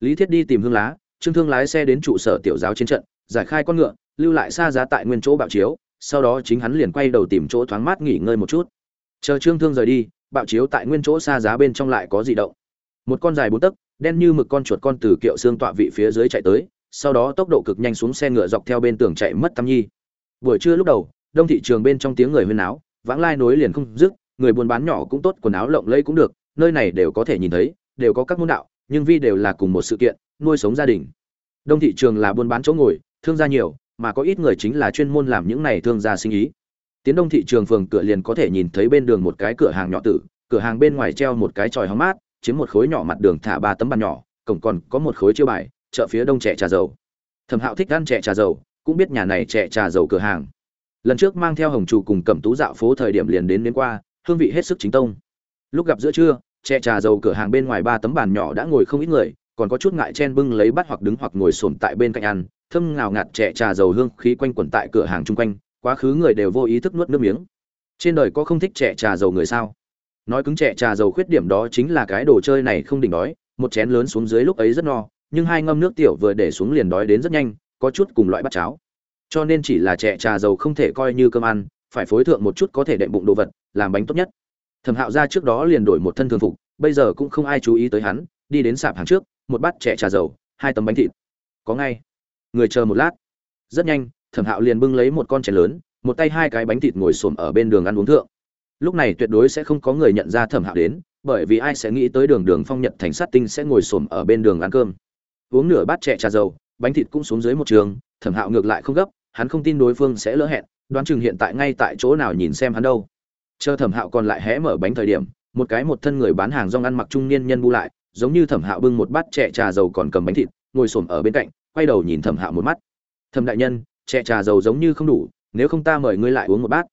lý thiết đi tìm hương lá, trương thương lái xe đến trụ sở tiểu giáo trên trận, giải khai con ngựa, lưu lại xa giá tại nguyên chỗ bạo chiếu, sau đó chính hắn liền quay đầu tìm chỗ thoáng mát nghỉ ngơi một chút. Chờ trương thương rời đi, bạo chiếu tại nguyên chỗ xa giá bên trong lại có dị động. Một con dài bốn tấc, đen như mực con chuột con từ kiệu xương tọa vị phía dưới chạy tới, sau đó tốc độ cực nhanh xuống xe ngựa dọc theo bên tường chạy mất tâm nhi. Buổi trưa lúc đầu, đông thị trường bên trong tiếng người huyên áo vãng lai nối liền không dứt, người buôn bán nhỏ cũng tốt, quần áo lộng lẫy cũng được, nơi này đều có thể nhìn thấy, đều có các môn đạo nhưng vi đều là cùng một sự kiện, nuôi sống gia đình. Đông thị trường là buôn bán chỗ ngồi, thương gia nhiều, mà có ít người chính là chuyên môn làm những này thương gia sinh ý. Tiến đông thị trường phường cửa liền có thể nhìn thấy bên đường một cái cửa hàng nhỏ tử, cửa hàng bên ngoài treo một cái tròi hóng mát, chiếm một khối nhỏ mặt đường thả ba tấm bàn nhỏ, cổng còn có một khối chiêu bài, chợ phía đông trẻ trà dầu. Thẩm hạo thích ăn trẻ trà dầu, cũng biết nhà này trẻ trà dầu cửa hàng. Lần trước mang theo hồng chủ cùng cẩm tú dạo phố thời điểm liền đến đến qua, hương vị hết sức chính tông. Lúc gặp giữa trưa trẻ trà dầu cửa hàng bên ngoài ba tấm bàn nhỏ đã ngồi không ít người, còn có chút ngại chen bưng lấy bát hoặc đứng hoặc ngồi xổm tại bên cạnh ăn, thơm ngào ngạt trẻ trà dầu hương khí quanh quẩn tại cửa hàng chung quanh, quá khứ người đều vô ý thức nuốt nước miếng. Trên đời có không thích trẻ trà dầu người sao? Nói cứng trẻ trà dầu khuyết điểm đó chính là cái đồ chơi này không đỉnh đói, một chén lớn xuống dưới lúc ấy rất no, nhưng hai ngâm nước tiểu vừa để xuống liền đói đến rất nhanh, có chút cùng loại bát cháo. Cho nên chỉ là trẻ trà dầu không thể coi như cơm ăn, phải phối thượng một chút có thể đệm bụng đồ vật, làm bánh tốt nhất thẩm hạo ra trước đó liền đổi một thân thường phục, bây giờ cũng không ai chú ý tới hắn, đi đến sạp hàng trước, một bát chè trà dầu, hai tấm bánh thịt. Có ngay. Người chờ một lát. Rất nhanh, thẩm hạo liền bưng lấy một con chè lớn, một tay hai cái bánh thịt ngồi xổm ở bên đường ăn uống thượng. Lúc này tuyệt đối sẽ không có người nhận ra thẩm hạo đến, bởi vì ai sẽ nghĩ tới đường đường phong nhật thành sát tinh sẽ ngồi xổm ở bên đường ăn cơm. Uống nửa bát chè trà dầu, bánh thịt cũng xuống dưới một trường, thẩm hạo ngược lại không gấp, hắn không tin đối phương sẽ lỡ hẹn, đoán chừng hiện tại ngay tại chỗ nào nhìn xem hắn đâu chờ thẩm hạo còn lại hé mở bánh thời điểm, một cái một thân người bán hàng rong ăn mặc trung niên nhân bu lại, giống như thẩm hạo bưng một bát chè trà dầu còn cầm bánh thịt, ngồi xổm ở bên cạnh, quay đầu nhìn thẩm hạo một mắt. Thẩm đại nhân, chè trà dầu giống như không đủ, nếu không ta mời ngươi lại uống một bát.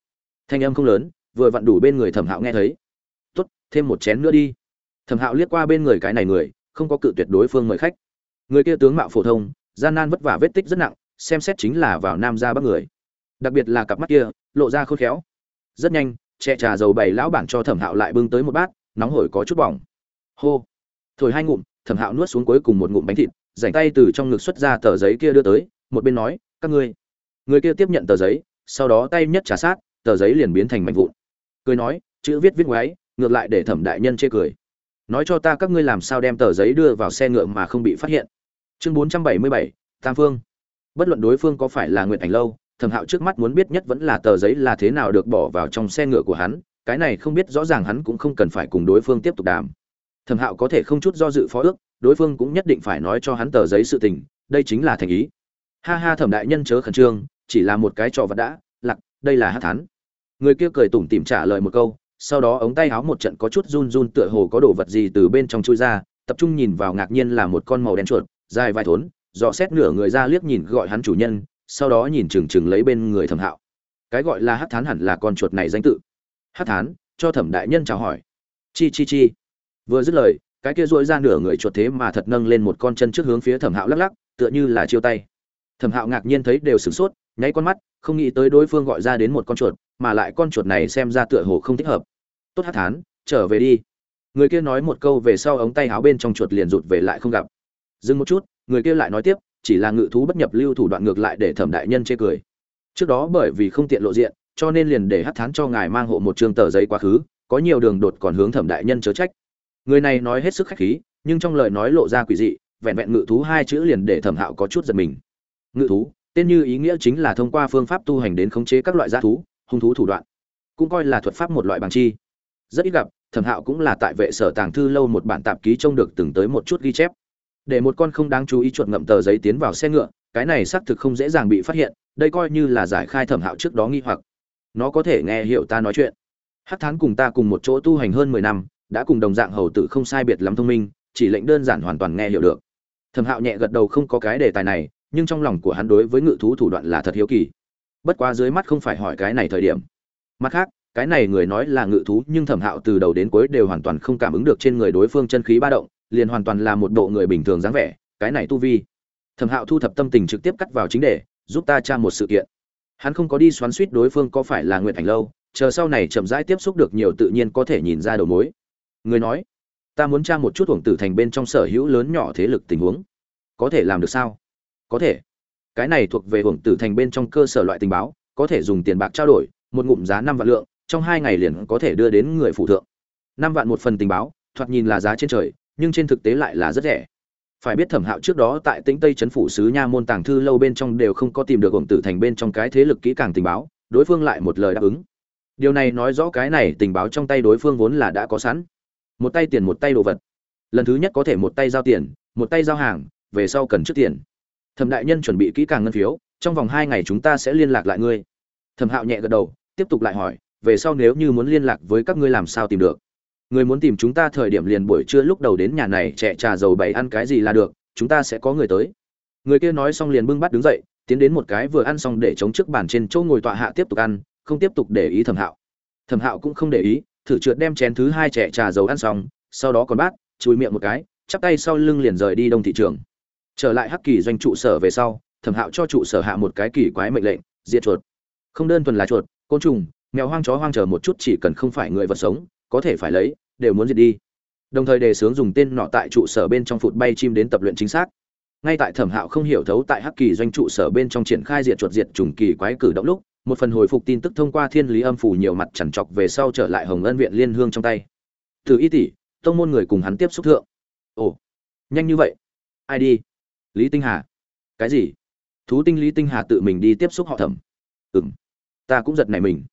Thanh âm không lớn, vừa vặn đủ bên người thẩm hạo nghe thấy. Tốt, thêm một chén nữa đi. Thẩm hạo liếc qua bên người cái này người, không có cự tuyệt đối phương mời khách. Người kia tướng mạo phổ thông, gian nan vất vả vết tích rất nặng, xem xét chính là vào nam ra bắc người. Đặc biệt là cặp mắt kia, lộ ra khôn khéo. Rất nhanh chè trà dầu bày lão bản cho thẩm hạo lại bưng tới một bát, nóng hổi có chút bỏng. Hô. Thổi hai ngụm, thẩm hạo nuốt xuống cuối cùng một ngụm bánh thịt dành tay từ trong ngực xuất ra tờ giấy kia đưa tới, một bên nói, các ngươi. Người kia tiếp nhận tờ giấy, sau đó tay nhất trả sát, tờ giấy liền biến thành mảnh vụn. Cười nói, chữ viết viết ngoáy, ngược lại để thẩm đại nhân chê cười. Nói cho ta các ngươi làm sao đem tờ giấy đưa vào xe ngựa mà không bị phát hiện. Chương bốn trăm bảy mươi bảy, tam phương. Bất luận đối phương có phải là nguyện ảnh lâu thẩm hạo trước mắt muốn biết nhất vẫn là tờ giấy là thế nào được bỏ vào trong xe ngựa của hắn, cái này không biết rõ ràng hắn cũng không cần phải cùng đối phương tiếp tục đàm. Thẩm hạo có thể không chút do dự phó ước, đối phương cũng nhất định phải nói cho hắn tờ giấy sự tình, đây chính là thành ý. Ha ha thẩm đại nhân chớ khẩn trương, chỉ là một cái trò vật đã, lặc, đây là hát thán. Người kia cười tủm tỉm trả lời một câu, sau đó ống tay áo một trận có chút run run tựa hồ có đồ vật gì từ bên trong chui ra, tập trung nhìn vào ngạc nhiên là một con màu đen chuột, dài vài thốn, dò xét nửa người ra liếc nhìn gọi hắn chủ nhân sau đó nhìn chừng chừng lấy bên người thẩm hạo. Cái gọi là hát thán hẳn là con chuột này danh tự. Hát thán, cho thẩm đại nhân chào hỏi. Chi chi chi. Vừa dứt lời, cái kia dội ra nửa người chuột thế mà thật nâng lên một con chân trước hướng phía thẩm hạo lắc lắc, tựa như là chiêu tay. Thẩm hạo ngạc nhiên thấy đều sửng sốt, nháy con mắt, không nghĩ tới đối phương gọi ra đến một con chuột, mà lại con chuột này xem ra tựa hồ không thích hợp. Tốt hát thán, trở về đi. Người kia nói một câu về sau ống tay áo bên trong chuột liền rụt về lại không gặp. Dừng một chút, người kia lại nói tiếp chỉ là ngự thú bất nhập lưu thủ đoạn ngược lại để thẩm đại nhân chê cười. Trước đó bởi vì không tiện lộ diện, cho nên liền để hát thán cho ngài mang hộ một trường tờ giấy quá khứ, có nhiều đường đột còn hướng thẩm đại nhân chớ trách. Người này nói hết sức khách khí, nhưng trong lời nói lộ ra quỷ dị, vẹn vẹn ngự thú hai chữ liền để thẩm hạo có chút giật mình. Ngự thú, tên như ý nghĩa chính là thông qua phương pháp tu hành đến khống chế các loại g thú, hung thú thủ đoạn, cũng coi là thuật pháp một loại bằng chi. Rất ít gặp, thẩm hạo cũng là tại vệ sở tàng thư lâu một bản tạp ký trông được từng tới một chút ghi chép để một con không đáng chú ý chuột ngậm tờ giấy tiến vào xe ngựa, cái này xác thực không dễ dàng bị phát hiện, đây coi như là giải khai thẩm hạo trước đó nghi hoặc. Nó có thể nghe hiểu ta nói chuyện. Hát thán cùng ta cùng một chỗ tu hành hơn mười năm, đã cùng đồng dạng hầu tử không sai biệt lắm thông minh, chỉ lệnh đơn giản hoàn toàn nghe hiểu được. Thẩm hạo nhẹ gật đầu không có cái đề tài này, nhưng trong lòng của hắn đối với ngự thú thủ đoạn là thật hiếu kỳ. Bất quá dưới mắt không phải hỏi cái này thời điểm. Mặt khác, cái này người nói là ngự thú, nhưng thẩm hạo từ đầu đến cuối đều hoàn toàn không cảm ứng được trên người đối phương chân khí ba động liền hoàn toàn là một bộ người bình thường dáng vẻ, cái này tu vi. Thẩm hạo thu thập tâm tình trực tiếp cắt vào chính đề, giúp ta tra một sự kiện. Hắn không có đi xoắn suýt đối phương có phải là nguyện ảnh lâu, chờ sau này chậm rãi tiếp xúc được nhiều tự nhiên có thể nhìn ra đầu mối. Người nói, ta muốn tra một chút uổng tử thành bên trong sở hữu lớn nhỏ thế lực tình huống. Có thể làm được sao? Có thể. Cái này thuộc về uổng tử thành bên trong cơ sở loại tình báo, có thể dùng tiền bạc trao đổi, một ngụm giá năm vạn lượng, trong hai ngày liền có thể đưa đến người phụ thượng. Năm vạn một phần tình báo, thoạt nhìn là giá trên trời nhưng trên thực tế lại là rất rẻ. Phải biết thẩm hạo trước đó tại tĩnh tây trấn phủ sứ nha môn tàng thư lâu bên trong đều không có tìm được uổng tử thành bên trong cái thế lực kỹ càng tình báo, đối phương lại một lời đáp ứng. Điều này nói rõ cái này tình báo trong tay đối phương vốn là đã có sẵn. Một tay tiền một tay đồ vật. Lần thứ nhất có thể một tay giao tiền, một tay giao hàng, về sau cần trước tiền. Thẩm đại nhân chuẩn bị kỹ càng ngân phiếu, trong vòng hai ngày chúng ta sẽ liên lạc lại ngươi. Thẩm hạo nhẹ gật đầu, tiếp tục lại hỏi, về sau nếu như muốn liên lạc với các ngươi làm sao tìm được? Người muốn tìm chúng ta thời điểm liền buổi trưa lúc đầu đến nhà này trẻ trà dầu bày ăn cái gì là được, chúng ta sẽ có người tới. Người kia nói xong liền bưng bắt đứng dậy, tiến đến một cái vừa ăn xong để chống trước bàn trên chỗ ngồi tọa hạ tiếp tục ăn, không tiếp tục để ý thẩm hạo. Thẩm hạo cũng không để ý, thử trượt đem chén thứ hai trẻ trà dầu ăn xong, sau đó còn bát, chùi miệng một cái, chắp tay sau lưng liền rời đi đông thị trường. Trở lại hắc kỳ doanh trụ sở về sau, thẩm hạo cho trụ sở hạ một cái kỳ quái mệnh lệnh, diệt chuột. Không đơn thuần là chuột, côn trùng, mèo hoang chó hoang chờ một chút chỉ cần không phải người vật sống có thể phải lấy, đều muốn diệt đi. Đồng thời đề xướng dùng tên nọ tại trụ sở bên trong phụt bay chim đến tập luyện chính xác. Ngay tại thẩm hạo không hiểu thấu tại hắc kỳ doanh trụ sở bên trong triển khai diệt chuột diệt trùng kỳ quái cử động lúc, một phần hồi phục tin tức thông qua thiên lý âm phủ nhiều mặt chằn chọc về sau trở lại hồng ân viện liên hương trong tay. Từ y tỷ, tông môn người cùng hắn tiếp xúc thượng. Ồ, nhanh như vậy? Ai đi? Lý tinh hà. Cái gì? Thú tinh lý tinh hà tự mình đi tiếp xúc họ thẩm. Ừ m ta cũng giật này mình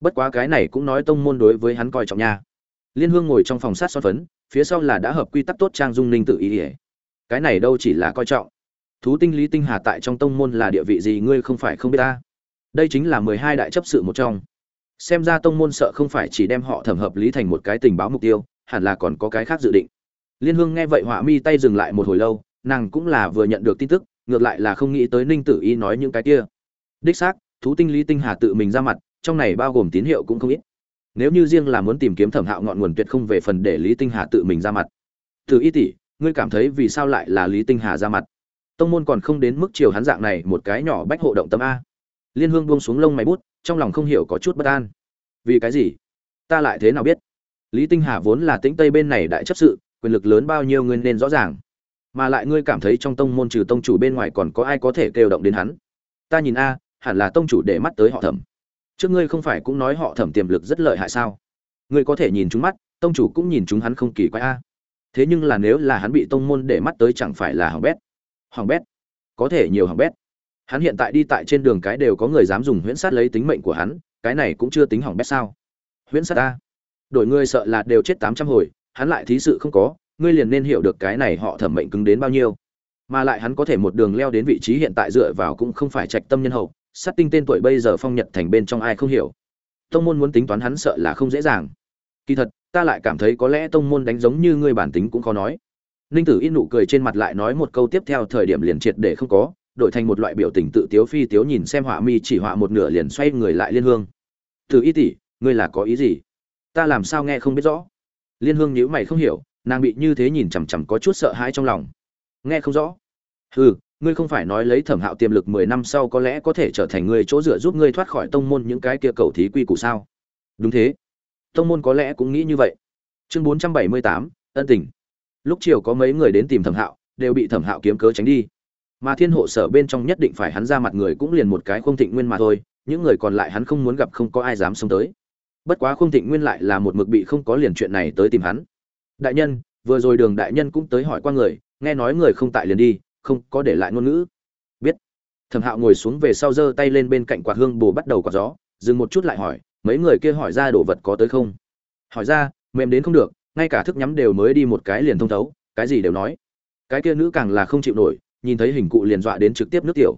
bất quá cái này cũng nói tông môn đối với hắn coi trọng nha. Liên hương ngồi trong phòng sát son phấn, phía sau là đã hợp quy tắc tốt trang dung ninh tự ý ỉa cái này đâu chỉ là coi trọng. Thú tinh lý tinh hà tại trong tông môn là địa vị gì ngươi không phải không biết ta. Đây chính là mười hai đại chấp sự một trong. Xem ra tông môn sợ không phải chỉ đem họ thẩm hợp lý thành một cái tình báo mục tiêu, hẳn là còn có cái khác dự định. Liên hương nghe vậy họa mi tay dừng lại một hồi lâu, nàng cũng là vừa nhận được tin tức, ngược lại là không nghĩ tới ninh tử y nói những cái kia. Đích xác, thú tinh lý tinh hà tự mình ra mặt trong này bao gồm tín hiệu cũng không ít. Nếu như riêng là muốn tìm kiếm thẩm hạo ngọn nguồn tuyệt không về phần để lý tinh hà tự mình ra mặt. Từ y tỷ, ngươi cảm thấy vì sao lại là lý tinh hà ra mặt? Tông môn còn không đến mức chiều hắn dạng này một cái nhỏ bách hộ động tâm a. Liên hương buông xuống lông mày bút, trong lòng không hiểu có chút bất an. Vì cái gì? Ta lại thế nào biết? Lý tinh hà vốn là tĩnh tây bên này đại chấp sự, quyền lực lớn bao nhiêu ngươi nên rõ ràng. Mà lại ngươi cảm thấy trong tông môn trừ tông chủ bên ngoài còn có ai có thể kêu động đến hắn? Ta nhìn a, hẳn là tông chủ để mắt tới họ thẩm trước ngươi không phải cũng nói họ thẩm tiềm lực rất lợi hại sao? Ngươi có thể nhìn chúng mắt, tông chủ cũng nhìn chúng hắn không kỳ quái a. Thế nhưng là nếu là hắn bị tông môn để mắt tới chẳng phải là hỏng bét. Hỏng bét? Có thể nhiều hỏng bét. Hắn hiện tại đi tại trên đường cái đều có người dám dùng huyễn sát lấy tính mệnh của hắn, cái này cũng chưa tính hỏng bét sao? Huyễn sát a? Đổi ngươi sợ là đều chết tám trăm hồi, hắn lại thí sự không có, ngươi liền nên hiểu được cái này họ thẩm mệnh cứng đến bao nhiêu. Mà lại hắn có thể một đường leo đến vị trí hiện tại dựa vào cũng không phải trạch tâm nhân hậu sát tinh tên tuổi bây giờ phong nhật thành bên trong ai không hiểu. Tông môn muốn tính toán hắn sợ là không dễ dàng. Kỳ thật, ta lại cảm thấy có lẽ tông môn đánh giống như ngươi bản tính cũng khó nói. Ninh tử in nụ cười trên mặt lại nói một câu tiếp theo thời điểm liền triệt để không có, đổi thành một loại biểu tình tự tiếu phi tiếu nhìn xem họa mi chỉ họa một nửa liền xoay người lại liên hương. Từ y tỷ, ngươi là có ý gì? Ta làm sao nghe không biết rõ? Liên hương nhíu mày không hiểu, nàng bị như thế nhìn chằm chằm có chút sợ hãi trong lòng. Nghe không rõ. Hừ ngươi không phải nói lấy thẩm hạo tiềm lực mười năm sau có lẽ có thể trở thành người chỗ dựa giúp ngươi thoát khỏi tông môn những cái kia cầu thí quy củ sao? Đúng thế. Tông môn có lẽ cũng nghĩ như vậy. Chương bốn trăm bảy mươi tám, ân tình. Lúc chiều có mấy người đến tìm thẩm hạo, đều bị thẩm hạo kiếm cớ tránh đi. Mà thiên hộ sở bên trong nhất định phải hắn ra mặt người cũng liền một cái không thịnh nguyên mà thôi, những người còn lại hắn không muốn gặp không có ai dám xông tới. Bất quá không thịnh nguyên lại là một mực bị không có liền chuyện này tới tìm hắn. Đại nhân, vừa rồi đường đại nhân cũng tới hỏi qua người, nghe nói người không tại liền đi không có để lại ngôn ngữ. Biết. Thẩm hạo ngồi xuống về sau giơ tay lên bên cạnh quạt hương bồ bắt đầu quạt gió, dừng một chút lại hỏi, mấy người kia hỏi ra đồ vật có tới không? Hỏi ra, mềm đến không được, ngay cả thức nhắm đều mới đi một cái liền thông thấu, cái gì đều nói. Cái kia nữ càng là không chịu nổi, nhìn thấy hình cụ liền dọa đến trực tiếp nước tiểu.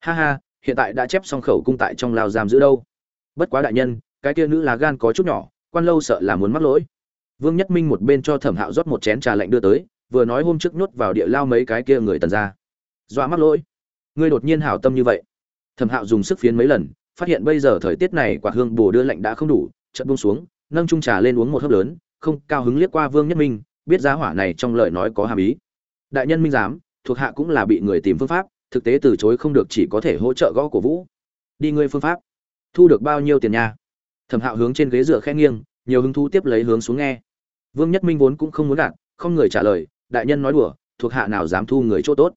Ha ha, hiện tại đã chép xong khẩu cung tại trong lao giam giữ đâu. Bất quá đại nhân, cái kia nữ là gan có chút nhỏ, quan lâu sợ là muốn mắc lỗi. Vương nhất minh một bên cho thẩm hạo rót một chén trà lạnh đưa tới vừa nói hôm trước nhốt vào địa lao mấy cái kia người tần ra. Dọa mắc lỗi. Ngươi đột nhiên hảo tâm như vậy. Thẩm hạo dùng sức phiến mấy lần, phát hiện bây giờ thời tiết này quạt hương bồ đưa lạnh đã không đủ, chợt buông xuống, nâng chung trà lên uống một hớp lớn, không cao hứng liếc qua vương nhất minh, biết giá hỏa này trong lời nói có hàm ý. Đại nhân minh giám, thuộc hạ cũng là bị người tìm phương pháp, thực tế từ chối không được chỉ có thể hỗ trợ gõ cổ vũ. Đi ngươi phương pháp. Thu được bao nhiêu tiền nha? Thẩm hạo hướng trên ghế dựa khẽ nghiêng, nhiều hứng thú tiếp lấy hướng xuống nghe. Vương nhất minh vốn cũng không muốn đạt không người trả lời đại nhân nói đùa, thuộc hạ nào dám thu người chỗ tốt.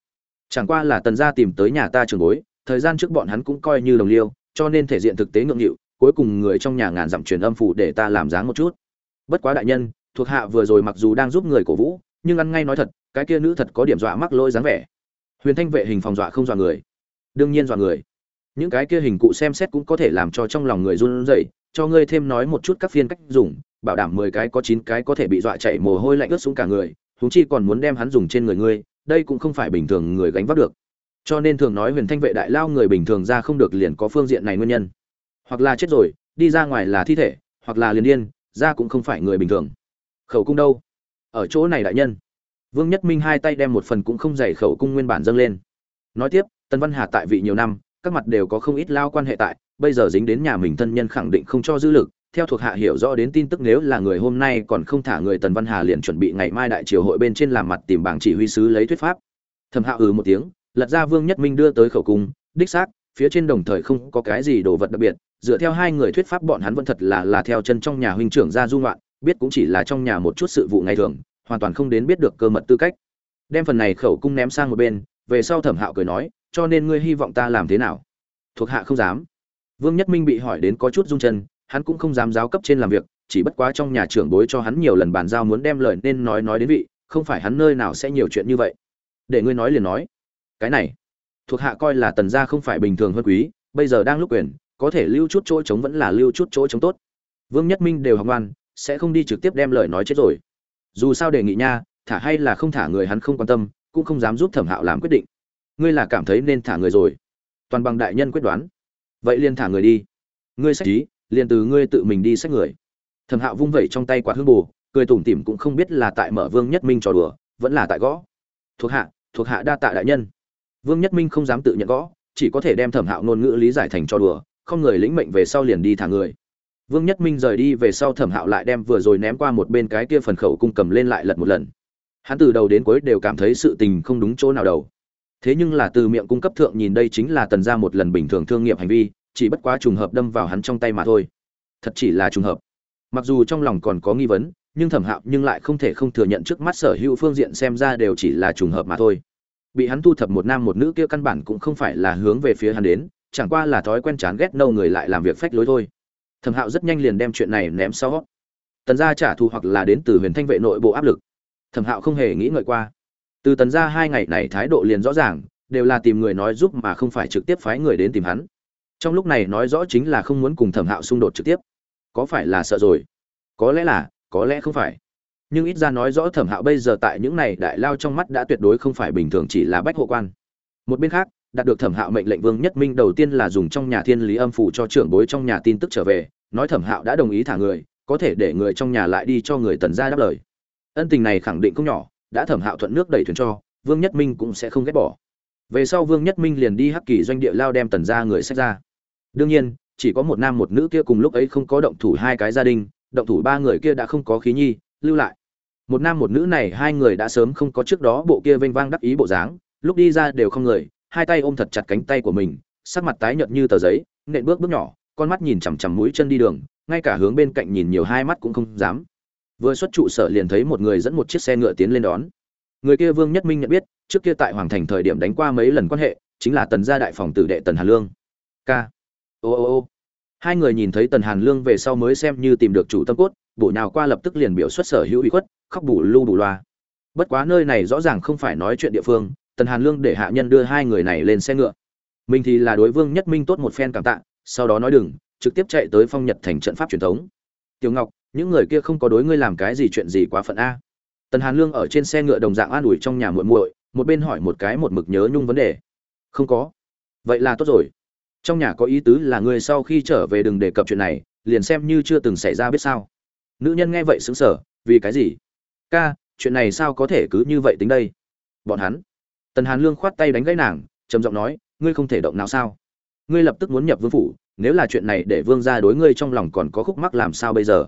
Chẳng qua là tần gia tìm tới nhà ta trường bối, thời gian trước bọn hắn cũng coi như đồng liêu, cho nên thể diện thực tế ngượng nghịu, cuối cùng người trong nhà ngàn dặm truyền âm phủ để ta làm dáng một chút. Bất quá đại nhân, thuộc hạ vừa rồi mặc dù đang giúp người cổ vũ, nhưng ăn ngay nói thật, cái kia nữ thật có điểm dọa mắc lỗi dáng vẻ. Huyền thanh vệ hình phòng dọa không dọa người. Đương nhiên dọa người. Những cái kia hình cụ xem xét cũng có thể làm cho trong lòng người run rẩy, cho ngươi thêm nói một chút các phiên cách dùng, bảo đảm mười cái có chín cái có thể bị dọa chạy mồ hôi lạnh ướt xuống cả người huống chi còn muốn đem hắn dùng trên người ngươi, đây cũng không phải bình thường người gánh vác được. Cho nên thường nói huyền thanh vệ đại lao người bình thường ra không được liền có phương diện này nguyên nhân. Hoặc là chết rồi, đi ra ngoài là thi thể, hoặc là liền điên, ra cũng không phải người bình thường. Khẩu cung đâu? Ở chỗ này đại nhân. Vương nhất minh hai tay đem một phần cũng không dày khẩu cung nguyên bản dâng lên. Nói tiếp tân văn hà tại vị nhiều năm, các mặt đều có không ít lao quan hệ tại, bây giờ dính đến nhà mình thân nhân khẳng định không cho dư lực theo thuộc hạ hiểu rõ đến tin tức nếu là người hôm nay còn không thả người tần văn hà liền chuẩn bị ngày mai đại triều hội bên trên làm mặt tìm bảng chỉ huy sứ lấy thuyết pháp. Thẩm hạ ừ một tiếng, lật ra vương nhất minh đưa tới khẩu cung, đích xác, phía trên đồng thời không có cái gì đồ vật đặc biệt, dựa theo hai người thuyết pháp bọn hắn vẫn thật là là theo chân trong nhà huynh trưởng ra du ngoạn, biết cũng chỉ là trong nhà một chút sự vụ ngày thường, hoàn toàn không đến biết được cơ mật tư cách. Đem phần này khẩu cung ném sang một bên, về sau thẩm hạo cười nói, cho nên ngươi hy vọng ta làm thế nào? Thuộc hạ không dám. Vương nhất minh bị hỏi đến có chút rung chân hắn cũng không dám giáo cấp trên làm việc, chỉ bất quá trong nhà trưởng bối cho hắn nhiều lần bàn giao muốn đem lời nên nói nói đến vị, không phải hắn nơi nào sẽ nhiều chuyện như vậy. Để ngươi nói liền nói. Cái này, thuộc hạ coi là tần gia không phải bình thường hơn quý, bây giờ đang lúc quyền, có thể lưu chút chỗ trống vẫn là lưu chút chỗ trống tốt. Vương nhất minh đều học ngoan, sẽ không đi trực tiếp đem lời nói chết rồi. Dù sao đề nghị nha, thả hay là không thả người hắn không quan tâm, cũng không dám giúp thẩm hạo làm quyết định. Ngươi là cảm thấy nên thả người rồi. Toàn bằng đại nhân quyết đoán. Vậy liền thả người đi. Ngươi sách ý liền từ ngươi tự mình đi xét người. Thẩm hạo vung vẩy trong tay quạt hương bù, cười tủm tỉm cũng không biết là tại mở vương nhất minh trò đùa, vẫn là tại gõ. Thuộc hạ thuộc hạ đa tạ đại nhân. Vương nhất minh không dám tự nhận gõ, chỉ có thể đem thẩm hạo ngôn ngữ lý giải thành trò đùa, không người lĩnh mệnh về sau liền đi thả người. Vương nhất minh rời đi về sau thẩm hạo lại đem vừa rồi ném qua một bên cái kia phần khẩu cung cầm lên lại lật một lần. Hắn từ đầu đến cuối đều cảm thấy sự tình không đúng chỗ nào đầu thế nhưng là từ miệng cung cấp thượng nhìn đây chính là tần ra một lần bình thường thương nghiệp hành vi chỉ bất quá trùng hợp đâm vào hắn trong tay mà thôi. Thật chỉ là trùng hợp. Mặc dù trong lòng còn có nghi vấn, nhưng thẩm hạo nhưng lại không thể không thừa nhận trước mắt sở hữu phương diện xem ra đều chỉ là trùng hợp mà thôi. Bị hắn thu thập một nam một nữ kia căn bản cũng không phải là hướng về phía hắn đến, chẳng qua là thói quen chán ghét nâu người lại làm việc phách lối thôi. Thẩm hạo rất nhanh liền đem chuyện này ném sau. Tần gia trả thù hoặc là đến từ huyền thanh vệ nội bộ áp lực. Thẩm hạo không hề nghĩ ngợi qua. Từ tần gia hai ngày này thái độ liền rõ ràng, đều là tìm người nói giúp mà không phải trực tiếp phái người đến tìm hắn trong lúc này nói rõ chính là không muốn cùng thẩm hạo xung đột trực tiếp. Có phải là sợ rồi? Có lẽ là, có lẽ không phải. Nhưng ít ra nói rõ thẩm hạo bây giờ tại những này đại lao trong mắt đã tuyệt đối không phải bình thường chỉ là bách hộ quan. Một bên khác, đạt được thẩm hạo mệnh lệnh vương nhất minh đầu tiên là dùng trong nhà thiên lý âm phủ cho trưởng bối trong nhà tin tức trở về, nói thẩm hạo đã đồng ý thả người, có thể để người trong nhà lại đi cho người tần ra đáp lời. Ân tình này khẳng định không nhỏ, đã thẩm hạo thuận nước đẩy thuyền cho, vương nhất minh cũng sẽ không ghét bỏ. Về sau vương nhất minh liền đi hắc kỳ doanh địa lao đem tần ra người sách ra đương nhiên, chỉ có một nam một nữ kia cùng lúc ấy không có động thủ hai cái gia đình, động thủ ba người kia đã không có khí nhi, lưu lại. Một nam một nữ này hai người đã sớm không có trước đó bộ kia vênh vang đắc ý bộ dáng, lúc đi ra đều không người, hai tay ôm thật chặt cánh tay của mình, sắc mặt tái nhợt như tờ giấy, nện bước bước nhỏ, con mắt nhìn chằm chằm mũi chân đi đường, ngay cả hướng bên cạnh nhìn nhiều hai mắt cũng không dám. Vừa xuất trụ sở liền thấy một người dẫn một chiếc xe ngựa tiến lên đón. Người kia vương nhất minh nhận biết, trước kia tại hoàng thành thời điểm đánh qua mấy lần quan hệ, chính là tần gia đại phòng tử đệ tần Hà lương. K ô ô ô. Hai người nhìn thấy tần hàn lương về sau mới xem như tìm được chủ tâm cốt bộ nào qua lập tức liền biểu xuất sở hữu bị khuất, khóc bù lu bù loa. Bất quá nơi này rõ ràng không phải nói chuyện địa phương, tần hàn lương để hạ nhân đưa hai người này lên xe ngựa. Mình thì là đối vương nhất minh tốt một phen cảm tạ, sau đó nói đừng, trực tiếp chạy tới phong nhật thành trận pháp truyền thống. Tiểu ngọc, những người kia không có đối ngươi làm cái gì chuyện gì quá phận a. Tần hàn lương ở trên xe ngựa đồng dạng an ủi trong nhà muội muội, một bên hỏi một cái một mực nhớ nhung vấn đề. Không có. Vậy là tốt rồi trong nhà có ý tứ là ngươi sau khi trở về đừng đề cập chuyện này, liền xem như chưa từng xảy ra biết sao. Nữ nhân nghe vậy xứng sở vì cái gì? Ca, chuyện này sao có thể cứ như vậy tính đây? Bọn hắn. Tần hàn lương khoát tay đánh gãy nàng, trầm giọng nói, ngươi không thể động nào sao? Ngươi lập tức muốn nhập vương phủ, nếu là chuyện này để vương gia đối ngươi trong lòng còn có khúc mắc làm sao bây giờ?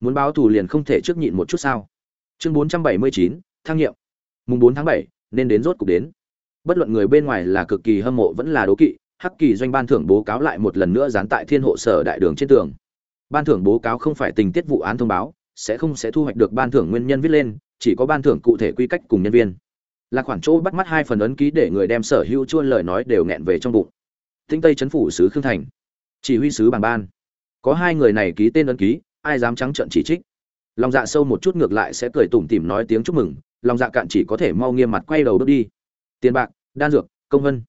Muốn báo thù liền không thể trước nhịn một chút sao? Chương bốn trăm bảy mươi chín, thăng nhiệm. Mùng bốn tháng bảy, nên đến rốt cục đến. Bất luận người bên ngoài là cực kỳ hâm mộ vẫn là đố kỵ hắc kỳ doanh ban thưởng bố cáo lại một lần nữa dán tại thiên hộ sở đại đường trên tường. Ban thưởng bố cáo không phải tình tiết vụ án thông báo, sẽ không sẽ thu hoạch được ban thưởng nguyên nhân viết lên, chỉ có ban thưởng cụ thể quy cách cùng nhân viên. Là khoản chỗ bắt mắt hai phần ấn ký để người đem sở hữu chuôn lời nói đều nghẹn về trong bụng. Tinh tây chấn phủ sứ khương thành, chỉ huy sứ bằng ban. Có hai người này ký tên ấn ký, ai dám trắng trợn chỉ trích? Lòng dạ sâu một chút ngược lại sẽ cười tủm tỉm nói tiếng chúc mừng, lòng dạ cạn chỉ có thể mau nghiêm mặt quay đầu bước đi. Tiền bạc, đan dược, công vân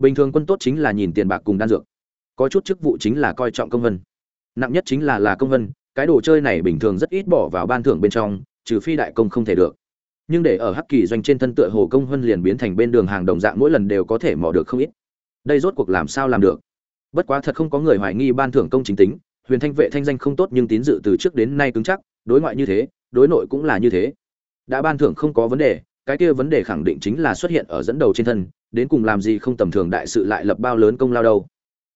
bình thường quân tốt chính là nhìn tiền bạc cùng đan dược. Có chút chức vụ chính là coi trọng công vân. Nặng nhất chính là là công vân, cái đồ chơi này bình thường rất ít bỏ vào ban thưởng bên trong, trừ phi đại công không thể được. Nhưng để ở hắc kỳ doanh trên thân tựa hồ công vân liền biến thành bên đường hàng đồng dạng mỗi lần đều có thể mò được không ít. Đây rốt cuộc làm sao làm được? Bất quá thật không có người hoài nghi ban thưởng công chính tính, huyền thanh vệ thanh danh không tốt nhưng tín dự từ trước đến nay cứng chắc, đối ngoại như thế, đối nội cũng là như thế. Đã ban thưởng không có vấn đề, cái kia vấn đề khẳng định chính là xuất hiện ở dẫn đầu trên thân đến cùng làm gì không tầm thường đại sự lại lập bao lớn công lao đâu.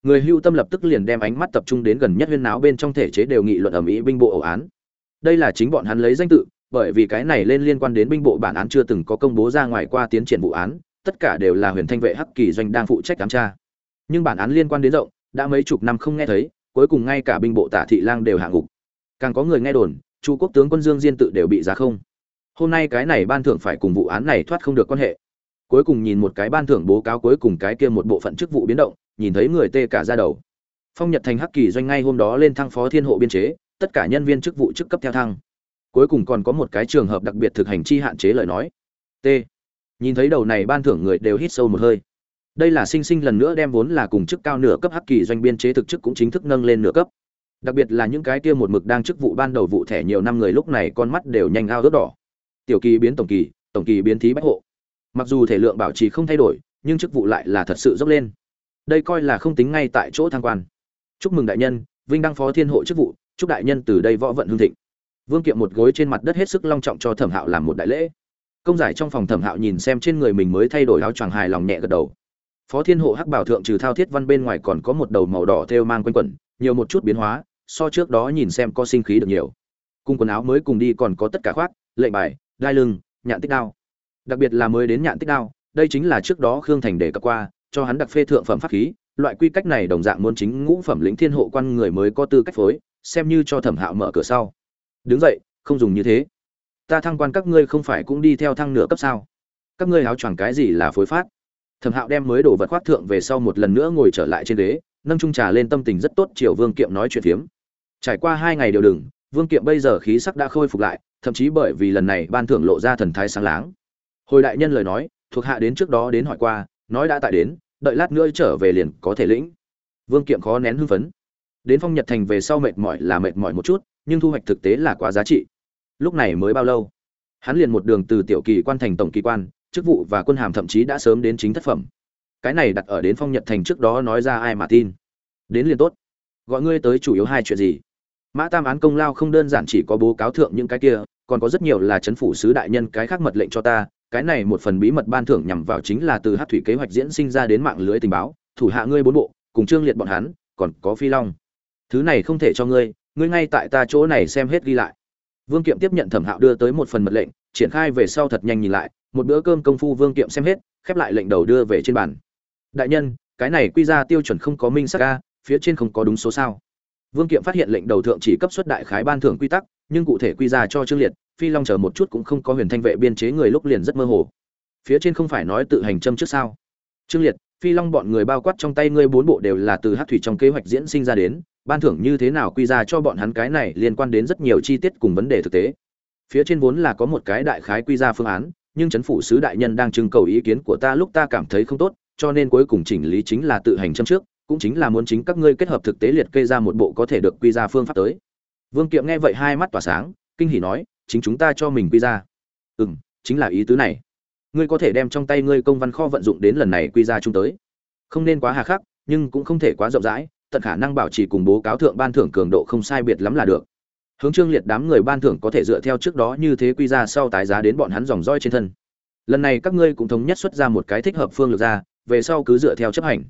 Người hưu tâm lập tức liền đem ánh mắt tập trung đến gần nhất huyên náo bên trong thể chế đều nghị luận ở mỹ binh bộ ẩu án. Đây là chính bọn hắn lấy danh tự, bởi vì cái này lên liên quan đến binh bộ bản án chưa từng có công bố ra ngoài qua tiến triển vụ án, tất cả đều là huyền thanh vệ hắc kỳ doanh đang phụ trách giám tra. Nhưng bản án liên quan đến rộng, đã mấy chục năm không nghe thấy, cuối cùng ngay cả binh bộ tả thị lang đều hạ ngục. Càng có người nghe đồn, chu quốc tướng quân dương diên tự đều bị giá không. Hôm nay cái này ban thưởng phải cùng vụ án này thoát không được quan hệ cuối cùng nhìn một cái ban thưởng bố cáo cuối cùng cái kia một bộ phận chức vụ biến động, nhìn thấy người tê cả ra đầu. Phong nhật thành hắc kỳ doanh ngay hôm đó lên thăng phó thiên hộ biên chế, tất cả nhân viên chức vụ chức cấp theo thăng. Cuối cùng còn có một cái trường hợp đặc biệt thực hành chi hạn chế lời nói. T. Nhìn thấy đầu này ban thưởng người đều hít sâu một hơi. Đây là sinh sinh lần nữa đem vốn là cùng chức cao nửa cấp hắc kỳ doanh biên chế thực chức cũng chính thức nâng lên nửa cấp. Đặc biệt là những cái kia một mực đang chức vụ ban đầu vụ thẻ nhiều năm người lúc này con mắt đều nhanh ao rớt đỏ. Tiểu kỳ biến tổng kỳ tổng kỳ biến thí bách hộ mặc dù thể lượng bảo trì không thay đổi, nhưng chức vụ lại là thật sự dốc lên. Đây coi là không tính ngay tại chỗ thăng quan. Chúc mừng đại nhân, vinh đăng phó thiên hộ chức vụ, chúc đại nhân từ đây võ vận hương thịnh. Vương kiệm một gối trên mặt đất hết sức long trọng cho thẩm hạo làm một đại lễ. Công giải trong phòng thẩm hạo nhìn xem trên người mình mới thay đổi áo choàng hài lòng nhẹ gật đầu. Phó thiên hộ hắc bảo thượng trừ thao thiết văn bên ngoài còn có một đầu màu đỏ thêu mang quanh quẩn, nhiều một chút biến hóa, so trước đó nhìn xem có sinh khí được nhiều. Cùng quần áo mới cùng đi còn có tất cả khoác, lệnh bài, đai lưng, nhạn tích đao đặc biệt là mới đến nhạn tích đao, đây chính là trước đó khương thành đề cập qua, cho hắn đặc phê thượng phẩm pháp khí, loại quy cách này đồng dạng muốn chính ngũ phẩm lĩnh thiên hộ quan người mới có tư cách phối, xem như cho thẩm hạo mở cửa sau. Đứng dậy, không dùng như thế. Ta thăng quan các ngươi không phải cũng đi theo thăng nửa cấp sao? Các ngươi áo choàng cái gì là phối phát? Thẩm hạo đem mới đổ vật khoác thượng về sau một lần nữa ngồi trở lại trên ghế, nâng trung trà lên tâm tình rất tốt, chiều vương kiệm nói chuyện phiếm. Trải qua hai ngày đều đừng, vương kiệm bây giờ khí sắc đã khôi phục lại, thậm chí bởi vì lần này ban thưởng lộ ra thần thái sáng láng hồi đại nhân lời nói, thuộc hạ đến trước đó đến hỏi qua, nói đã tại đến, đợi lát nữa trở về liền có thể lĩnh. Vương kiệm khó nén hưng phấn. Đến phong nhật thành về sau mệt mỏi là mệt mỏi một chút, nhưng thu hoạch thực tế là quá giá trị. Lúc này mới bao lâu? Hắn liền một đường từ tiểu kỳ quan thành tổng kỳ quan, chức vụ và quân hàm thậm chí đã sớm đến chính thất phẩm. Cái này đặt ở đến phong nhật thành trước đó nói ra ai mà tin? Đến liền tốt. Gọi ngươi tới chủ yếu hai chuyện gì? Mã tam án công lao không đơn giản chỉ có bố cáo thượng những cái kia, còn có rất nhiều là chấn phủ sứ đại nhân cái khác mật lệnh cho ta cái này một phần bí mật ban thưởng nhằm vào chính là từ hát thủy kế hoạch diễn sinh ra đến mạng lưới tình báo, thủ hạ ngươi bốn bộ, cùng trương liệt bọn hắn, còn có phi long. Thứ này không thể cho ngươi ngươi ngay tại ta chỗ này xem hết ghi lại. Vương kiệm tiếp nhận thẩm hạo đưa tới một phần mật lệnh, triển khai về sau thật nhanh nhìn lại, một bữa cơm công phu vương kiệm xem hết, khép lại lệnh đầu đưa về trên bàn. Đại nhân, cái này quy ra tiêu chuẩn không có minh sắc ca phía trên không có đúng số sao. Vương kiệm phát hiện lệnh đầu thượng chỉ cấp xuất đại khái ban thưởng quy tắc, nhưng cụ thể quy ra cho trương liệt phi long chờ một chút cũng không có huyền thanh vệ biên chế người lúc liền rất mơ hồ. Phía trên không phải nói tự hành châm trước sao? Trương liệt, phi long bọn người bao quát trong tay ngươi bốn bộ đều là từ hát thủy trong kế hoạch diễn sinh ra đến, ban thưởng như thế nào quy ra cho bọn hắn cái này liên quan đến rất nhiều chi tiết cùng vấn đề thực tế. Phía trên vốn là có một cái đại khái quy ra phương án, nhưng chấn phủ sứ đại nhân đang trưng cầu ý kiến của ta lúc ta cảm thấy không tốt, cho nên cuối cùng chỉnh lý chính là tự hành châm trước, cũng chính là muốn chính các ngươi kết hợp thực tế liệt kê ra một bộ có thể được quy ra phương pháp tới. Vương kiệm nghe vậy hai mắt tỏa sáng, kinh hỉ nói chính chúng ta cho mình quy ra. Ừ m chính là ý tứ này. Ngươi có thể đem trong tay ngươi công văn kho vận dụng đến lần này quy ra chúng tới. Không nên quá hà khắc, nhưng cũng không thể quá rộng rãi, tận khả năng bảo trì cùng bố cáo thượng ban thưởng cường độ không sai biệt lắm là được. Hướng trương liệt đám người ban thưởng có thể dựa theo trước đó như thế quy ra sau tái giá đến bọn hắn dòng roi trên thân. Lần này các ngươi cũng thống nhất xuất ra một cái thích hợp phương lược ra, về sau cứ dựa theo chấp hành.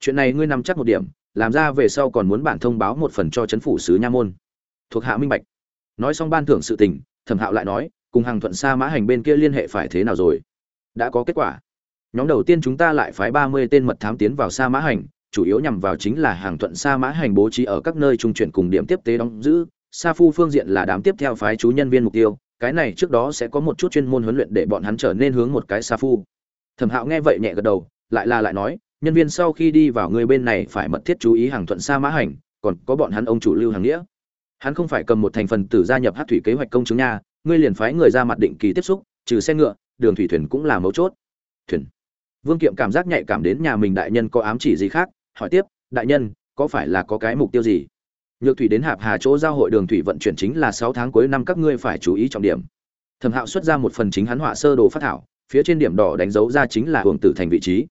Chuyện này ngươi nằm chắc một điểm, làm ra về sau còn muốn bản thông báo một phần cho chấn phủ sứ nha môn. Thuộc hạ minh bạch. Nói xong ban thưởng sự tình thẩm hạo lại nói, cùng hàng thuận sa mã hành bên kia liên hệ phải thế nào rồi? Đã có kết quả. Nhóm đầu tiên chúng ta lại phái ba mươi tên mật thám tiến vào sa mã hành, chủ yếu nhằm vào chính là hàng thuận sa mã hành bố trí ở các nơi trung chuyển cùng điểm tiếp tế đóng giữ. Sa phu phương diện là đám tiếp theo phái chú nhân viên mục tiêu, cái này trước đó sẽ có một chút chuyên môn huấn luyện để bọn hắn trở nên hướng một cái sa phu. Thẩm hạo nghe vậy nhẹ gật đầu, lại là lại nói, nhân viên sau khi đi vào người bên này phải mật thiết chú ý hàng thuận sa mã hành, còn có bọn hắn ông chủ lưu hàng nghĩa hắn không phải cầm một thành phần tử gia nhập hát thủy kế hoạch công chứng nha, ngươi liền phái người ra mặt định kỳ tiếp xúc, trừ xe ngựa, đường thủy thuyền cũng là mấu chốt. Thuyền. Vương kiệm cảm giác nhạy cảm đến nhà mình đại nhân có ám chỉ gì khác, hỏi tiếp, đại nhân, có phải là có cái mục tiêu gì? Nhược thủy đến hạp hà chỗ giao hội đường thủy vận chuyển chính là sáu tháng cuối năm các ngươi phải chú ý trọng điểm. Thẩm hạo xuất ra một phần chính hắn họa sơ đồ phát thảo, phía trên điểm đỏ đánh dấu ra chính là hưởng tử thành vị trí.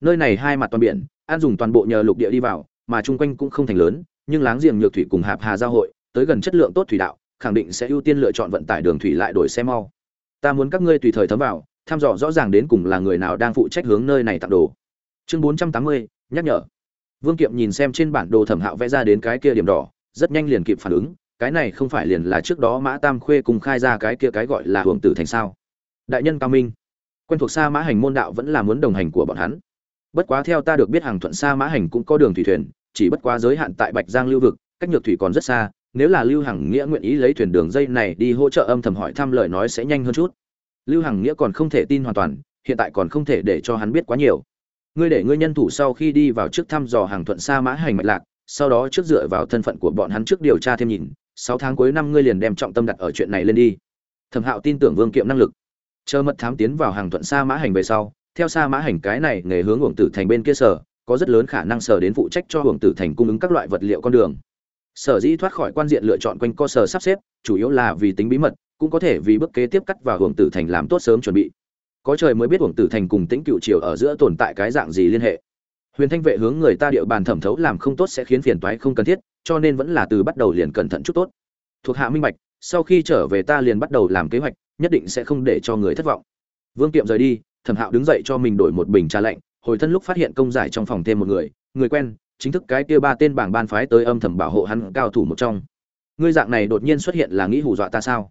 Nơi này hai mặt toàn biển, an dùng toàn bộ nhờ lục địa đi vào, mà chung quanh cũng không thành lớn, nhưng láng giềng nhược thủy cùng hạp hà giao hội tới gần chất lượng tốt thủy đạo, khẳng định sẽ ưu tiên lựa chọn vận tải đường thủy lại đổi xe mau. Ta muốn các ngươi tùy thời thấm vào thăm dò rõ ràng đến cùng là người nào đang phụ trách hướng nơi này tặng đồ. Chương bốn trăm tám mươi, nhắc nhở. Vương kiệm nhìn xem trên bản đồ thẩm hạo vẽ ra đến cái kia điểm đỏ, rất nhanh liền kịp phản ứng, cái này không phải liền là trước đó mã tam khuê cùng khai ra cái kia cái gọi là hoàng tử thành sao? Đại nhân cao minh. Quen thuộc xa mã hành môn đạo vẫn là muốn đồng hành của bọn hắn. Bất quá theo ta được biết hàng thuận xa mã hành cũng có đường thủy thuyền, chỉ bất quá giới hạn tại bạch giang lưu vực, cách nhược thủy còn rất xa nếu là lưu hằng nghĩa nguyện ý lấy thuyền đường dây này đi hỗ trợ âm thầm hỏi thăm lời nói sẽ nhanh hơn chút. Lưu hằng nghĩa còn không thể tin hoàn toàn, hiện tại còn không thể để cho hắn biết quá nhiều. Ngươi để ngươi nhân thủ sau khi đi vào trước thăm dò hàng thuận xa mã hành mạch lạc, sau đó trước dựa vào thân phận của bọn hắn trước điều tra thêm nhìn, sáu tháng cuối năm ngươi liền đem trọng tâm đặt ở chuyện này lên đi. Thẩm hạo tin tưởng vương kiệm năng lực. Chờ mật thám tiến vào hàng thuận xa mã hành về sau, theo xa mã hành cái này nghề hướng uổng tử thành bên kia sở, có rất lớn khả năng sở đến phụ trách cho uổng tử thành cung ứng các loại vật liệu con đường sở dĩ thoát khỏi quan diện lựa chọn quanh co sở sắp xếp, chủ yếu là vì tính bí mật, cũng có thể vì bước kế tiếp cắt vào hưởng tử thành làm tốt sớm chuẩn bị. Có trời mới biết hưởng tử thành cùng tĩnh cựu triều ở giữa tồn tại cái dạng gì liên hệ. Huyền thanh vệ hướng người ta địa bàn thẩm thấu làm không tốt sẽ khiến phiền toái không cần thiết, cho nên vẫn là từ bắt đầu liền cẩn thận chút tốt. Thuộc hạ minh bạch, sau khi trở về ta liền bắt đầu làm kế hoạch, nhất định sẽ không để cho người thất vọng. Vương kiệm rời đi, thẩm hạo đứng dậy cho mình đổi một bình trà lạnh, hồi thân lúc phát hiện công giải trong phòng thêm một người người quen chính thức cái kia ba tên bảng ban phái tới âm thầm bảo hộ hắn cao thủ một trong. Ngươi dạng này đột nhiên xuất hiện là nghĩ hù dọa ta sao?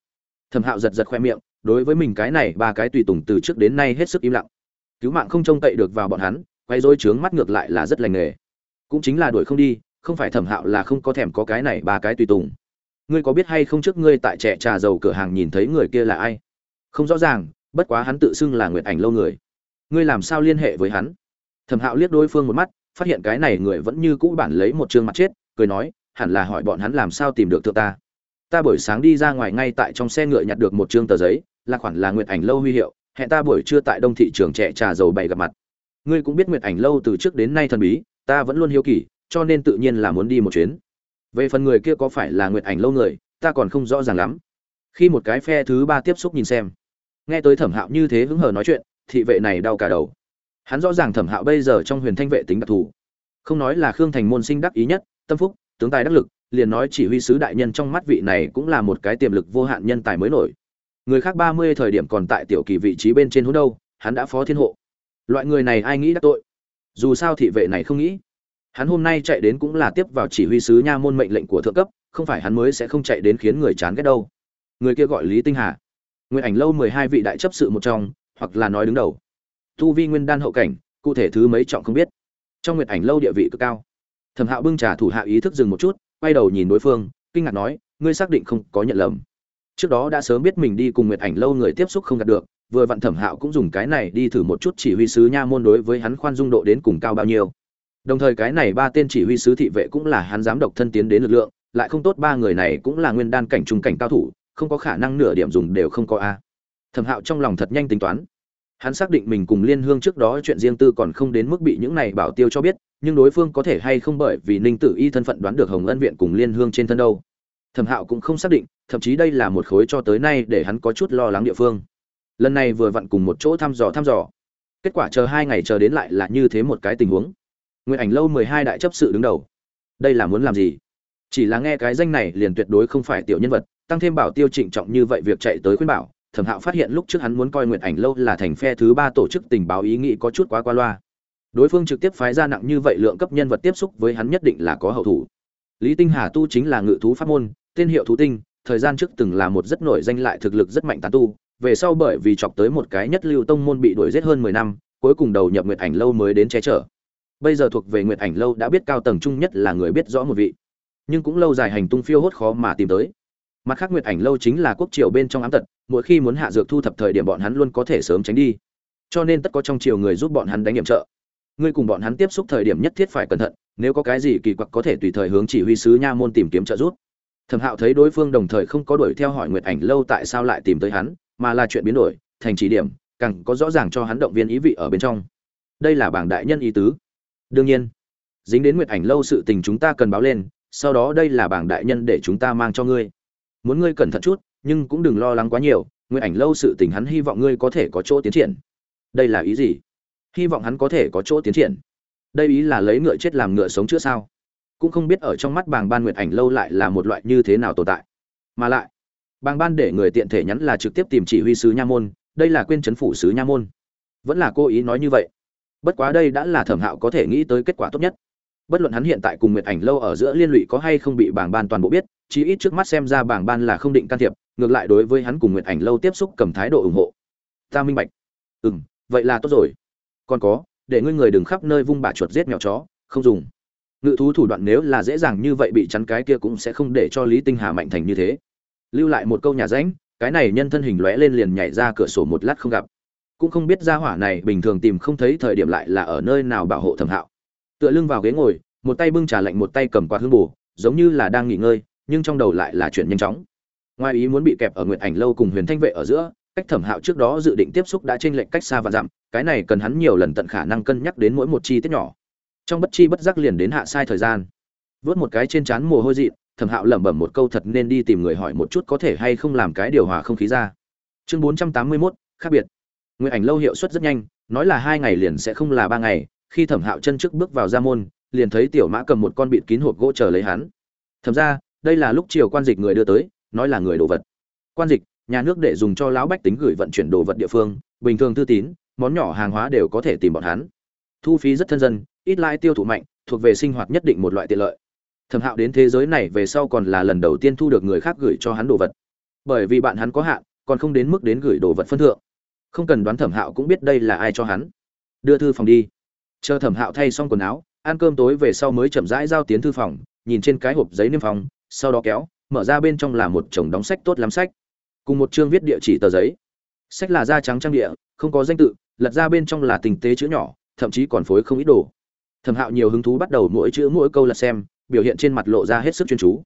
Thẩm hạo giật giật khoe miệng, đối với mình cái này, ba cái tùy tùng từ trước đến nay hết sức im lặng. Cứu mạng không trông cậy được vào bọn hắn, quay dối trướng mắt ngược lại là rất lành nghề. Cũng chính là đuổi không đi, không phải thẩm hạo là không có thèm có cái này, ba cái tùy tùng. Ngươi có biết hay không trước ngươi tại trẻ trà dầu cửa hàng nhìn thấy người kia là ai? Không rõ ràng, bất quá hắn tự xưng là nguyệt ảnh lâu người. Ngươi làm sao liên hệ với hắn? Thẩm hạo liếc đối phương một mắt phát hiện cái này người vẫn như cũ bản lấy một chương mặt chết, cười nói, hẳn là hỏi bọn hắn làm sao tìm được thượng ta. Ta buổi sáng đi ra ngoài ngay tại trong xe ngựa nhặt được một chương tờ giấy, là khoản là nguyệt ảnh lâu huy hiệu, hẹn ta buổi trưa tại đông thị trường trẻ trà dầu bày gặp mặt. Ngươi cũng biết nguyệt ảnh lâu từ trước đến nay thần bí, ta vẫn luôn hiếu kỳ, cho nên tự nhiên là muốn đi một chuyến. Về phần người kia có phải là nguyệt ảnh lâu người, ta còn không rõ ràng lắm. Khi một cái phe thứ ba tiếp xúc nhìn xem, nghe tới thẩm hạo như thế hứng hờ nói chuyện, thị vệ này đau cả đầu hắn rõ ràng thẩm hạo bây giờ trong huyền thanh vệ tính đặc thù. Không nói là khương thành môn sinh đắc ý nhất, tâm phúc, tướng tài đắc lực, liền nói chỉ huy sứ đại nhân trong mắt vị này cũng là một cái tiềm lực vô hạn nhân tài mới nổi. Người khác ba mươi thời điểm còn tại tiểu kỳ vị trí bên trên hố đâu, hắn đã phó thiên hộ. Loại người này ai nghĩ đắc tội? Dù sao thị vệ này không nghĩ. Hắn hôm nay chạy đến cũng là tiếp vào chỉ huy sứ nha môn mệnh lệnh của thượng cấp, không phải hắn mới sẽ không chạy đến khiến người chán ghét đâu. Người kia gọi lý tinh hà. Nguyện ảnh lâu mười hai vị đại chấp sự một trong, hoặc là nói đứng đầu tu vi nguyên đan hậu cảnh, cụ thể thứ mấy trọng không biết. Trong nguyệt ảnh lâu địa vị cực cao. Thẩm hạo bưng trà thủ hạ ý thức dừng một chút, quay đầu nhìn đối phương, kinh ngạc nói, ngươi xác định không có nhận lầm. Trước đó đã sớm biết mình đi cùng nguyệt ảnh lâu người tiếp xúc không đạt được, vừa vặn thẩm hạo cũng dùng cái này đi thử một chút chỉ huy sứ nha môn đối với hắn khoan dung độ đến cùng cao bao nhiêu. Đồng thời cái này ba tên chỉ huy sứ thị vệ cũng là hắn dám độc thân tiến đến lực lượng, lại không tốt ba người này cũng là nguyên đan cảnh trung cảnh cao thủ, không có khả năng nửa điểm dùng đều không có a. Thẩm hạo trong lòng thật nhanh tính toán hắn xác định mình cùng liên hương trước đó chuyện riêng tư còn không đến mức bị những này bảo tiêu cho biết, nhưng đối phương có thể hay không bởi vì ninh tử y thân phận đoán được hồng ân viện cùng liên hương trên thân đâu. Thẩm hạo cũng không xác định, thậm chí đây là một khối cho tới nay để hắn có chút lo lắng địa phương. Lần này vừa vặn cùng một chỗ thăm dò thăm dò. Kết quả chờ hai ngày chờ đến lại là như thế một cái tình huống. Nguyện ảnh lâu mười hai đại chấp sự đứng đầu. Đây là muốn làm gì? Chỉ là nghe cái danh này liền tuyệt đối không phải tiểu nhân vật, tăng thêm bảo tiêu trịnh trọng như vậy việc chạy tới khuyên bảo thẩm hạo phát hiện lúc trước hắn muốn coi nguyện ảnh lâu là thành phe thứ ba tổ chức tình báo ý nghĩ có chút quá qua loa. Đối phương trực tiếp phái ra nặng như vậy lượng cấp nhân vật tiếp xúc với hắn nhất định là có hậu thủ. Lý tinh hà tu chính là ngự thú pháp môn, tên hiệu thú tinh, thời gian trước từng là một rất nổi danh lại thực lực rất mạnh tán tu, về sau bởi vì chọc tới một cái nhất lưu tông môn bị đuổi giết hơn mười năm, cuối cùng đầu nhập nguyệt ảnh lâu mới đến che chở. Bây giờ thuộc về nguyệt ảnh lâu đã biết cao tầng trung nhất là người biết rõ một vị. Nhưng cũng lâu dài hành tung phiêu hốt khó mà tìm tới mặt khác nguyệt ảnh lâu chính là quốc triều bên trong ám tật, mỗi khi muốn hạ dược thu thập thời điểm bọn hắn luôn có thể sớm tránh đi. Cho nên tất có trong triều người giúp bọn hắn đánh nghiệm trợ. Ngươi cùng bọn hắn tiếp xúc thời điểm nhất thiết phải cẩn thận, nếu có cái gì kỳ quặc có thể tùy thời hướng chỉ huy sứ nha môn tìm kiếm trợ giúp. Thẩm hạo thấy đối phương đồng thời không có đuổi theo hỏi nguyệt ảnh lâu tại sao lại tìm tới hắn, mà là chuyện biến đổi, thành chỉ điểm, càng có rõ ràng cho hắn động viên ý vị ở bên trong. Đây là bảng đại nhân ý tứ. Đương nhiên, dính đến nguyệt ảnh lâu sự tình chúng ta cần báo lên, sau đó đây là bảng đại nhân để chúng ta mang cho ngươi muốn ngươi cẩn thận chút, nhưng cũng đừng lo lắng quá nhiều, Nguyện ảnh lâu sự tình hắn hy vọng ngươi có thể có chỗ tiến triển. Đây là ý gì? Hy vọng hắn có thể có chỗ tiến triển. Đây ý là lấy ngựa chết làm ngựa sống chữa sao? Cũng không biết ở trong mắt bàng ban nguyệt ảnh lâu lại là một loại như thế nào tồn tại. Mà lại, bàng ban để người tiện thể nhắn là trực tiếp tìm chỉ huy sứ nha môn, đây là quên chấn phủ sứ nha môn. Vẫn là cô ý nói như vậy. Bất quá đây đã là thẩm hạo có thể nghĩ tới kết quả tốt nhất bất luận hắn hiện tại cùng nguyệt ảnh lâu ở giữa liên lụy có hay không bị bảng ban toàn bộ biết, chí ít trước mắt xem ra bảng ban là không định can thiệp, ngược lại đối với hắn cùng nguyệt ảnh lâu tiếp xúc cầm thái độ ủng hộ. Ta minh bạch. Ừ m vậy là tốt rồi. Còn có, để ngươi người đừng khắp nơi vung bả chuột giết mèo chó, không dùng. Ngự thú thủ đoạn nếu là dễ dàng như vậy bị chắn cái kia cũng sẽ không để cho lý tinh hà mạnh thành như thế. Lưu lại một câu nhà ránh, cái này nhân thân hình lóe lên liền nhảy ra cửa sổ một lát không gặp. Cũng không biết ra hỏa này bình thường tìm không thấy thời điểm lại là ở nơi nào bảo hộ thẩm hạo tựa lưng vào ghế ngồi, một tay bưng trà lạnh, một tay cầm quạt hương bù, giống như là đang nghỉ ngơi, nhưng trong đầu lại là chuyện nhanh chóng. Ngoài ý muốn bị kẹp ở nguyện ảnh lâu cùng huyền thanh vệ ở giữa, cách thẩm hạo trước đó dự định tiếp xúc đã trên lệnh cách xa và dặm, cái này cần hắn nhiều lần tận khả năng cân nhắc đến mỗi một chi tiết nhỏ. Trong bất chi bất giác liền đến hạ sai thời gian. Vớt một cái trên trán mồ hôi dị thẩm hạo lẩm bẩm một câu thật nên đi tìm người hỏi một chút có thể hay không làm cái điều hòa không khí ra. Chương bốn trăm tám mươi mốt, khác biệt. Nguyện ảnh lâu hiệu suất rất nhanh, nói là hai ngày liền sẽ không là ba ngày khi thẩm hạo chân trước bước vào ra môn, liền thấy tiểu mã cầm một con bịt kín hộp gỗ chờ lấy hắn. Thẩm ra, đây là lúc chiều quan dịch người đưa tới, nói là người đồ vật. Quan dịch, nhà nước để dùng cho lão bách tính gửi vận chuyển đồ vật địa phương, bình thường thư tín, món nhỏ hàng hóa đều có thể tìm bọn hắn. Thu phí rất thân dân, ít lãi tiêu thụ mạnh, thuộc về sinh hoạt nhất định một loại tiện lợi. Thẩm hạo đến thế giới này về sau còn là lần đầu tiên thu được người khác gửi cho hắn đồ vật. Bởi vì bạn hắn có hạn, còn không đến mức đến gửi đồ vật phân thượng. Không cần đoán thẩm hạo cũng biết đây là ai cho hắn. Đưa thư phòng đi chờ thẩm hạo thay xong quần áo, ăn cơm tối về sau mới chậm rãi giao tiến thư phòng, nhìn trên cái hộp giấy niêm phòng sau đó kéo, mở ra bên trong là một chồng đóng sách tốt lắm sách. Cùng một chương viết địa chỉ tờ giấy. Sách là da trắng trang địa, không có danh tự, lật ra bên trong là tình tế chữ nhỏ, thậm chí còn phối không ít đồ. Thẩm hạo nhiều hứng thú bắt đầu mỗi chữ mỗi câu lật xem, biểu hiện trên mặt lộ ra hết sức chuyên chú.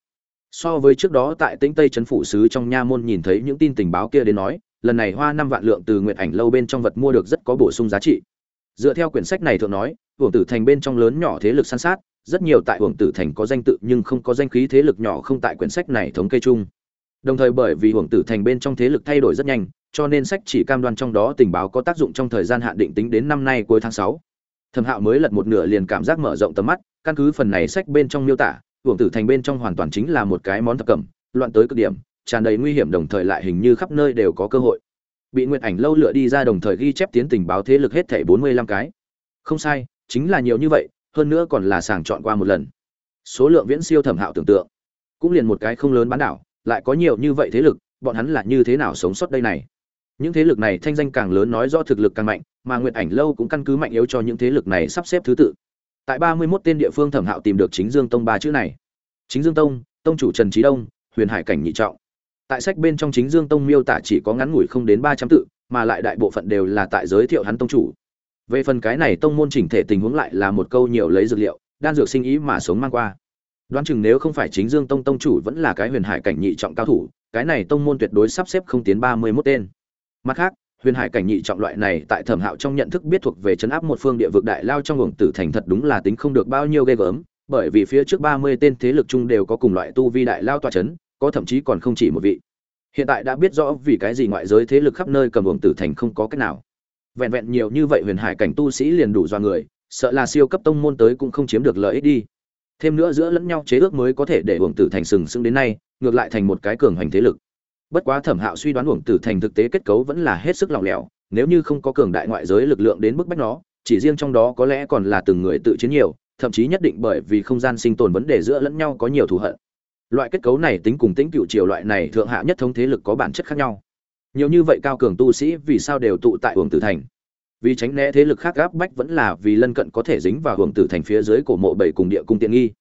So với trước đó tại tĩnh tây trấn phủ sứ trong nha môn nhìn thấy những tin tình báo kia đến nói, lần này hoa năm vạn lượng từ nguyện ảnh lâu bên trong vật mua được rất có bổ sung giá trị dựa theo quyển sách này thường nói hưởng tử thành bên trong lớn nhỏ thế lực san sát, rất nhiều tại hưởng tử thành có danh tự nhưng không có danh khí thế lực nhỏ không tại quyển sách này thống kê chung. Đồng thời bởi vì hưởng tử thành bên trong thế lực thay đổi rất nhanh, cho nên sách chỉ cam đoan trong đó tình báo có tác dụng trong thời gian hạn định tính đến năm nay cuối tháng sáu. Thẩm hạo mới lật một nửa liền cảm giác mở rộng tầm mắt, căn cứ phần này sách bên trong miêu tả hưởng tử thành bên trong hoàn toàn chính là một cái món thập cẩm, loạn tới cực điểm, tràn đầy nguy hiểm đồng thời lại hình như khắp nơi đều có cơ hội bị nguyệt ảnh lâu lựa đi ra đồng thời ghi chép tiến tình báo thế lực hết thảy bốn mươi lăm cái. Không sai, chính là nhiều như vậy, hơn nữa còn là sàng chọn qua một lần. Số lượng viễn siêu thẩm hạo tưởng tượng. Cũng liền một cái không lớn bán đảo, lại có nhiều như vậy thế lực, bọn hắn là như thế nào sống sót đây này? Những thế lực này thanh danh càng lớn nói do thực lực càng mạnh, mà nguyệt ảnh lâu cũng căn cứ mạnh yếu cho những thế lực này sắp xếp thứ tự. Tại ba mươi 31 tên địa phương thẩm hạo tìm được chính dương tông ba chữ này. Chính dương tông tông chủ trần trí đông, huyền hải cảnh nhị trọng tại sách bên trong chính dương tông miêu tả chỉ có ngắn ngủi không đến ba trăm tự, mà lại đại bộ phận đều là tại giới thiệu hắn tông chủ. Về phần cái này tông môn chỉnh thể tình huống lại là một câu nhiều lấy dược liệu, đan dược sinh ý mà sống mang qua. Đoán chừng nếu không phải chính dương tông tông chủ vẫn là cái huyền hải cảnh nhị trọng cao thủ, cái này tông môn tuyệt đối sắp xếp không tiến ba mươi mốt tên. Mặt khác, huyền hải cảnh nhị trọng loại này tại thẩm hạo trong nhận thức biết thuộc về chấn áp một phương địa vực đại lao trong hưởng tử thành thật đúng là tính không được bao nhiêu ghê gớm, bởi vì phía trước ba mươi tên thế lực chung đều có cùng loại tu vi đại lao tọa chấn có thậm chí còn không chỉ một vị. Hiện tại đã biết rõ vì cái gì ngoại giới thế lực khắp nơi cầm uổng tử thành không có cách nào. Vẹn vẹn nhiều như vậy huyền hải cảnh tu sĩ liền đủ do người, sợ là siêu cấp tông môn tới cũng không chiếm được lợi ích đi. Thêm nữa giữa lẫn nhau chế ước mới có thể để uổng tử thành sừng sững đến nay, ngược lại thành một cái cường hành thế lực. Bất quá thẩm hạo suy đoán uổng tử thành thực tế kết cấu vẫn là hết sức lỏng lẻo, nếu như không có cường đại ngoại giới lực lượng đến bức bách nó, chỉ riêng trong đó có lẽ còn là từng người tự chiến nhiều, thậm chí nhất định bởi vì không gian sinh tồn vấn đề giữa lẫn nhau có nhiều thù hận loại kết cấu này tính cùng tính cựu triều loại này thượng hạ nhất thống thế lực có bản chất khác nhau. Nhiều như vậy cao cường tu sĩ vì sao đều tụ tại hưởng tử thành? Vì tránh né thế lực khác gáp bách vẫn là vì lân cận có thể dính vào hưởng tử thành phía dưới của mộ bảy cùng địa cung tiện nghi.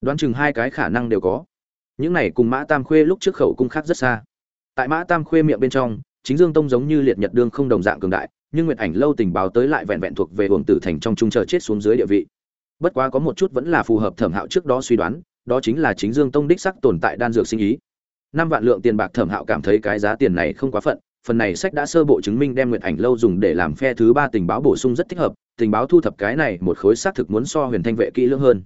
Đoán chừng hai cái khả năng đều có. Những này cùng mã tam khuê lúc trước khẩu cung khác rất xa. Tại mã tam khuê miệng bên trong, chính dương tông giống như liệt nhật đương không đồng dạng cường đại, nhưng nguyệt ảnh lâu tình báo tới lại vẹn vẹn thuộc về hưởng tử thành trong trung chờ chết xuống dưới địa vị. Bất quá có một chút vẫn là phù hợp thẩm hạo trước đó suy đoán đó chính là chính dương tông đích sắc tồn tại đan dược sinh ý. Năm vạn lượng tiền bạc thẩm hạo cảm thấy cái giá tiền này không quá phận, phần này sách đã sơ bộ chứng minh đem nguyện ảnh lâu dùng để làm phe thứ ba tình báo bổ sung rất thích hợp, tình báo thu thập cái này một khối xác thực muốn so huyền thanh vệ kỹ lưỡng hơn.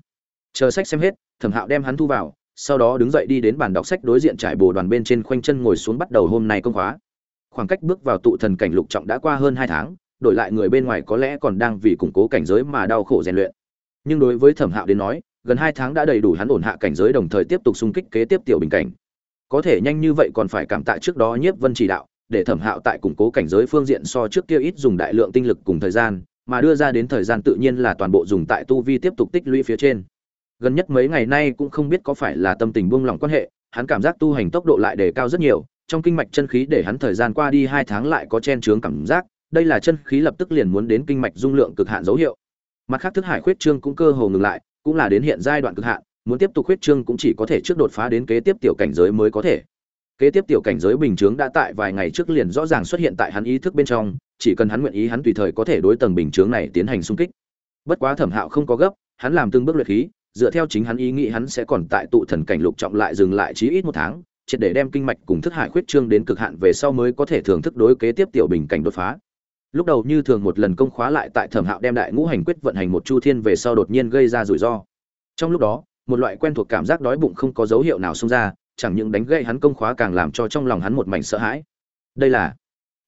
Chờ sách xem hết, thẩm hạo đem hắn thu vào, sau đó đứng dậy đi đến bàn đọc sách đối diện trải bồ đoàn bên trên khoanh chân ngồi xuống bắt đầu hôm nay công khóa. Khoảng cách bước vào tụ thần cảnh lục trọng đã qua hơn hai tháng, đổi lại người bên ngoài có lẽ còn đang vì củng cố cảnh giới mà đau khổ rèn luyện. Nhưng đối với thẩm hạo đến nói gần hai tháng đã đầy đủ hắn ổn hạ cảnh giới đồng thời tiếp tục xung kích kế tiếp tiểu bình cảnh. Có thể nhanh như vậy còn phải cảm tạ trước đó nhiếp vân chỉ đạo, để thẩm hạo tại củng cố cảnh giới phương diện so trước kia ít dùng đại lượng tinh lực cùng thời gian, mà đưa ra đến thời gian tự nhiên là toàn bộ dùng tại tu vi tiếp tục tích lũy phía trên. Gần nhất mấy ngày nay cũng không biết có phải là tâm tình buông lỏng quan hệ, hắn cảm giác tu hành tốc độ lại đề cao rất nhiều, trong kinh mạch chân khí để hắn thời gian qua đi hai tháng lại có chen chướng cảm giác, đây là chân khí lập tức liền muốn đến kinh mạch dung lượng cực hạn dấu hiệu. Mặt khác thức hải khuyết trương cũng cơ hồ ngừng lại cũng là đến hiện giai đoạn cực hạn, muốn tiếp tục huyết trương cũng chỉ có thể trước đột phá đến kế tiếp tiểu cảnh giới mới có thể. Kế tiếp tiểu cảnh giới bình chứng đã tại vài ngày trước liền rõ ràng xuất hiện tại hắn ý thức bên trong, chỉ cần hắn nguyện ý hắn tùy thời có thể đối tầng bình chứng này tiến hành xung kích. Bất quá thẩm hạo không có gấp, hắn làm từng bước luyện khí, dựa theo chính hắn ý nghĩ hắn sẽ còn tại tụ thần cảnh lục trọng lại dừng lại chí ít một tháng, triệt để đem kinh mạch cùng thức hải khuyết trương đến cực hạn về sau mới có thể thưởng thức đối kế tiếp tiểu bình cảnh đột phá lúc đầu như thường một lần công khóa lại tại thẩm hạo đem đại ngũ hành quyết vận hành một chu thiên về sau đột nhiên gây ra rủi ro. Trong lúc đó, một loại quen thuộc cảm giác đói bụng không có dấu hiệu nào xông ra, chẳng những đánh gây hắn công khóa càng làm cho trong lòng hắn một mảnh sợ hãi. Đây là,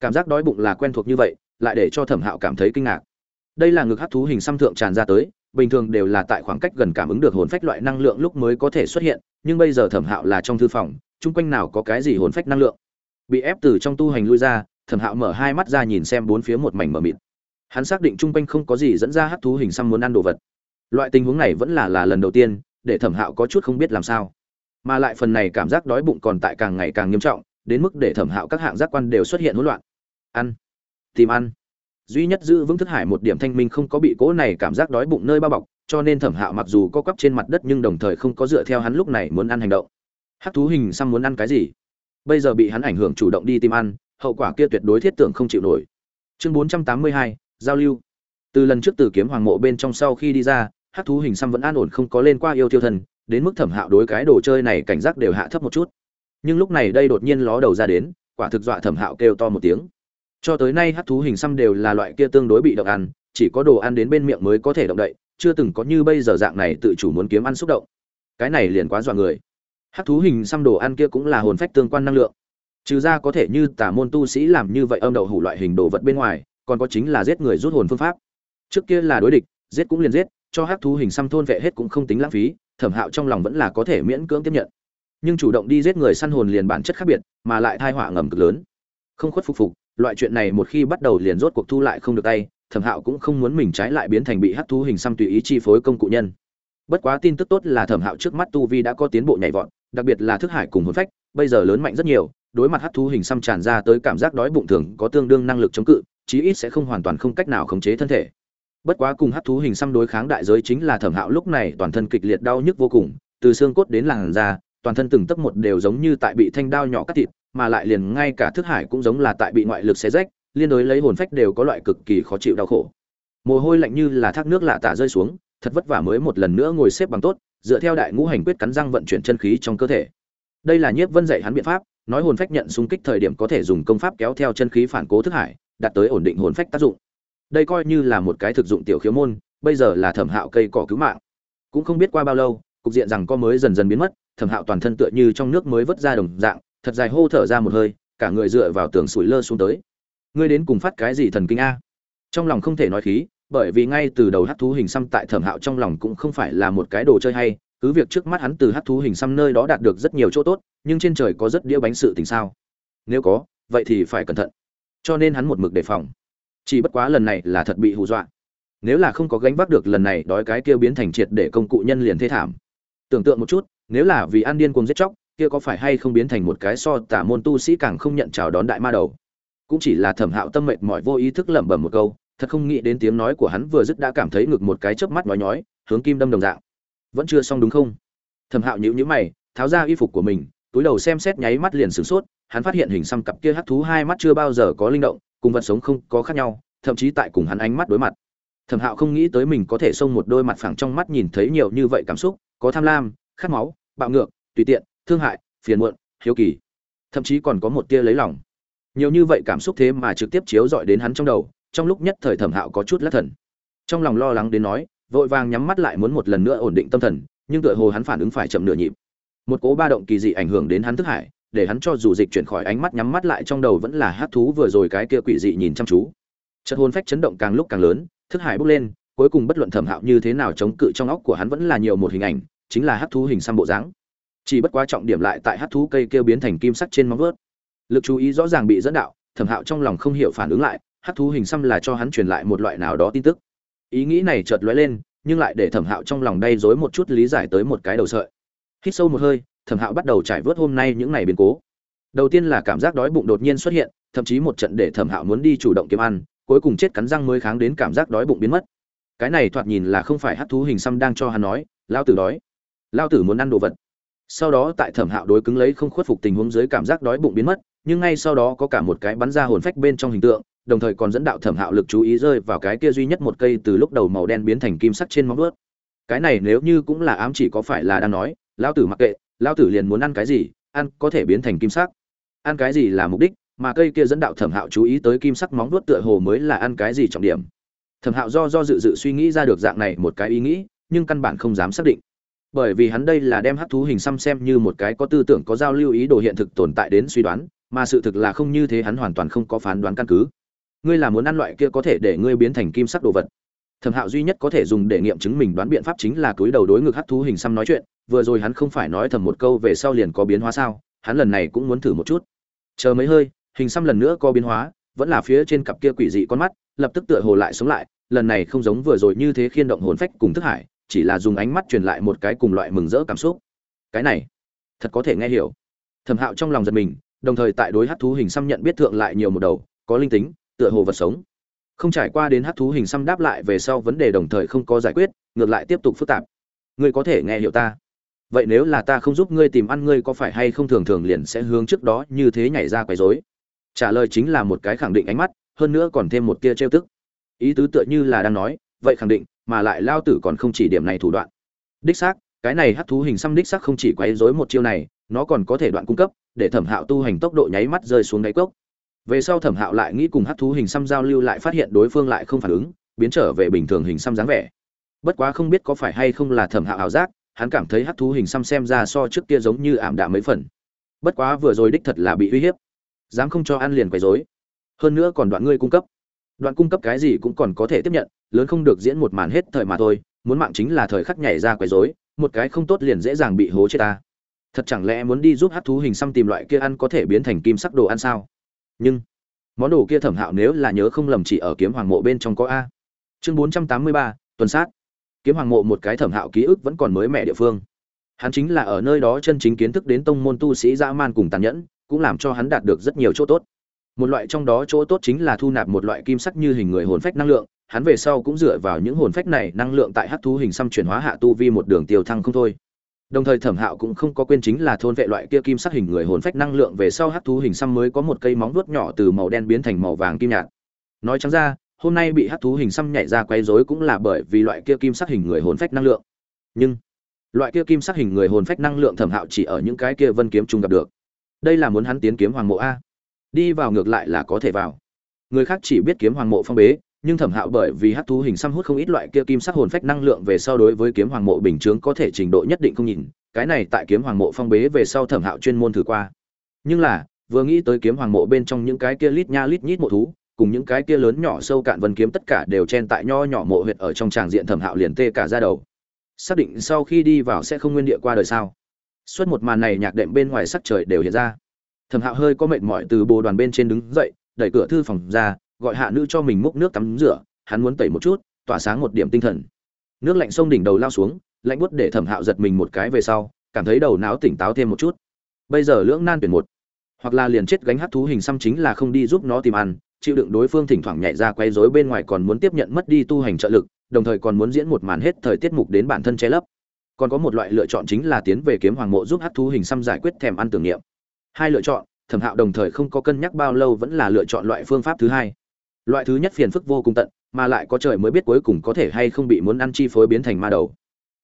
cảm giác đói bụng là quen thuộc như vậy, lại để cho thẩm hạo cảm thấy kinh ngạc. Đây là ngực hát thú hình xăm thượng tràn ra tới, bình thường đều là tại khoảng cách gần cảm ứng được hồn phách loại năng lượng lúc mới có thể xuất hiện, nhưng bây giờ thẩm hạo là trong thư phòng, chung quanh nào có cái gì hồn phách năng lượng? Bị ép từ trong tu hành lui ra thẩm hạo mở hai mắt ra nhìn xem bốn phía một mảnh mờ mịt. Hắn xác định chung quanh không có gì dẫn ra hắc thú hình xăm muốn ăn đồ vật. Loại tình huống này vẫn là là lần đầu tiên, để thẩm hạo có chút không biết làm sao. Mà lại phần này cảm giác đói bụng còn tại càng ngày càng nghiêm trọng, đến mức để thẩm hạo các hạng giác quan đều xuất hiện hỗn loạn. Ăn. Tìm ăn. Duy nhất giữ vững thức hải một điểm thanh minh không có bị cố này cảm giác đói bụng nơi bao bọc, cho nên thẩm hạo mặc dù có cắp trên mặt đất nhưng đồng thời không có dựa theo hắn lúc này muốn ăn hành động. Hắc thú hình xăm muốn ăn cái gì? Bây giờ bị hắn ảnh hưởng chủ động đi tìm ăn hậu quả kia tuyệt đối thiết tưởng không chịu nổi. Chương bốn trăm tám mươi hai, giao lưu. Từ lần trước từ kiếm hoàng mộ bên trong sau khi đi ra, hắc thú hình xăm vẫn an ổn không có lên qua yêu tiêu thần, đến mức thẩm hạo đối cái đồ chơi này cảnh giác đều hạ thấp một chút. Nhưng lúc này đây đột nhiên ló đầu ra đến, quả thực dọa thẩm hạo kêu to một tiếng. Cho tới nay hắc thú hình xăm đều là loại kia tương đối bị động ăn, chỉ có đồ ăn đến bên miệng mới có thể động đậy, chưa từng có như bây giờ dạng này tự chủ muốn kiếm ăn xúc động. Cái này liền quá dọa người. Hắc thú hình xăm đồ ăn kia cũng là hồn phách tương quan năng lượng trừ ra có thể như tả môn tu sĩ làm như vậy âm đậu hủ loại hình đồ vật bên ngoài, còn có chính là giết người rút hồn phương pháp. Trước kia là đối địch, giết cũng liền giết, cho hắc thú hình xăm thôn vệ hết cũng không tính lãng phí, thẩm hạo trong lòng vẫn là có thể miễn cưỡng tiếp nhận. Nhưng chủ động đi giết người săn hồn liền bản chất khác biệt, mà lại thai họa ngầm cực lớn. Không khuất phục phục, loại chuyện này một khi bắt đầu liền rốt cuộc thu lại không được tay, thẩm hạo cũng không muốn mình trái lại biến thành bị hắc thú hình xăm tùy ý chi phối công cụ nhân. Bất quá tin tức tốt là thẩm hạo trước mắt tu vi đã có tiến bộ nhảy vọt, đặc biệt là thức hải cùng hồn phách, bây giờ lớn mạnh rất nhiều đối mặt hắc thú hình xăm tràn ra tới cảm giác đói bụng thường có tương đương năng lực chống cự, chí ít sẽ không hoàn toàn không cách nào khống chế thân thể. Bất quá cùng hắc thú hình xăm đối kháng đại giới chính là thẩm hạo lúc này toàn thân kịch liệt đau nhức vô cùng, từ xương cốt đến làn da, toàn thân từng tấc một đều giống như tại bị thanh đao nhỏ cắt thịt, mà lại liền ngay cả thức hải cũng giống là tại bị ngoại lực xé rách, liên đối lấy hồn phách đều có loại cực kỳ khó chịu đau khổ. Mồ hôi lạnh như là thác nước lạ tả rơi xuống, thật vất vả mới một lần nữa ngồi xếp bằng tốt, dựa theo đại ngũ hành quyết cắn răng vận chuyển chân khí trong cơ thể. Đây là nhiếp vân dạy hắn biện pháp nói hồn phách nhận xung kích thời điểm có thể dùng công pháp kéo theo chân khí phản cố thức hải, đạt tới ổn định hồn phách tác dụng. Đây coi như là một cái thực dụng tiểu khiếu môn, bây giờ là thẩm hạo cây cỏ cứu mạng. Cũng không biết qua bao lâu, cục diện rằng có mới dần dần biến mất, thẩm hạo toàn thân tựa như trong nước mới vớt ra đồng dạng, thật dài hô thở ra một hơi, cả người dựa vào tường sủi lơ xuống tới. Ngươi đến cùng phát cái gì thần kinh a? Trong lòng không thể nói khí, bởi vì ngay từ đầu hát thú hình xăm tại thẩm hạo trong lòng cũng không phải là một cái đồ chơi hay cứ việc trước mắt hắn từ hát thú hình xăm nơi đó đạt được rất nhiều chỗ tốt, nhưng trên trời có rất đĩa bánh sự tình sao? Nếu có, vậy thì phải cẩn thận. Cho nên hắn một mực đề phòng. Chỉ bất quá lần này là thật bị hù dọa. Nếu là không có gánh vác được lần này, đói cái kia biến thành triệt để công cụ nhân liền thế thảm. Tưởng tượng một chút, nếu là vì ăn điên cuồng giết chóc, kia có phải hay không biến thành một cái so tả môn tu sĩ càng không nhận chào đón đại ma đầu? Cũng chỉ là thẩm hạo tâm mệt mỏi vô ý thức lẩm bẩm một câu, thật không nghĩ đến tiếng nói của hắn vừa dứt đã cảm thấy ngực một cái chớp mắt nói nhói, hướng kim đâm đồng dạng vẫn chưa xong đúng không? Thẩm hạo nhíu nhíu mày, tháo ra y phục của mình, túi đầu xem xét nháy mắt liền sửng sốt, hắn phát hiện hình xăm cặp kia hắc thú hai mắt chưa bao giờ có linh động, cùng vật sống không có khác nhau, thậm chí tại cùng hắn ánh mắt đối mặt. Thẩm hạo không nghĩ tới mình có thể xông một đôi mặt phẳng trong mắt nhìn thấy nhiều như vậy cảm xúc, có tham lam, khát máu, bạo ngược, tùy tiện, thương hại, phiền muộn, hiếu kỳ. Thậm chí còn có một tia lấy lòng. Nhiều như vậy cảm xúc thế mà trực tiếp chiếu dọi đến hắn trong đầu, trong lúc nhất thời thẩm hạo có chút lắc thần. Trong lòng lo lắng đến nói vội vàng nhắm mắt lại muốn một lần nữa ổn định tâm thần, nhưng tựa hồ hắn phản ứng phải chậm nửa nhịp. Một cố ba động kỳ dị ảnh hưởng đến hắn thức hải, để hắn cho dù dịch chuyển khỏi ánh mắt nhắm mắt lại trong đầu vẫn là hát thú vừa rồi cái kia quỷ dị nhìn chăm chú. Chất hồn phách chấn động càng lúc càng lớn, thức hải bốc lên, cuối cùng bất luận thẩm hạo như thế nào chống cự trong óc của hắn vẫn là nhiều một hình ảnh, chính là hát thú hình xăm bộ dáng. Chỉ bất quá trọng điểm lại tại hát thú cây kêu biến thành kim sắc trên móng vớt lực chú ý rõ ràng bị dẫn đạo, thẩm hạo trong lòng không hiểu phản ứng lại, hát thú hình xăm là cho hắn truyền lại một loại nào đó tin tức ý nghĩ này chợt lóe lên, nhưng lại để thẩm hạo trong lòng đay dối một chút lý giải tới một cái đầu sợi. Hít sâu một hơi, thẩm hạo bắt đầu trải vớt hôm nay những ngày biến cố. Đầu tiên là cảm giác đói bụng đột nhiên xuất hiện, thậm chí một trận để thẩm hạo muốn đi chủ động kiếm ăn, cuối cùng chết cắn răng mới kháng đến cảm giác đói bụng biến mất. Cái này thoạt nhìn là không phải hát thú hình xăm đang cho hắn nói lao tử đói. Lao tử muốn ăn đồ vật. Sau đó tại thẩm hạo đối cứng lấy không khuất phục tình huống dưới cảm giác đói bụng biến mất, nhưng ngay sau đó có cả một cái bắn ra hồn phách bên trong hình tượng đồng thời còn dẫn đạo thẩm hạo lực chú ý rơi vào cái kia duy nhất một cây từ lúc đầu màu đen biến thành kim sắc trên móng ướt cái này nếu như cũng là ám chỉ có phải là đang nói lao tử mặc kệ lao tử liền muốn ăn cái gì, ăn có thể biến thành kim sắc. Ăn cái gì là mục đích, mà cây kia dẫn đạo thẩm hạo chú ý tới kim sắc móng vuốt tựa hồ mới là ăn cái gì trọng điểm. Thẩm hạo do do dự dự suy nghĩ ra được dạng này một cái ý nghĩ, nhưng căn bản không dám xác định. Bởi vì hắn đây là đem hắc thú hình xăm xem như một cái có tư tưởng, có giao lưu ý đồ hiện thực tồn tại đến suy đoán, mà sự thực là không như thế hắn hoàn toàn không có phán đoán căn cứ ngươi là muốn ăn loại kia có thể để ngươi biến thành kim sắc đồ vật. Thẩm hạo duy nhất có thể dùng để nghiệm chứng mình đoán biện pháp chính là túi đầu đối ngực hắc thú hình xăm nói chuyện, vừa rồi hắn không phải nói thầm một câu về sau liền có biến hóa sao, hắn lần này cũng muốn thử một chút. Chờ mấy hơi, hình xăm lần nữa có biến hóa, vẫn là phía trên cặp kia quỷ dị con mắt, lập tức tựa hồ lại sống lại, lần này không giống vừa rồi như thế khiên động hồn phách cùng thức hải, chỉ là dùng ánh mắt truyền lại một cái cùng loại mừng rỡ cảm xúc. Cái này, thật có thể nghe hiểu. Thẩm hạo trong lòng giật mình, đồng thời tại đối hát thú hình xăm nhận biết thượng lại nhiều một đầu, có linh tính tựa hồ vật sống. Không trải qua đến hát thú hình xăm đáp lại về sau vấn đề đồng thời không có giải quyết, ngược lại tiếp tục phức tạp. Ngươi có thể nghe hiểu ta. Vậy nếu là ta không giúp ngươi tìm ăn ngươi có phải hay không thường thường liền sẽ hướng trước đó như thế nhảy ra quấy rối? Trả lời chính là một cái khẳng định ánh mắt, hơn nữa còn thêm một tia trêu tức. Ý tứ tựa như là đang nói, vậy khẳng định, mà lại lao tử còn không chỉ điểm này thủ đoạn. Đích xác, cái này hắc thú hình xăm đích xác không chỉ quấy rối một chiêu này, nó còn có thể đoạn cung cấp, để thẩm hạo tu hành tốc độ nháy mắt rơi xuống đáy cốc về sau thẩm hạo lại nghĩ cùng hắc thú hình xăm giao lưu lại phát hiện đối phương lại không phản ứng, biến trở về bình thường hình xăm dáng vẻ. Bất quá không biết có phải hay không là thẩm hạo ảo giác, hắn cảm thấy hắc thú hình xăm xem ra so trước kia giống như ảm đạm mấy phần. Bất quá vừa rồi đích thật là bị uy hiếp. Dám không cho ăn liền quấy rối. Hơn nữa còn đoạn ngươi cung cấp. Đoạn cung cấp cái gì cũng còn có thể tiếp nhận, lớn không được diễn một màn hết thời mà thôi, muốn mạng chính là thời khắc nhảy ra quấy rối, một cái không tốt liền dễ dàng bị hố chết ta. Thật chẳng lẽ muốn đi giúp hát thú hình xăm tìm loại kia ăn có thể biến thành kim sắc đồ ăn sao? Nhưng, món đồ kia thẩm hạo nếu là nhớ không lầm chỉ ở kiếm hoàng mộ bên trong có a. Chương bốn trăm tám mươi ba, tuần sát. Kiếm hoàng mộ một cái thẩm hạo ký ức vẫn còn mới mẻ địa phương. Hắn chính là ở nơi đó chân chính kiến thức đến tông môn tu sĩ dã man cùng tàn nhẫn, cũng làm cho hắn đạt được rất nhiều chỗ tốt. Một loại trong đó chỗ tốt chính là thu nạp một loại kim sắc như hình người hồn phách năng lượng, hắn về sau cũng dựa vào những hồn phách này năng lượng tại hắc thú hình xăm chuyển hóa hạ tu vi một đường tiêu thăng không thôi đồng thời thẩm hạo cũng không có quên chính là thôn vệ loại kia kim sắc hình người hồn phách năng lượng về sau hát thú hình xăm mới có một cây móng vuốt nhỏ từ màu đen biến thành màu vàng kim nhạt. Nói trắng ra, hôm nay bị hát thú hình xăm nhảy ra quấy rối cũng là bởi vì loại kia kim sắc hình người hồn phách năng lượng. Nhưng, loại kia kim sắc hình người hồn phách năng lượng thẩm hạo chỉ ở những cái kia vân kiếm chung gặp được. Đây là muốn hắn tiến kiếm hoàng mộ a. Đi vào ngược lại là có thể vào. Người khác chỉ biết kiếm hoàng mộ phong bế nhưng thẩm hạo bởi vì hát thú hình xăm hút không ít loại kia kim sắc hồn phách năng lượng về sau đối với kiếm hoàng mộ bình chướng có thể trình độ nhất định không nhìn, cái này tại kiếm hoàng mộ phong bế về sau thẩm hạo chuyên môn thử qua. Nhưng là, vừa nghĩ tới kiếm hoàng mộ bên trong những cái kia lít nha lít nhít mộ thú, cùng những cái kia lớn nhỏ sâu cạn vân kiếm tất cả đều chen tại nho nhỏ mộ huyệt ở trong tràng diện thẩm hạo liền tê cả ra đầu. Xác định sau khi đi vào sẽ không nguyên địa qua đời sao? Suốt một màn này nhạc đệm bên ngoài sắc trời đều hiện ra. Thẩm hạo hơi có mệt mỏi từ bồ đoàn bên trên đứng dậy, đẩy cửa thư phòng ra gọi hạ nữ cho mình múc nước tắm rửa, hắn muốn tẩy một chút, tỏa sáng một điểm tinh thần. Nước lạnh sông đỉnh đầu lao xuống, lạnh buốt để thẩm hạo giật mình một cái về sau, cảm thấy đầu não tỉnh táo thêm một chút. Bây giờ lưỡng nan tuyển một. Hoặc là liền chết gánh hát thú hình xăm chính là không đi giúp nó tìm ăn, chịu đựng đối phương thỉnh thoảng nhảy ra quay rối bên ngoài còn muốn tiếp nhận mất đi tu hành trợ lực, đồng thời còn muốn diễn một màn hết thời tiết mục đến bản thân che lấp. Còn có một loại lựa chọn chính là tiến về kiếm hoàng mộ giúp hát thú hình xăm giải quyết thèm ăn tưởng niệm. Hai lựa chọn, thẩm hạo đồng thời không có cân nhắc bao lâu vẫn là lựa chọn loại phương pháp thứ hai loại thứ nhất phiền phức vô cùng tận, mà lại có trời mới biết cuối cùng có thể hay không bị muốn ăn chi phối biến thành ma đầu.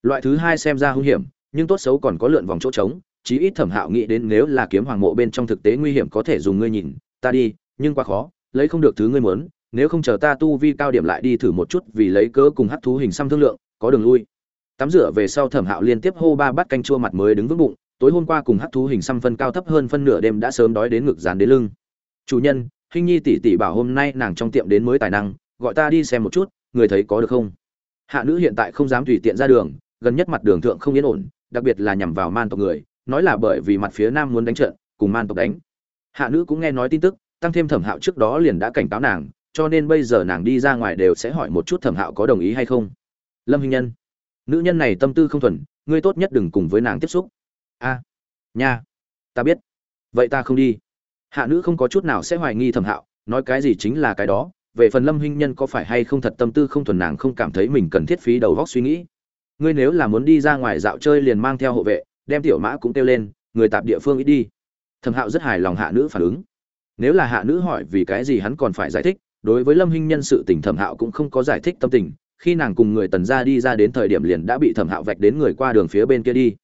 Loại thứ hai xem ra hung hiểm, nhưng tốt xấu còn có lượn vòng chỗ trống, chí ít thẩm hạo nghĩ đến nếu là kiếm hoàng mộ bên trong thực tế nguy hiểm có thể dùng ngươi nhìn, ta đi, nhưng quá khó, lấy không được thứ ngươi muốn, nếu không chờ ta tu vi cao điểm lại đi thử một chút vì lấy cớ cùng hắc thú hình xăm thương lượng, có đường lui. Tắm rửa về sau thẩm hạo liên tiếp hô ba bát canh chua mặt mới đứng vững bụng, tối hôm qua cùng hắc thú hình xăm phân cao thấp hơn phân nửa đêm đã sớm đói đến ngực dán đến lưng. Chủ nhân hình nhi tỷ tỷ bảo hôm nay nàng trong tiệm đến mới tài năng, gọi ta đi xem một chút, người thấy có được không? Hạ nữ hiện tại không dám tùy tiện ra đường, gần nhất mặt đường thượng không yên ổn, đặc biệt là nhằm vào man tộc người, nói là bởi vì mặt phía nam muốn đánh trận, cùng man tộc đánh. Hạ nữ cũng nghe nói tin tức, tăng thêm thẩm hạo trước đó liền đã cảnh cáo nàng, cho nên bây giờ nàng đi ra ngoài đều sẽ hỏi một chút thẩm hạo có đồng ý hay không. Lâm hình nhân, nữ nhân này tâm tư không thuần, ngươi tốt nhất đừng cùng với nàng tiếp xúc. A, nha, ta biết. Vậy ta không đi hạ nữ không có chút nào sẽ hoài nghi thẩm hạo, nói cái gì chính là cái đó, về phần lâm huynh nhân có phải hay không thật tâm tư không thuần nàng không cảm thấy mình cần thiết phí đầu góc suy nghĩ. Ngươi nếu là muốn đi ra ngoài dạo chơi liền mang theo hộ vệ, đem tiểu mã cũng kêu lên, người tạp địa phương ít đi. Thẩm hạo rất hài lòng hạ nữ phản ứng. Nếu là hạ nữ hỏi vì cái gì hắn còn phải giải thích, đối với lâm huynh nhân sự tình thẩm hạo cũng không có giải thích tâm tình, khi nàng cùng người tần ra đi ra đến thời điểm liền đã bị thẩm hạo vạch đến người qua đường phía bên kia đi.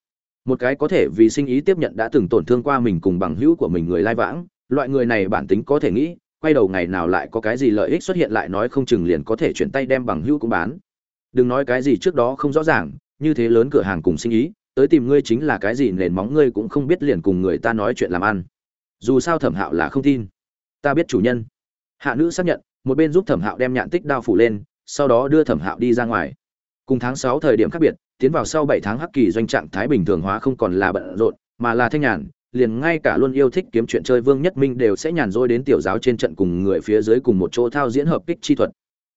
Một cái có thể vì sinh ý tiếp nhận đã từng tổn thương qua mình cùng bằng hữu của mình người lai vãng loại người này bản tính có thể nghĩ, quay đầu ngày nào lại có cái gì lợi ích xuất hiện lại nói không chừng liền có thể chuyển tay đem bằng hữu cũng bán. Đừng nói cái gì trước đó không rõ ràng, như thế lớn cửa hàng cùng sinh ý, tới tìm ngươi chính là cái gì nền móng ngươi cũng không biết liền cùng người ta nói chuyện làm ăn. Dù sao thẩm hạo là không tin. Ta biết chủ nhân. Hạ nữ xác nhận, một bên giúp thẩm hạo đem nhạn tích đao phủ lên, sau đó đưa thẩm hạo đi ra ngoài. Cùng tháng sáu thời điểm khác biệt, tiến vào sau bảy tháng hắc kỳ doanh trạng thái bình thường hóa không còn là bận rộn, mà là thanh nhàn liền ngay cả luôn yêu thích kiếm chuyện chơi vương nhất minh đều sẽ nhàn rỗi đến tiểu giáo trên trận cùng người phía dưới cùng một chỗ thao diễn hợp kích chi thuật.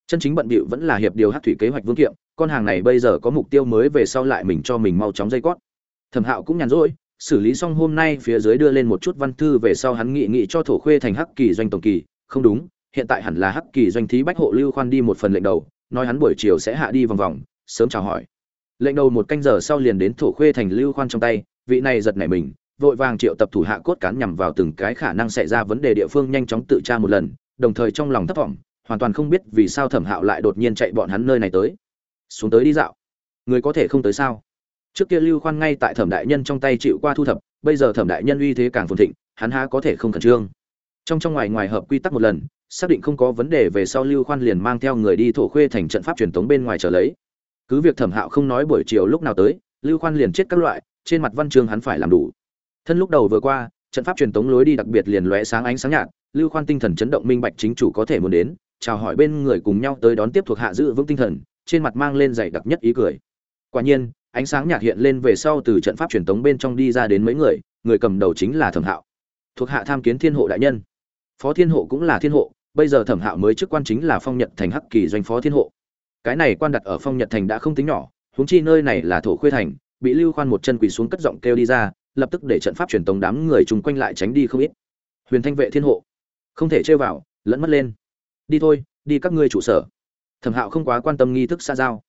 Chân chính bận bịu vẫn là hiệp điều hắc thủy kế hoạch vương kiệm, con hàng này bây giờ có mục tiêu mới về sau lại mình cho mình mau chóng dây cót thẩm hạo cũng nhàn rỗi, xử lý xong hôm nay phía dưới đưa lên một chút văn thư về sau hắn nghị nghị cho thổ khuê thành hắc kỳ doanh tổng kỳ, không đúng, hiện tại hẳn là hắc kỳ doanh thí bách hộ lưu khoan đi một phần lệnh đầu, nói hắn buổi chiều sẽ hạ đi vòng vòng, sớm chào hỏi. Lệnh đầu một canh giờ sau liền đến thổ khuê thành lưu khoan trong tay, vị này giật nảy mình vội vàng triệu tập thủ hạ cốt cán nhằm vào từng cái khả năng xảy ra vấn đề địa phương nhanh chóng tự tra một lần, đồng thời trong lòng thất vọng hoàn toàn không biết vì sao thẩm hạo lại đột nhiên chạy bọn hắn nơi này tới. Xuống tới đi dạo. Người có thể không tới sao? Trước kia lưu khoan ngay tại thẩm đại nhân trong tay chịu qua thu thập, bây giờ thẩm đại nhân uy thế càng phồn thịnh, hắn há có thể không cần trương? Trong trong ngoài ngoài hợp quy tắc một lần, xác định không có vấn đề về sau lưu khoan liền mang theo người đi thổ khuê thành trận pháp truyền thống bên ngoài chờ lấy. Cứ việc thẩm hạo không nói buổi chiều lúc nào tới, lưu khoan liền chết các loại, trên mặt văn chương hắn phải làm đủ thân lúc đầu vừa qua, trận pháp truyền tống lối đi đặc biệt liền lóe sáng ánh sáng nhạt, lưu khoan tinh thần chấn động minh bạch chính chủ có thể muốn đến, chào hỏi bên người cùng nhau tới đón tiếp thuộc hạ giữ vững tinh thần, trên mặt mang lên dày đặc nhất ý cười. Quả nhiên, ánh sáng nhạt hiện lên về sau từ trận pháp truyền tống bên trong đi ra đến mấy người người cầm đầu chính là thẩm hạo. Thuộc hạ tham kiến thiên hộ đại nhân. Phó thiên hộ cũng là thiên hộ, bây giờ thẩm hạo mới chức quan chính là phong nhật thành hắc kỳ doanh phó thiên hộ. Cái này quan đặt ở phong nhật thành đã không tính nhỏ, huống chi nơi này là thổ khuê thành, bị lưu khoan một chân quỳ xuống cất giọng kêu đi ra lập tức để trận pháp truyền tống đám người chung quanh lại tránh đi không ít. Huyền thanh vệ thiên hộ, không thể chơi vào, lẫn mất lên. Đi thôi, đi các ngươi trụ sở. Thẩm hạo không quá quan tâm nghi thức xa giao.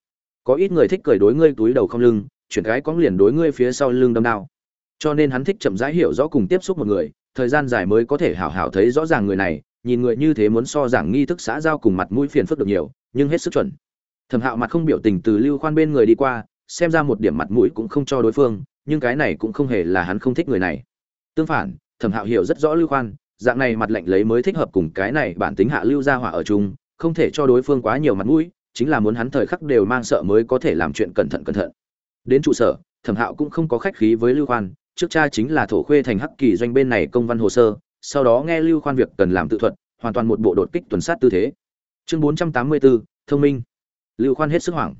Có ít người thích cười đối ngươi túi đầu không lưng, chuyển cái cóng liền đối ngươi phía sau lưng đâm đao. Cho nên hắn thích chậm rãi hiểu rõ cùng tiếp xúc một người, thời gian dài mới có thể hảo hảo thấy rõ ràng người này, nhìn người như thế muốn so giảng nghi thức xã giao cùng mặt mũi phiền phức được nhiều, nhưng hết sức chuẩn. Thẩm hạo mặt không biểu tình từ lưu khoan bên người đi qua, xem ra một điểm mặt mũi cũng không cho đối phương nhưng cái này cũng không hề là hắn không thích người này. Tương phản, thẩm hạo hiểu rất rõ lưu khoan, dạng này mặt lạnh lấy mới thích hợp cùng cái này bản tính hạ lưu ra hỏa ở chung, không thể cho đối phương quá nhiều mặt mũi, chính là muốn hắn thời khắc đều mang sợ mới có thể làm chuyện cẩn thận cẩn thận. Đến trụ sở, thẩm hạo cũng không có khách khí với lưu khoan, trước cha chính là thổ khuê thành hắc kỳ doanh bên này công văn hồ sơ, sau đó nghe lưu khoan việc cần làm tự thuật, hoàn toàn một bộ đột kích tuần sát tư thế. Chương bốn trăm tám mươi bốn thông minh. Lưu khoan hết sức hoảng.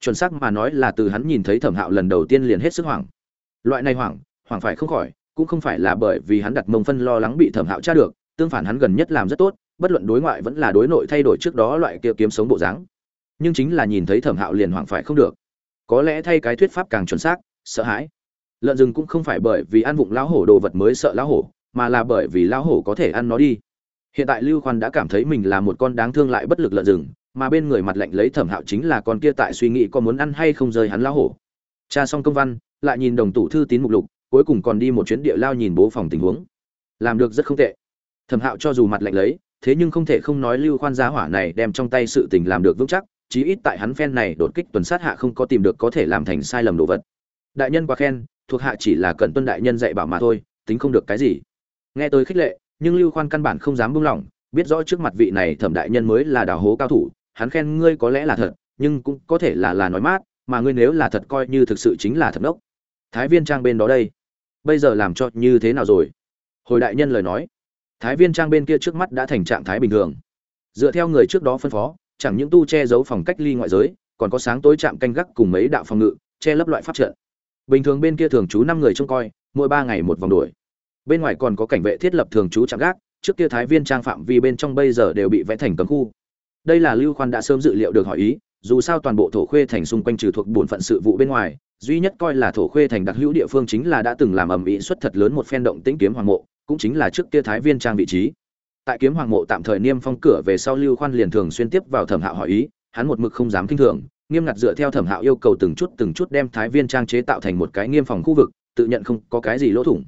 Chuẩn xác mà nói là từ hắn nhìn thấy thẩm hạo lần đầu tiên liền hết sức hoảng loại này hoảng hoảng phải không khỏi, cũng không phải là bởi vì hắn đặt mông phân lo lắng bị thẩm hạo tra được, tương phản hắn gần nhất làm rất tốt, bất luận đối ngoại vẫn là đối nội thay đổi trước đó loại kia kiếm sống bộ dáng. Nhưng chính là nhìn thấy thẩm hạo liền hoảng phải không được. Có lẽ thay cái thuyết pháp càng chuẩn xác, sợ hãi. Lợn rừng cũng không phải bởi vì ăn vụng lão hổ đồ vật mới sợ lão hổ, mà là bởi vì lão hổ có thể ăn nó đi. Hiện tại lưu khoan đã cảm thấy mình là một con đáng thương lại bất lực lợn rừng, mà bên người mặt lạnh lấy thẩm hạo chính là con kia tại suy nghĩ có muốn ăn hay không rơi hắn lão hổ. Tra xong công văn lại nhìn đồng tủ thư tín mục lục, cuối cùng còn đi một chuyến địa lao nhìn bố phòng tình huống. Làm được rất không tệ. Thẩm hạo cho dù mặt lạnh lấy, thế nhưng không thể không nói lưu khoan giá hỏa này đem trong tay sự tình làm được vững chắc, chí ít tại hắn phen này đột kích tuần sát hạ không có tìm được có thể làm thành sai lầm đồ vật. Đại nhân quá khen, thuộc hạ chỉ là cần tuân đại nhân dạy bảo mà thôi, tính không được cái gì. Nghe tôi khích lệ, nhưng lưu khoan căn bản không dám buông lỏng, biết rõ trước mặt vị này thẩm đại nhân mới là đào hố cao thủ, hắn khen ngươi có lẽ là thật, nhưng cũng có thể là là nói mát, mà ngươi nếu là thật coi như thực sự chính là thật đốc thái viên trang bên đó đây. Bây giờ làm cho như thế nào rồi? Hồi đại nhân lời nói. Thái viên trang bên kia trước mắt đã thành trạng thái bình thường. Dựa theo người trước đó phân phó, chẳng những tu che giấu phòng cách ly ngoại giới, còn có sáng tối chạm canh gác cùng mấy đạo phòng ngự, che lấp loại pháp trận. Bình thường bên kia thường trú năm người trông coi, mỗi ba ngày một vòng đuổi. Bên ngoài còn có cảnh vệ thiết lập thường trú chạm gác, trước kia thái viên trang phạm vi bên trong bây giờ đều bị vẽ thành cấm khu. Đây là lưu khoan đã sớm dự liệu được hỏi ý, dù sao toàn bộ thổ khuê thành xung quanh trừ thuộc bổn phận sự vụ bên ngoài duy nhất coi là thổ khuê thành đặc hữu địa phương chính là đã từng làm ầm ĩ xuất thật lớn một phen động tĩnh kiếm hoàng mộ, cũng chính là trước kia thái viên trang vị trí. Tại kiếm hoàng mộ tạm thời niêm phong cửa về sau lưu khoan liền thường xuyên tiếp vào thẩm hạo hỏi ý, hắn một mực không dám kinh thường, nghiêm ngặt dựa theo thẩm hạo yêu cầu từng chút từng chút đem thái viên trang chế tạo thành một cái nghiêm phòng khu vực, tự nhận không có cái gì lỗ thủng.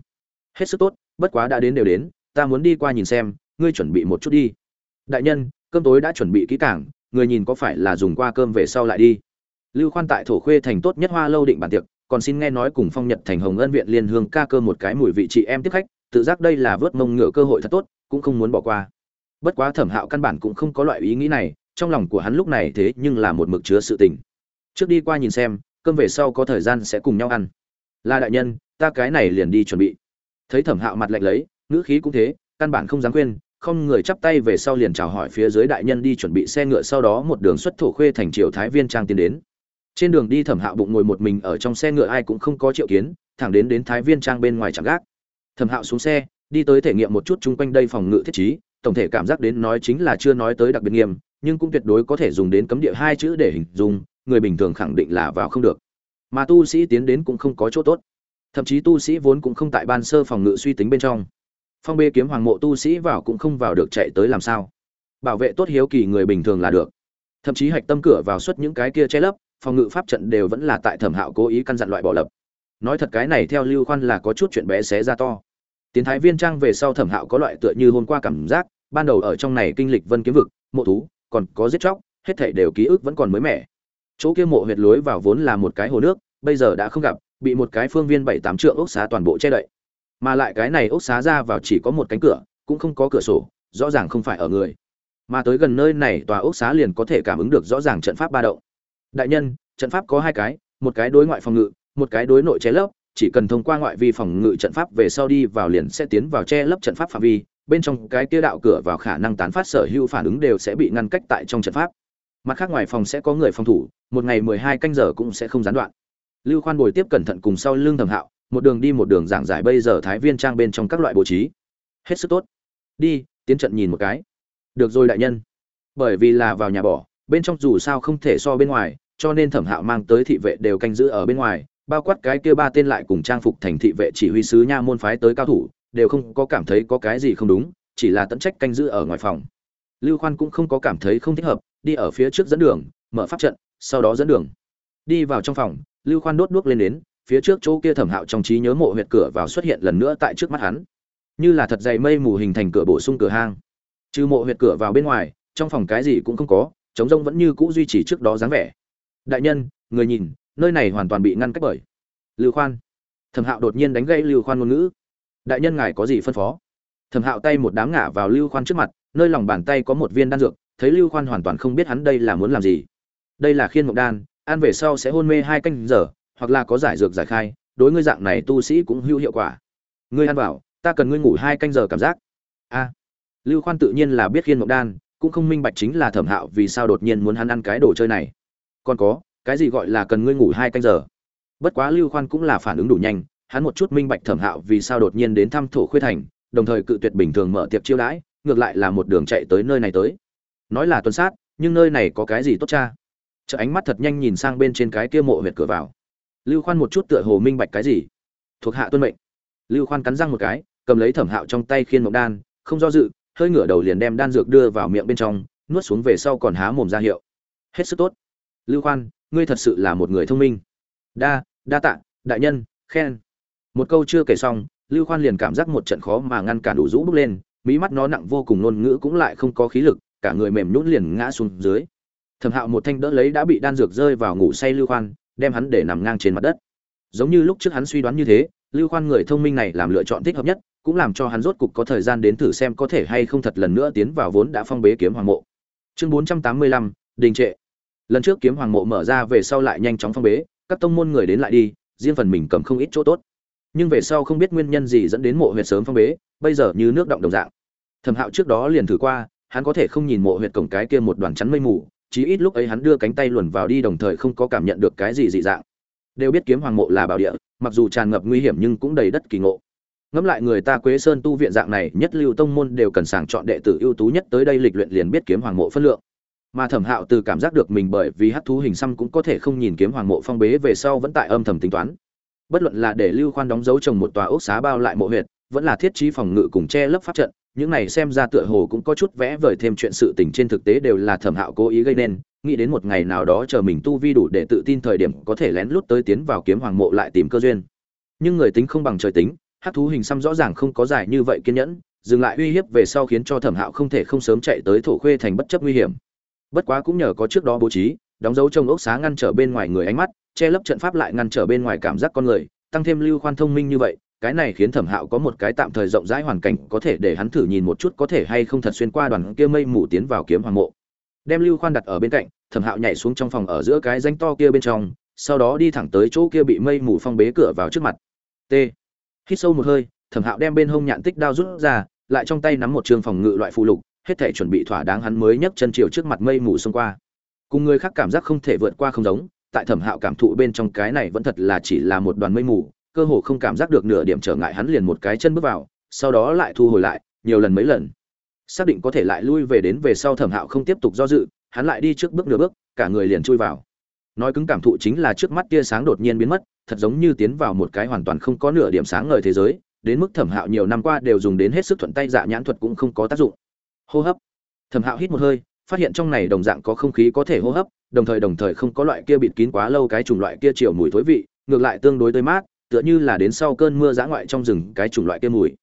Hết sức tốt, bất quá đã đến đều đến, ta muốn đi qua nhìn xem, ngươi chuẩn bị một chút đi. Đại nhân, cơm tối đã chuẩn bị kỹ cảng người nhìn có phải là dùng qua cơm về sau lại đi? Lưu khoan tại thổ khuê thành tốt nhất hoa lâu định bản tiệc, còn xin nghe nói cùng phong nhật thành hồng ân viện liên hương ca cơ một cái mùi vị chị em tiếp khách, tự giác đây là vớt mông ngựa cơ hội thật tốt, cũng không muốn bỏ qua. Bất quá thẩm hạo căn bản cũng không có loại ý nghĩ này, trong lòng của hắn lúc này thế nhưng là một mực chứa sự tình. Trước đi qua nhìn xem, cơm về sau có thời gian sẽ cùng nhau ăn. Là đại nhân, ta cái này liền đi chuẩn bị. Thấy thẩm hạo mặt lạnh lấy, ngữ khí cũng thế, căn bản không dám quên, không người chắp tay về sau liền chào hỏi phía dưới đại nhân đi chuẩn bị xe ngựa, sau đó một đường xuất thổ khuê thành triều thái viên trang tiến đến trên đường đi thẩm hạo bụng ngồi một mình ở trong xe ngựa ai cũng không có triệu kiến, thẳng đến đến thái viên trang bên ngoài chẳng gác. Thẩm hạo xuống xe, đi tới thể nghiệm một chút chung quanh đây phòng ngự thiết trí, tổng thể cảm giác đến nói chính là chưa nói tới đặc biệt nghiêm, nhưng cũng tuyệt đối có thể dùng đến cấm địa hai chữ để hình dung, người bình thường khẳng định là vào không được. Mà tu sĩ tiến đến cũng không có chỗ tốt. Thậm chí tu sĩ vốn cũng không tại ban sơ phòng ngự suy tính bên trong. Phong bê kiếm hoàng mộ tu sĩ vào cũng không vào được chạy tới làm sao. Bảo vệ tốt hiếu kỳ người bình thường là được. Thậm chí hạch tâm cửa vào suất những cái kia che lấp phòng ngự pháp trận đều vẫn là tại thẩm hạo cố ý căn dặn loại bỏ lập. Nói thật cái này theo lưu khoan là có chút chuyện bé xé ra to. Tiến thái viên trang về sau thẩm hạo có loại tựa như hôm qua cảm giác, ban đầu ở trong này kinh lịch vân kiếm vực, mộ thú, còn có giết chóc, hết thảy đều ký ức vẫn còn mới mẻ. Chỗ kia mộ huyệt lối vào vốn là một cái hồ nước, bây giờ đã không gặp, bị một cái phương viên bảy tám trượng ốc xá toàn bộ che đậy. Mà lại cái này ốc xá ra vào chỉ có một cánh cửa, cũng không có cửa sổ, rõ ràng không phải ở người. Mà tới gần nơi này tòa ốc xá liền có thể cảm ứng được rõ ràng trận pháp ba động đại nhân, trận pháp có hai cái, một cái đối ngoại phòng ngự, một cái đối nội che lấp, chỉ cần thông qua ngoại vi phòng ngự trận pháp về sau đi vào liền sẽ tiến vào che lấp trận pháp phạm vi, bên trong cái kia đạo cửa vào khả năng tán phát sở hữu phản ứng đều sẽ bị ngăn cách tại trong trận pháp. Mặt khác ngoài phòng sẽ có người phòng thủ, một ngày mười hai canh giờ cũng sẽ không gián đoạn. Lưu khoan bồi tiếp cẩn thận cùng sau lưng thẩm hạo, một đường đi một đường giảng giải bây giờ thái viên trang bên trong các loại bố trí. Hết sức tốt. Đi, tiến trận nhìn một cái. Được rồi đại nhân. Bởi vì là vào nhà bỏ bên trong dù sao không thể so bên ngoài, cho nên thẩm hạo mang tới thị vệ đều canh giữ ở bên ngoài, bao quát cái kia ba tên lại cùng trang phục thành thị vệ chỉ huy sứ nha môn phái tới cao thủ, đều không có cảm thấy có cái gì không đúng, chỉ là tận trách canh giữ ở ngoài phòng. Lưu khoan cũng không có cảm thấy không thích hợp, đi ở phía trước dẫn đường, mở pháp trận, sau đó dẫn đường. Đi vào trong phòng, lưu khoan đốt đuốc lên đến, phía trước chỗ kia thẩm hạo trong trí nhớ mộ huyệt cửa vào xuất hiện lần nữa tại trước mắt hắn. Như là thật dày mây mù hình thành cửa bổ sung cửa hang. Trừ mộ huyệt cửa vào bên ngoài, trong phòng cái gì cũng không có trống rông vẫn như cũ duy trì trước đó dáng vẻ. Đại nhân, người nhìn, nơi này hoàn toàn bị ngăn cách bởi lưu khoan. Thẩm hạo đột nhiên đánh gãy lưu khoan ngôn ngữ. Đại nhân ngài có gì phân phó? Thẩm hạo tay một đám ngả vào lưu khoan trước mặt, nơi lòng bàn tay có một viên đan dược, thấy lưu khoan hoàn toàn không biết hắn đây là muốn làm gì. Đây là khiên mộng đan, ăn về sau sẽ hôn mê hai canh giờ, hoặc là có giải dược giải khai, đối ngươi dạng này tu sĩ cũng hữu hiệu quả. Ngươi ăn vào, ta cần ngươi ngủ hai canh giờ cảm giác. A. Lưu khoan tự nhiên là biết khiên mộng đan cũng không minh bạch chính là thẩm hạo vì sao đột nhiên muốn hắn ăn cái đồ chơi này. Còn có, cái gì gọi là cần ngươi ngủ hai canh giờ? Bất quá lưu khoan cũng là phản ứng đủ nhanh, hắn một chút minh bạch thẩm hạo vì sao đột nhiên đến thăm thổ khuyết thành, đồng thời cự tuyệt bình thường mở tiệc chiêu đãi, ngược lại là một đường chạy tới nơi này tới. Nói là tuần sát, nhưng nơi này có cái gì tốt cha? Chợ ánh mắt thật nhanh nhìn sang bên trên cái kia mộ huyệt cửa vào. Lưu khoan một chút tựa hồ minh bạch cái gì? Thuộc hạ tuân mệnh. Lưu khoan cắn răng một cái, cầm lấy thẩm hạo trong tay khiên mộng đan, không do dự hơi ngửa đầu liền đem đan dược đưa vào miệng bên trong, nuốt xuống về sau còn há mồm ra hiệu. Hết sức tốt. Lưu khoan, ngươi thật sự là một người thông minh. Đa đa tạ, đại nhân, khen. Một câu chưa kể xong, lưu khoan liền cảm giác một trận khó mà ngăn cản đủ rũ bước lên mỹ mắt nó nặng vô cùng ngôn ngữ cũng lại không có khí lực, cả người mềm nhũn liền ngã xuống dưới. Thẩm hạo một thanh đỡ lấy đã bị đan dược rơi vào ngủ say lưu khoan, đem hắn để nằm ngang trên mặt đất. Giống như lúc trước hắn suy đoán như thế, lưu khoan người thông minh này làm lựa chọn thích hợp nhất cũng làm cho hắn rốt cục có thời gian đến thử xem có thể hay không thật lần nữa tiến vào vốn đã phong bế kiếm hoàng mộ. Chương bốn trăm tám mươi lăm, đình trệ. Lần trước kiếm hoàng mộ mở ra về sau lại nhanh chóng phong bế, các tông môn người đến lại đi, riêng phần mình cầm không ít chỗ tốt. Nhưng về sau không biết nguyên nhân gì dẫn đến mộ huyệt sớm phong bế, bây giờ như nước động đồng dạng. Thẩm hạo trước đó liền thử qua, hắn có thể không nhìn mộ huyệt cổng cái kia một đoàn chắn mây mù, chí ít lúc ấy hắn đưa cánh tay luồn vào đi đồng thời không có cảm nhận được cái gì dị dạng. Đều biết kiếm hoàng mộ là bảo địa, mặc dù tràn ngập nguy hiểm nhưng cũng đầy đất kỳ ngộ ngẫm lại người ta quế sơn tu viện dạng này, nhất lưu tông môn đều cần sàng chọn đệ tử ưu tú nhất tới đây lịch luyện liền biết kiếm hoàng mộ phân lượng. Mà thẩm hạo từ cảm giác được mình bởi vì hát thú hình xăm cũng có thể không nhìn kiếm hoàng mộ phong bế về sau vẫn tại âm thầm tính toán. Bất luận là để lưu khoan đóng dấu trồng một tòa ốc xá bao lại mộ huyệt, vẫn là thiết trí phòng ngự cùng che lấp pháp trận, những này xem ra tựa hồ cũng có chút vẽ vời thêm chuyện sự tình trên thực tế đều là thẩm hạo cố ý gây nên, nghĩ đến một ngày nào đó chờ mình tu vi đủ để tự tin thời điểm có thể lén lút tới tiến vào kiếm hoàng mộ lại tìm cơ duyên. Nhưng người tính không bằng trời tính hát thú hình xăm rõ ràng không có dài như vậy kiên nhẫn, dừng lại uy hiếp về sau khiến cho thẩm hạo không thể không sớm chạy tới thổ khuê thành bất chấp nguy hiểm. Bất quá cũng nhờ có trước đó bố trí, đóng dấu trong ốc xá ngăn trở bên ngoài người ánh mắt, che lấp trận pháp lại ngăn trở bên ngoài cảm giác con người, tăng thêm lưu khoan thông minh như vậy, cái này khiến thẩm hạo có một cái tạm thời rộng rãi hoàn cảnh có thể để hắn thử nhìn một chút có thể hay không thật xuyên qua đoàn kia mây mù tiến vào kiếm hoàng mộ. Đem lưu khoan đặt ở bên cạnh, thẩm hạo nhảy xuống trong phòng ở giữa cái danh to kia bên trong, sau đó đi thẳng tới chỗ kia bị mây mù phong bế cửa vào trước mặt. T hít sâu một hơi, thẩm hạo đem bên hông nhạn tích đao rút ra, lại trong tay nắm một trường phòng ngự loại phụ lục, hết thể chuẩn bị thỏa đáng hắn mới nhấc chân chiều trước mặt mây mù xông qua. Cùng người khác cảm giác không thể vượt qua không giống, tại thẩm hạo cảm thụ bên trong cái này vẫn thật là chỉ là một đoàn mây mù, cơ hồ không cảm giác được nửa điểm trở ngại hắn liền một cái chân bước vào, sau đó lại thu hồi lại, nhiều lần mấy lần. Xác định có thể lại lui về đến về sau thẩm hạo không tiếp tục do dự, hắn lại đi trước bước nửa bước, cả người liền chui vào. Nói cứng cảm thụ chính là trước mắt tia sáng đột nhiên biến mất thật giống như tiến vào một cái hoàn toàn không có nửa điểm sáng ngời thế giới, đến mức thẩm hạo nhiều năm qua đều dùng đến hết sức thuận tay dạ nhãn thuật cũng không có tác dụng. Hô hấp. Thẩm hạo hít một hơi, phát hiện trong này đồng dạng có không khí có thể hô hấp, đồng thời đồng thời không có loại kia bịt kín quá lâu cái chủng loại kia chiều mùi thối vị, ngược lại tương đối tươi mát, tựa như là đến sau cơn mưa giã ngoại trong rừng cái chủng loại kia mùi.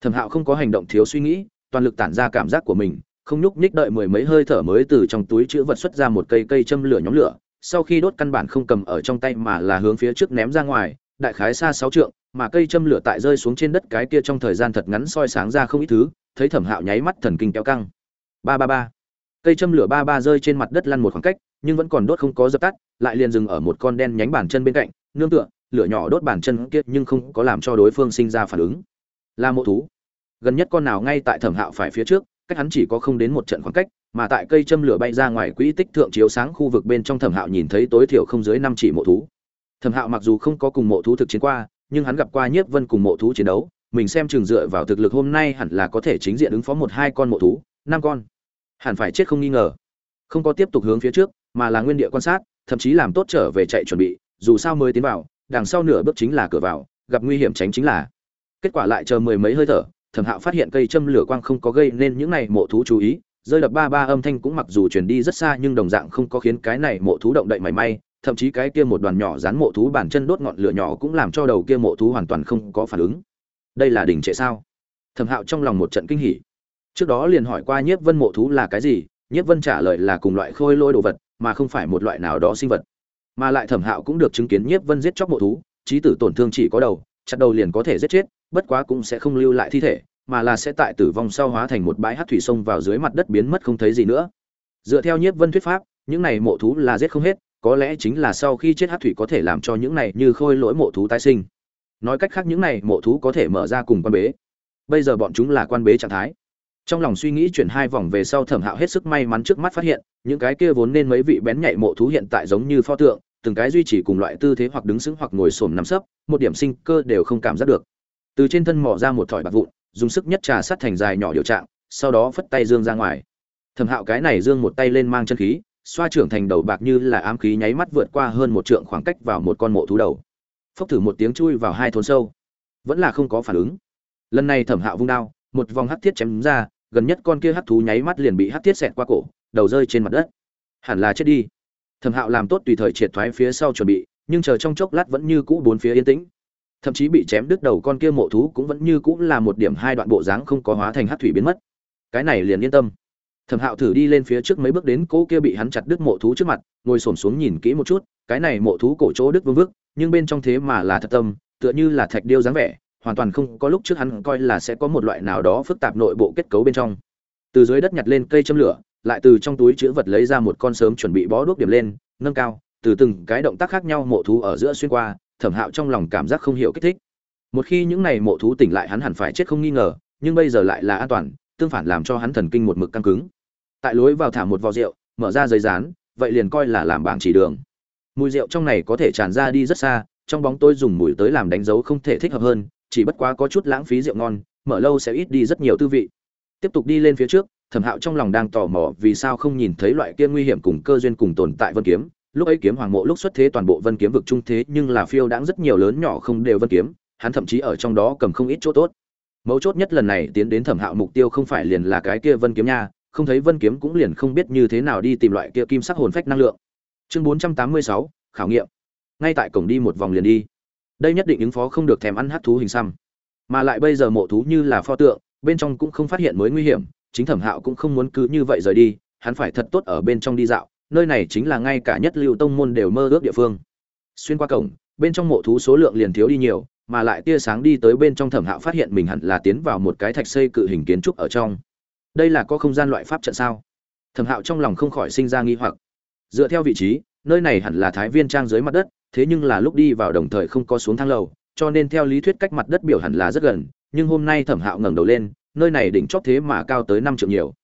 Thẩm hạo không có hành động thiếu suy nghĩ, toàn lực tản ra cảm giác của mình, không nhúc nhích đợi mười mấy hơi thở mới từ trong túi chữ vật xuất ra một cây cây châm lửa nhóm lửa sau khi đốt căn bản không cầm ở trong tay mà là hướng phía trước ném ra ngoài, đại khái xa sáu trượng, mà cây châm lửa tại rơi xuống trên đất cái kia trong thời gian thật ngắn soi sáng ra không ít thứ, thấy thẩm hạo nháy mắt thần kinh kéo căng. Ba ba ba. Cây châm lửa ba ba rơi trên mặt đất lăn một khoảng cách, nhưng vẫn còn đốt không có dập tắt, lại liền dừng ở một con đen nhánh bàn chân bên cạnh, nương tựa, lửa nhỏ đốt bàn chân kia nhưng không có làm cho đối phương sinh ra phản ứng. Là mộ thú. Gần nhất con nào ngay tại thẩm hạo phải phía trước, cách hắn chỉ có không đến một trận khoảng cách mà tại cây châm lửa bay ra ngoài quỹ tích thượng chiếu sáng khu vực bên trong thẩm hạo nhìn thấy tối thiểu không dưới năm chỉ mộ thú. Thẩm hạo mặc dù không có cùng mộ thú thực chiến qua, nhưng hắn gặp qua nhiếp vân cùng mộ thú chiến đấu, mình xem chừng dựa vào thực lực hôm nay hẳn là có thể chính diện ứng phó một hai con mộ thú, năm con. Hẳn phải chết không nghi ngờ. Không có tiếp tục hướng phía trước, mà là nguyên địa quan sát, thậm chí làm tốt trở về chạy chuẩn bị, dù sao mới tiến vào, đằng sau nửa bước chính là cửa vào, gặp nguy hiểm tránh chính là. Kết quả lại chờ mười mấy hơi thở, thẩm hạo phát hiện cây châm lửa quang không có gây nên những này mộ thú chú ý rơi đập ba ba âm thanh cũng mặc dù truyền đi rất xa nhưng đồng dạng không có khiến cái này mộ thú động đậy mảy may, thậm chí cái kia một đoàn nhỏ dán mộ thú bản chân đốt ngọn lửa nhỏ cũng làm cho đầu kia mộ thú hoàn toàn không có phản ứng. Đây là đỉnh trệ sao? Thẩm hạo trong lòng một trận kinh hỉ. Trước đó liền hỏi qua nhiếp vân mộ thú là cái gì, nhiếp vân trả lời là cùng loại khôi lôi đồ vật, mà không phải một loại nào đó sinh vật. Mà lại thẩm hạo cũng được chứng kiến nhiếp vân giết chóc mộ thú trí tử tổn thương chỉ có đầu, chặt đầu liền có thể giết chết, bất quá cũng sẽ không lưu lại thi thể mà là sẽ tại tử vong sau hóa thành một bãi hát thủy sông vào dưới mặt đất biến mất không thấy gì nữa. Dựa theo nhiếp vân thuyết pháp, những này mộ thú là giết không hết, có lẽ chính là sau khi chết hát thủy có thể làm cho những này như khôi lỗi mộ thú tái sinh. Nói cách khác những này mộ thú có thể mở ra cùng quan bế. Bây giờ bọn chúng là quan bế trạng thái. Trong lòng suy nghĩ chuyển hai vòng về sau thẩm hạo hết sức may mắn trước mắt phát hiện, những cái kia vốn nên mấy vị bén nhạy mộ thú hiện tại giống như pho tượng, từng cái duy trì cùng loại tư thế hoặc đứng sững hoặc ngồi xổm nằm sấp, một điểm sinh cơ đều không cảm giác được. Từ trên thân mỏ ra một thỏi bạc vụn dùng sức nhất trà sát thành dài nhỏ điều trạng, sau đó phất tay dương ra ngoài. Thẩm hạo cái này dương một tay lên mang chân khí, xoa trưởng thành đầu bạc như là ám khí nháy mắt vượt qua hơn một trượng khoảng cách vào một con mộ thú đầu. Phốc thử một tiếng chui vào hai thốn sâu. Vẫn là không có phản ứng. Lần này thẩm hạo vung đao, một vòng hắc thiết chém ra, gần nhất con kia hắc thú nháy mắt liền bị hắc thiết xẹt qua cổ, đầu rơi trên mặt đất. Hẳn là chết đi. Thẩm hạo làm tốt tùy thời triệt thoái phía sau chuẩn bị, nhưng chờ trong chốc lát vẫn như cũ bốn phía yên tĩnh thậm chí bị chém đứt đầu con kia mộ thú cũng vẫn như cũng là một điểm hai đoạn bộ dáng không có hóa thành hát thủy biến mất. Cái này liền yên tâm. Thẩm hạo thử đi lên phía trước mấy bước đến cỗ kia bị hắn chặt đứt mộ thú trước mặt, ngồi xổm xuống nhìn kỹ một chút, cái này mộ thú cổ chỗ đứt vương vức, nhưng bên trong thế mà là thật tâm, tựa như là thạch điêu dáng vẻ, hoàn toàn không có lúc trước hắn coi là sẽ có một loại nào đó phức tạp nội bộ kết cấu bên trong. Từ dưới đất nhặt lên cây châm lửa, lại từ trong túi chữ vật lấy ra một con sớm chuẩn bị bó đuốc điểm lên, nâng cao, từ từng cái động tác khác nhau mộ thú ở giữa xuyên qua thẩm hạo trong lòng cảm giác không hiểu kích thích. Một khi những này mộ thú tỉnh lại hắn hẳn phải chết không nghi ngờ, nhưng bây giờ lại là an toàn, tương phản làm cho hắn thần kinh một mực căng cứng. Tại lối vào thả một vò rượu, mở ra giấy rán vậy liền coi là làm bảng chỉ đường. Mùi rượu trong này có thể tràn ra đi rất xa, trong bóng tôi dùng mùi tới làm đánh dấu không thể thích hợp hơn, chỉ bất quá có chút lãng phí rượu ngon, mở lâu sẽ ít đi rất nhiều tư vị. Tiếp tục đi lên phía trước, thẩm hạo trong lòng đang tò mò vì sao không nhìn thấy loại kia nguy hiểm cùng cơ duyên cùng tồn tại vân kiếm lúc ấy kiếm hoàng mộ lúc xuất thế toàn bộ vân kiếm vực trung thế, nhưng là phiêu đãng rất nhiều lớn nhỏ không đều vân kiếm, hắn thậm chí ở trong đó cầm không ít chỗ tốt. Mấu chốt nhất lần này tiến đến thẩm hạo mục tiêu không phải liền là cái kia vân kiếm nha, không thấy vân kiếm cũng liền không biết như thế nào đi tìm loại kia kim sắc hồn phách năng lượng. Chương bốn trăm tám mươi sáu, khảo nghiệm. Ngay tại cổng đi một vòng liền đi. Đây nhất định ứng phó không được thèm ăn hát thú hình xăm. Mà lại bây giờ mộ thú như là pho tượng, bên trong cũng không phát hiện mới nguy hiểm, chính thẩm hạo cũng không muốn cứ như vậy rời đi, hắn phải thật tốt ở bên trong đi dạo nơi này chính là ngay cả nhất lưu tông môn đều mơ ước địa phương. Xuyên qua cổng, bên trong mộ thú số lượng liền thiếu đi nhiều, mà lại tia sáng đi tới bên trong thẩm hạo phát hiện mình hẳn là tiến vào một cái thạch xây cự hình kiến trúc ở trong. Đây là có không gian loại pháp trận sao? Thẩm hạo trong lòng không khỏi sinh ra nghi hoặc. Dựa theo vị trí, nơi này hẳn là thái viên trang dưới mặt đất, thế nhưng là lúc đi vào đồng thời không có xuống thang lầu, cho nên theo lý thuyết cách mặt đất biểu hẳn là rất gần, nhưng hôm nay thẩm hạo ngẩng đầu lên, nơi này đỉnh chót thế mà cao tới năm triệu nhiều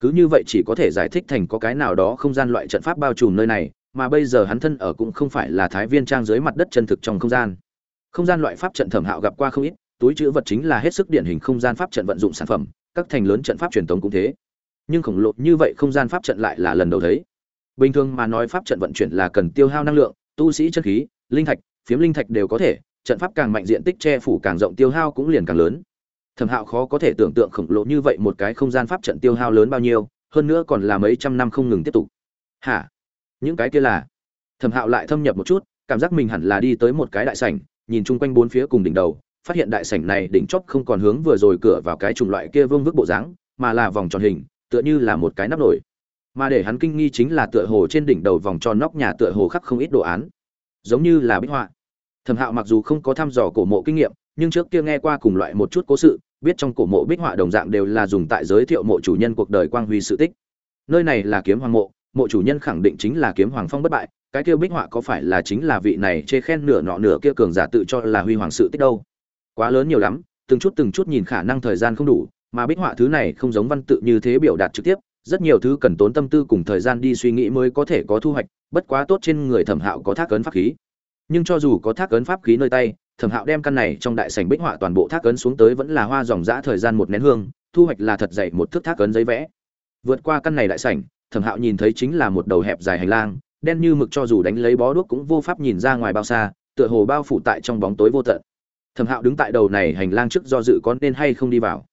cứ như vậy chỉ có thể giải thích thành có cái nào đó không gian loại trận pháp bao trùm nơi này, mà bây giờ hắn thân ở cũng không phải là thái viên trang dưới mặt đất chân thực trong không gian. Không gian loại pháp trận thẩm hạo gặp qua không ít, túi chữ vật chính là hết sức điển hình không gian pháp trận vận dụng sản phẩm, các thành lớn trận pháp truyền thống cũng thế. Nhưng khổng lồ như vậy không gian pháp trận lại là lần đầu thấy. Bình thường mà nói pháp trận vận chuyển là cần tiêu hao năng lượng, tu sĩ chân khí, linh thạch, phiếm linh thạch đều có thể, trận pháp càng mạnh diện tích che phủ càng rộng tiêu hao cũng liền càng lớn thẩm hạo khó có thể tưởng tượng khổng lồ như vậy một cái không gian pháp trận tiêu hao lớn bao nhiêu, hơn nữa còn là mấy trăm năm không ngừng tiếp tục. Hả? Những cái kia là? Thẩm hạo lại thâm nhập một chút, cảm giác mình hẳn là đi tới một cái đại sảnh, nhìn chung quanh bốn phía cùng đỉnh đầu, phát hiện đại sảnh này đỉnh chóp không còn hướng vừa rồi cửa vào cái chủng loại kia vương vức bộ dáng, mà là vòng tròn hình, tựa như là một cái nắp nổi. Mà để hắn kinh nghi chính là tựa hồ trên đỉnh đầu vòng tròn nóc nhà tựa hồ khắc không ít đồ án. Giống như là bích họa. Thẩm hạo mặc dù không có thăm dò cổ mộ kinh nghiệm, nhưng trước kia nghe qua cùng loại một chút cố sự biết trong cổ mộ bích họa đồng dạng đều là dùng tại giới thiệu mộ chủ nhân cuộc đời quang huy sự tích. Nơi này là kiếm hoàng mộ mộ chủ nhân khẳng định chính là kiếm hoàng phong bất bại, cái kia bích họa có phải là chính là vị này chê khen nửa nọ nửa kia cường giả tự cho là huy hoàng sự tích đâu? Quá lớn nhiều lắm, từng chút từng chút nhìn khả năng thời gian không đủ, mà bích họa thứ này không giống văn tự như thế biểu đạt trực tiếp, rất nhiều thứ cần tốn tâm tư cùng thời gian đi suy nghĩ mới có thể có thu hoạch, bất quá tốt trên người thẩm hạo có thác ấn pháp khí. Nhưng cho dù có thác ấn pháp khí nơi tay thẩm hạo đem căn này trong đại sảnh bích họa toàn bộ thác ấn xuống tới vẫn là hoa dòng dã thời gian một nén hương, thu hoạch là thật dày một thước thác ấn giấy vẽ. Vượt qua căn này đại sảnh, thẩm hạo nhìn thấy chính là một đầu hẹp dài hành lang, đen như mực cho dù đánh lấy bó đuốc cũng vô pháp nhìn ra ngoài bao xa, tựa hồ bao phủ tại trong bóng tối vô tận. Thẩm hạo đứng tại đầu này hành lang trước do dự có nên hay không đi vào.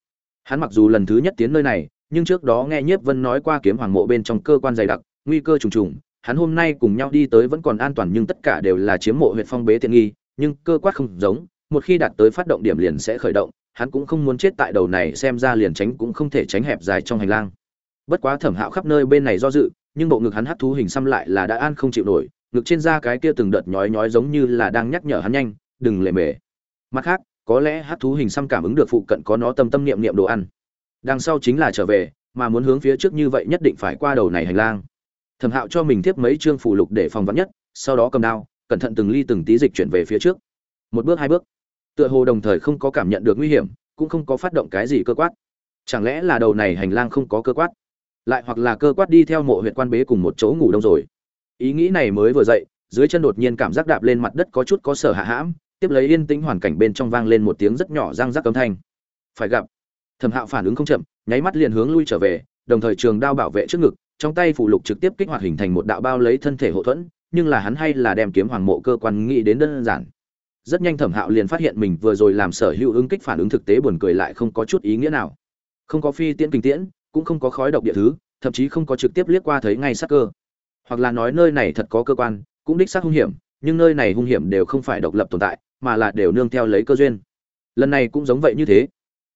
Hắn mặc dù lần thứ nhất tiến nơi này, nhưng trước đó nghe nhiếp vân nói qua kiếm hoàng mộ bên trong cơ quan dày đặc, nguy cơ trùng trùng, hắn hôm nay cùng nhau đi tới vẫn còn an toàn nhưng tất cả đều là chiếm mộ huyện phong bế tiện nghi nhưng cơ quát không giống, một khi đạt tới phát động điểm liền sẽ khởi động, hắn cũng không muốn chết tại đầu này xem ra liền tránh cũng không thể tránh hẹp dài trong hành lang. Bất quá thẩm hạo khắp nơi bên này do dự, nhưng bộ ngực hắn hắc thú hình xăm lại là đã an không chịu nổi, ngực trên da cái kia từng đợt nhói nhói giống như là đang nhắc nhở hắn nhanh, đừng lề mề. Mặt khác, có lẽ hắc thú hình xăm cảm ứng được phụ cận có nó tâm tâm niệm niệm đồ ăn. Đằng sau chính là trở về, mà muốn hướng phía trước như vậy nhất định phải qua đầu này hành lang. Thẩm hạo cho mình tiếp mấy chương phụ lục để phòng vạn nhất, sau đó cầm đao cẩn thận từng ly từng tí dịch chuyển về phía trước. Một bước, hai bước. Tựa hồ đồng thời không có cảm nhận được nguy hiểm, cũng không có phát động cái gì cơ quát. Chẳng lẽ là đầu này hành lang không có cơ quát? Lại hoặc là cơ quát đi theo mộ huyện quan bế cùng một chỗ ngủ đông rồi? Ý nghĩ này mới vừa dậy, dưới chân đột nhiên cảm giác đạp lên mặt đất có chút có sở hạ hãm, tiếp lấy yên tĩnh hoàn cảnh bên trong vang lên một tiếng rất nhỏ răng rắc cấm thanh. Phải gặp. Thẩm hạo phản ứng không chậm, nháy mắt liền hướng lui trở về, đồng thời trường đao bảo vệ trước ngực, trong tay phủ lục trực tiếp kích hoạt hình thành một đạo bao lấy thân thể hậu thuẫn nhưng là hắn hay là đem kiếm hoàng mộ cơ quan nghĩ đến đơn giản. Rất nhanh thẩm hạo liền phát hiện mình vừa rồi làm sở hữu ứng kích phản ứng thực tế buồn cười lại không có chút ý nghĩa nào. Không có phi tiễn kinh tiễn, cũng không có khói độc địa thứ, thậm chí không có trực tiếp liếc qua thấy ngay sắc cơ. Hoặc là nói nơi này thật có cơ quan, cũng đích xác hung hiểm, nhưng nơi này hung hiểm đều không phải độc lập tồn tại, mà là đều nương theo lấy cơ duyên. Lần này cũng giống vậy như thế.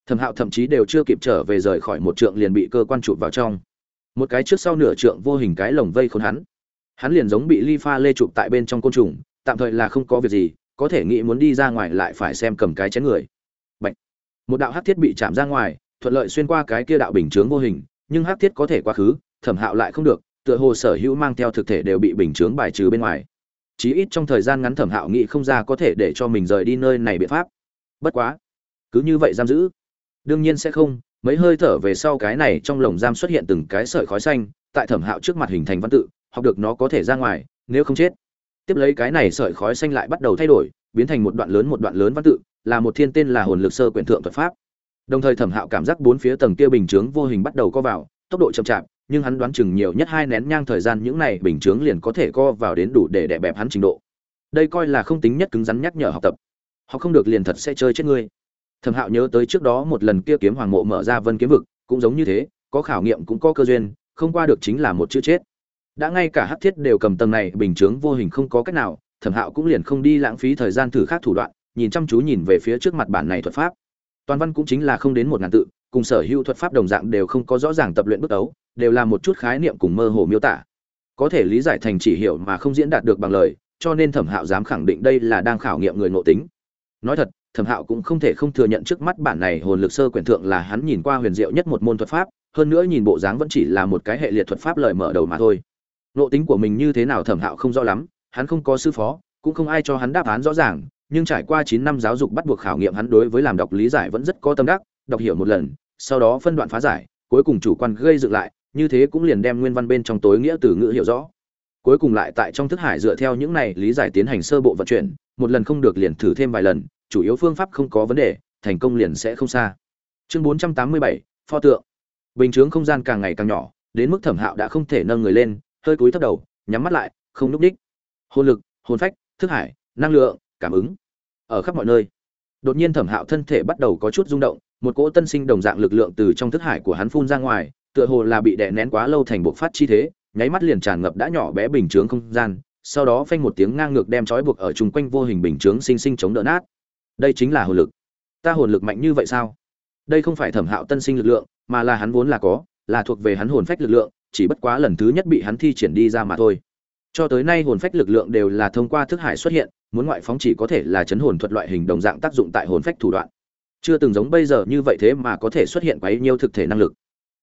Thẩm hạo thậm chí đều chưa kịp trở về rời khỏi một trượng liền bị cơ quan chụp vào trong. Một cái trước sau nửa trượng vô hình cái lồng vây khốn hắn hắn liền giống bị ly pha lê chụp tại bên trong côn trùng, tạm thời là không có việc gì, có thể nghĩ muốn đi ra ngoài lại phải xem cầm cái chén người. Bạch. một đạo hắc thiết bị chạm ra ngoài, thuận lợi xuyên qua cái kia đạo bình chướng vô hình, nhưng hắc thiết có thể quá khứ, thẩm hạo lại không được, tựa hồ sở hữu mang theo thực thể đều bị bình chướng bài trừ bên ngoài. Chí ít trong thời gian ngắn thẩm hạo nghĩ không ra có thể để cho mình rời đi nơi này biện pháp. Bất quá. Cứ như vậy giam giữ. Đương nhiên sẽ không, mấy hơi thở về sau cái này trong lồng giam xuất hiện từng cái sợi khói xanh, tại thẩm hạo trước mặt hình thành văn tự học được nó có thể ra ngoài, nếu không chết. Tiếp lấy cái này sợi khói xanh lại bắt đầu thay đổi, biến thành một đoạn lớn một đoạn lớn văn tự, là một thiên tên là hồn lực sơ quyển thượng thuật pháp. Đồng thời thẩm hạo cảm giác bốn phía tầng kia bình chướng vô hình bắt đầu co vào, tốc độ chậm chạp, nhưng hắn đoán chừng nhiều nhất hai nén nhang thời gian những này bình chướng liền có thể co vào đến đủ để đè bẹp hắn trình độ. Đây coi là không tính nhất cứng rắn nhắc nhở học tập. Họ không được liền thật sẽ chơi chết ngươi. Thẩm hạo nhớ tới trước đó một lần kia kiếm hoàng mộ mở ra vân kiếm vực, cũng giống như thế, có khảo nghiệm cũng có cơ duyên, không qua được chính là một chữ chết đã ngay cả hắc thiết đều cầm tầng này, bình chướng vô hình không có cách nào, thẩm hạo cũng liền không đi lãng phí thời gian thử khác thủ đoạn, nhìn chăm chú nhìn về phía trước mặt bản này thuật pháp. Toàn văn cũng chính là không đến một ngàn tự, cùng sở hữu thuật pháp đồng dạng đều không có rõ ràng tập luyện bước ấu, đều là một chút khái niệm cùng mơ hồ miêu tả. Có thể lý giải thành chỉ hiểu mà không diễn đạt được bằng lời, cho nên thẩm hạo dám khẳng định đây là đang khảo nghiệm người ngộ tính. Nói thật, thẩm hạo cũng không thể không thừa nhận trước mắt bản này hồn lực sơ quyển thượng là hắn nhìn qua huyền diệu nhất một môn thuật pháp, hơn nữa nhìn bộ dáng vẫn chỉ là một cái hệ liệt thuật pháp lời mở đầu mà thôi nộ tính của mình như thế nào thẩm hạo không rõ lắm, hắn không có sư phó, cũng không ai cho hắn đáp án rõ ràng, nhưng trải qua chín năm giáo dục bắt buộc khảo nghiệm hắn đối với làm đọc lý giải vẫn rất có tâm đắc, đọc hiểu một lần, sau đó phân đoạn phá giải, cuối cùng chủ quan gây dựng lại, như thế cũng liền đem nguyên văn bên trong tối nghĩa từ ngữ hiểu rõ. Cuối cùng lại tại trong thức hải dựa theo những này lý giải tiến hành sơ bộ vận chuyển, một lần không được liền thử thêm vài lần, chủ yếu phương pháp không có vấn đề, thành công liền sẽ không xa. Chương bốn trăm tám mươi bảy, pho tượng. Bình chướng không gian càng ngày càng nhỏ, đến mức thẩm hạo đã không thể nâng người lên hơi cúi thấp đầu, nhắm mắt lại, không núp đích. Hồn lực, hồn phách, thức hải, năng lượng, cảm ứng. Ở khắp mọi nơi, đột nhiên thẩm hạo thân thể bắt đầu có chút rung động, một cỗ tân sinh đồng dạng lực lượng từ trong thức hải của hắn phun ra ngoài, tựa hồ là bị đè nén quá lâu thành bộ phát chi thế, nháy mắt liền tràn ngập đã nhỏ bé bình chướng không gian, sau đó phanh một tiếng ngang ngược đem trói buộc ở chung quanh vô hình bình chướng sinh sinh chống đỡ nát. Đây chính là hồn lực. Ta hồn lực mạnh như vậy sao? Đây không phải thẩm hạo tân sinh lực lượng, mà là hắn vốn là có, là thuộc về hắn hồn phách lực lượng chỉ bất quá lần thứ nhất bị hắn thi triển đi ra mà thôi. Cho tới nay hồn phách lực lượng đều là thông qua thức hải xuất hiện, muốn ngoại phóng chỉ có thể là chấn hồn thuật loại hình đồng dạng tác dụng tại hồn phách thủ đoạn. Chưa từng giống bây giờ như vậy thế mà có thể xuất hiện quấy nhiêu thực thể năng lực.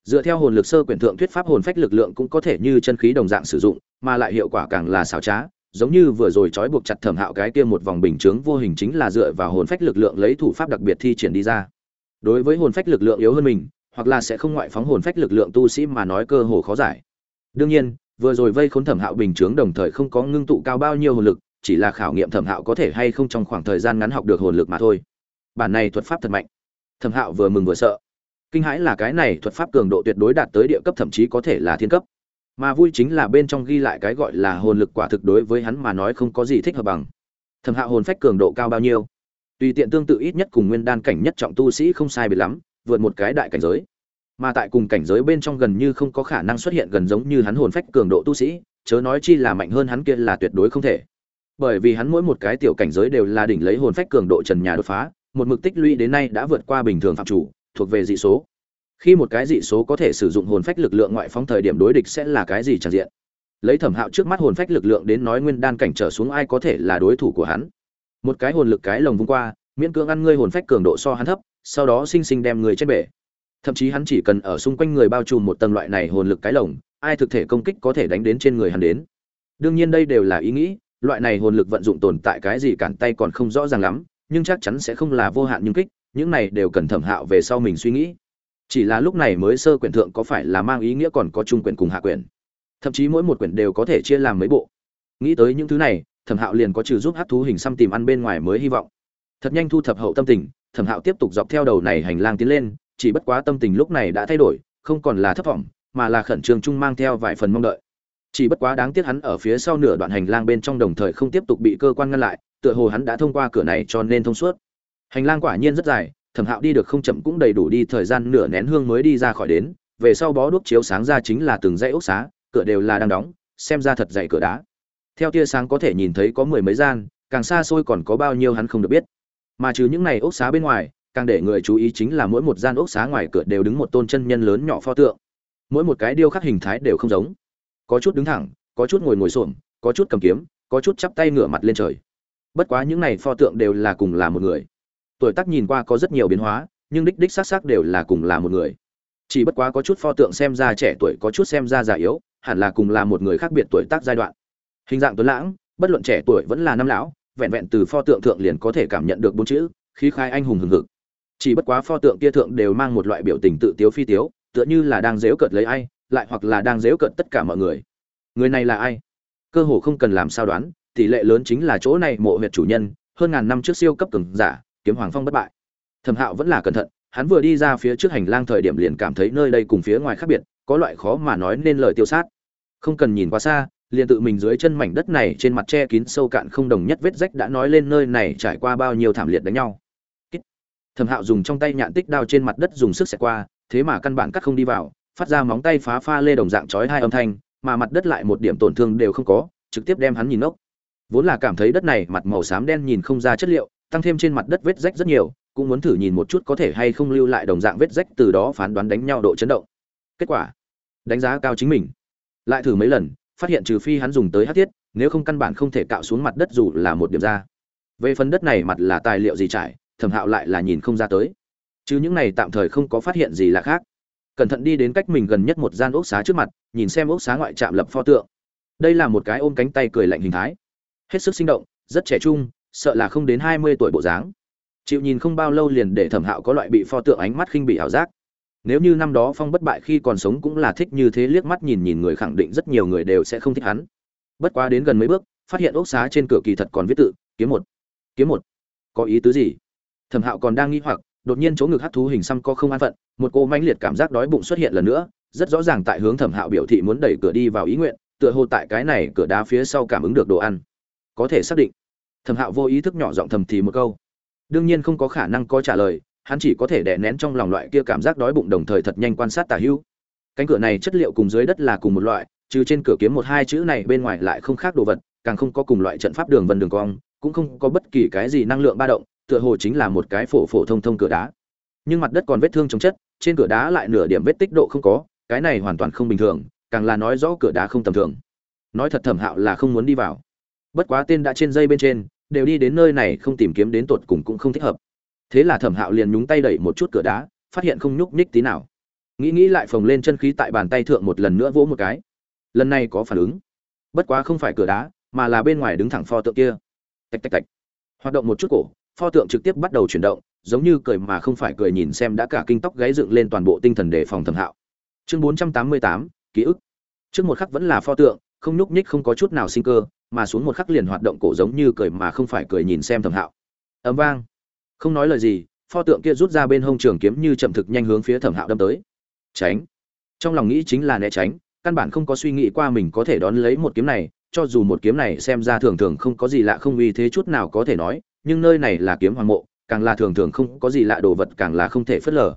Dựa theo hồn lực sơ quyển thượng thuyết pháp hồn phách lực lượng cũng có thể như chân khí đồng dạng sử dụng, mà lại hiệu quả càng là xảo trá, giống như vừa rồi trói buộc chặt thẩm hạo cái kia một vòng bình chướng vô hình chính là dựa vào hồn phách lực lượng lấy thủ pháp đặc biệt thi triển đi ra. Đối với hồn phách lực lượng yếu hơn mình hoặc là sẽ không ngoại phóng hồn phách lực lượng tu sĩ mà nói cơ hồ khó giải. Đương nhiên, vừa rồi vây khốn thẩm hạo bình chướng đồng thời không có ngưng tụ cao bao nhiêu hồn lực, chỉ là khảo nghiệm thẩm hạo có thể hay không trong khoảng thời gian ngắn học được hồn lực mà thôi. Bản này thuật pháp thật mạnh. Thẩm hạo vừa mừng vừa sợ. Kinh hãi là cái này thuật pháp cường độ tuyệt đối đạt tới địa cấp thậm chí có thể là thiên cấp. Mà vui chính là bên trong ghi lại cái gọi là hồn lực quả thực đối với hắn mà nói không có gì thích hợp bằng. Thẩm hạo hồn phách cường độ cao bao nhiêu? Tùy tiện tương tự ít nhất cùng nguyên đan cảnh nhất trọng tu sĩ không sai biệt lắm vượt một cái đại cảnh giới. Mà tại cùng cảnh giới bên trong gần như không có khả năng xuất hiện gần giống như hắn hồn phách cường độ tu sĩ, chớ nói chi là mạnh hơn hắn kia là tuyệt đối không thể. Bởi vì hắn mỗi một cái tiểu cảnh giới đều là đỉnh lấy hồn phách cường độ trần nhà đột phá, một mực tích lũy đến nay đã vượt qua bình thường phạm chủ, thuộc về dị số. Khi một cái dị số có thể sử dụng hồn phách lực lượng ngoại phóng thời điểm đối địch sẽ là cái gì tràn diện? Lấy thẩm hạo trước mắt hồn phách lực lượng đến nói nguyên đan cảnh trở xuống ai có thể là đối thủ của hắn? Một cái hồn lực cái lồng vung qua, miễn cưỡng ăn ngươi hồn phách cường độ so hắn thấp sau đó sinh sinh đem người chết bể. Thậm chí hắn chỉ cần ở xung quanh người bao trùm một tầng loại này hồn lực cái lồng, ai thực thể công kích có thể đánh đến trên người hắn đến. Đương nhiên đây đều là ý nghĩ, loại này hồn lực vận dụng tồn tại cái gì cản tay còn không rõ ràng lắm, nhưng chắc chắn sẽ không là vô hạn nhưng kích, những này đều cần thẩm hạo về sau mình suy nghĩ. Chỉ là lúc này mới sơ quyển thượng có phải là mang ý nghĩa còn có trung quyển cùng hạ quyển. Thậm chí mỗi một quyển đều có thể chia làm mấy bộ. Nghĩ tới những thứ này, thẩm hạo liền có trừ giúp hát thú hình xăm tìm ăn bên ngoài mới hy vọng. Thật nhanh thu thập hậu tâm tình thẩm hạo tiếp tục dọc theo đầu này hành lang tiến lên, chỉ bất quá tâm tình lúc này đã thay đổi, không còn là thấp vọng, mà là khẩn trương chung mang theo vài phần mong đợi. Chỉ bất quá đáng tiếc hắn ở phía sau nửa đoạn hành lang bên trong đồng thời không tiếp tục bị cơ quan ngăn lại, tựa hồ hắn đã thông qua cửa này cho nên thông suốt. Hành lang quả nhiên rất dài, thẩm hạo đi được không chậm cũng đầy đủ đi thời gian nửa nén hương mới đi ra khỏi đến, về sau bó đuốc chiếu sáng ra chính là từng dãy ốc xá, cửa đều là đang đóng, xem ra thật dày cửa đá. Theo tia sáng có thể nhìn thấy có mười mấy gian, càng xa xôi còn có bao nhiêu hắn không được biết mà trừ những này ốc xá bên ngoài, càng để người chú ý chính là mỗi một gian ốc xá ngoài cửa đều đứng một tôn chân nhân lớn nhỏ pho tượng. Mỗi một cái điêu khắc hình thái đều không giống. Có chút đứng thẳng, có chút ngồi ngồi xổm, có chút cầm kiếm, có chút chắp tay ngửa mặt lên trời. Bất quá những này pho tượng đều là cùng là một người. Tuổi tác nhìn qua có rất nhiều biến hóa, nhưng đích đích xác xác đều là cùng là một người. Chỉ bất quá có chút pho tượng xem ra trẻ tuổi, có chút xem ra già yếu, hẳn là cùng là một người khác biệt tuổi tác giai đoạn. Hình dạng tuấn lãng, bất luận trẻ tuổi vẫn là năm lão vẹn vẹn từ pho tượng thượng liền có thể cảm nhận được bốn chữ, khí khai anh hùng hừng hực. Chỉ bất quá pho tượng kia thượng đều mang một loại biểu tình tự tiếu phi tiếu, tựa như là đang dếu cợt lấy ai, lại hoặc là đang dếu cợt tất cả mọi người. Người này là ai? Cơ hồ không cần làm sao đoán, tỷ lệ lớn chính là chỗ này mộ huyệt chủ nhân, hơn ngàn năm trước siêu cấp cường giả, kiếm hoàng phong bất bại. Thẩm hạo vẫn là cẩn thận, hắn vừa đi ra phía trước hành lang thời điểm liền cảm thấy nơi đây cùng phía ngoài khác biệt, có loại khó mà nói nên lời tiêu sát. Không cần nhìn quá xa liền tự mình dưới chân mảnh đất này trên mặt che kín sâu cạn không đồng nhất vết rách đã nói lên nơi này trải qua bao nhiêu thảm liệt đánh nhau. Thẩm hạo dùng trong tay nhạn tích đao trên mặt đất dùng sức xẹt qua, thế mà căn bản cắt không đi vào, phát ra móng tay phá pha lê đồng dạng chói hai âm thanh, mà mặt đất lại một điểm tổn thương đều không có, trực tiếp đem hắn nhìn ngốc. Vốn là cảm thấy đất này mặt màu xám đen nhìn không ra chất liệu, tăng thêm trên mặt đất vết rách rất nhiều, cũng muốn thử nhìn một chút có thể hay không lưu lại đồng dạng vết rách từ đó phán đoán đánh nhau độ chấn động. Kết quả, đánh giá cao chính mình. Lại thử mấy lần phát hiện trừ phi hắn dùng tới hát thiết, nếu không căn bản không thể cạo xuống mặt đất dù là một điểm ra. Về phần đất này mặt là tài liệu gì trải, thẩm hạo lại là nhìn không ra tới. Chứ những này tạm thời không có phát hiện gì là khác. Cẩn thận đi đến cách mình gần nhất một gian ốc xá trước mặt, nhìn xem ốc xá ngoại trạm lập pho tượng. Đây là một cái ôm cánh tay cười lạnh hình thái. Hết sức sinh động, rất trẻ trung, sợ là không đến hai mươi tuổi bộ dáng. Chịu nhìn không bao lâu liền để thẩm hạo có loại bị pho tượng ánh mắt khinh bị ảo giác nếu như năm đó phong bất bại khi còn sống cũng là thích như thế, liếc mắt nhìn nhìn người khẳng định rất nhiều người đều sẽ không thích hắn. Bất quá đến gần mấy bước, phát hiện ốc xá trên cửa kỳ thật còn viết tự, kiếm một kiếm một. Có ý tứ gì? Thẩm hạo còn đang nghi hoặc, đột nhiên chỗ ngực hát thú hình xăm có không an phận, một cô mãnh liệt cảm giác đói bụng xuất hiện lần nữa, rất rõ ràng tại hướng thẩm hạo biểu thị muốn đẩy cửa đi vào ý nguyện, tựa hồ tại cái này cửa đá phía sau cảm ứng được đồ ăn. Có thể xác định. Thẩm hạo vô ý thức nhỏ giọng thầm thì một câu. Đương nhiên không có khả năng có trả lời hắn chỉ có thể đè nén trong lòng loại kia cảm giác đói bụng đồng thời thật nhanh quan sát tả hữu cánh cửa này chất liệu cùng dưới đất là cùng một loại, trừ trên cửa kiếm một hai chữ này bên ngoài lại không khác đồ vật, càng không có cùng loại trận pháp đường vân đường cong, cũng không có bất kỳ cái gì năng lượng ba động, tựa hồ chính là một cái phổ phổ thông thông cửa đá. Nhưng mặt đất còn vết thương chống chất, trên cửa đá lại nửa điểm vết tích độ không có, cái này hoàn toàn không bình thường, càng là nói rõ cửa đá không tầm thường. Nói thật thẩm hạo là không muốn đi vào. Bất quá tên đã trên dây bên trên, đều đi đến nơi này không tìm kiếm đến tột cùng cũng không thích hợp thế là thẩm hạo liền nhúng tay đẩy một chút cửa đá, phát hiện không nhúc nhích tí nào. Nghĩ nghĩ lại phồng lên chân khí tại bàn tay thượng một lần nữa vỗ một cái. Lần này có phản ứng. Bất quá không phải cửa đá, mà là bên ngoài đứng thẳng pho tượng kia. Tạch tạch tạch. Hoạt động một chút cổ, pho tượng trực tiếp bắt đầu chuyển động, giống như cười mà không phải cười nhìn xem đã cả kinh tóc gáy dựng lên toàn bộ tinh thần đề phòng thẩm hạo. Chương bốn trăm tám mươi tám, ký ức. Trước một khắc vẫn là pho tượng, không nhúc nhích không có chút nào sinh cơ, mà xuống một khắc liền hoạt động cổ giống như cười mà không phải cười nhìn xem thẩm hạo. Ấm vang không nói lời gì, pho tượng kia rút ra bên hông trường kiếm như chậm thực nhanh hướng phía thẩm hạo đâm tới. Tránh. Trong lòng nghĩ chính là né tránh, căn bản không có suy nghĩ qua mình có thể đón lấy một kiếm này, cho dù một kiếm này xem ra thường thường không có gì lạ không uy thế chút nào có thể nói, nhưng nơi này là kiếm hoàng mộ, càng là thường thường không có gì lạ đồ vật càng là không thể phớt lờ.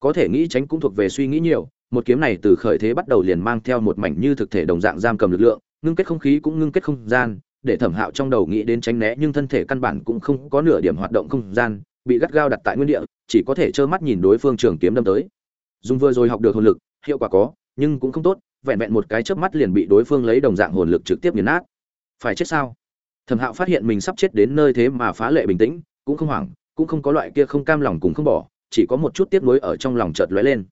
Có thể nghĩ tránh cũng thuộc về suy nghĩ nhiều, một kiếm này từ khởi thế bắt đầu liền mang theo một mảnh như thực thể đồng dạng giam cầm lực lượng, ngưng kết không khí cũng ngưng kết không gian để thẩm hạo trong đầu nghĩ đến tránh né, nhưng thân thể căn bản cũng không có nửa điểm hoạt động không gian, bị gắt gao đặt tại nguyên địa, chỉ có thể trơ mắt nhìn đối phương trường kiếm đâm tới. Dùng vừa rồi học được hồn lực, hiệu quả có, nhưng cũng không tốt, vẹn vẹn một cái chớp mắt liền bị đối phương lấy đồng dạng hồn lực trực tiếp nghiền nát. Phải chết sao? Thẩm hạo phát hiện mình sắp chết đến nơi thế mà phá lệ bình tĩnh, cũng không hoảng, cũng không có loại kia không cam lòng cùng không bỏ, chỉ có một chút tiếc nuối ở trong lòng chợt lóe lên.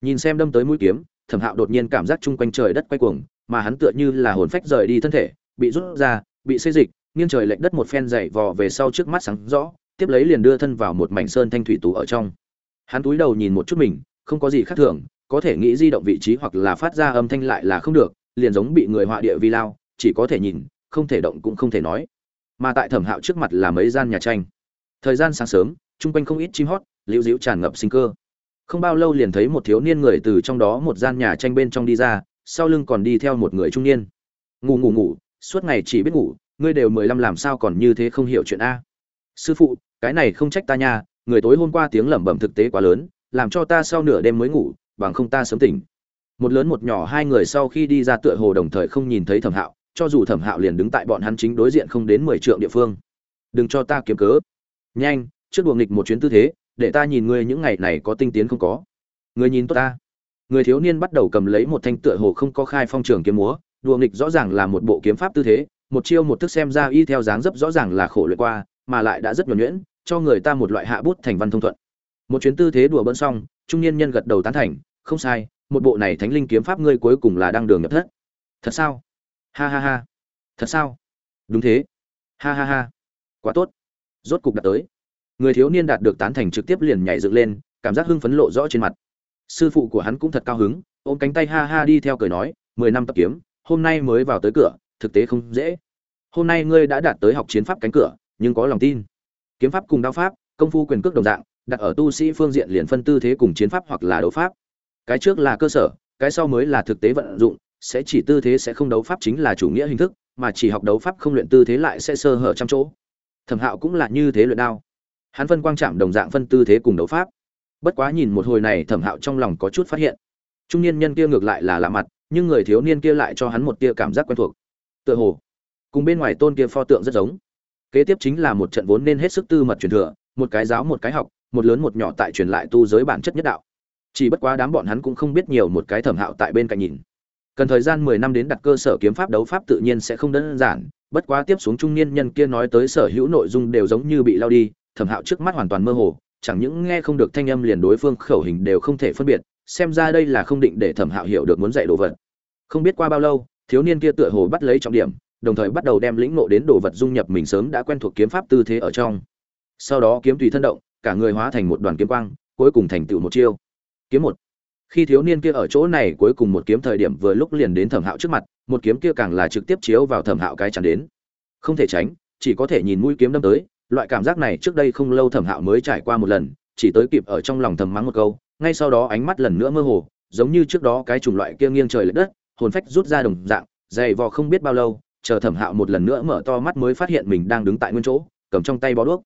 Nhìn xem đâm tới mũi kiếm, thẩm hạo đột nhiên cảm giác chung quanh trời đất quay cuồng, mà hắn tựa như là hồn phách rời đi thân thể, bị rút ra bị xây dịch, nghiêng trời lệch đất một phen dày vò về sau trước mắt sáng rõ, tiếp lấy liền đưa thân vào một mảnh sơn thanh thủy tú ở trong. Hắn túi đầu nhìn một chút mình, không có gì khác thường, có thể nghĩ di động vị trí hoặc là phát ra âm thanh lại là không được, liền giống bị người họa địa vi lao, chỉ có thể nhìn, không thể động cũng không thể nói. Mà tại thẩm hạo trước mặt là mấy gian nhà tranh. Thời gian sáng sớm, chung quanh không ít chim hót, liễu diễu tràn ngập sinh cơ. Không bao lâu liền thấy một thiếu niên người từ trong đó một gian nhà tranh bên trong đi ra, sau lưng còn đi theo một người trung niên. Ngủ ngủ ngủ suốt ngày chỉ biết ngủ, ngươi đều mười lăm làm sao còn như thế không hiểu chuyện a? Sư phụ, cái này không trách ta nha, người tối hôm qua tiếng lẩm bẩm thực tế quá lớn, làm cho ta sau nửa đêm mới ngủ, bằng không ta sớm tỉnh. Một lớn một nhỏ hai người sau khi đi ra tựa hồ đồng thời không nhìn thấy thẩm hạo, cho dù thẩm hạo liền đứng tại bọn hắn chính đối diện không đến mười trượng địa phương. Đừng cho ta kiếm cớ. Nhanh, trước đùa nghịch một chuyến tư thế, để ta nhìn ngươi những ngày này có tinh tiến không có. Người nhìn tốt ta. Người thiếu niên bắt đầu cầm lấy một thanh tựa hồ không có khai phong trường kiếm múa đùa nghịch rõ ràng là một bộ kiếm pháp tư thế, một chiêu một thức xem ra y theo dáng dấp rõ ràng là khổ luyện qua, mà lại đã rất nhuẩn nhuyễn, cho người ta một loại hạ bút thành văn thông thuận. Một chuyến tư thế đùa bỡn xong, trung niên nhân gật đầu tán thành, không sai, một bộ này thánh linh kiếm pháp ngươi cuối cùng là đang đường nhập thất. Thật sao? Ha ha ha. Thật sao? Đúng thế. Ha ha ha. Quá tốt. Rốt cục đạt tới. Người thiếu niên đạt được tán thành trực tiếp liền nhảy dựng lên, cảm giác hưng phấn lộ rõ trên mặt. Sư phụ của hắn cũng thật cao hứng, ôm cánh tay ha ha đi theo cười nói, mười năm tập kiếm hôm nay mới vào tới cửa, thực tế không dễ. Hôm nay ngươi đã đạt tới học chiến pháp cánh cửa, nhưng có lòng tin. Kiếm pháp cùng đao pháp, công phu quyền cước đồng dạng, đặt ở tu sĩ phương diện liền phân tư thế cùng chiến pháp hoặc là đấu pháp. Cái trước là cơ sở, cái sau mới là thực tế vận dụng, sẽ chỉ tư thế sẽ không đấu pháp chính là chủ nghĩa hình thức, mà chỉ học đấu pháp không luyện tư thế lại sẽ sơ hở trăm chỗ. Thẩm hạo cũng là như thế luyện đao. Hắn phân quang chạm đồng dạng phân tư thế cùng đấu pháp. Bất quá nhìn một hồi này, thẩm hạo trong lòng có chút phát hiện. Trung niên nhân kia ngược lại là lạ mặt nhưng người thiếu niên kia lại cho hắn một tia cảm giác quen thuộc. Tựa hồ, cùng bên ngoài tôn kia pho tượng rất giống. Kế tiếp chính là một trận vốn nên hết sức tư mật truyền thừa, một cái giáo, một cái học, một lớn một nhỏ tại truyền lại tu giới bản chất nhất đạo. Chỉ bất quá đám bọn hắn cũng không biết nhiều một cái thẩm hạo tại bên cạnh nhìn. Cần thời gian mười năm đến đặt cơ sở kiếm pháp đấu pháp tự nhiên sẽ không đơn giản, bất quá tiếp xuống trung niên nhân kia nói tới sở hữu nội dung đều giống như bị lao đi, thẩm hạo trước mắt hoàn toàn mơ hồ, chẳng những nghe không được thanh âm liền đối phương khẩu hình đều không thể phân biệt xem ra đây là không định để thẩm hạo hiểu được muốn dạy đồ vật. Không biết qua bao lâu, thiếu niên kia tựa hồ bắt lấy trọng điểm, đồng thời bắt đầu đem lĩnh nộ đến đồ vật dung nhập mình sớm đã quen thuộc kiếm pháp tư thế ở trong. Sau đó kiếm tùy thân động, cả người hóa thành một đoàn kiếm quang, cuối cùng thành tựu một chiêu. Kiếm một. Khi thiếu niên kia ở chỗ này cuối cùng một kiếm thời điểm vừa lúc liền đến thẩm hạo trước mặt, một kiếm kia càng là trực tiếp chiếu vào thẩm hạo cái chắn đến. Không thể tránh, chỉ có thể nhìn mũi kiếm đâm tới, loại cảm giác này trước đây không lâu thẩm hạo mới trải qua một lần, chỉ tới kịp ở trong lòng thầm mắng một câu ngay sau đó ánh mắt lần nữa mơ hồ, giống như trước đó cái chủng loại kia nghiêng trời lệch đất, hồn phách rút ra đồng dạng, dày vò không biết bao lâu, chờ thẩm hạo một lần nữa mở to mắt mới phát hiện mình đang đứng tại nguyên chỗ, cầm trong tay bó đuốc.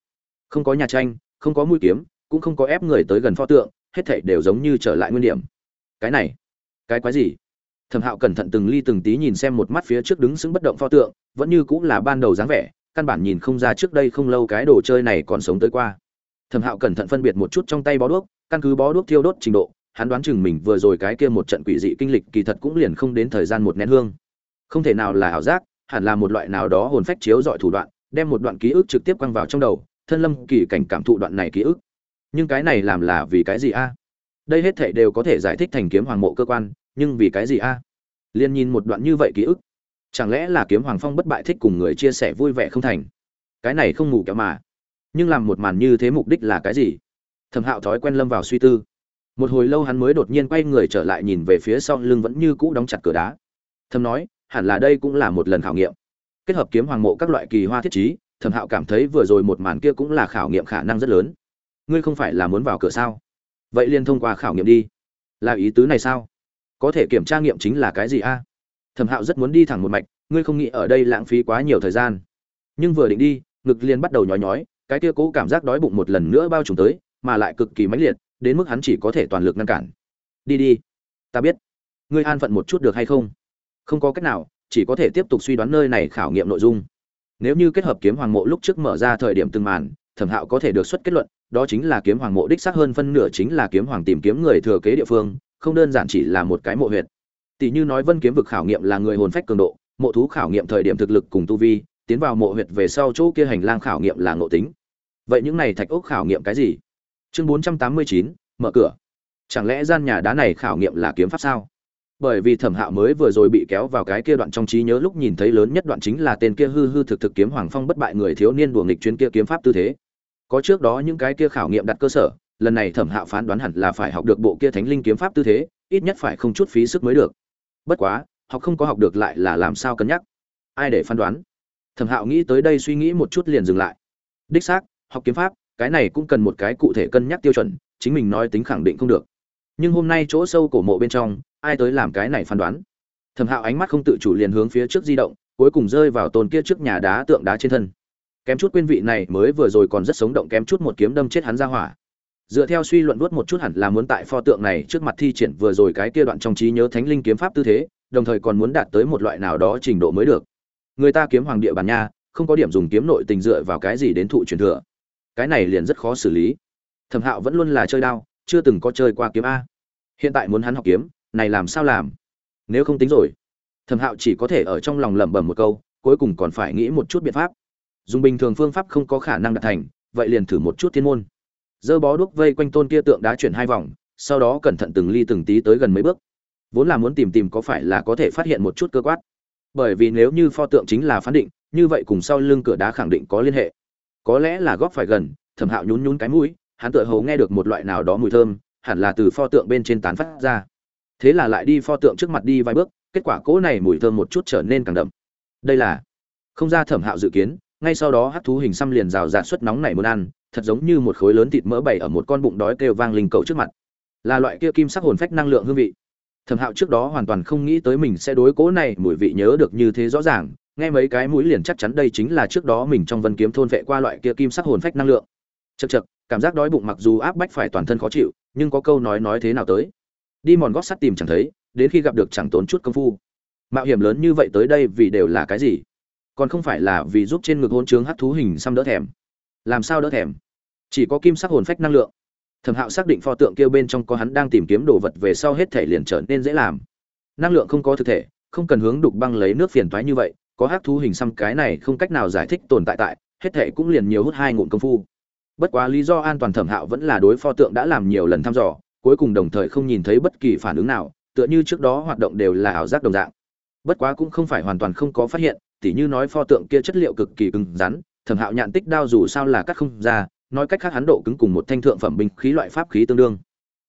Không có nhà tranh, không có mũi kiếm, cũng không có ép người tới gần pho tượng, hết thảy đều giống như trở lại nguyên điểm. Cái này, cái quái gì? Thẩm hạo cẩn thận từng ly từng tí nhìn xem một mắt phía trước đứng sững bất động pho tượng, vẫn như cũng là ban đầu dáng vẻ, căn bản nhìn không ra trước đây không lâu cái đồ chơi này còn sống tới qua. Thẩm hạo cẩn thận phân biệt một chút trong tay bó đuốc căn cứ bó đuốc thiêu đốt trình độ, hắn đoán chừng mình vừa rồi cái kia một trận quỷ dị kinh lịch kỳ thật cũng liền không đến thời gian một nén hương. Không thể nào là ảo giác, hẳn là một loại nào đó hồn phách chiếu dọi thủ đoạn, đem một đoạn ký ức trực tiếp quăng vào trong đầu, thân lâm kỳ cảnh cảm thụ đoạn này ký ức. Nhưng cái này làm là vì cái gì a? Đây hết thảy đều có thể giải thích thành kiếm hoàng mộ cơ quan, nhưng vì cái gì a? Liên nhìn một đoạn như vậy ký ức, chẳng lẽ là kiếm hoàng phong bất bại thích cùng người chia sẻ vui vẻ không thành? Cái này không ngủ kéo mà. Nhưng làm một màn như thế mục đích là cái gì? Thẩm hạo thói quen lâm vào suy tư. Một hồi lâu hắn mới đột nhiên quay người trở lại nhìn về phía sau lưng vẫn như cũ đóng chặt cửa đá. Thầm nói, hẳn là đây cũng là một lần khảo nghiệm. Kết hợp kiếm hoàng mộ các loại kỳ hoa thiết trí, thẩm hạo cảm thấy vừa rồi một màn kia cũng là khảo nghiệm khả năng rất lớn. Ngươi không phải là muốn vào cửa sao? Vậy liền thông qua khảo nghiệm đi. Là ý tứ này sao? Có thể kiểm tra nghiệm chính là cái gì a? Thẩm hạo rất muốn đi thẳng một mạch, ngươi không nghĩ ở đây lãng phí quá nhiều thời gian. Nhưng vừa định đi, ngực liền bắt đầu nhói nhói, cái kia cố cảm giác đói bụng một lần nữa bao trùm tới mà lại cực kỳ mãnh liệt, đến mức hắn chỉ có thể toàn lực ngăn cản. Đi đi, ta biết. Ngươi an phận một chút được hay không? Không có cách nào, chỉ có thể tiếp tục suy đoán nơi này khảo nghiệm nội dung. Nếu như kết hợp kiếm hoàng mộ lúc trước mở ra thời điểm từng màn, thẩm hạo có thể được xuất kết luận, đó chính là kiếm hoàng mộ đích xác hơn phân nửa chính là kiếm hoàng tìm kiếm người thừa kế địa phương, không đơn giản chỉ là một cái mộ huyệt. Tỷ như nói vân kiếm vực khảo nghiệm là người hồn phách cường độ, mộ thú khảo nghiệm thời điểm thực lực cùng tu vi, tiến vào mộ huyệt về sau chỗ kia hành lang khảo nghiệm là ngộ tính. Vậy những này thạch ốc khảo nghiệm cái gì? Chương bốn trăm tám mươi chín, mở cửa. Chẳng lẽ gian nhà đá này khảo nghiệm là kiếm pháp sao? Bởi vì thẩm hạo mới vừa rồi bị kéo vào cái kia đoạn trong trí nhớ lúc nhìn thấy lớn nhất đoạn chính là tên kia hư hư thực thực kiếm hoàng phong bất bại người thiếu niên đùa nghịch chuyên kia kiếm pháp tư thế. Có trước đó những cái kia khảo nghiệm đặt cơ sở, lần này thẩm hạo phán đoán hẳn là phải học được bộ kia thánh linh kiếm pháp tư thế, ít nhất phải không chút phí sức mới được. Bất quá, học không có học được lại là làm sao cân nhắc? Ai để phán đoán? Thẩm hạo nghĩ tới đây suy nghĩ một chút liền dừng lại. Đích xác, học kiếm pháp cái này cũng cần một cái cụ thể cân nhắc tiêu chuẩn, chính mình nói tính khẳng định không được. Nhưng hôm nay chỗ sâu cổ mộ bên trong, ai tới làm cái này phán đoán? Thẩm hạo ánh mắt không tự chủ liền hướng phía trước di động, cuối cùng rơi vào tôn kia trước nhà đá tượng đá trên thân. Kém chút quên vị này mới vừa rồi còn rất sống động kém chút một kiếm đâm chết hắn ra hỏa. Dựa theo suy luận vuốt một chút hẳn là muốn tại pho tượng này trước mặt thi triển vừa rồi cái kia đoạn trong trí nhớ thánh linh kiếm pháp tư thế, đồng thời còn muốn đạt tới một loại nào đó trình độ mới được. Người ta kiếm hoàng địa bàn nha, không có điểm dùng kiếm nội tình dựa vào cái gì đến thụ truyền thừa cái này liền rất khó xử lý. Thẩm hạo vẫn luôn là chơi đao, chưa từng có chơi qua kiếm a. Hiện tại muốn hắn học kiếm, này làm sao làm? Nếu không tính rồi. Thẩm hạo chỉ có thể ở trong lòng lẩm bẩm một câu, cuối cùng còn phải nghĩ một chút biện pháp. Dùng bình thường phương pháp không có khả năng đạt thành, vậy liền thử một chút thiên môn. Dơ bó đuốc vây quanh tôn kia tượng đá chuyển hai vòng, sau đó cẩn thận từng ly từng tí tới gần mấy bước. Vốn là muốn tìm tìm có phải là có thể phát hiện một chút cơ quát. Bởi vì nếu như pho tượng chính là phán định, như vậy cùng sau lưng cửa đá khẳng định có liên hệ có lẽ là góp phải gần, thẩm hạo nhún nhún cái mũi, hắn tựa hầu nghe được một loại nào đó mùi thơm, hẳn là từ pho tượng bên trên tán phát ra. Thế là lại đi pho tượng trước mặt đi vài bước, kết quả cỗ này mùi thơm một chút trở nên càng đậm. Đây là không ra thẩm hạo dự kiến, ngay sau đó hát thú hình xăm liền rào rạt suất nóng này muốn ăn, thật giống như một khối lớn thịt mỡ bày ở một con bụng đói kêu vang linh cầu trước mặt. Là loại kia kim sắc hồn phách năng lượng hương vị. Thẩm hạo trước đó hoàn toàn không nghĩ tới mình sẽ đối cố này mùi vị nhớ được như thế rõ ràng nghe mấy cái mũi liền chắc chắn đây chính là trước đó mình trong vân kiếm thôn vệ qua loại kia kim sắc hồn phách năng lượng. Chật chật cảm giác đói bụng mặc dù áp bách phải toàn thân khó chịu, nhưng có câu nói nói thế nào tới. Đi mòn gót sắt tìm chẳng thấy, đến khi gặp được chẳng tốn chút công phu. Mạo hiểm lớn như vậy tới đây vì đều là cái gì? Còn không phải là vì giúp trên ngực hôn trướng hắc thú hình xăm đỡ thèm. Làm sao đỡ thèm? Chỉ có kim sắc hồn phách năng lượng. Thẩm hạo xác định pho tượng kêu bên trong có hắn đang tìm kiếm đồ vật về sau hết thể liền trở nên dễ làm. Năng lượng không có thực thể, không cần hướng đục băng lấy nước phiền toái như vậy có hắc thú hình xăm cái này không cách nào giải thích tồn tại tại, hết thảy cũng liền nhiều hút hai ngụm công phu. Bất quá lý do an toàn thẩm hạo vẫn là đối pho tượng đã làm nhiều lần thăm dò, cuối cùng đồng thời không nhìn thấy bất kỳ phản ứng nào, tựa như trước đó hoạt động đều là ảo giác đồng dạng. Bất quá cũng không phải hoàn toàn không có phát hiện, tỉ như nói pho tượng kia chất liệu cực kỳ cứng rắn, thẩm hạo nhạn tích đao dù sao là cắt không ra, nói cách khác hắn độ cứng cùng một thanh thượng phẩm binh khí loại pháp khí tương đương.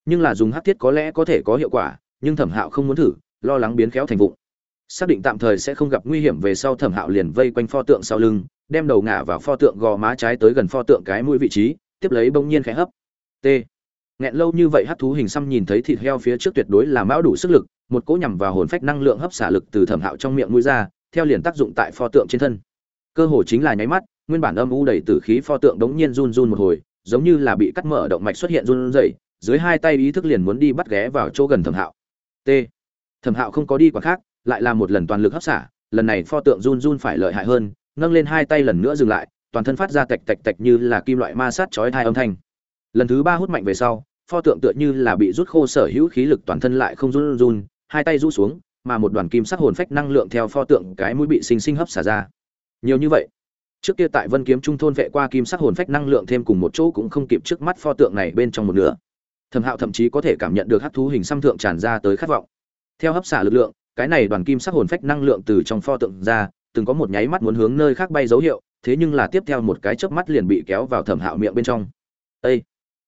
Nhưng là dùng hắc thiết có lẽ có thể có hiệu quả, nhưng thẩm hạo không muốn thử, lo lắng biến khéo thành vụng xác định tạm thời sẽ không gặp nguy hiểm về sau thẩm hạo liền vây quanh pho tượng sau lưng, đem đầu ngả vào pho tượng gò má trái tới gần pho tượng cái mũi vị trí, tiếp lấy bỗng nhiên khẽ hấp. T. Nghẹn lâu như vậy hát thú hình xăm nhìn thấy thịt heo phía trước tuyệt đối là mão đủ sức lực, một cỗ nhằm vào hồn phách năng lượng hấp xả lực từ thẩm hạo trong miệng mũi ra, theo liền tác dụng tại pho tượng trên thân. Cơ hồ chính là nháy mắt, nguyên bản âm u đầy tử khí pho tượng đống nhiên run run một hồi, giống như là bị cắt mở động mạch xuất hiện run rẩy, dưới hai tay ý thức liền muốn đi bắt ghé vào chỗ gần thẩm hạo. T. Thẩm hạo không có đi quả khác lại là một lần toàn lực hấp xả, lần này pho tượng run run phải lợi hại hơn, nâng lên hai tay lần nữa dừng lại, toàn thân phát ra tạch tạch tạch như là kim loại ma sát chói thai âm thanh. Lần thứ ba hút mạnh về sau, pho tượng tựa như là bị rút khô sở hữu khí lực toàn thân lại không run run, hai tay rũ xuống, mà một đoàn kim sắc hồn phách năng lượng theo pho tượng cái mũi bị sinh sinh hấp xả ra. Nhiều như vậy, trước kia tại vân kiếm trung thôn vệ qua kim sắc hồn phách năng lượng thêm cùng một chỗ cũng không kịp trước mắt pho tượng này bên trong một nửa. Thẩm hạo thậm chí có thể cảm nhận được hắc thú hình xăm thượng tràn ra tới khát vọng. Theo hấp xả lực lượng cái này đoàn kim sắc hồn phách năng lượng từ trong pho tượng ra, từng có một nháy mắt muốn hướng nơi khác bay dấu hiệu, thế nhưng là tiếp theo một cái chớp mắt liền bị kéo vào thẩm hạo miệng bên trong. Ê!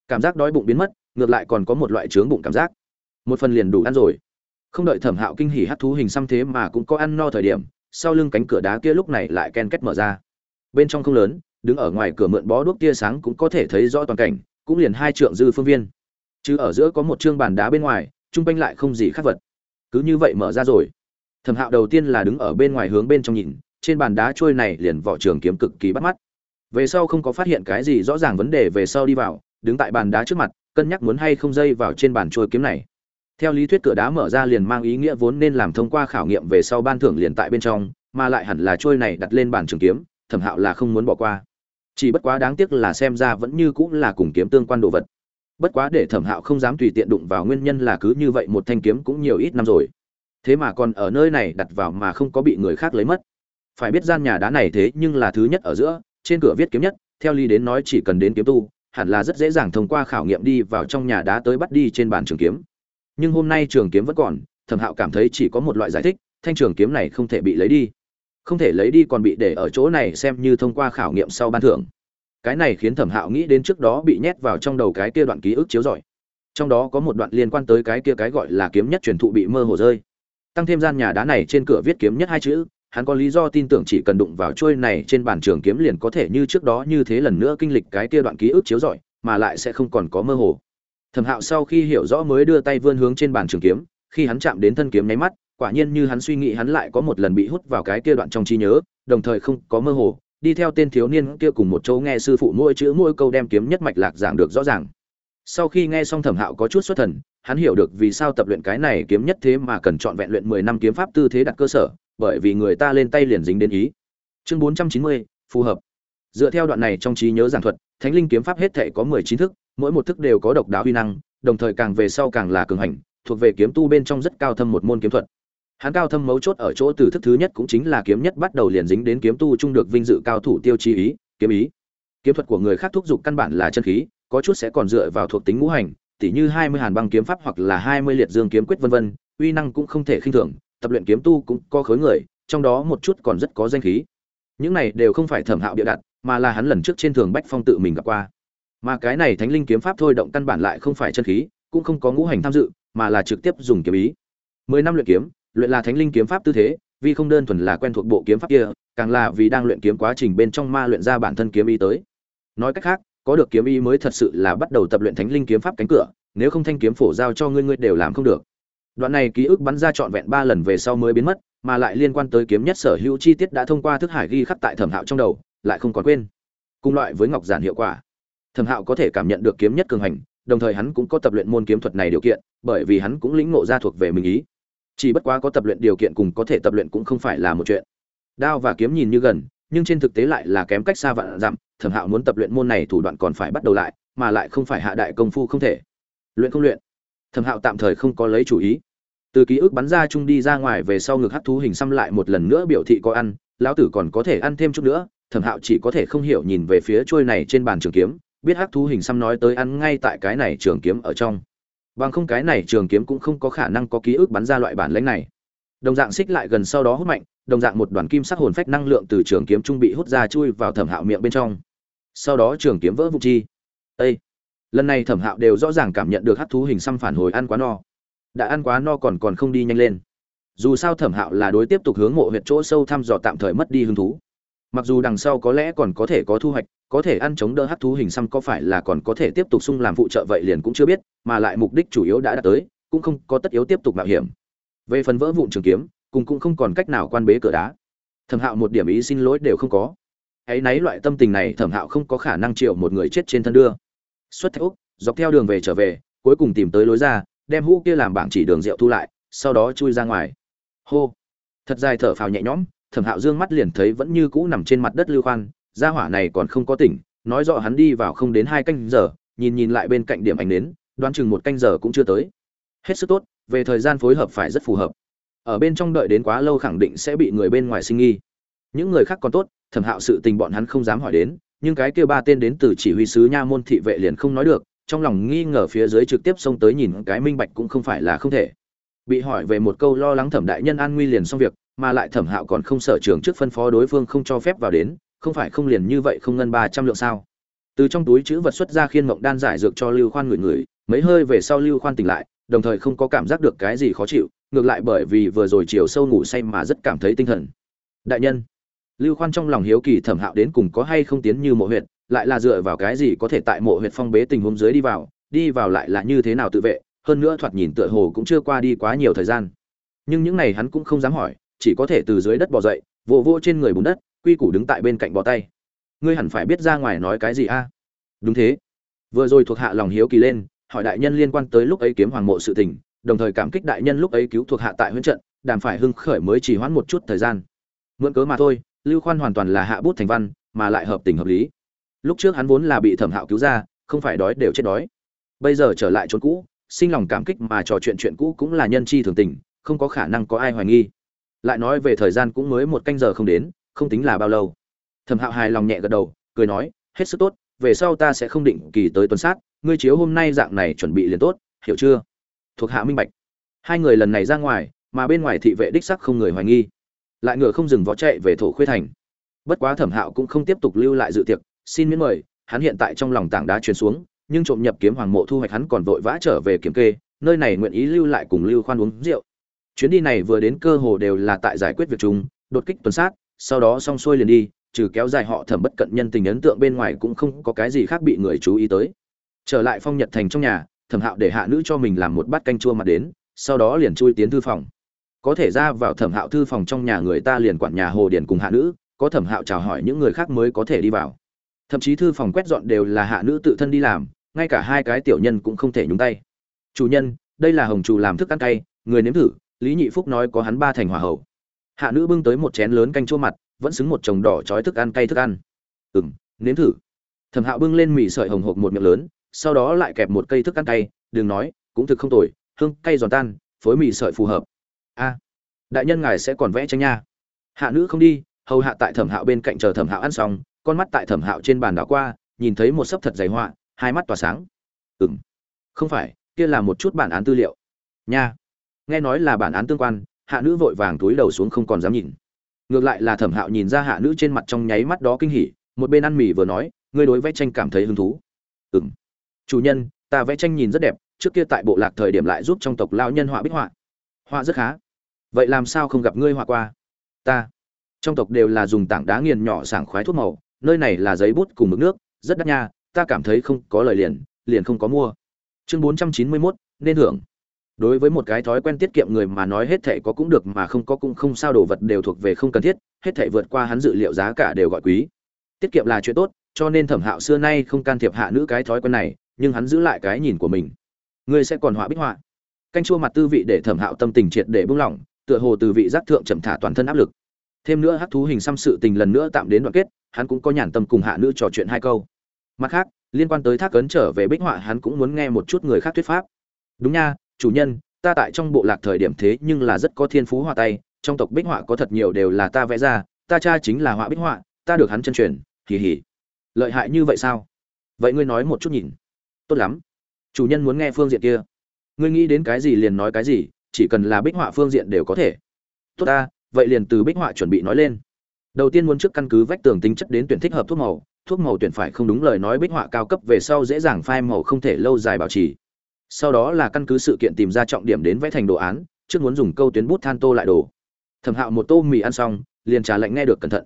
cảm giác đói bụng biến mất, ngược lại còn có một loại trướng bụng cảm giác. Một phần liền đủ ăn rồi. Không đợi thẩm hạo kinh hỉ hắc thú hình xăm thế mà cũng có ăn no thời điểm, sau lưng cánh cửa đá kia lúc này lại ken kết mở ra. Bên trong không lớn, đứng ở ngoài cửa mượn bó đuốc tia sáng cũng có thể thấy rõ toàn cảnh, cũng liền hai trượng dư phương viên. Chứ ở giữa có một trương bàn đá bên ngoài, trung quanh lại không gì khác vật cứ như vậy mở ra rồi. Thẩm hạo đầu tiên là đứng ở bên ngoài hướng bên trong nhìn, trên bàn đá trôi này liền vỏ trường kiếm cực kỳ bắt mắt. Về sau không có phát hiện cái gì rõ ràng vấn đề về sau đi vào, đứng tại bàn đá trước mặt, cân nhắc muốn hay không dây vào trên bàn trôi kiếm này. Theo lý thuyết cửa đá mở ra liền mang ý nghĩa vốn nên làm thông qua khảo nghiệm về sau ban thưởng liền tại bên trong, mà lại hẳn là trôi này đặt lên bàn trường kiếm, thẩm hạo là không muốn bỏ qua. Chỉ bất quá đáng tiếc là xem ra vẫn như cũng là cùng kiếm tương quan đồ vật bất quá để thẩm hạo không dám tùy tiện đụng vào nguyên nhân là cứ như vậy một thanh kiếm cũng nhiều ít năm rồi. Thế mà còn ở nơi này đặt vào mà không có bị người khác lấy mất. Phải biết gian nhà đá này thế nhưng là thứ nhất ở giữa, trên cửa viết kiếm nhất, theo ly đến nói chỉ cần đến kiếm tu, hẳn là rất dễ dàng thông qua khảo nghiệm đi vào trong nhà đá tới bắt đi trên bàn trường kiếm. Nhưng hôm nay trường kiếm vẫn còn, thẩm hạo cảm thấy chỉ có một loại giải thích, thanh trường kiếm này không thể bị lấy đi. Không thể lấy đi còn bị để ở chỗ này xem như thông qua khảo nghiệm sau ban thưởng cái này khiến thẩm hạo nghĩ đến trước đó bị nhét vào trong đầu cái kia đoạn ký ức chiếu rọi. Trong đó có một đoạn liên quan tới cái kia cái gọi là kiếm nhất truyền thụ bị mơ hồ rơi. Tăng thêm gian nhà đá này trên cửa viết kiếm nhất hai chữ, hắn có lý do tin tưởng chỉ cần đụng vào trôi này trên bàn trường kiếm liền có thể như trước đó như thế lần nữa kinh lịch cái kia đoạn ký ức chiếu rọi, mà lại sẽ không còn có mơ hồ. Thẩm hạo sau khi hiểu rõ mới đưa tay vươn hướng trên bàn trường kiếm, khi hắn chạm đến thân kiếm nháy mắt, quả nhiên như hắn suy nghĩ hắn lại có một lần bị hút vào cái kia đoạn trong trí nhớ, đồng thời không có mơ hồ đi theo tên thiếu niên kia cùng một chỗ nghe sư phụ mỗi chữ mỗi câu đem kiếm nhất mạch lạc giảng được rõ ràng. Sau khi nghe xong thẩm hạo có chút xuất thần, hắn hiểu được vì sao tập luyện cái này kiếm nhất thế mà cần chọn vẹn luyện mười năm kiếm pháp tư thế đặt cơ sở, bởi vì người ta lên tay liền dính đến ý. Chương bốn trăm chín mươi, phù hợp. Dựa theo đoạn này trong trí nhớ giảng thuật, thánh linh kiếm pháp hết thể có mười chín thức, mỗi một thức đều có độc đáo uy năng, đồng thời càng về sau càng là cường hành, thuộc về kiếm tu bên trong rất cao thâm một môn kiếm thuật hắn cao thâm mấu chốt ở chỗ từ thức thứ nhất cũng chính là kiếm nhất bắt đầu liền dính đến kiếm tu trung được vinh dự cao thủ tiêu chí ý, kiếm ý. Kiếm thuật của người khác thúc giục căn bản là chân khí, có chút sẽ còn dựa vào thuộc tính ngũ hành, tỉ như hai mươi hàn băng kiếm pháp hoặc là hai mươi liệt dương kiếm quyết vân vân, uy năng cũng không thể khinh thường, tập luyện kiếm tu cũng có khối người, trong đó một chút còn rất có danh khí. Những này đều không phải thẩm hạo bịa đặt, mà là hắn lần trước trên thường bách phong tự mình gặp qua. Mà cái này thánh linh kiếm pháp thôi động căn bản lại không phải chân khí, cũng không có ngũ hành tham dự, mà là trực tiếp dùng kiếm ý. Mười năm luyện kiếm luyện là thánh linh kiếm pháp tư thế, vì không đơn thuần là quen thuộc bộ kiếm pháp kia, càng là vì đang luyện kiếm quá trình bên trong ma luyện ra bản thân kiếm ý tới. Nói cách khác, có được kiếm ý mới thật sự là bắt đầu tập luyện thánh linh kiếm pháp cánh cửa, nếu không thanh kiếm phổ giao cho ngươi ngươi đều làm không được. Đoạn này ký ức bắn ra trọn vẹn ba lần về sau mới biến mất, mà lại liên quan tới kiếm nhất sở hữu chi tiết đã thông qua thức hải ghi khắc tại thẩm hạo trong đầu, lại không còn quên. Cùng loại với ngọc giản hiệu quả. Thẩm hạo có thể cảm nhận được kiếm nhất cường hành, đồng thời hắn cũng có tập luyện môn kiếm thuật này điều kiện, bởi vì hắn cũng lĩnh ngộ ra thuộc về mình ý chỉ bất quá có tập luyện điều kiện cùng có thể tập luyện cũng không phải là một chuyện. Đao và kiếm nhìn như gần, nhưng trên thực tế lại là kém cách xa vạn dặm, thẩm hạo muốn tập luyện môn này thủ đoạn còn phải bắt đầu lại, mà lại không phải hạ đại công phu không thể. Luyện không luyện. Thẩm hạo tạm thời không có lấy chủ ý. Từ ký ức bắn ra chung đi ra ngoài về sau ngực hắc thú hình xăm lại một lần nữa biểu thị có ăn, lão tử còn có thể ăn thêm chút nữa. Thẩm hạo chỉ có thể không hiểu nhìn về phía trôi này trên bàn trường kiếm, biết hắc thú hình xăm nói tới ăn ngay tại cái này trường kiếm ở trong bằng không cái này trường kiếm cũng không có khả năng có ký ức bắn ra loại bản lãnh này. Đồng dạng xích lại gần sau đó hút mạnh, đồng dạng một đoàn kim sắc hồn phách năng lượng từ trường kiếm trung bị hút ra chui vào thẩm hạo miệng bên trong. Sau đó trường kiếm vỡ vụ chi. Â lần này thẩm hạo đều rõ ràng cảm nhận được hắc thú hình xăm phản hồi ăn quá no. Đã ăn quá no còn còn không đi nhanh lên. Dù sao thẩm hạo là đối tiếp tục hướng mộ huyệt chỗ sâu thăm dò tạm thời mất đi hứng thú mặc dù đằng sau có lẽ còn có thể có thu hoạch, có thể ăn chống đỡ hát thú hình xăm có phải là còn có thể tiếp tục sung làm phụ trợ vậy liền cũng chưa biết, mà lại mục đích chủ yếu đã đạt tới, cũng không có tất yếu tiếp tục mạo hiểm. Về phần vỡ vụn trường kiếm, cùng cũng không còn cách nào quan bế cửa đá. Thẩm hạo một điểm ý xin lỗi đều không có. Ấy nấy loại tâm tình này thẩm hạo không có khả năng chịu một người chết trên thân đưa. Xuất thạch úc, dọc theo đường về trở về, cuối cùng tìm tới lối ra, đem hũ kia làm bảng chỉ đường rượu thu lại, sau đó chui ra ngoài. Hô. Thật dài thở phào nhẹ nhõm thẩm hạo dương mắt liền thấy vẫn như cũ nằm trên mặt đất lưu khoan, gia hỏa này còn không có tỉnh, nói rõ hắn đi vào không đến hai canh giờ, nhìn nhìn lại bên cạnh điểm ảnh nến, đoán chừng một canh giờ cũng chưa tới. Hết sức tốt, về thời gian phối hợp phải rất phù hợp. Ở bên trong đợi đến quá lâu khẳng định sẽ bị người bên ngoài sinh nghi. Những người khác còn tốt, thẩm hạo sự tình bọn hắn không dám hỏi đến, nhưng cái kia ba tên đến từ chỉ huy sứ nha môn thị vệ liền không nói được, trong lòng nghi ngờ phía dưới trực tiếp xông tới nhìn, cái minh bạch cũng không phải là không thể. Bị hỏi về một câu lo lắng thẩm đại nhân an nguy liền xong việc mà lại thẩm hạo còn không sở trường trước phân phó đối phương không cho phép vào đến, không phải không liền như vậy không ngân ba trăm lượng sao? Từ trong túi chữ vật xuất ra khiên mộng đan giải dược cho lưu khoan ngửi ngửi, mấy hơi về sau lưu khoan tỉnh lại, đồng thời không có cảm giác được cái gì khó chịu, ngược lại bởi vì vừa rồi chiều sâu ngủ say mà rất cảm thấy tinh thần. Đại nhân, lưu khoan trong lòng hiếu kỳ thẩm hạo đến cùng có hay không tiến như mộ huyệt, lại là dựa vào cái gì có thể tại mộ huyệt phong bế tình huống dưới đi vào đi vào lại là như thế nào tự vệ, hơn nữa thoạt nhìn tựa hồ cũng chưa qua đi quá nhiều thời gian. Nhưng những này hắn cũng không dám hỏi chỉ có thể từ dưới đất bò dậy, vỗ vỗ trên người bùn đất, quy củ đứng tại bên cạnh bò tay. Ngươi hẳn phải biết ra ngoài nói cái gì a? Đúng thế. Vừa rồi thuộc hạ lòng hiếu kỳ lên, hỏi đại nhân liên quan tới lúc ấy kiếm hoàng mộ sự tình, đồng thời cảm kích đại nhân lúc ấy cứu thuộc hạ tại huấn trận, đàm phải hưng khởi mới chỉ hoãn một chút thời gian. Mượn cớ mà thôi, lưu khoan hoàn toàn là hạ bút thành văn, mà lại hợp tình hợp lý. Lúc trước hắn vốn là bị thẩm hạo cứu ra, không phải đói đều chết đói. Bây giờ trở lại chốn cũ, sinh lòng cảm kích mà trò chuyện chuyện cũ cũng là nhân chi thường tình, không có khả năng có ai hoài nghi lại nói về thời gian cũng mới một canh giờ không đến, không tính là bao lâu. Thẩm hạo hài lòng nhẹ gật đầu, cười nói, hết sức tốt, về sau ta sẽ không định kỳ tới tuần sát, ngươi chiếu hôm nay dạng này chuẩn bị liền tốt, hiểu chưa? Thuộc hạ minh bạch. Hai người lần này ra ngoài, mà bên ngoài thị vệ đích sắc không người hoài nghi. Lại ngựa không dừng võ chạy về thổ khuê thành. Bất quá thẩm hạo cũng không tiếp tục lưu lại dự tiệc, xin miễn mời, hắn hiện tại trong lòng tảng đá truyền xuống, nhưng trộm nhập kiếm hoàng mộ thu hoạch hắn còn vội vã trở về kiểm kê, nơi này nguyện ý lưu lại cùng lưu khoan uống rượu chuyến đi này vừa đến cơ hồ đều là tại giải quyết việc chúng đột kích tuần sát, sau đó xong xuôi liền đi, trừ kéo dài họ thẩm bất cận nhân tình ấn tượng bên ngoài cũng không có cái gì khác bị người chú ý tới. Trở lại phong nhật thành trong nhà, thẩm hạo để hạ nữ cho mình làm một bát canh chua mặt đến, sau đó liền chui tiến thư phòng. Có thể ra vào thẩm hạo thư phòng trong nhà người ta liền quản nhà hồ điển cùng hạ nữ, có thẩm hạo chào hỏi những người khác mới có thể đi vào. Thậm chí thư phòng quét dọn đều là hạ nữ tự thân đi làm, ngay cả hai cái tiểu nhân cũng không thể nhúng tay. Chủ nhân, đây là hồng chủ làm thức ăn cay, người nếm thử lý nhị phúc nói có hắn ba thành hỏa hậu. Hạ nữ bưng tới một chén lớn canh chua mặt, vẫn xứng một chồng đỏ trói thức ăn cay thức ăn. Ừng nếm thử. Thẩm hạo bưng lên mì sợi hồng hộc một miệng lớn, sau đó lại kẹp một cây thức ăn cay, đừng nói, cũng thực không tồi, hương cay giòn tan, phối mì sợi phù hợp. A, đại nhân ngài sẽ còn vẽ tranh nha. Hạ nữ không đi, hầu hạ tại thẩm hạo bên cạnh chờ thẩm hạo ăn xong, con mắt tại thẩm hạo trên bàn đảo qua, nhìn thấy một sấp thật dày họa, hai mắt tỏa sáng. Ừng không phải, kia là một chút bản án tư liệu. Nha nghe nói là bản án tương quan, hạ nữ vội vàng túi đầu xuống không còn dám nhìn. Ngược lại là thẩm hạo nhìn ra hạ nữ trên mặt trong nháy mắt đó kinh hỉ, một bên ăn mì vừa nói, ngươi đối vẽ tranh cảm thấy hứng thú. Ừng chủ nhân, ta vẽ tranh nhìn rất đẹp, trước kia tại bộ lạc thời điểm lại giúp trong tộc lao nhân họa bích họa. Họa rất khá. Vậy làm sao không gặp ngươi họa qua? Ta. Trong tộc đều là dùng tảng đá nghiền nhỏ sảng khoái thuốc màu, nơi này là giấy bút cùng mực nước, rất đắt nha, ta cảm thấy không có lời liền liền không có mua. Chương bốn trăm chín mươi mốt, nên hưởng đối với một cái thói quen tiết kiệm người mà nói hết thệ có cũng được mà không có cũng không sao, đồ vật đều thuộc về không cần thiết, hết thệ vượt qua hắn dự liệu giá cả đều gọi quý. Tiết kiệm là chuyện tốt, cho nên thẩm hạo xưa nay không can thiệp hạ nữ cái thói quen này, nhưng hắn giữ lại cái nhìn của mình. Ngươi sẽ còn họa bích họa. Canh chua mặt tư vị để thẩm hạo tâm tình triệt để buông lỏng, tựa hồ từ vị giác thượng chậm thả toàn thân áp lực. Thêm nữa hắc thú hình xăm sự tình lần nữa tạm đến đoạn kết, hắn cũng có nhàn tâm cùng hạ nữ trò chuyện hai câu. Mặt khác, liên quan tới thác cấn trở về bích họa hắn cũng muốn nghe một chút người khác thuyết pháp. Đúng nha chủ nhân, ta tại trong bộ lạc thời điểm thế nhưng là rất có thiên phú họa tay, trong tộc bích họa có thật nhiều đều là ta vẽ ra, ta cha chính là họa bích họa, ta được hắn chân truyền, hì hì. Lợi hại như vậy sao? Vậy ngươi nói một chút nhìn. Tốt lắm. Chủ nhân muốn nghe phương diện kia. Ngươi nghĩ đến cái gì liền nói cái gì, chỉ cần là bích họa phương diện đều có thể. Tốt ta, vậy liền từ bích họa chuẩn bị nói lên. Đầu tiên muốn trước căn cứ vách tường tính chất đến tuyển thích hợp thuốc màu thuốc màu tuyển phải không đúng lời nói bích họa cao cấp về sau dễ dàng phai màu không thể lâu dài bảo trì sau đó là căn cứ sự kiện tìm ra trọng điểm đến vẽ thành đồ án, trước muốn dùng câu tuyến bút than tô lại đồ. Thẩm hạo một tô mì ăn xong, liền trà lạnh nghe được cẩn thận.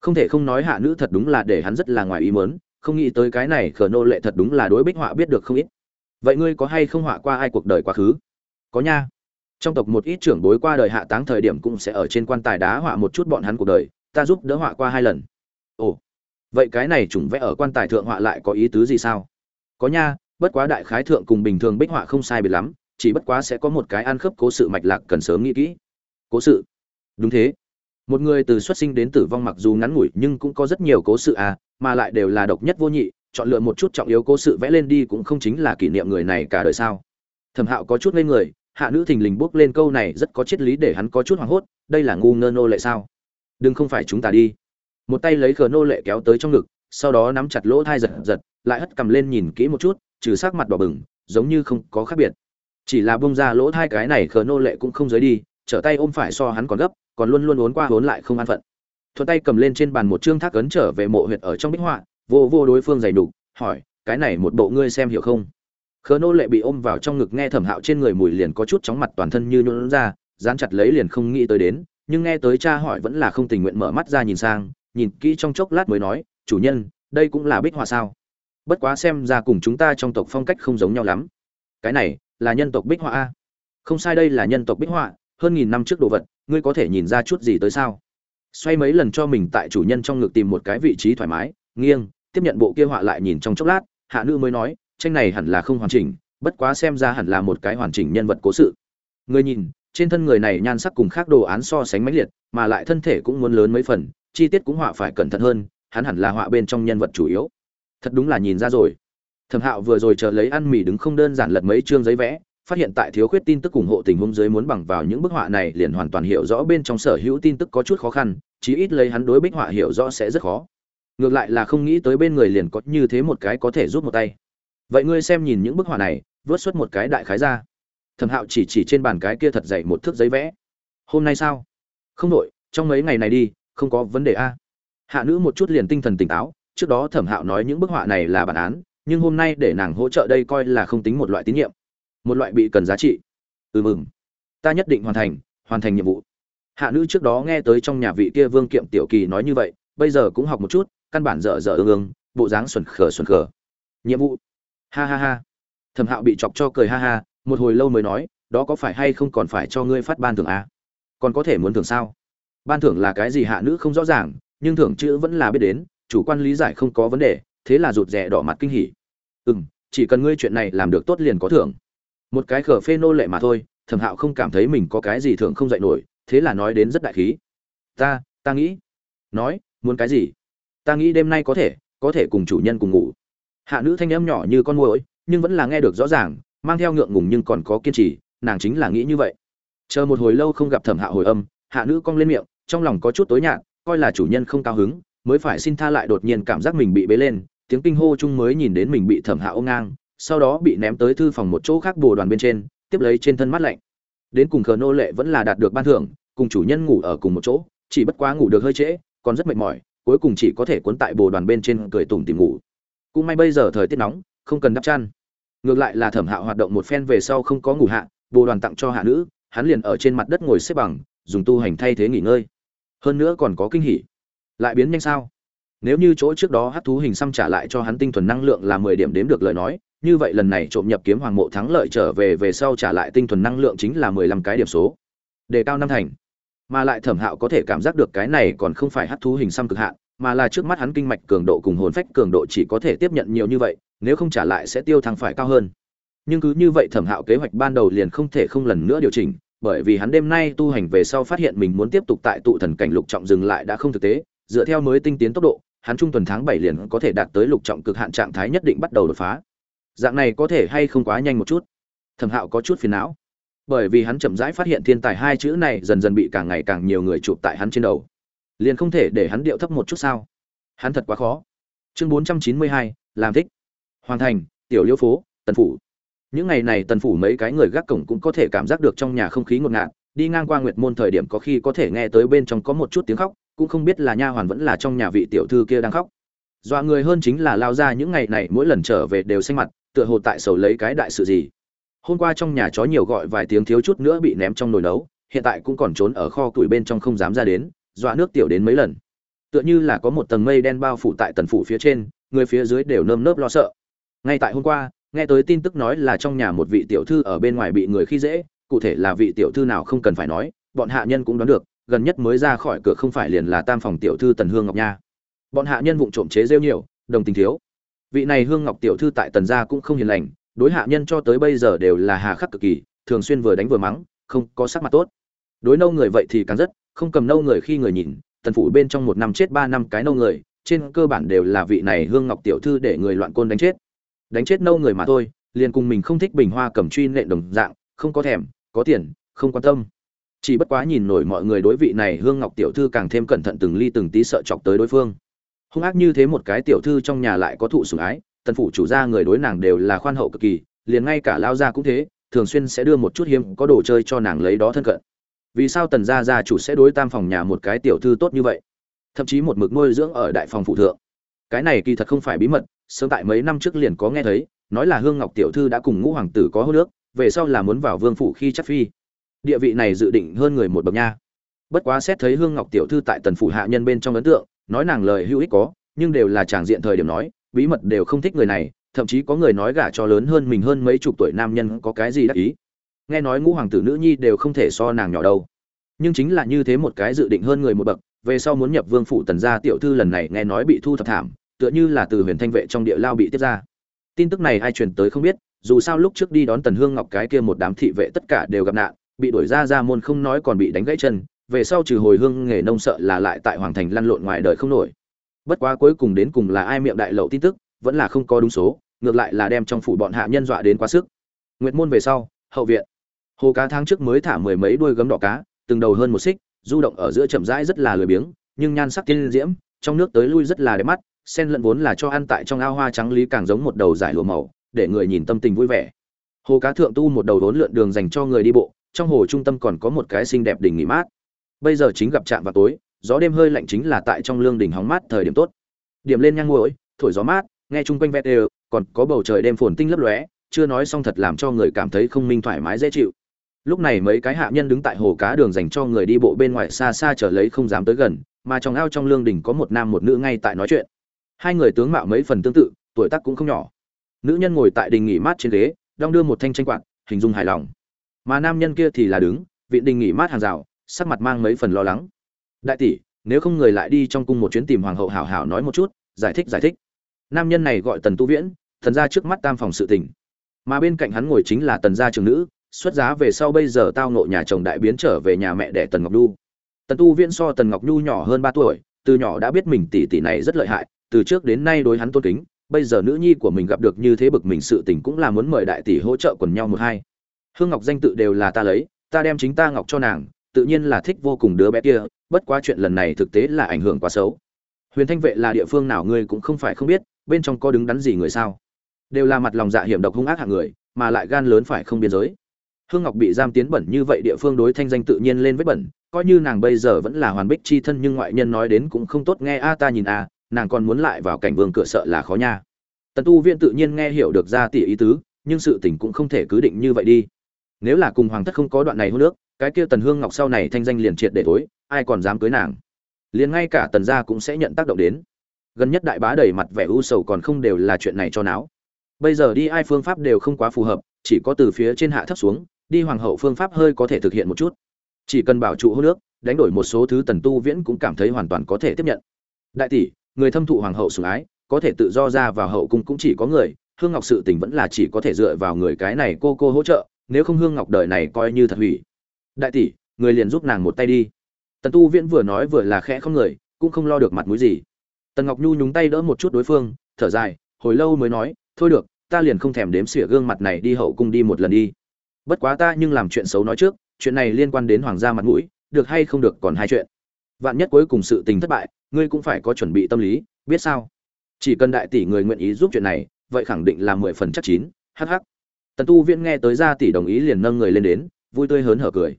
Không thể không nói hạ nữ thật đúng là để hắn rất là ngoài ý mớn không nghĩ tới cái này khở nô lệ thật đúng là đối bích họa biết được không ít. Vậy ngươi có hay không họa qua ai cuộc đời quá khứ? Có nha. Trong tộc một ít trưởng bối qua đời hạ táng thời điểm cũng sẽ ở trên quan tài đá họa một chút bọn hắn cuộc đời, ta giúp đỡ họa qua hai lần. Ồ, vậy cái này chủng vẽ ở quan tài thượng họa lại có ý tứ gì sao? Có nha bất quá đại khái thượng cùng bình thường bích họa không sai biệt lắm, chỉ bất quá sẽ có một cái ăn khớp cố sự mạch lạc cần sớm nghĩ kỹ. Cố sự? Đúng thế. Một người từ xuất sinh đến tử vong mặc dù ngắn ngủi nhưng cũng có rất nhiều cố sự à mà lại đều là độc nhất vô nhị, chọn lựa một chút trọng yếu cố sự vẽ lên đi cũng không chính là kỷ niệm người này cả đời sao. Thẩm hạo có chút lên người, hạ nữ thình lình bước lên câu này rất có triết lý để hắn có chút hoảng hốt, đây là ngu ngơ nô lệ sao? Đừng không phải chúng ta đi. Một tay lấy khờ nô lệ kéo tới trong ngực, sau đó nắm chặt lỗ thai giật giật, lại hất cầm lên nhìn kỹ một chút trừ sắc mặt đỏ bừng, giống như không có khác biệt. Chỉ là bung ra lỗ thai cái này khờ nô lệ cũng không giới đi, trở tay ôm phải so hắn còn gấp, còn luôn luôn uốn qua uốn lại không an phận. Thuận tay cầm lên trên bàn một chương thác ấn trở về mộ huyệt ở trong bích họa, vô vô đối phương giày đục, hỏi, cái này một bộ ngươi xem hiểu không? Khờ nô lệ bị ôm vào trong ngực nghe thẩm hạo trên người mùi liền có chút chóng mặt toàn thân như nhuận ra, dán chặt lấy liền không nghĩ tới đến, nhưng nghe tới cha hỏi vẫn là không tình nguyện mở mắt ra nhìn sang, nhìn kỹ trong chốc lát mới nói, chủ nhân, đây cũng là bích họa sao? Bất quá xem ra cùng chúng ta trong tộc phong cách không giống nhau lắm. Cái này là nhân tộc bích họa a. Không sai đây là nhân tộc bích họa, hơn nghìn năm trước đồ vật, ngươi có thể nhìn ra chút gì tới sao? Xoay mấy lần cho mình tại chủ nhân trong ngực tìm một cái vị trí thoải mái, nghiêng, tiếp nhận bộ kia họa lại nhìn trong chốc lát, hạ nữ mới nói, tranh này hẳn là không hoàn chỉnh, bất quá xem ra hẳn là một cái hoàn chỉnh nhân vật cố sự. Người nhìn, trên thân người này nhan sắc cùng khác đồ án so sánh mãnh liệt, mà lại thân thể cũng muốn lớn mấy phần, chi tiết cũng họa phải cẩn thận hơn, hắn hẳn là họa bên trong nhân vật chủ yếu thật đúng là nhìn ra rồi. Thẩm hạo vừa rồi chờ lấy ăn mì đứng không đơn giản lật mấy chương giấy vẽ, phát hiện tại thiếu khuyết tin tức ủng hộ tình huống dưới muốn bằng vào những bức họa này liền hoàn toàn hiểu rõ bên trong sở hữu tin tức có chút khó khăn, chí ít lấy hắn đối bích họa hiểu rõ sẽ rất khó. Ngược lại là không nghĩ tới bên người liền có như thế một cái có thể giúp một tay. Vậy ngươi xem nhìn những bức họa này, vớt xuất một cái đại khái ra. Thẩm hạo chỉ chỉ trên bàn cái kia thật dày một thước giấy vẽ. Hôm nay sao? Không đội trong mấy ngày này đi, không có vấn đề a. Hạ nữ một chút liền tinh thần tỉnh táo trước đó thẩm hạo nói những bức họa này là bản án, nhưng hôm nay để nàng hỗ trợ đây coi là không tính một loại tín nhiệm. Một loại bị cần giá trị. Ừ mừng. Ta nhất định hoàn thành hoàn thành nhiệm vụ. Hạ nữ trước đó nghe tới trong nhà vị kia vương kiệm tiểu kỳ nói như vậy, bây giờ cũng học một chút, căn bản dở dở ương ương, bộ dáng xuẩn khờ xuẩn khờ. Nhiệm vụ. Ha ha ha. Thẩm hạo bị chọc cho cười ha ha, một hồi lâu mới nói, đó có phải hay không còn phải cho ngươi phát ban thưởng à? còn có thể muốn thưởng sao? Ban thưởng là cái gì hạ nữ không rõ ràng, nhưng thưởng chữ vẫn là biết đến chủ quan lý giải không có vấn đề thế là rụt rè đỏ mặt kinh hỉ. Ừ m chỉ cần ngươi chuyện này làm được tốt liền có thưởng. Một cái khở phê nô lệ mà thôi thẩm hạo không cảm thấy mình có cái gì thưởng không dạy nổi thế là nói đến rất đại khí. Ta ta nghĩ. Nói muốn cái gì? Ta nghĩ đêm nay có thể có thể cùng chủ nhân cùng ngủ. Hạ nữ thanh em nhỏ như con mồi, nhưng vẫn là nghe được rõ ràng mang theo ngượng ngùng nhưng còn có kiên trì nàng chính là nghĩ như vậy. Chờ một hồi lâu không gặp thẩm hạ hồi âm hạ nữ cong lên miệng trong lòng có chút tối nhạt coi là chủ nhân không cao hứng mới phải xin tha lại đột nhiên cảm giác mình bị bế lên, tiếng kinh hô chung mới nhìn đến mình bị thẩm hạ ôm ngang, sau đó bị ném tới thư phòng một chỗ khác bồ đoàn bên trên, tiếp lấy trên thân mắt lạnh. Đến cùng khờ nô lệ vẫn là đạt được ban thưởng, cùng chủ nhân ngủ ở cùng một chỗ, chỉ bất quá ngủ được hơi trễ, còn rất mệt mỏi, cuối cùng chỉ có thể cuốn tại bồ đoàn bên trên cười tủm tìm ngủ. Cũng may bây giờ thời tiết nóng, không cần đắp chăn. Ngược lại là thẩm hạ hoạt động một phen về sau không có ngủ hạ, bồ đoàn tặng cho hạ nữ, hắn liền ở trên mặt đất ngồi xếp bằng, dùng tu hành thay thế nghỉ ngơi. Hơn nữa còn có kinh hỉ lại biến nhanh sao? Nếu như chỗ trước đó hát thú hình xăm trả lại cho hắn tinh thuần năng lượng là mười điểm đếm được lời nói, như vậy lần này trộm nhập kiếm hoàng mộ thắng lợi trở về về sau trả lại tinh thuần năng lượng chính là mười lăm cái điểm số. Đề cao năm thành. Mà lại thẩm hạo có thể cảm giác được cái này còn không phải hát thú hình xăm cực hạn, mà là trước mắt hắn kinh mạch cường độ cùng hồn phách cường độ chỉ có thể tiếp nhận nhiều như vậy, nếu không trả lại sẽ tiêu thăng phải cao hơn. Nhưng cứ như vậy thẩm hạo kế hoạch ban đầu liền không thể không lần nữa điều chỉnh, bởi vì hắn đêm nay tu hành về sau phát hiện mình muốn tiếp tục tại tụ thần cảnh lục trọng dừng lại đã không thực tế dựa theo mới tinh tiến tốc độ, hắn trung tuần tháng bảy liền có thể đạt tới lục trọng cực hạn trạng thái nhất định bắt đầu đột phá. Dạng này có thể hay không quá nhanh một chút? Thẩm hạo có chút phiền não. Bởi vì hắn chậm rãi phát hiện thiên tài hai chữ này dần dần bị càng ngày càng nhiều người chụp tại hắn trên đầu. Liền không thể để hắn điệu thấp một chút sao? Hắn thật quá khó. Chương bốn trăm chín mươi hai, làm thích. Hoàn thành, tiểu liêu phố, tần phủ. Những ngày này tần phủ mấy cái người gác cổng cũng có thể cảm giác được trong nhà không khí ngột ngạt, đi ngang qua nguyệt môn thời điểm có khi có thể nghe tới bên trong có một chút tiếng khóc cũng không biết là nha hoàn vẫn là trong nhà vị tiểu thư kia đang khóc. Dọa người hơn chính là lao ra những ngày này, mỗi lần trở về đều xanh mặt, tựa hồ tại sầu lấy cái đại sự gì. Hôm qua trong nhà chó nhiều gọi vài tiếng thiếu chút nữa bị ném trong nồi nấu, hiện tại cũng còn trốn ở kho củi bên trong không dám ra đến, dọa nước tiểu đến mấy lần. Tựa như là có một tầng mây đen bao phủ tại tần phủ phía trên, người phía dưới đều nơm nớp lo sợ. Ngay tại hôm qua, nghe tới tin tức nói là trong nhà một vị tiểu thư ở bên ngoài bị người khi dễ, cụ thể là vị tiểu thư nào không cần phải nói, bọn hạ nhân cũng đoán được gần nhất mới ra khỏi cửa không phải liền là tam phòng tiểu thư tần hương ngọc nha. Bọn hạ nhân vụng trộm chế rêu nhiều, đồng tình thiếu. Vị này hương ngọc tiểu thư tại tần gia cũng không hiền lành, đối hạ nhân cho tới bây giờ đều là hà khắc cực kỳ, thường xuyên vừa đánh vừa mắng, không có sắc mặt tốt. Đối nâu người vậy thì càng rất, không cầm nâu người khi người nhìn, tần phủ bên trong một năm chết ba năm cái nâu người, trên cơ bản đều là vị này hương ngọc tiểu thư để người loạn côn đánh chết. Đánh chết nâu người mà thôi, liền cùng mình không thích bình hoa cầm truy nện đồng dạng, không có thèm, có tiền, không quan tâm chỉ bất quá nhìn nổi mọi người đối vị này, hương ngọc tiểu thư càng thêm cẩn thận từng ly từng tí sợ chọc tới đối phương. Hung ác như thế một cái tiểu thư trong nhà lại có thụ sủng ái, tần phủ chủ gia người đối nàng đều là khoan hậu cực kỳ, liền ngay cả lao gia cũng thế, thường xuyên sẽ đưa một chút hiếm có đồ chơi cho nàng lấy đó thân cận. Vì sao tần gia gia chủ sẽ đối tam phòng nhà một cái tiểu thư tốt như vậy? Thậm chí một mực nuôi dưỡng ở đại phòng phụ thượng. Cái này kỳ thật không phải bí mật, sớm tại mấy năm trước liền có nghe thấy, nói là hương ngọc tiểu thư đã cùng ngũ hoàng tử có hô nước về sau là muốn vào vương phủ khi chắc phi địa vị này dự định hơn người một bậc nha. Bất quá xét thấy hương ngọc tiểu thư tại tần phủ hạ nhân bên trong ấn tượng, nói nàng lời hữu ích có, nhưng đều là tràng diện thời điểm nói, bí mật đều không thích người này, thậm chí có người nói gả cho lớn hơn mình hơn mấy chục tuổi nam nhân có cái gì đắc ý. Nghe nói ngũ hoàng tử nữ nhi đều không thể so nàng nhỏ đâu. Nhưng chính là như thế một cái dự định hơn người một bậc, về sau muốn nhập vương phủ tần gia tiểu thư lần này nghe nói bị thu thập thảm, tựa như là từ huyền thanh vệ trong địa lao bị tiếp ra. Tin tức này ai truyền tới không biết, dù sao lúc trước đi đón tần hương ngọc cái kia một đám thị vệ tất cả đều gặp nạn bị đuổi ra ra môn không nói còn bị đánh gãy chân, về sau trừ hồi hương nghề nông sợ là lại tại hoàng thành lăn lộn ngoài đời không nổi. Bất quá cuối cùng đến cùng là ai miệng đại lậu tin tức, vẫn là không có đúng số, ngược lại là đem trong phủ bọn hạ nhân dọa đến quá sức. Nguyệt môn về sau, hậu viện. Hồ cá tháng trước mới thả mười mấy đuôi gấm đỏ cá, từng đầu hơn một xích, du động ở giữa chậm rãi rất là lười biếng, nhưng nhan sắc tiên diễm, trong nước tới lui rất là đẹp mắt, sen lẫn vốn là cho ăn tại trong ao hoa trắng lý càng giống một đầu giải lụa màu, để người nhìn tâm tình vui vẻ. Hồ cá thượng tu một đầu đốn lượn đường dành cho người đi bộ trong hồ trung tâm còn có một cái xinh đẹp đỉnh nghỉ mát. Bây giờ chính gặp trạm vào tối, gió đêm hơi lạnh chính là tại trong lương đỉnh hóng mát thời điểm tốt. Điểm lên nhang ngồi thổi gió mát, nghe chung quanh vẹt đều, còn có bầu trời đêm phồn tinh lấp lóe, chưa nói xong thật làm cho người cảm thấy không minh thoải mái dễ chịu. Lúc này mấy cái hạ nhân đứng tại hồ cá đường dành cho người đi bộ bên ngoài xa xa trở lấy không dám tới gần, mà trong ao trong lương đỉnh có một nam một nữ ngay tại nói chuyện. Hai người tướng mạo mấy phần tương tự, tuổi tác cũng không nhỏ. Nữ nhân ngồi tại đình nghỉ mát trên ghế, đong đưa một thanh tranh quạt, hình dung hài lòng mà nam nhân kia thì là đứng vị đình nghỉ mát hàng rào, sắc mặt mang mấy phần lo lắng. Đại tỷ, nếu không người lại đi trong cung một chuyến tìm hoàng hậu hảo hảo nói một chút, giải thích giải thích. Nam nhân này gọi tần tu viễn, thần ra trước mắt tam phòng sự tình. Mà bên cạnh hắn ngồi chính là tần gia trường nữ, xuất giá về sau bây giờ tao nộ nhà chồng đại biến trở về nhà mẹ đẻ tần ngọc nhu. Tần tu viễn so tần ngọc nhu nhỏ hơn ba tuổi, từ nhỏ đã biết mình tỷ tỷ này rất lợi hại, từ trước đến nay đối hắn tôn kính, bây giờ nữ nhi của mình gặp được như thế bực mình sự tình cũng là muốn mời đại tỷ hỗ trợ quần nhau một hai hương ngọc danh tự đều là ta lấy, ta đem chính ta ngọc cho nàng, tự nhiên là thích vô cùng đứa bé kia, bất quá chuyện lần này thực tế là ảnh hưởng quá xấu. Huyền thanh vệ là địa phương nào ngươi cũng không phải không biết, bên trong có đứng đắn gì người sao? Đều là mặt lòng dạ hiểm độc hung ác hạng người, mà lại gan lớn phải không biên giới. Hương ngọc bị giam tiến bẩn như vậy địa phương đối thanh danh tự nhiên lên vết bẩn, coi như nàng bây giờ vẫn là hoàn bích chi thân nhưng ngoại nhân nói đến cũng không tốt nghe a, ta nhìn a, nàng còn muốn lại vào cảnh vương cửa sợ là khó nha. Tần tu viên tự nhiên nghe hiểu được ra tỷ ý tứ, nhưng sự tình cũng không thể cứ định như vậy đi nếu là cùng hoàng thất không có đoạn này hôn nước cái kia tần hương ngọc sau này thanh danh liền triệt để tối ai còn dám cưới nàng? Liền ngay cả tần gia cũng sẽ nhận tác động đến. Gần nhất đại bá đầy mặt vẻ u sầu còn không đều là chuyện này cho não bây giờ đi ai phương pháp đều không quá phù hợp, chỉ có từ phía trên hạ thấp xuống, đi hoàng hậu phương pháp hơi có thể thực hiện một chút. Chỉ cần bảo trụ hô nước đánh đổi một số thứ tần tu viễn cũng cảm thấy hoàn toàn có thể tiếp nhận. Đại tỷ, người thâm thụ hoàng hậu sủng ái, có thể tự do ra vào hậu cung cũng chỉ có người, hương ngọc sự tình vẫn là chỉ có thể dựa vào người cái này cô cô hỗ trợ nếu không hương ngọc đời này coi như thật hủy. Đại tỷ, người liền giúp nàng một tay đi. Tần tu viễn vừa nói vừa là khẽ không người, cũng không lo được mặt mũi gì. Tần ngọc nhu nhúng tay đỡ một chút đối phương, thở dài, hồi lâu mới nói, thôi được, ta liền không thèm đếm xỉa gương mặt này đi hậu cung đi một lần đi. Bất quá ta nhưng làm chuyện xấu nói trước, chuyện này liên quan đến hoàng gia mặt mũi, được hay không được còn hai chuyện. Vạn nhất cuối cùng sự tình thất bại, ngươi cũng phải có chuẩn bị tâm lý, biết sao? Chỉ cần đại tỷ người nguyện ý giúp chuyện này, vậy khẳng định là mười phần chắc chín hh tần tu viễn nghe tới gia tỷ đồng ý liền nâng người lên đến, vui tươi hớn hở cười.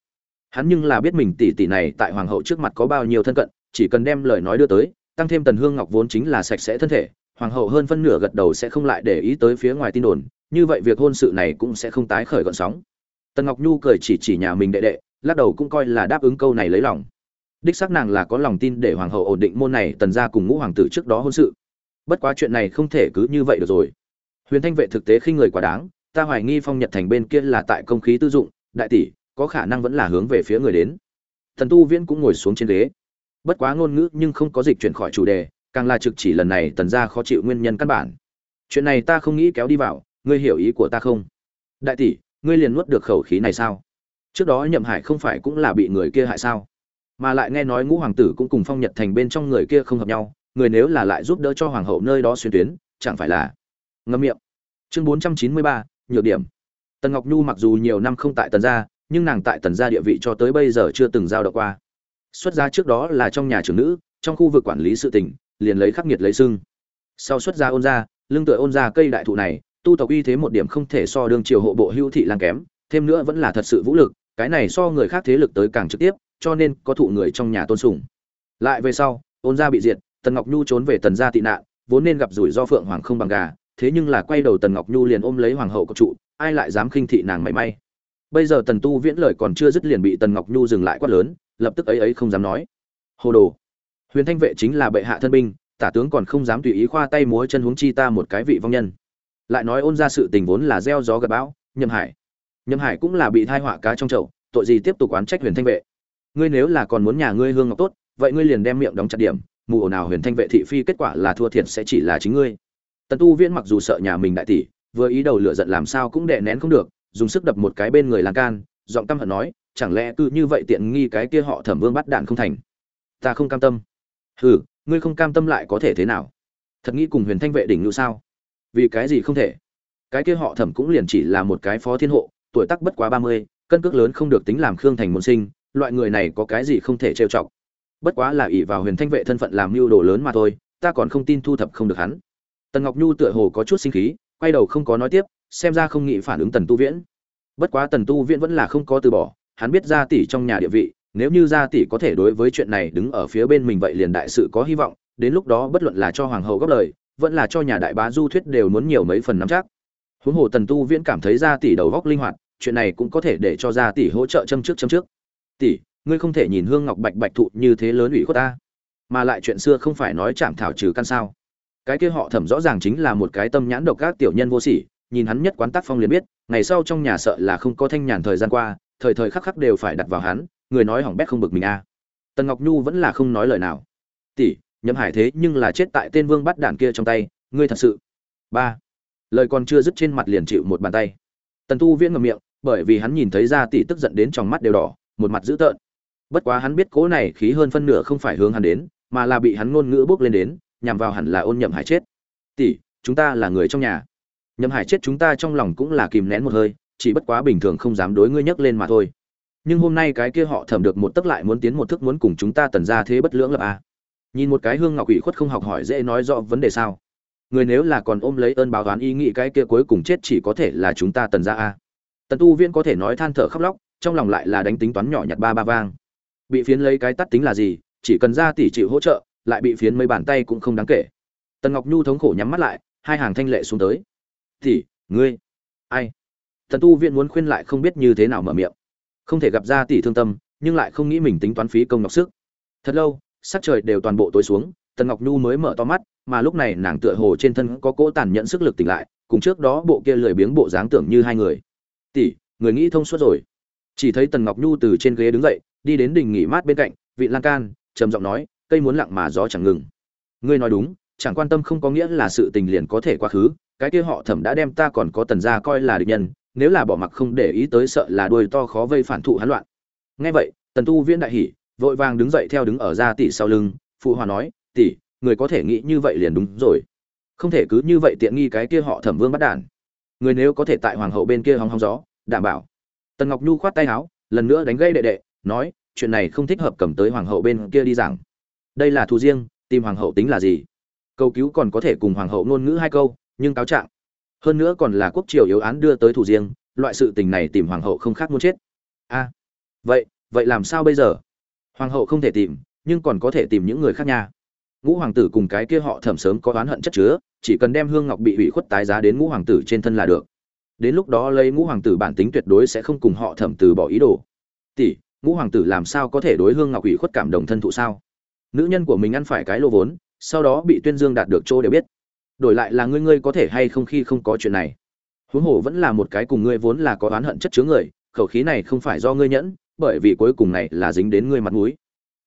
Hắn nhưng là biết mình tỷ tỷ này tại hoàng hậu trước mặt có bao nhiêu thân cận, chỉ cần đem lời nói đưa tới, tăng thêm tần hương ngọc vốn chính là sạch sẽ thân thể, hoàng hậu hơn phân nửa gật đầu sẽ không lại để ý tới phía ngoài tin đồn, như vậy việc hôn sự này cũng sẽ không tái khởi gợn sóng. Tần ngọc nhu cười chỉ chỉ nhà mình đệ đệ, lắc đầu cũng coi là đáp ứng câu này lấy lòng. Đích xác nàng là có lòng tin để hoàng hậu ổn định môn này, tần ra cùng ngũ hoàng tử trước đó hôn sự. Bất quá chuyện này không thể cứ như vậy được rồi. Huyền thanh vệ thực tế khi người quá đáng ta hoài nghi phong nhật thành bên kia là tại công khí tư dụng, đại tỷ, có khả năng vẫn là hướng về phía người đến. Thần tu viễn cũng ngồi xuống trên ghế. Bất quá ngôn ngữ nhưng không có dịch chuyển khỏi chủ đề, càng là trực chỉ lần này tần gia khó chịu nguyên nhân căn bản. Chuyện này ta không nghĩ kéo đi vào, ngươi hiểu ý của ta không? Đại tỷ, ngươi liền nuốt được khẩu khí này sao? Trước đó nhậm hải không phải cũng là bị người kia hại sao? Mà lại nghe nói ngũ hoàng tử cũng cùng phong nhật thành bên trong người kia không hợp nhau, người nếu là lại giúp đỡ cho hoàng hậu nơi đó xuyên tuyến, chẳng phải là? Ngâm miệng. Chương bốn trăm chín mươi ba nhược điểm. Tần ngọc nhu mặc dù nhiều năm không tại tần gia, nhưng nàng tại tần gia địa vị cho tới bây giờ chưa từng giao động qua. Xuất gia trước đó là trong nhà trưởng nữ, trong khu vực quản lý sự tỉnh liền lấy khắc nghiệt lấy sưng. Sau xuất gia ôn gia, lưng tựa ôn gia cây đại thụ này, tu tộc uy thế một điểm không thể so đương triều hộ bộ hữu thị lang kém, thêm nữa vẫn là thật sự vũ lực, cái này so người khác thế lực tới càng trực tiếp, cho nên có thụ người trong nhà tôn sùng. Lại về sau, ôn gia bị diệt, tần ngọc nhu trốn về tần gia tị nạn, vốn nên gặp rủi do phượng hoàng không bằng gà thế nhưng là quay đầu tần ngọc nhu liền ôm lấy hoàng hậu của trụ, ai lại dám khinh thị nàng mảy may. Bây giờ tần tu viễn lời còn chưa dứt liền bị tần ngọc nhu dừng lại quát lớn, lập tức ấy ấy không dám nói. Hồ đồ, huyền thanh vệ chính là bệ hạ thân binh, tả tướng còn không dám tùy ý khoa tay múa chân huống chi ta một cái vị vong nhân. Lại nói ôn ra sự tình vốn là gieo gió gặp bão nhâm hải. Nhâm hải cũng là bị thai họa cá trong chậu, tội gì tiếp tục oán trách huyền thanh vệ. Ngươi nếu là còn muốn nhà ngươi hương ngọc tốt, vậy ngươi liền đem miệng đóng chặt điểm, mù ồn nào huyền thanh vệ thị phi kết quả là thua thiệt sẽ chỉ là chính ngươi tần tu viễn mặc dù sợ nhà mình đại tỷ, vừa ý đầu lửa giận làm sao cũng đè nén không được, dùng sức đập một cái bên người lan can, giọng căm hận nói, chẳng lẽ cứ như vậy tiện nghi cái kia họ thẩm vương bắt đạn không thành? Ta không cam tâm. Hừ, ngươi không cam tâm lại có thể thế nào? Thật nghĩ cùng huyền thanh vệ đỉnh ngự sao? Vì cái gì không thể? Cái kia họ thẩm cũng liền chỉ là một cái phó thiên hộ, tuổi tác bất quá ba mươi, cân cước lớn không được tính làm khương thành môn sinh, loại người này có cái gì không thể trêu chọc? Bất quá là ỷ vào huyền thanh vệ thân phận làm mưu đồ lớn mà thôi, ta còn không tin thu thập không được hắn tần ngọc nhu tựa hồ có chút sinh khí, quay đầu không có nói tiếp, xem ra không nghĩ phản ứng tần tu viễn. Bất quá tần tu viễn vẫn là không có từ bỏ, hắn biết gia tỷ trong nhà địa vị, nếu như gia tỷ có thể đối với chuyện này đứng ở phía bên mình vậy liền đại sự có hy vọng, đến lúc đó bất luận là cho hoàng hậu góp lời, vẫn là cho nhà đại bá du thuyết đều muốn nhiều mấy phần nắm chắc. Huống hồ tần tu viễn cảm thấy gia tỷ đầu góc linh hoạt, chuyện này cũng có thể để cho gia tỷ hỗ trợ châm trước châm trước. Tỷ, ngươi không thể nhìn hương ngọc bạch bạch thụ như thế lớn ủy khuất ta, mà lại chuyện xưa không phải nói chạm thảo trừ căn sao? Cái kia họ thẩm rõ ràng chính là một cái tâm nhãn độc các tiểu nhân vô sỉ, nhìn hắn nhất quán tác phong liền biết, ngày sau trong nhà sợ là không có thanh nhàn thời gian qua, thời thời khắc khắc đều phải đặt vào hắn, người nói hỏng bét không bực mình a. À. tần ngọc nhu vẫn là không nói lời nào. Tỷ, nhậm hải thế nhưng là chết tại tên vương bắt đản kia trong tay, ngươi thật sự ba. Lời còn chưa dứt trên mặt liền chịu một bàn tay. Tần tu viễn ngậm miệng, bởi vì hắn nhìn thấy ra tỷ tức giận đến trong mắt đều đỏ, một mặt dữ tợn. Bất quá hắn biết cỗ này khí hơn phân nửa không phải hướng hắn đến, mà là bị hắn ngôn ngữ bước lên đến nhằm vào hẳn là ôn nhậm hải chết. Tỷ, chúng ta là người trong nhà. Nhậm hải chết chúng ta trong lòng cũng là kìm nén một hơi, chỉ bất quá bình thường không dám đối ngươi nhấc lên mà thôi. Nhưng hôm nay cái kia họ thẩm được một tấc lại muốn tiến một thức muốn cùng chúng ta tần ra thế bất lưỡng lập a nhìn một cái hương ngọc ủy khuất không học hỏi dễ nói rõ vấn đề sao. Người nếu là còn ôm lấy ơn báo toán ý nghĩ cái kia cuối cùng chết chỉ có thể là chúng ta tần ra a tần tu viên có thể nói than thở khóc lóc, trong lòng lại là đánh tính toán nhỏ nhặt ba ba vang. Bị phiến lấy cái tắt tính là gì, chỉ cần ra tỷ chịu hỗ trợ lại bị phiến mấy bàn tay cũng không đáng kể. Tần ngọc nhu thống khổ nhắm mắt lại, hai hàng thanh lệ xuống tới. Tỷ, ngươi, ai? Tần tu viện muốn khuyên lại không biết như thế nào mở miệng. Không thể gặp ra tỷ thương tâm, nhưng lại không nghĩ mình tính toán phí công ngọc sức. Thật lâu, sắc trời đều toàn bộ tối xuống, tần ngọc nhu mới mở to mắt, mà lúc này nàng tựa hồ trên thân có cỗ tàn nhẫn sức lực tỉnh lại, cùng trước đó bộ kia lười biếng bộ dáng tưởng như hai người. Tỷ, người nghĩ thông suốt rồi. Chỉ thấy tần ngọc nhu từ trên ghế đứng dậy, đi đến đình nghỉ mát bên cạnh, vị lan can, trầm giọng nói cây muốn lặng mà gió chẳng ngừng. Ngươi nói đúng, chẳng quan tâm không có nghĩa là sự tình liền có thể quá khứ, cái kia họ thẩm đã đem ta còn có tần gia coi là địch nhân, nếu là bỏ mặc không để ý tới sợ là đuôi to khó vây phản thụ hắn loạn. Nghe vậy, tần tu viễn đại hỉ, vội vàng đứng dậy theo đứng ở ra tỷ sau lưng, phụ hòa nói, tỷ, người có thể nghĩ như vậy liền đúng rồi. Không thể cứ như vậy tiện nghi cái kia họ thẩm vương bắt đản người nếu có thể tại hoàng hậu bên kia hóng hóng gió, đảm bảo. Tần ngọc nhu khoát tay áo, lần nữa đánh gây đệ đệ, nói, chuyện này không thích hợp cầm tới hoàng hậu bên kia đi giảng đây là thù riêng, tìm hoàng hậu tính là gì? Cầu cứu còn có thể cùng hoàng hậu ngôn ngữ hai câu, nhưng cáo trạng. Hơn nữa còn là quốc triều yếu án đưa tới thủ riêng, loại sự tình này tìm hoàng hậu không khác muốn chết. A, vậy vậy làm sao bây giờ? Hoàng hậu không thể tìm, nhưng còn có thể tìm những người khác nha. Ngũ hoàng tử cùng cái kia họ thẩm sớm có oán hận chất chứa, chỉ cần đem hương ngọc bị hủy khuất tái giá đến ngũ hoàng tử trên thân là được. Đến lúc đó lấy ngũ hoàng tử bản tính tuyệt đối sẽ không cùng họ thẩm từ bỏ ý đồ. Tỷ, ngũ hoàng tử làm sao có thể đối hương ngọc hủy khuất cảm đồng thân thụ sao? Nữ nhân của mình ăn phải cái lô vốn, sau đó bị tuyên dương đạt được chỗ đều biết. Đổi lại là ngươi ngươi có thể hay không khi không có chuyện này? Huống hồ vẫn là một cái cùng ngươi vốn là có oán hận chất chứa người, khẩu khí này không phải do ngươi nhẫn, bởi vì cuối cùng này là dính đến ngươi mặt mũi.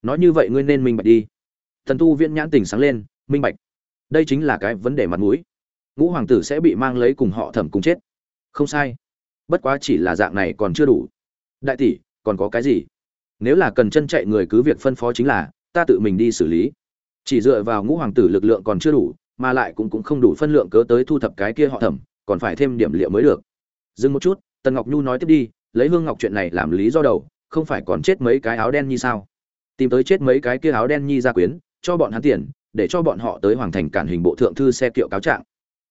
Nói như vậy ngươi nên minh bạch đi. Thần tu viễn nhãn tình sáng lên, minh bạch. Đây chính là cái vấn đề mặt mũi. Ngũ hoàng tử sẽ bị mang lấy cùng họ thẩm cùng chết. Không sai. Bất quá chỉ là dạng này còn chưa đủ. Đại tỷ, còn có cái gì? Nếu là cần chân chạy người cứ việc phân phó chính là ta tự mình đi xử lý. Chỉ dựa vào ngũ hoàng tử lực lượng còn chưa đủ, mà lại cũng cũng không đủ phân lượng cớ tới thu thập cái kia họ thẩm, còn phải thêm điểm liệu mới được. Dừng một chút, tần ngọc nhu nói tiếp đi, lấy hương ngọc chuyện này làm lý do đầu, không phải còn chết mấy cái áo đen như sao? Tìm tới chết mấy cái kia áo đen nhi ra quyến, cho bọn hắn tiền, để cho bọn họ tới hoàng thành cản hình bộ thượng thư xe kiệu cáo trạng.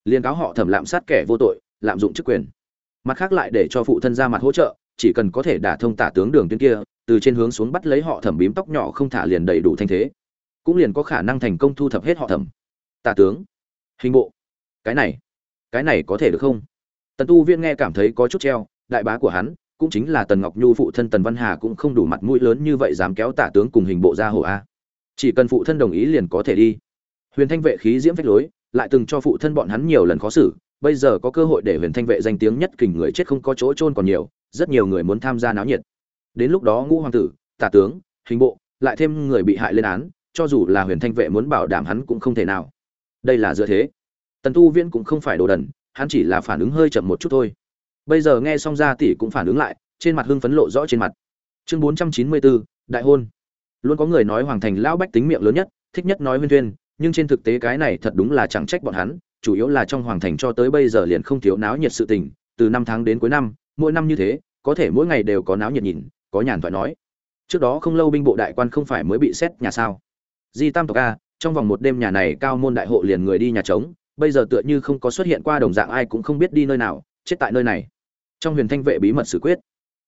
Liên cáo họ thẩm lạm sát kẻ vô tội, lạm dụng chức quyền. Mặt khác lại để cho phụ thân ra mặt hỗ trợ, chỉ cần có thể đả thông tả tướng đường tuyến kia từ trên hướng xuống bắt lấy họ thẩm bím tóc nhỏ không thả liền đầy đủ thanh thế. Cũng liền có khả năng thành công thu thập hết họ thẩm. Tả tướng, hình bộ. Cái này cái này có thể được không? Tần tu viên nghe cảm thấy có chút treo, đại bá của hắn, cũng chính là tần ngọc nhu phụ thân tần văn hà cũng không đủ mặt mũi lớn như vậy dám kéo tả tướng cùng hình bộ ra hồ a. Chỉ cần phụ thân đồng ý liền có thể đi. Huyền thanh vệ khí diễm phách lối, lại từng cho phụ thân bọn hắn nhiều lần khó xử, bây giờ có cơ hội để huyền thanh vệ danh tiếng nhất kình người chết không có chỗ trôn còn nhiều, rất nhiều người muốn tham gia náo nhiệt đến lúc đó ngũ hoàng tử, tả tướng, hình bộ, lại thêm người bị hại lên án, cho dù là huyền thanh vệ muốn bảo đảm hắn cũng không thể nào. Đây là dựa thế. Tần tu viễn cũng không phải đồ đần, hắn chỉ là phản ứng hơi chậm một chút thôi. Bây giờ nghe xong ra tỷ cũng phản ứng lại, trên mặt hưng phấn lộ rõ trên mặt. Chương bốn trăm chín mươi bốn đại hôn. Luôn có người nói hoàng thành lão bách tính miệng lớn nhất, thích nhất nói huyên thuyên, nhưng trên thực tế cái này thật đúng là chẳng trách bọn hắn, chủ yếu là trong hoàng thành cho tới bây giờ liền không thiếu náo nhiệt sự tình, từ năm tháng đến cuối năm, mỗi năm như thế, có thể mỗi ngày đều có náo nhiệt nhìn có nhàn thoại nói, trước đó không lâu binh bộ đại quan không phải mới bị xét nhà sao? Di tam tộc a, trong vòng một đêm nhà này cao môn đại hộ liền người đi nhà trống, bây giờ tựa như không có xuất hiện qua đồng dạng ai cũng không biết đi nơi nào, chết tại nơi này. Trong huyền thanh vệ bí mật xử quyết.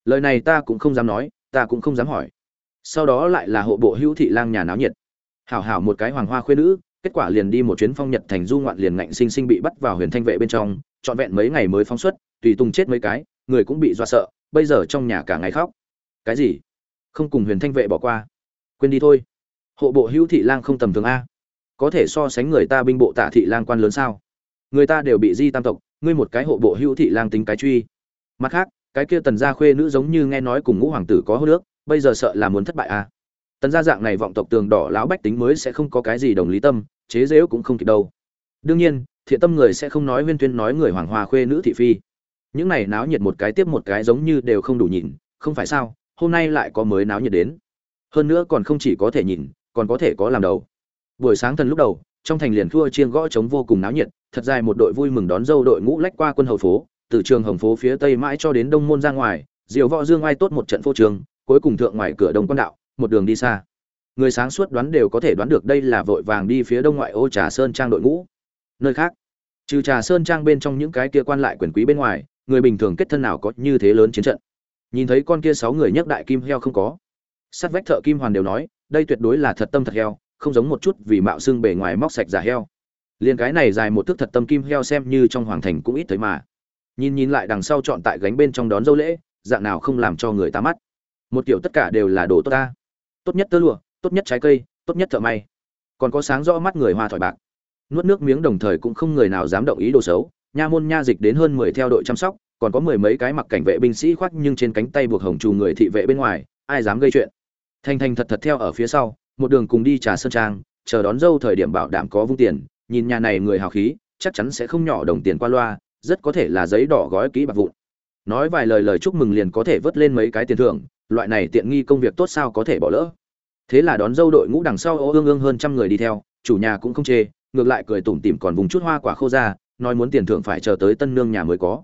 Lời này ta cũng không dám nói, ta cũng không dám hỏi. Sau đó lại là hộ bộ hữu thị lang nhà náo nhiệt. Hảo hảo một cái hoàng hoa khuyên nữ, kết quả liền đi một chuyến phong nhật thành du ngoạn liền ngạnh sinh sinh bị bắt vào huyền thanh vệ bên trong, trọn vẹn mấy ngày mới phóng xuất, tùy tùng chết mấy cái, người cũng bị do sợ, bây giờ trong nhà cả ngày khóc cái gì? Không cùng huyền thanh vệ bỏ qua. Quên đi thôi. Hộ bộ hữu thị lang không tầm thường a. Có thể so sánh người ta binh bộ tả thị lang quan lớn sao? Người ta đều bị di tam tộc, ngươi một cái hộ bộ hữu thị lang tính cái truy. Mặt khác, cái kia tần gia khuê nữ giống như nghe nói cùng ngũ hoàng tử có hô nước bây giờ sợ là muốn thất bại a. Tần gia dạng này vọng tộc tường đỏ lão bách tính mới sẽ không có cái gì đồng lý tâm, chế dễu cũng không kịp đâu. Đương nhiên, thiện tâm người sẽ không nói huyên tuyên nói người hoàng hoa khuê nữ thị phi. Những này náo nhiệt một cái tiếp một cái giống như đều không đủ nhìn, không phải sao? Hôm nay lại có mới náo nhiệt đến. Hơn nữa còn không chỉ có thể nhìn, còn có thể có làm đầu. Buổi sáng thần lúc đầu, trong thành liền thua chiên gõ trống vô cùng náo nhiệt, thật dài một đội vui mừng đón dâu đội ngũ lách qua quân hầu phố, từ trường hồng phố phía tây mãi cho đến đông môn ra ngoài, diều võ dương ai tốt một trận phô trường, cuối cùng thượng ngoài cửa đông quan đạo, một đường đi xa. Người sáng suốt đoán đều có thể đoán được đây là vội vàng đi phía đông ngoại ô trà sơn trang đội ngũ. Nơi khác, trừ trà sơn trang bên trong những cái kia quan lại quyền quý bên ngoài, người bình thường kết thân nào có như thế lớn chiến trận nhìn thấy con kia sáu người nhấc đại kim heo không có. Sát vách thợ kim hoàn đều nói, đây tuyệt đối là thật tâm thật heo, không giống một chút vì mạo xương bề ngoài móc sạch giả heo. Liền cái này dài một thước thật tâm kim heo xem như trong hoàng thành cũng ít thấy mà. Nhìn nhìn lại đằng sau chọn tại gánh bên trong đón dâu lễ, dạng nào không làm cho người ta mắt. Một kiểu tất cả đều là đồ tốt ta. Tốt nhất tơ lụa, tốt nhất trái cây, tốt nhất thợ may. Còn có sáng rõ mắt người hoa thỏi bạc. Nuốt nước miếng đồng thời cũng không người nào dám động ý đồ xấu. Nha môn nha dịch đến hơn mười theo đội chăm sóc còn có mười mấy cái mặc cảnh vệ binh sĩ khoác nhưng trên cánh tay buộc hồng trù người thị vệ bên ngoài, ai dám gây chuyện? Thành thành thật thật theo ở phía sau, một đường cùng đi trà sơn trang, chờ đón dâu thời điểm bảo đảm có vung tiền, nhìn nhà này người hào khí, chắc chắn sẽ không nhỏ đồng tiền qua loa, rất có thể là giấy đỏ gói kỹ bạc vụn. Nói vài lời lời chúc mừng liền có thể vớt lên mấy cái tiền thưởng, loại này tiện nghi công việc tốt sao có thể bỏ lỡ. Thế là đón dâu đội ngũ đằng sau ô ương ương hơn trăm người đi theo, chủ nhà cũng không chê, ngược lại cười tủm tỉm còn vùng chút hoa quả khô ra, nói muốn tiền thưởng phải chờ tới tân nương nhà mới có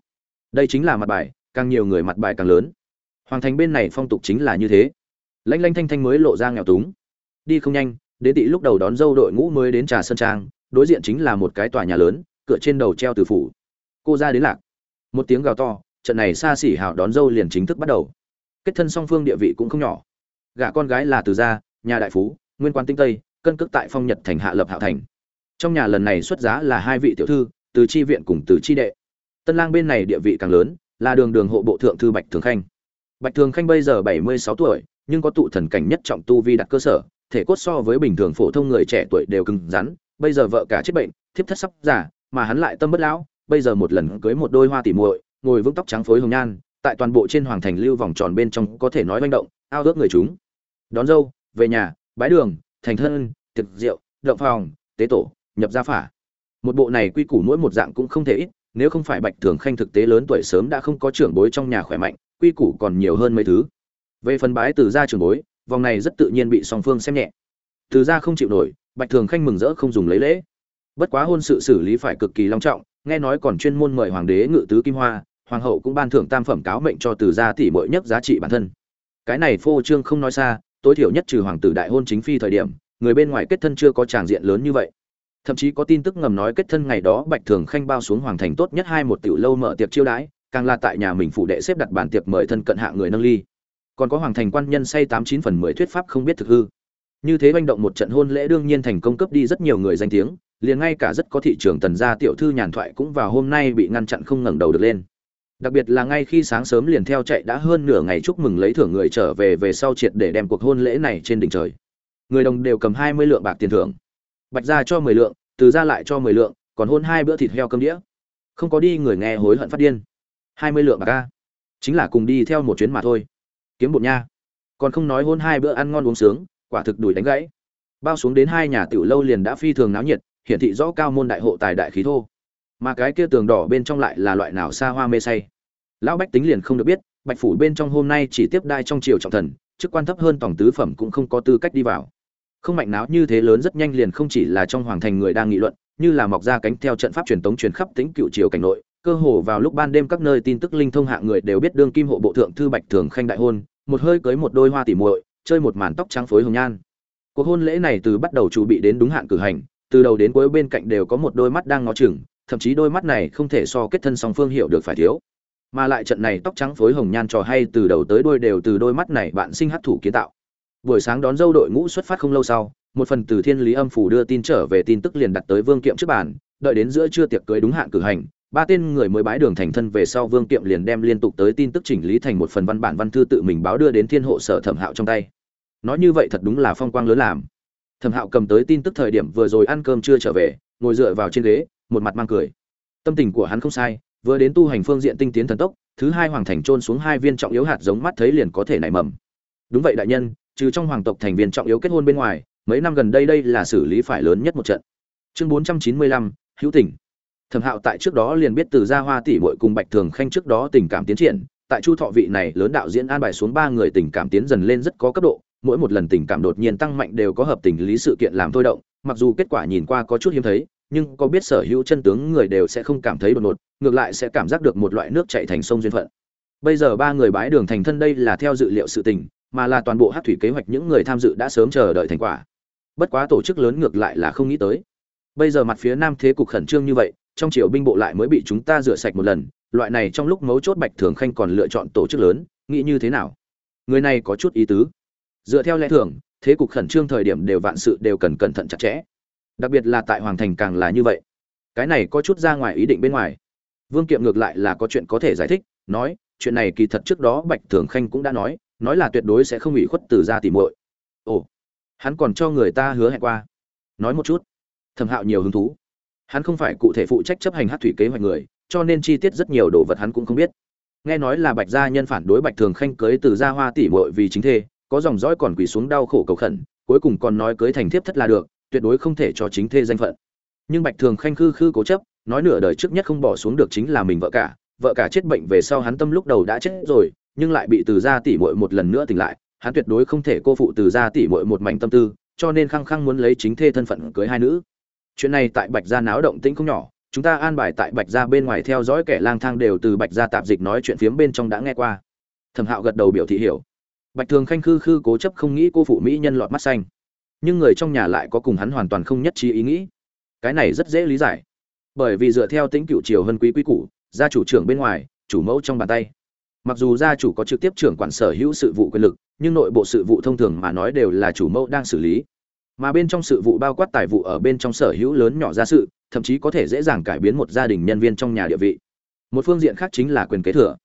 đây chính là mặt bài, càng nhiều người mặt bài càng lớn. Hoàng thành bên này phong tục chính là như thế. Lanh lanh thanh thanh mới lộ ra nghèo túng. Đi không nhanh, đến tị lúc đầu đón dâu đội ngũ mới đến trà sơn trang, đối diện chính là một cái tòa nhà lớn, cửa trên đầu treo từ phủ. Cô ra đến lạc. Một tiếng gào to, trận này xa xỉ hào đón dâu liền chính thức bắt đầu. Kết thân song phương địa vị cũng không nhỏ. Gả con gái là từ gia, nhà đại phú, nguyên quan tinh tây, cân cước tại phong nhật thành hạ lập hạ thành. Trong nhà lần này xuất giá là hai vị tiểu thư, từ chi viện cùng từ chi đệ tân lang bên này địa vị càng lớn, là đường đường hộ bộ thượng thư bạch thường khanh. Bạch thường khanh bây giờ bảy mươi sáu tuổi, nhưng có tụ thần cảnh nhất trọng tu vi đặt cơ sở, thể cốt so với bình thường phổ thông người trẻ tuổi đều cứng rắn, bây giờ vợ cả chết bệnh, thiếp thất sắp giả mà hắn lại tâm bất lão, bây giờ một lần cưới một đôi hoa tỉ muội, ngồi vững tóc trắng phối hồng nhan, tại toàn bộ trên hoàng thành lưu vòng tròn bên trong có thể nói manh động, ao ước người chúng. Đón dâu, về nhà, bái đường, thành thân tiệc rượu, động phòng, tế tổ, nhập gia phả. Một bộ này quy củ mỗi một dạng cũng không thể ít nếu không phải bạch thường khanh thực tế lớn tuổi sớm đã không có trưởng bối trong nhà khỏe mạnh, quy củ còn nhiều hơn mấy thứ. Về phần bái từ gia trưởng bối, vòng này rất tự nhiên bị song phương xem nhẹ. Từ gia không chịu nổi, bạch thường khanh mừng rỡ không dùng lấy lễ. Bất quá hôn sự xử lý phải cực kỳ long trọng, nghe nói còn chuyên môn mời hoàng đế ngự tứ kim hoa, hoàng hậu cũng ban thưởng tam phẩm cáo mệnh cho từ gia tỷ muội nhất giá trị bản thân. Cái này phô trương không nói xa, tối thiểu nhất trừ hoàng tử đại hôn chính phi thời điểm, người bên ngoài kết thân chưa có tràng diện lớn như vậy thậm chí có tin tức ngầm nói kết thân ngày đó bạch thường khanh bao xuống hoàng thành tốt nhất hai một tiểu lâu mở tiệc chiêu đãi, càng là tại nhà mình phụ đệ xếp đặt bàn tiệc mời thân cận hạ người nâng ly. Còn có hoàng thành quan nhân say tám chín phần mười thuyết pháp không biết thực hư. Như thế manh động một trận hôn lễ đương nhiên thành công cấp đi rất nhiều người danh tiếng, liền ngay cả rất có thị trường tần gia tiểu thư nhàn thoại cũng vào hôm nay bị ngăn chặn không ngẩng đầu được lên. Đặc biệt là ngay khi sáng sớm liền theo chạy đã hơn nửa ngày chúc mừng lấy thưởng người trở về về sau triệt để đem cuộc hôn lễ này trên đỉnh trời. Người đồng đều cầm hai mươi lượng bạc tiền thưởng bạch ra cho mười lượng, từ ra lại cho mười lượng, còn hôn hai bữa thịt heo cơm đĩa. Không có đi người nghe hối hận phát điên. Hai mươi lượng bạc ca chính là cùng đi theo một chuyến mà thôi. Kiếm bột nha. Còn không nói hôn hai bữa ăn ngon uống sướng, quả thực đùi đánh gãy. Bao xuống đến hai nhà tiểu lâu liền đã phi thường náo nhiệt, hiển thị rõ cao môn đại hộ tài đại khí thô. Mà cái kia tường đỏ bên trong lại là loại nào xa hoa mê say. Lão bách tính liền không được biết, bạch phủ bên trong hôm nay chỉ tiếp đai trong triều trọng thần, chức quan thấp hơn tổng tứ phẩm cũng không có tư cách đi vào không mạnh náo như thế lớn rất nhanh liền không chỉ là trong hoàng thành người đang nghị luận, như là mọc ra cánh theo trận pháp truyền tống truyền khắp tính cựu triều cảnh nội, cơ hồ vào lúc ban đêm các nơi tin tức linh thông hạng người đều biết đương kim hộ bộ thượng thư bạch thường khanh đại hôn, một hơi cưới một đôi hoa tỉ muội, chơi một màn tóc trắng phối hồng nhan. Cuộc hôn lễ này từ bắt đầu chuẩn bị đến đúng hạn cử hành, từ đầu đến cuối bên cạnh đều có một đôi mắt đang ngó chừng, thậm chí đôi mắt này không thể so kết thân song phương hiểu được phải thiếu. Mà lại trận này tóc trắng phối hồng nhan trò hay từ đầu tới đuôi đều từ đôi mắt này bạn sinh hấp thụ kiến tạo buổi sáng đón dâu đội ngũ xuất phát không lâu sau, một phần từ thiên lý âm phủ đưa tin trở về tin tức liền đặt tới vương kiệm trước bàn, đợi đến giữa trưa tiệc cưới đúng hạn cử hành, ba tên người mới bái đường thành thân về sau vương kiệm liền đem liên tục tới tin tức chỉnh lý thành một phần văn bản văn thư tự mình báo đưa đến thiên hộ sở thẩm hạo trong tay. Nói như vậy thật đúng là phong quang lớn làm. Thẩm hạo cầm tới tin tức thời điểm vừa rồi ăn cơm chưa trở về, ngồi dựa vào trên ghế, một mặt mang cười. Tâm tình của hắn không sai, vừa đến tu hành phương diện tinh tiến thần tốc, thứ hai hoàng thành trôn xuống hai viên trọng yếu hạt giống mắt thấy liền có thể nảy mầm. Đúng vậy đại nhân trừ trong hoàng tộc thành viên trọng yếu kết hôn bên ngoài, mấy năm gần đây đây là xử lý phải lớn nhất một trận. Chương bốn trăm chín mươi lăm, hữu tình. Thẩm hạo tại trước đó liền biết từ gia hoa tỷ muội cùng bạch thường khanh trước đó tình cảm tiến triển, tại chu thọ vị này lớn đạo diễn an bài xuống ba người tình cảm tiến dần lên rất có cấp độ, mỗi một lần tình cảm đột nhiên tăng mạnh đều có hợp tình lý sự kiện làm thôi động, mặc dù kết quả nhìn qua có chút hiếm thấy, nhưng có biết sở hữu chân tướng người đều sẽ không cảm thấy đột ngột, ngược lại sẽ cảm giác được một loại nước chảy thành sông duyên phận. Bây giờ ba người bái đường thành thân đây là theo dự liệu sự tình mà là toàn bộ hát thủy kế hoạch những người tham dự đã sớm chờ đợi thành quả. Bất quá tổ chức lớn ngược lại là không nghĩ tới. Bây giờ mặt phía nam thế cục khẩn trương như vậy, trong triều binh bộ lại mới bị chúng ta rửa sạch một lần, loại này trong lúc mấu chốt bạch thường khanh còn lựa chọn tổ chức lớn, nghĩ như thế nào? Người này có chút ý tứ. Dựa theo lẽ thường, thế cục khẩn trương thời điểm đều vạn sự đều cần cẩn thận chặt chẽ. Đặc biệt là tại hoàng thành càng là như vậy. Cái này có chút ra ngoài ý định bên ngoài. Vương kiệm ngược lại là có chuyện có thể giải thích, nói, chuyện này kỳ thật trước đó bạch thường khanh cũng đã nói nói là tuyệt đối sẽ không ủy khuất từ ra tìm muội. Ồ, hắn còn cho người ta hứa hẹn qua. Nói một chút. Thẩm hạo nhiều hứng thú. Hắn không phải cụ thể phụ trách chấp hành hát thủy kế hoạch người, cho nên chi tiết rất nhiều đồ vật hắn cũng không biết. Nghe nói là bạch gia nhân phản đối bạch thường khanh cưới từ gia hoa tỷ muội vì chính thê, có dòng dõi còn quỳ xuống đau khổ cầu khẩn, cuối cùng còn nói cưới thành thiếp thất là được, tuyệt đối không thể cho chính thê danh phận. Nhưng bạch thường khanh khư khư cố chấp, nói nửa đời trước nhất không bỏ xuống được chính là mình vợ cả vợ cả chết bệnh về sau hắn tâm lúc đầu đã chết rồi nhưng lại bị từ gia tỷ muội một lần nữa tỉnh lại, hắn tuyệt đối không thể cô phụ từ gia tỷ muội một mảnh tâm tư, cho nên khăng khăng muốn lấy chính thê thân phận cưới hai nữ. Chuyện này tại bạch gia náo động tĩnh không nhỏ, chúng ta an bài tại bạch gia bên ngoài theo dõi kẻ lang thang đều từ bạch gia tạp dịch nói chuyện phiếm bên trong đã nghe qua. Thẩm hạo gật đầu biểu thị hiểu. Bạch thường khanh khư khư cố chấp không nghĩ cô phụ mỹ nhân lọt mắt xanh. Nhưng người trong nhà lại có cùng hắn hoàn toàn không nhất trí ý nghĩ. Cái này rất dễ lý giải. Bởi vì dựa theo tính cựu triều hân quý quý cũ gia chủ trưởng bên ngoài, chủ mẫu trong bàn tay mặc dù gia chủ có trực tiếp trưởng quản sở hữu sự vụ quyền lực, nhưng nội bộ sự vụ thông thường mà nói đều là chủ mẫu đang xử lý. Mà bên trong sự vụ bao quát tài vụ ở bên trong sở hữu lớn nhỏ gia sự, thậm chí có thể dễ dàng cải biến một gia đình nhân viên trong nhà địa vị. Một phương diện khác chính là quyền kế thừa.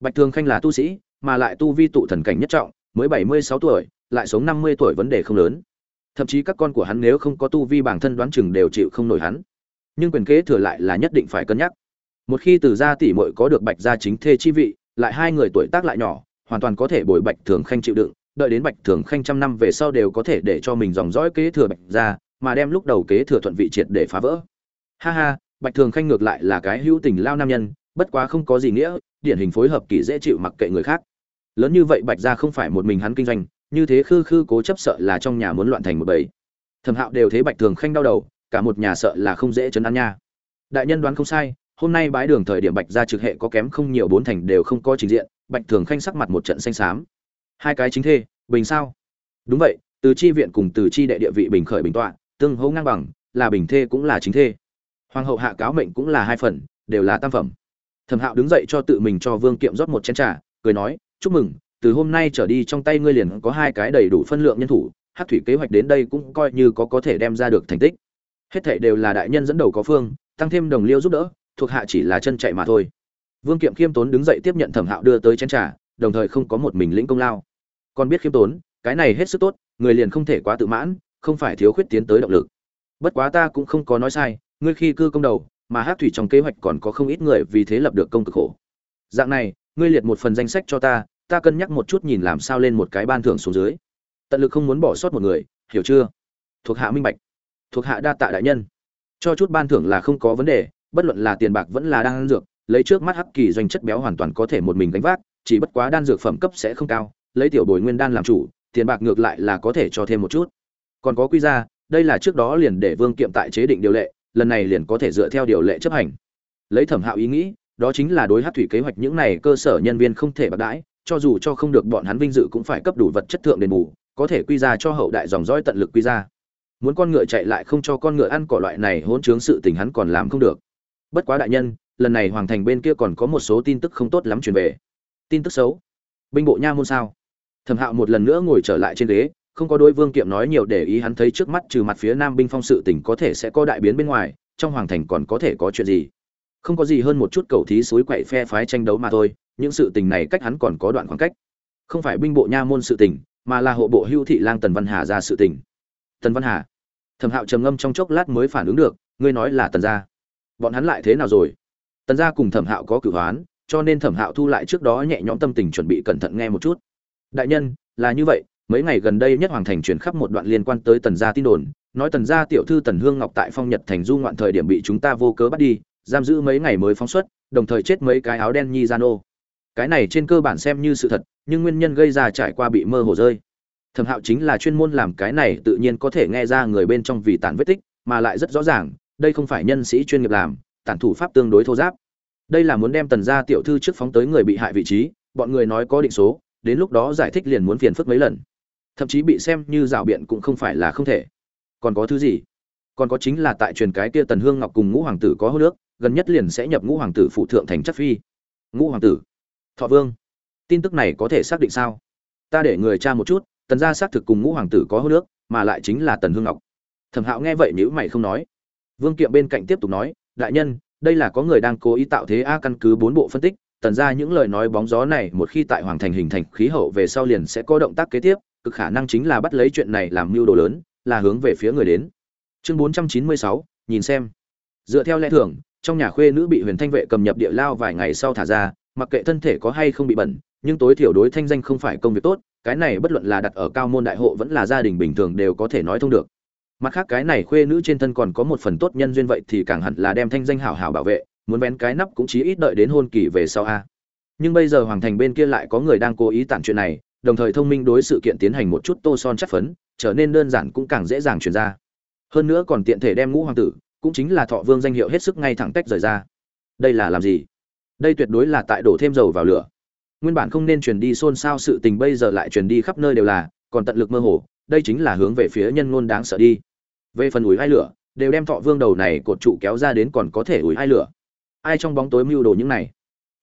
Bạch thường khanh là tu sĩ, mà lại tu vi tụ thần cảnh nhất trọng, mới bảy mươi sáu tuổi, lại sống năm mươi tuổi vấn đề không lớn. Thậm chí các con của hắn nếu không có tu vi bản thân đoán chừng đều chịu không nổi hắn. Nhưng quyền kế thừa lại là nhất định phải cân nhắc. Một khi từ gia tỷ muội có được bạch gia chính thê chi vị lại hai người tuổi tác lại nhỏ, hoàn toàn có thể bồi bạch thường khanh chịu đựng, đợi đến bạch thường khanh trăm năm về sau đều có thể để cho mình dòng dõi kế thừa bạch gia, mà đem lúc đầu kế thừa thuận vị triệt để phá vỡ. Ha ha, bạch thường khanh ngược lại là cái hữu tình lao nam nhân, bất quá không có gì nghĩa, điển hình phối hợp kỳ dễ chịu mặc kệ người khác. Lớn như vậy bạch gia không phải một mình hắn kinh doanh, như thế khư khư cố chấp sợ là trong nhà muốn loạn thành một bầy. Thẩm hạo đều thấy bạch thường khanh đau đầu, cả một nhà sợ là không dễ chấn an nha. Đại nhân đoán không sai hôm nay bái đường thời điểm bạch gia trực hệ có kém không nhiều bốn thành đều không có trình diện, bạch thường khanh sắc mặt một trận xanh xám. Hai cái chính thê, bình sao? Đúng vậy, từ chi viện cùng từ chi đệ địa vị bình khởi bình tọa, tương hấu ngang bằng, là bình thê cũng là chính thê. Hoàng hậu hạ cáo mệnh cũng là hai phần, đều là tam phẩm. Thẩm hạo đứng dậy cho tự mình cho vương kiệm rót một chén trà, cười nói, chúc mừng, từ hôm nay trở đi trong tay ngươi liền có hai cái đầy đủ phân lượng nhân thủ, hát thủy kế hoạch đến đây cũng coi như có có thể đem ra được thành tích. Hết thệ đều là đại nhân dẫn đầu có phương, tăng thêm đồng liêu giúp đỡ thuộc hạ chỉ là chân chạy mà thôi. Vương kiệm khiêm tốn đứng dậy tiếp nhận thẩm hạo đưa tới chén trà, đồng thời không có một mình lĩnh công lao. Còn biết khiêm tốn, cái này hết sức tốt, người liền không thể quá tự mãn, không phải thiếu khuyết tiến tới động lực. Bất quá ta cũng không có nói sai, ngươi khi cư công đầu, mà hát thủy trong kế hoạch còn có không ít người vì thế lập được công cực khổ. Dạng này, ngươi liệt một phần danh sách cho ta ta cân nhắc một chút nhìn làm sao lên một cái ban thưởng xuống dưới. Tận lực không muốn bỏ sót một người, hiểu chưa? Thuộc hạ minh bạch. Thuộc hạ đa tạ đại nhân. Cho chút ban thưởng là không có vấn đề bất luận là tiền bạc vẫn là đan dược, lấy trước mắt hắc kỳ doanh chất béo hoàn toàn có thể một mình gánh vác, chỉ bất quá đan dược phẩm cấp sẽ không cao, lấy tiểu bồi nguyên đan làm chủ, tiền bạc ngược lại là có thể cho thêm một chút. Còn có quy ra đây là trước đó liền để vương kiệm tại chế định điều lệ, lần này liền có thể dựa theo điều lệ chấp hành. Lấy thẩm hạo ý nghĩ, đó chính là đối hắc thủy kế hoạch những này cơ sở nhân viên không thể bạc đãi, cho dù cho không được bọn hắn vinh dự cũng phải cấp đủ vật chất thượng đền bù, có thể quy ra cho hậu đại dòng dõi tận lực quy ra muốn con ngựa chạy lại không cho con ngựa ăn cỏ loại này hỗn trướng sự tình hắn còn làm không được bất quá đại nhân, lần này hoàng thành bên kia còn có một số tin tức không tốt lắm truyền về. Tin tức xấu. Binh bộ nha môn sao? Thẩm hạo một lần nữa ngồi trở lại trên ghế, không có đôi vương kiệm nói nhiều để ý hắn thấy trước mắt trừ mặt phía nam binh phong sự tỉnh có thể sẽ có đại biến bên ngoài, trong hoàng thành còn có thể có chuyện gì? Không có gì hơn một chút cầu thí suối quậy phe phái tranh đấu mà thôi, những sự tình này cách hắn còn có đoạn khoảng cách. Không phải binh bộ nha môn sự tình, mà là hộ bộ hưu thị lang tần văn hà ra sự tình. Tần văn hà. Thẩm hạo trầm ngâm trong chốc lát mới phản ứng được, ngươi nói là tần gia bọn hắn lại thế nào rồi? Tần gia cùng thẩm hạo có cửu hoán, cho nên thẩm hạo thu lại trước đó nhẹ nhõm tâm tình chuẩn bị cẩn thận nghe một chút. Đại nhân, là như vậy, mấy ngày gần đây nhất hoàng thành truyền khắp một đoạn liên quan tới tần gia tin đồn, nói tần gia tiểu thư tần hương ngọc tại phong nhật thành du ngoạn thời điểm bị chúng ta vô cớ bắt đi, giam giữ mấy ngày mới phóng xuất, đồng thời chết mấy cái áo đen nhi gian ô. Cái này trên cơ bản xem như sự thật, nhưng nguyên nhân gây ra trải qua bị mơ hồ rơi. Thẩm hạo chính là chuyên môn làm cái này tự nhiên có thể nghe ra người bên trong vì tàn vết tích, mà lại rất rõ ràng đây không phải nhân sĩ chuyên nghiệp làm, tản thủ pháp tương đối thô giáp. Đây là muốn đem tần gia tiểu thư trước phóng tới người bị hại vị trí, bọn người nói có định số, đến lúc đó giải thích liền muốn phiền phức mấy lần. Thậm chí bị xem như rào biện cũng không phải là không thể. Còn có thứ gì? Còn có chính là tại truyền cái kia tần hương ngọc cùng ngũ hoàng tử có hô nước gần nhất liền sẽ nhập ngũ hoàng tử phụ thượng thành chất phi. Ngũ hoàng tử, thọ vương. Tin tức này có thể xác định sao? Ta để người tra một chút, tần gia xác thực cùng ngũ hoàng tử có hô nước mà lại chính là tần hương ngọc. Thẩm hạo nghe vậy nếu mày không nói vương kiệm bên cạnh tiếp tục nói, đại nhân, đây là có người đang cố ý tạo thế a căn cứ bốn bộ phân tích, tần ra những lời nói bóng gió này một khi tại hoàng thành hình thành khí hậu về sau liền sẽ có động tác kế tiếp, cực khả năng chính là bắt lấy chuyện này làm mưu đồ lớn, là hướng về phía người đến. Chương bốn trăm chín mươi sáu, nhìn xem. Dựa theo lẽ thường, trong nhà khuê nữ bị huyền thanh vệ cầm nhập địa lao vài ngày sau thả ra, mặc kệ thân thể có hay không bị bẩn, nhưng tối thiểu đối thanh danh không phải công việc tốt, cái này bất luận là đặt ở cao môn đại hộ vẫn là gia đình bình thường đều có thể nói thông được mặt khác cái này khuê nữ trên thân còn có một phần tốt nhân duyên vậy thì càng hẳn là đem thanh danh hảo hảo bảo vệ, muốn vén cái nắp cũng chí ít đợi đến hôn kỳ về sau a. Nhưng bây giờ hoàng thành bên kia lại có người đang cố ý tản chuyện này, đồng thời thông minh đối sự kiện tiến hành một chút tô son chất phấn, trở nên đơn giản cũng càng dễ dàng truyền ra. Hơn nữa còn tiện thể đem ngũ hoàng tử, cũng chính là thọ vương danh hiệu hết sức ngay thẳng tách rời ra. Đây là làm gì? Đây tuyệt đối là tại đổ thêm dầu vào lửa. Nguyên bản không nên truyền đi xôn xao sự tình bây giờ lại truyền đi khắp nơi đều là, còn tận lực mơ hồ, đây chính là hướng về phía nhân ngôn đáng sợ đi về phần ủi hai lửa, đều đem thọ vương đầu này cột trụ kéo ra đến còn có thể ủi hai lửa. Ai trong bóng tối mưu đồ những này?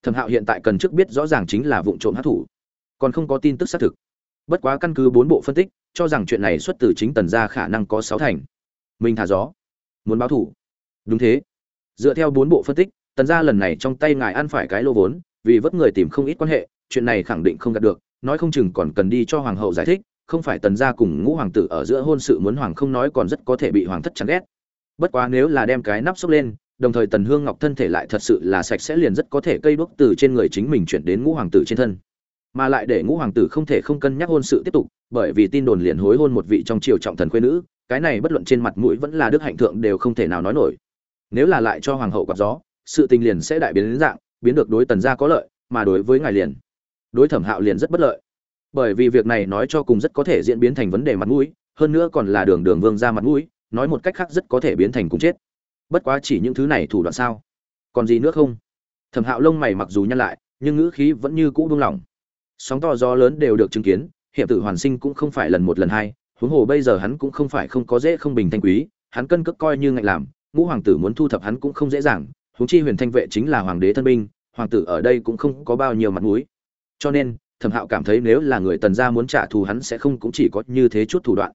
Thẩm hạo hiện tại cần trước biết rõ ràng chính là vụ trộm hát thủ còn không có tin tức xác thực. Bất quá căn cứ bốn bộ phân tích, cho rằng chuyện này xuất từ chính tần gia khả năng có sáu thành. Mình thả gió, muốn báo thủ. Đúng thế. Dựa theo bốn bộ phân tích, tần gia lần này trong tay ngài ăn phải cái lô vốn, vì vất người tìm không ít quan hệ, chuyện này khẳng định không đạt được, nói không chừng còn cần đi cho hoàng hậu giải thích không phải tần gia cùng ngũ hoàng tử ở giữa hôn sự muốn hoàng không nói còn rất có thể bị hoàng thất chán ghét. Bất quá nếu là đem cái nắp xốc lên, đồng thời tần hương ngọc thân thể lại thật sự là sạch sẽ liền rất có thể cây đuốc từ trên người chính mình chuyển đến ngũ hoàng tử trên thân. Mà lại để ngũ hoàng tử không thể không cân nhắc hôn sự tiếp tục, bởi vì tin đồn liền hối hôn một vị trong triều trọng thần khuê nữ, cái này bất luận trên mặt mũi vẫn là đức hạnh thượng đều không thể nào nói nổi. Nếu là lại cho hoàng hậu gặp gió, sự tình liền sẽ đại biến đến dạng, biến được đối tần gia có lợi, mà đối với ngài liền, đối thẩm hạo liền rất bất lợi bởi vì việc này nói cho cùng rất có thể diễn biến thành vấn đề mặt mũi, hơn nữa còn là đường đường vương ra mặt mũi, nói một cách khác rất có thể biến thành cùng chết. Bất quá chỉ những thứ này thủ đoạn sao? Còn gì nữa không? Thẩm hạo lông mày mặc dù nhăn lại, nhưng ngữ khí vẫn như cũ buông lỏng. Sóng to gió lớn đều được chứng kiến, hiệp tử hoàn sinh cũng không phải lần một lần hai, huống hồ bây giờ hắn cũng không phải không có dễ không bình thanh quý, hắn cân cước coi như ngạnh làm, ngũ hoàng tử muốn thu thập hắn cũng không dễ dàng, huống chi huyền thanh vệ chính là hoàng đế thân binh, hoàng tử ở đây cũng không có bao nhiêu mặt mũi. Cho nên thẩm hạo cảm thấy nếu là người tần gia muốn trả thù hắn sẽ không cũng chỉ có như thế chút thủ đoạn.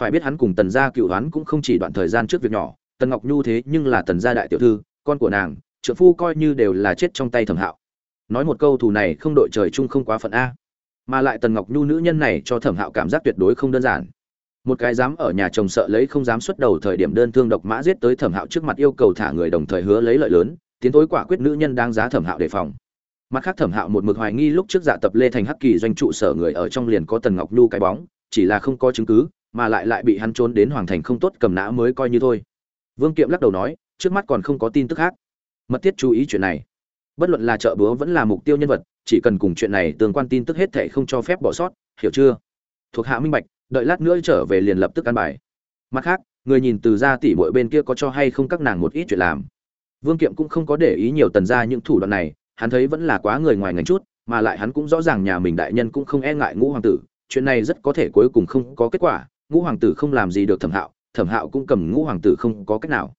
Phải biết hắn cùng tần gia cựu hắn cũng không chỉ đoạn thời gian trước việc nhỏ, tần ngọc nhu thế nhưng là tần gia đại tiểu thư, con của nàng trợ phu coi như đều là chết trong tay thẩm hạo. Nói một câu thù này không đội trời chung không quá phận a. Mà lại tần ngọc nhu nữ nhân này cho thẩm hạo cảm giác tuyệt đối không đơn giản. Một cái dám ở nhà chồng sợ lấy không dám xuất đầu thời điểm đơn thương độc mã giết tới thẩm hạo trước mặt yêu cầu thả người đồng thời hứa lấy lợi lớn, tiến tối quả quyết nữ nhân đang giá thẩm hạo đề phòng mặt khác thẩm hạo một mực hoài nghi lúc trước dạ tập lê thành hắc kỳ doanh trụ sở người ở trong liền có tần ngọc nhu cái bóng, chỉ là không có chứng cứ, mà lại lại bị hắn trốn đến hoàng thành không tốt cầm nã mới coi như thôi. Vương kiệm lắc đầu nói, trước mắt còn không có tin tức khác. Mật thiết chú ý chuyện này. Bất luận là chợ búa vẫn là mục tiêu nhân vật, chỉ cần cùng chuyện này tương quan tin tức hết thệ không cho phép bỏ sót, hiểu chưa? Thuộc hạ minh bạch, đợi lát nữa trở về liền lập tức ăn bài. Mặt khác, người nhìn từ ra tỉ mỗi bên kia có cho hay không các nàng một ít chuyện làm. Vương kiệm cũng không có để ý nhiều tần ra những thủ đoạn này hắn thấy vẫn là quá người ngoài ngành chút, mà lại hắn cũng rõ ràng nhà mình đại nhân cũng không e ngại ngũ hoàng tử. Chuyện này rất có thể cuối cùng không có kết quả, ngũ hoàng tử không làm gì được thẩm hạo thẩm hạo cũng cầm ngũ hoàng tử không có cách nào.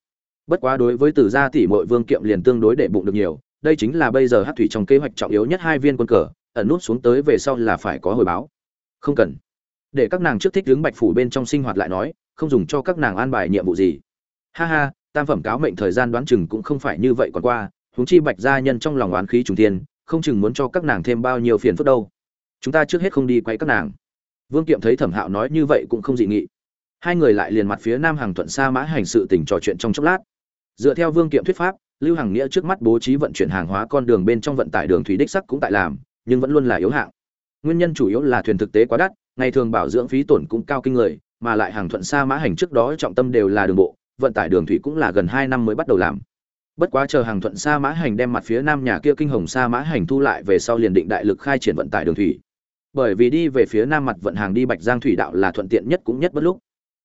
Bất quá đối với từ gia tỷ mội vương kiệm liền tương đối để bụng được nhiều, đây chính là bây giờ hát thủy trong kế hoạch trọng yếu nhất hai viên quân cờ, ẩn nút xuống tới về sau là phải có hồi báo. Không cần. Để các nàng trước thích đứng bạch phủ bên trong sinh hoạt lại nói, không dùng cho các nàng an bài nhiệm vụ gì. Ha ha, tam phẩm cáo mệnh thời gian đoán chừng cũng không phải như vậy còn qua huống chi bạch gia nhân trong lòng oán khí trùng tiên không chừng muốn cho các nàng thêm bao nhiêu phiền phức đâu. Chúng ta trước hết không đi quay các nàng. Vương kiệm thấy thẩm hạo nói như vậy cũng không dị nghị. Hai người lại liền mặt phía nam hàng thuận sa mã hành sự tình trò chuyện trong chốc lát. Dựa theo vương kiệm thuyết pháp, lưu hàng nghĩa trước mắt bố trí vận chuyển hàng hóa con đường bên trong vận tải đường thủy đích sắc cũng tại làm, nhưng vẫn luôn là yếu hạng. Nguyên nhân chủ yếu là thuyền thực tế quá đắt, ngày thường bảo dưỡng phí tổn cũng cao kinh người, mà lại hàng thuận sa mã hành trước đó trọng tâm đều là đường bộ, vận tải đường thủy cũng là gần hai năm mới bắt đầu làm bất quá chờ hàng thuận sa mã hành đem mặt phía nam nhà kia kinh hồng sa mã hành thu lại về sau liền định đại lực khai triển vận tải đường thủy. Bởi vì đi về phía nam mặt vận hàng đi bạch giang thủy đạo là thuận tiện nhất cũng nhất bất lúc.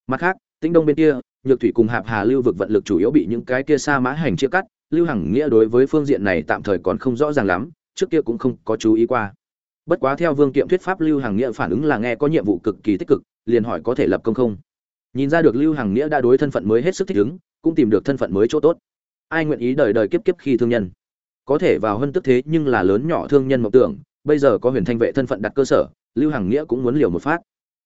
Mặt khác, tĩnh đông bên kia, nhược thủy cùng hạp hà lưu vực vận lực chủ yếu bị những cái kia xa mã hành chia cắt, lưu hằng nghĩa đối với phương diện này tạm thời còn không rõ ràng lắm, trước kia cũng không có chú ý qua. Bất quá theo vương kiệm thuyết pháp lưu hằng nghĩa phản ứng là nghe có nhiệm vụ cực kỳ tích cực, liền hỏi có thể lập công không. Nhìn ra được lưu hằng nghĩa đã đối thân phận mới hết sức thích ứng, cũng tìm được thân phận mới chỗ tốt ai nguyện ý đời đời kiếp kiếp khi thương nhân. Có thể vào hơn tức thế nhưng là lớn nhỏ thương nhân mộng tưởng, bây giờ có huyền thanh vệ thân phận đặt cơ sở, lưu hằng nghĩa cũng muốn liều một phát.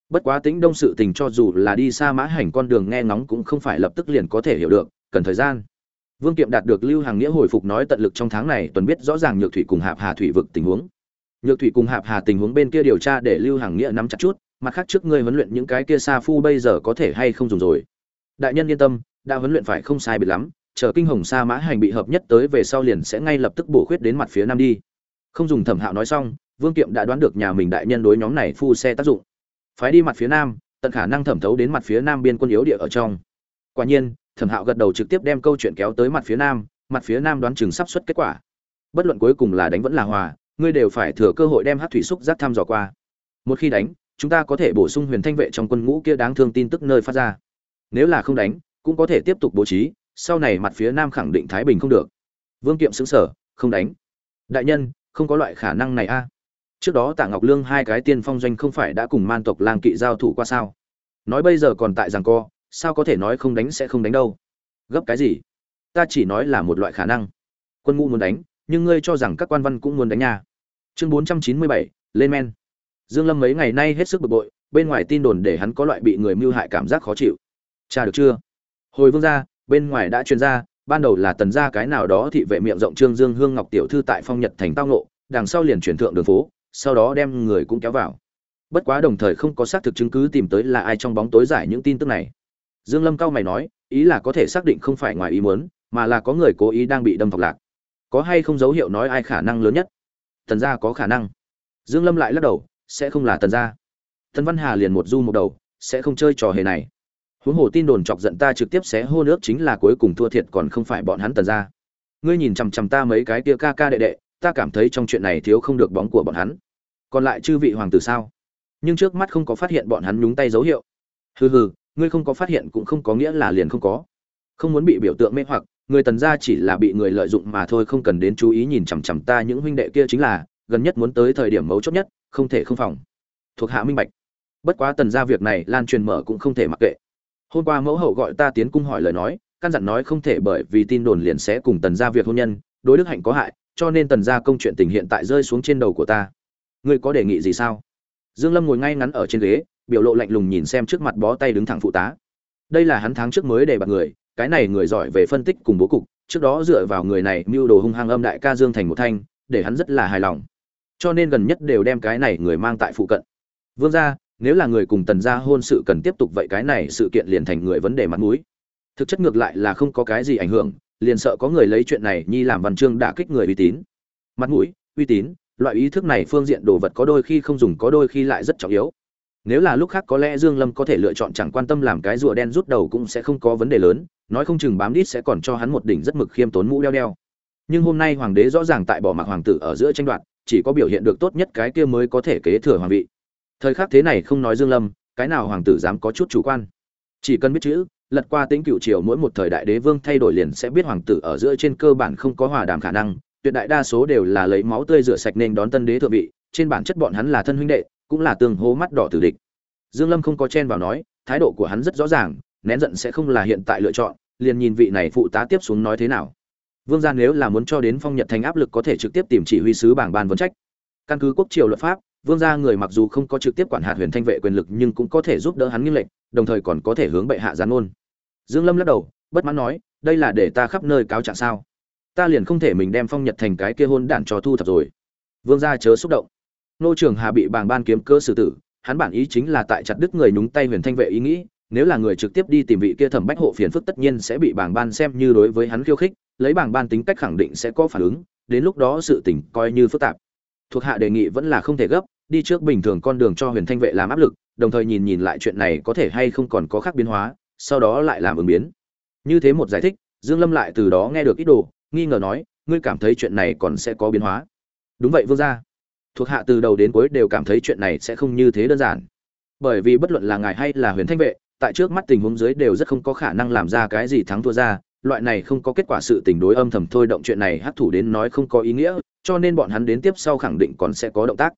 Bất quá tính đông sự tình cho dù là đi xa mã hành con đường nghe ngóng cũng không phải lập tức liền có thể hiểu được, cần thời gian. Vương kiệm đạt được lưu hằng nghĩa hồi phục nói tận lực trong tháng này tuần biết rõ ràng nhược thủy cùng hạp hà thủy vực tình huống. Nhược thủy cùng hạp hà tình huống bên kia điều tra để lưu hằng nghĩa nắm chặt chút, mặt khác trước ngươi huấn luyện những cái kia xa phu bây giờ có thể hay không dùng rồi. Đại nhân yên tâm, đã huấn luyện phải không sai biệt lắm chờ kinh hồng sa mã hành bị hợp nhất tới về sau liền sẽ ngay lập tức bổ khuyết đến mặt phía nam đi. Không dùng thẩm hạo nói xong, vương kiệm đã đoán được nhà mình đại nhân đối nhóm này phu xe tác dụng. Phái đi mặt phía nam, tận khả năng thẩm thấu đến mặt phía nam biên quân yếu địa ở trong. Quả nhiên, thẩm hạo gật đầu trực tiếp đem câu chuyện kéo tới mặt phía nam, mặt phía nam đoán chừng sắp xuất kết quả. Bất luận cuối cùng là đánh vẫn là hòa, ngươi đều phải thừa cơ hội đem hát thủy xúc giác thăm dò qua. Một khi đánh, chúng ta có thể bổ sung huyền thanh vệ trong quân ngũ kia đáng thương tin tức nơi phát ra. Nếu là không đánh, cũng có thể tiếp tục bố trí sau này mặt phía nam khẳng định thái bình không được. Vương kiệm xứng sở không đánh. Đại nhân, không có loại khả năng này a. Trước đó tạ ngọc lương hai cái tiên phong doanh không phải đã cùng man tộc lang kỵ giao thủ qua sao? Nói bây giờ còn tại rằng co, sao có thể nói không đánh sẽ không đánh đâu? Gấp cái gì? Ta chỉ nói là một loại khả năng. Quân ngũ muốn đánh, nhưng ngươi cho rằng các quan văn cũng muốn đánh nha. Chương bốn trăm chín mươi bảy, lên men. Dương lâm mấy ngày nay hết sức bực bội, bên ngoài tin đồn để hắn có loại bị người mưu hại cảm giác khó chịu. Cha được chưa? Hồi vương gia bên ngoài đã truyền ra, ban đầu là tần gia cái nào đó thị vệ miệng rộng trương dương hương ngọc tiểu thư tại phong nhật thành tao nộ đằng sau liền chuyển thượng đường phố, sau đó đem người cũng kéo vào. Bất quá đồng thời không có xác thực chứng cứ tìm tới là ai trong bóng tối giải những tin tức này. Dương lâm cao mày nói, ý là có thể xác định không phải ngoài ý muốn, mà là có người cố ý đang bị đâm thọc lạc. Có hay không dấu hiệu nói ai khả năng lớn nhất? Tần gia có khả năng. Dương lâm lại lắc đầu, sẽ không là tần gia. Tần văn hà liền một du một đầu, sẽ không chơi trò hề này huống hồ tin đồn chọc giận ta trực tiếp xé hô nước chính là cuối cùng thua thiệt còn không phải bọn hắn tần gia ngươi nhìn chằm chằm ta mấy cái kia ca ca đệ đệ, ta cảm thấy trong chuyện này thiếu không được bóng của bọn hắn. Còn lại chư vị hoàng tử sao? Nhưng trước mắt không có phát hiện bọn hắn nhúng tay dấu hiệu. Hừ hừ, ngươi không có phát hiện cũng không có nghĩa là liền không có. Không muốn bị biểu tượng mê hoặc, người tần gia chỉ là bị người lợi dụng mà thôi, không cần đến chú ý nhìn chằm chằm ta những huynh đệ kia chính là, gần nhất muốn tới thời điểm mấu chốt nhất, không thể không phòng. Thuộc hạ minh bạch. Bất quá tần gia việc này, lan truyền mở cũng không thể mặc kệ hôm qua mẫu hậu gọi ta tiến cung hỏi lời nói, căn dặn nói không thể bởi vì tin đồn liền sẽ cùng tần gia việc hôn nhân, đối đức hạnh có hại, cho nên tần gia công chuyện tình hiện tại rơi xuống trên đầu của ta. Ngươi có đề nghị gì sao? Dương lâm ngồi ngay ngắn ở trên ghế, biểu lộ lạnh lùng nhìn xem trước mặt bó tay đứng thẳng phụ tá. Đây là hắn tháng trước mới để bạc người, cái này người giỏi về phân tích cùng bố cục, trước đó dựa vào người này mưu đồ hung hăng âm đại ca dương thành một thanh, để hắn rất là hài lòng. Cho nên gần nhất đều đem cái này người mang tại phụ cận. Vương gia nếu là người cùng tần gia hôn sự cần tiếp tục vậy cái này sự kiện liền thành người vấn đề mặt mũi. Thực chất ngược lại là không có cái gì ảnh hưởng, liền sợ có người lấy chuyện này nhi làm văn chương đả kích người uy tín. Mặt mũi, uy tín, loại ý thức này phương diện đồ vật có đôi khi không dùng có đôi khi lại rất trọng yếu. Nếu là lúc khác có lẽ dương lâm có thể lựa chọn chẳng quan tâm làm cái rùa đen rút đầu cũng sẽ không có vấn đề lớn, nói không chừng bám đít sẽ còn cho hắn một đỉnh rất mực khiêm tốn mũ đeo đeo. Nhưng hôm nay hoàng đế rõ ràng tại bỏ mặc hoàng tử ở giữa tranh đoạt, chỉ có biểu hiện được tốt nhất cái kia mới có thể kế thừa hoàng vị thời khắc thế này không nói dương lâm, cái nào hoàng tử dám có chút chủ quan? Chỉ cần biết chữ, lật qua tính cựu triều mỗi một thời đại đế vương thay đổi liền sẽ biết hoàng tử ở giữa trên cơ bản không có hòa đàm khả năng. Tuyệt đại đa số đều là lấy máu tươi rửa sạch nên đón tân đế thượng vị, trên bản chất bọn hắn là thân huynh đệ, cũng là tương hố mắt đỏ tử địch. Dương lâm không có chen vào nói, thái độ của hắn rất rõ ràng, nén giận sẽ không là hiện tại lựa chọn, liền nhìn vị này phụ tá tiếp xuống nói thế nào. Vương gia nếu là muốn cho đến phong nhật thành áp lực có thể trực tiếp tìm chỉ huy sứ bảng ban vấn trách. Căn cứ quốc triều luật pháp vương gia người mặc dù không có trực tiếp quản hạt huyền thanh vệ quyền lực nhưng cũng có thể giúp đỡ hắn nghiêng lệnh, đồng thời còn có thể hướng bệ hạ gián ngôn. Dương lâm lắc đầu, bất mãn nói, đây là để ta khắp nơi cáo trạng sao? Ta liền không thể mình đem phong nhật thành cái kia hôn đản cho thu thập rồi. Vương gia chớ xúc động. Nô trường hà bị bàng ban kiếm cơ xử tử, hắn bản ý chính là tại chặt đứt người nhúng tay huyền thanh vệ ý nghĩ, nếu là người trực tiếp đi tìm vị kia thẩm bách hộ phiền phức tất nhiên sẽ bị bảng ban xem như đối với hắn khiêu khích, lấy bảng ban tính cách khẳng định sẽ có phản ứng, đến lúc đó sự tình coi như phức tạp thuộc hạ đề nghị vẫn là không thể gấp, đi trước bình thường con đường cho huyền thanh vệ làm áp lực, đồng thời nhìn nhìn lại chuyện này có thể hay không còn có khác biến hóa, sau đó lại làm ứng biến. Như thế một giải thích, dương lâm lại từ đó nghe được ít đồ, nghi ngờ nói, ngươi cảm thấy chuyện này còn sẽ có biến hóa? Đúng vậy, vương gia. Thuộc hạ từ đầu đến cuối đều cảm thấy chuyện này sẽ không như thế đơn giản. Bởi vì bất luận là ngài hay là huyền thanh vệ, tại trước mắt tình huống dưới đều rất không có khả năng làm ra cái gì thắng thua ra, loại này không có kết quả sự tình đối âm thầm thôi động chuyện này hấp thụ đến nói không có ý nghĩa cho nên bọn hắn đến tiếp sau khẳng định còn sẽ có động tác.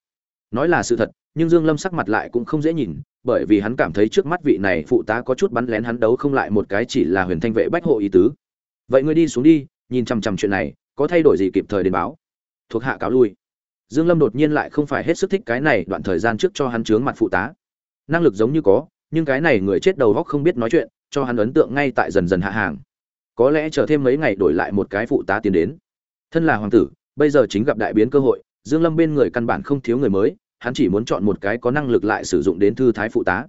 Nói là sự thật, nhưng dương lâm sắc mặt lại cũng không dễ nhìn, bởi vì hắn cảm thấy trước mắt vị này phụ tá có chút bắn lén hắn đấu không lại một cái chỉ là huyền thanh vệ bách hộ ý tứ. Vậy ngươi đi xuống đi, nhìn chằm chằm chuyện này, có thay đổi gì kịp thời đến báo? Thuộc hạ cáo lui. Dương lâm đột nhiên lại không phải hết sức thích cái này, đoạn thời gian trước cho hắn chướng mặt phụ tá. Năng lực giống như có, nhưng cái này người chết đầu góc không biết nói chuyện, cho hắn ấn tượng ngay tại dần dần hạ hàng. Có lẽ chờ thêm mấy ngày đổi lại một cái phụ tá tiến đến. Thân là hoàng tử bây giờ chính gặp đại biến cơ hội, dương lâm bên người căn bản không thiếu người mới, hắn chỉ muốn chọn một cái có năng lực lại sử dụng đến thư thái phụ tá.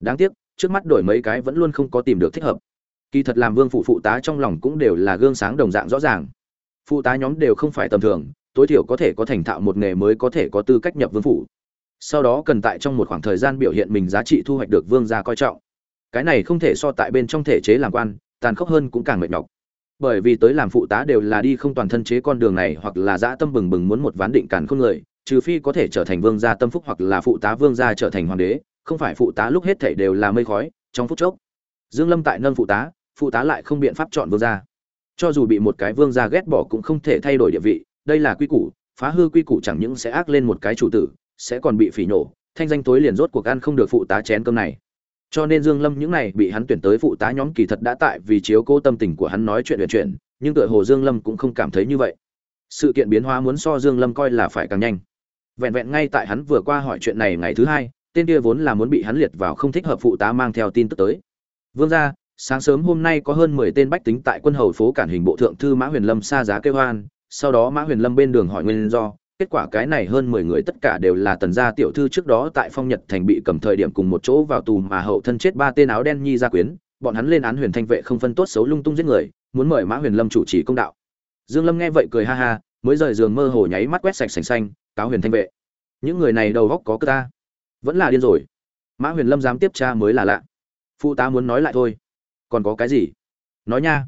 Đáng tiếc, trước mắt đổi mấy cái vẫn luôn không có tìm được thích hợp. Kỳ thật làm vương phụ phụ tá trong lòng cũng đều là gương sáng đồng dạng rõ ràng. Phụ tá nhóm đều không phải tầm thường, tối thiểu có thể có thành thạo một nghề mới có thể có tư cách nhập vương phủ. Sau đó cần tại trong một khoảng thời gian biểu hiện mình giá trị thu hoạch được vương gia coi trọng. Cái này không thể so tại bên trong thể chế làm quan, tàn khốc hơn cũng càng mệt nhọc bởi vì tới làm phụ tá đều là đi không toàn thân chế con đường này hoặc là dã tâm bừng bừng muốn một ván định càn khôn người, trừ phi có thể trở thành vương gia tâm phúc hoặc là phụ tá vương gia trở thành hoàng đế, không phải phụ tá lúc hết thảy đều là mây khói, trong phút chốc. Dương lâm tại nâng phụ tá phụ tá lại không biện pháp chọn vương gia. Cho dù bị một cái vương gia ghét bỏ cũng không thể thay đổi địa vị, đây là quy củ, phá hư quy củ chẳng những sẽ ác lên một cái chủ tử, sẽ còn bị phỉ nhổ, thanh danh tối liền rốt cuộc ăn không được phụ tá chén cơm này cho nên dương lâm những này bị hắn tuyển tới phụ tá nhóm kỳ thật đã tại vì chiếu cố tâm tình của hắn nói chuyện luyện chuyện nhưng tựa hồ dương lâm cũng không cảm thấy như vậy. Sự kiện biến hóa muốn so dương lâm coi là phải càng nhanh. Vẹn vẹn ngay tại hắn vừa qua hỏi chuyện này ngày thứ hai, tên kia vốn là muốn bị hắn liệt vào không thích hợp phụ tá mang theo tin tức tới. Vương gia, sáng sớm hôm nay có hơn 10 tên bách tính tại quân hầu phố cản hình bộ thượng thư mã huyền lâm xa giá kêu hoan, sau đó mã huyền lâm bên đường hỏi nguyên do kết quả cái này hơn mười người tất cả đều là tần gia tiểu thư trước đó tại phong nhật thành bị cầm thời điểm cùng một chỗ vào tù mà hậu thân chết ba tên áo đen nhi gia quyến. Bọn hắn lên án huyền thanh vệ không phân tốt xấu lung tung giết người, muốn mời mã huyền lâm chủ trì công đạo. Dương lâm nghe vậy cười ha ha, mới rời giường mơ hồ nháy mắt quét sạch sành xanh, cáo huyền thanh vệ. Những người này đầu góc có cơ ta. Vẫn là điên rồi. Mã huyền lâm dám tiếp tra mới là lạ. Phụ tá muốn nói lại thôi. Còn có cái gì? Nói nha.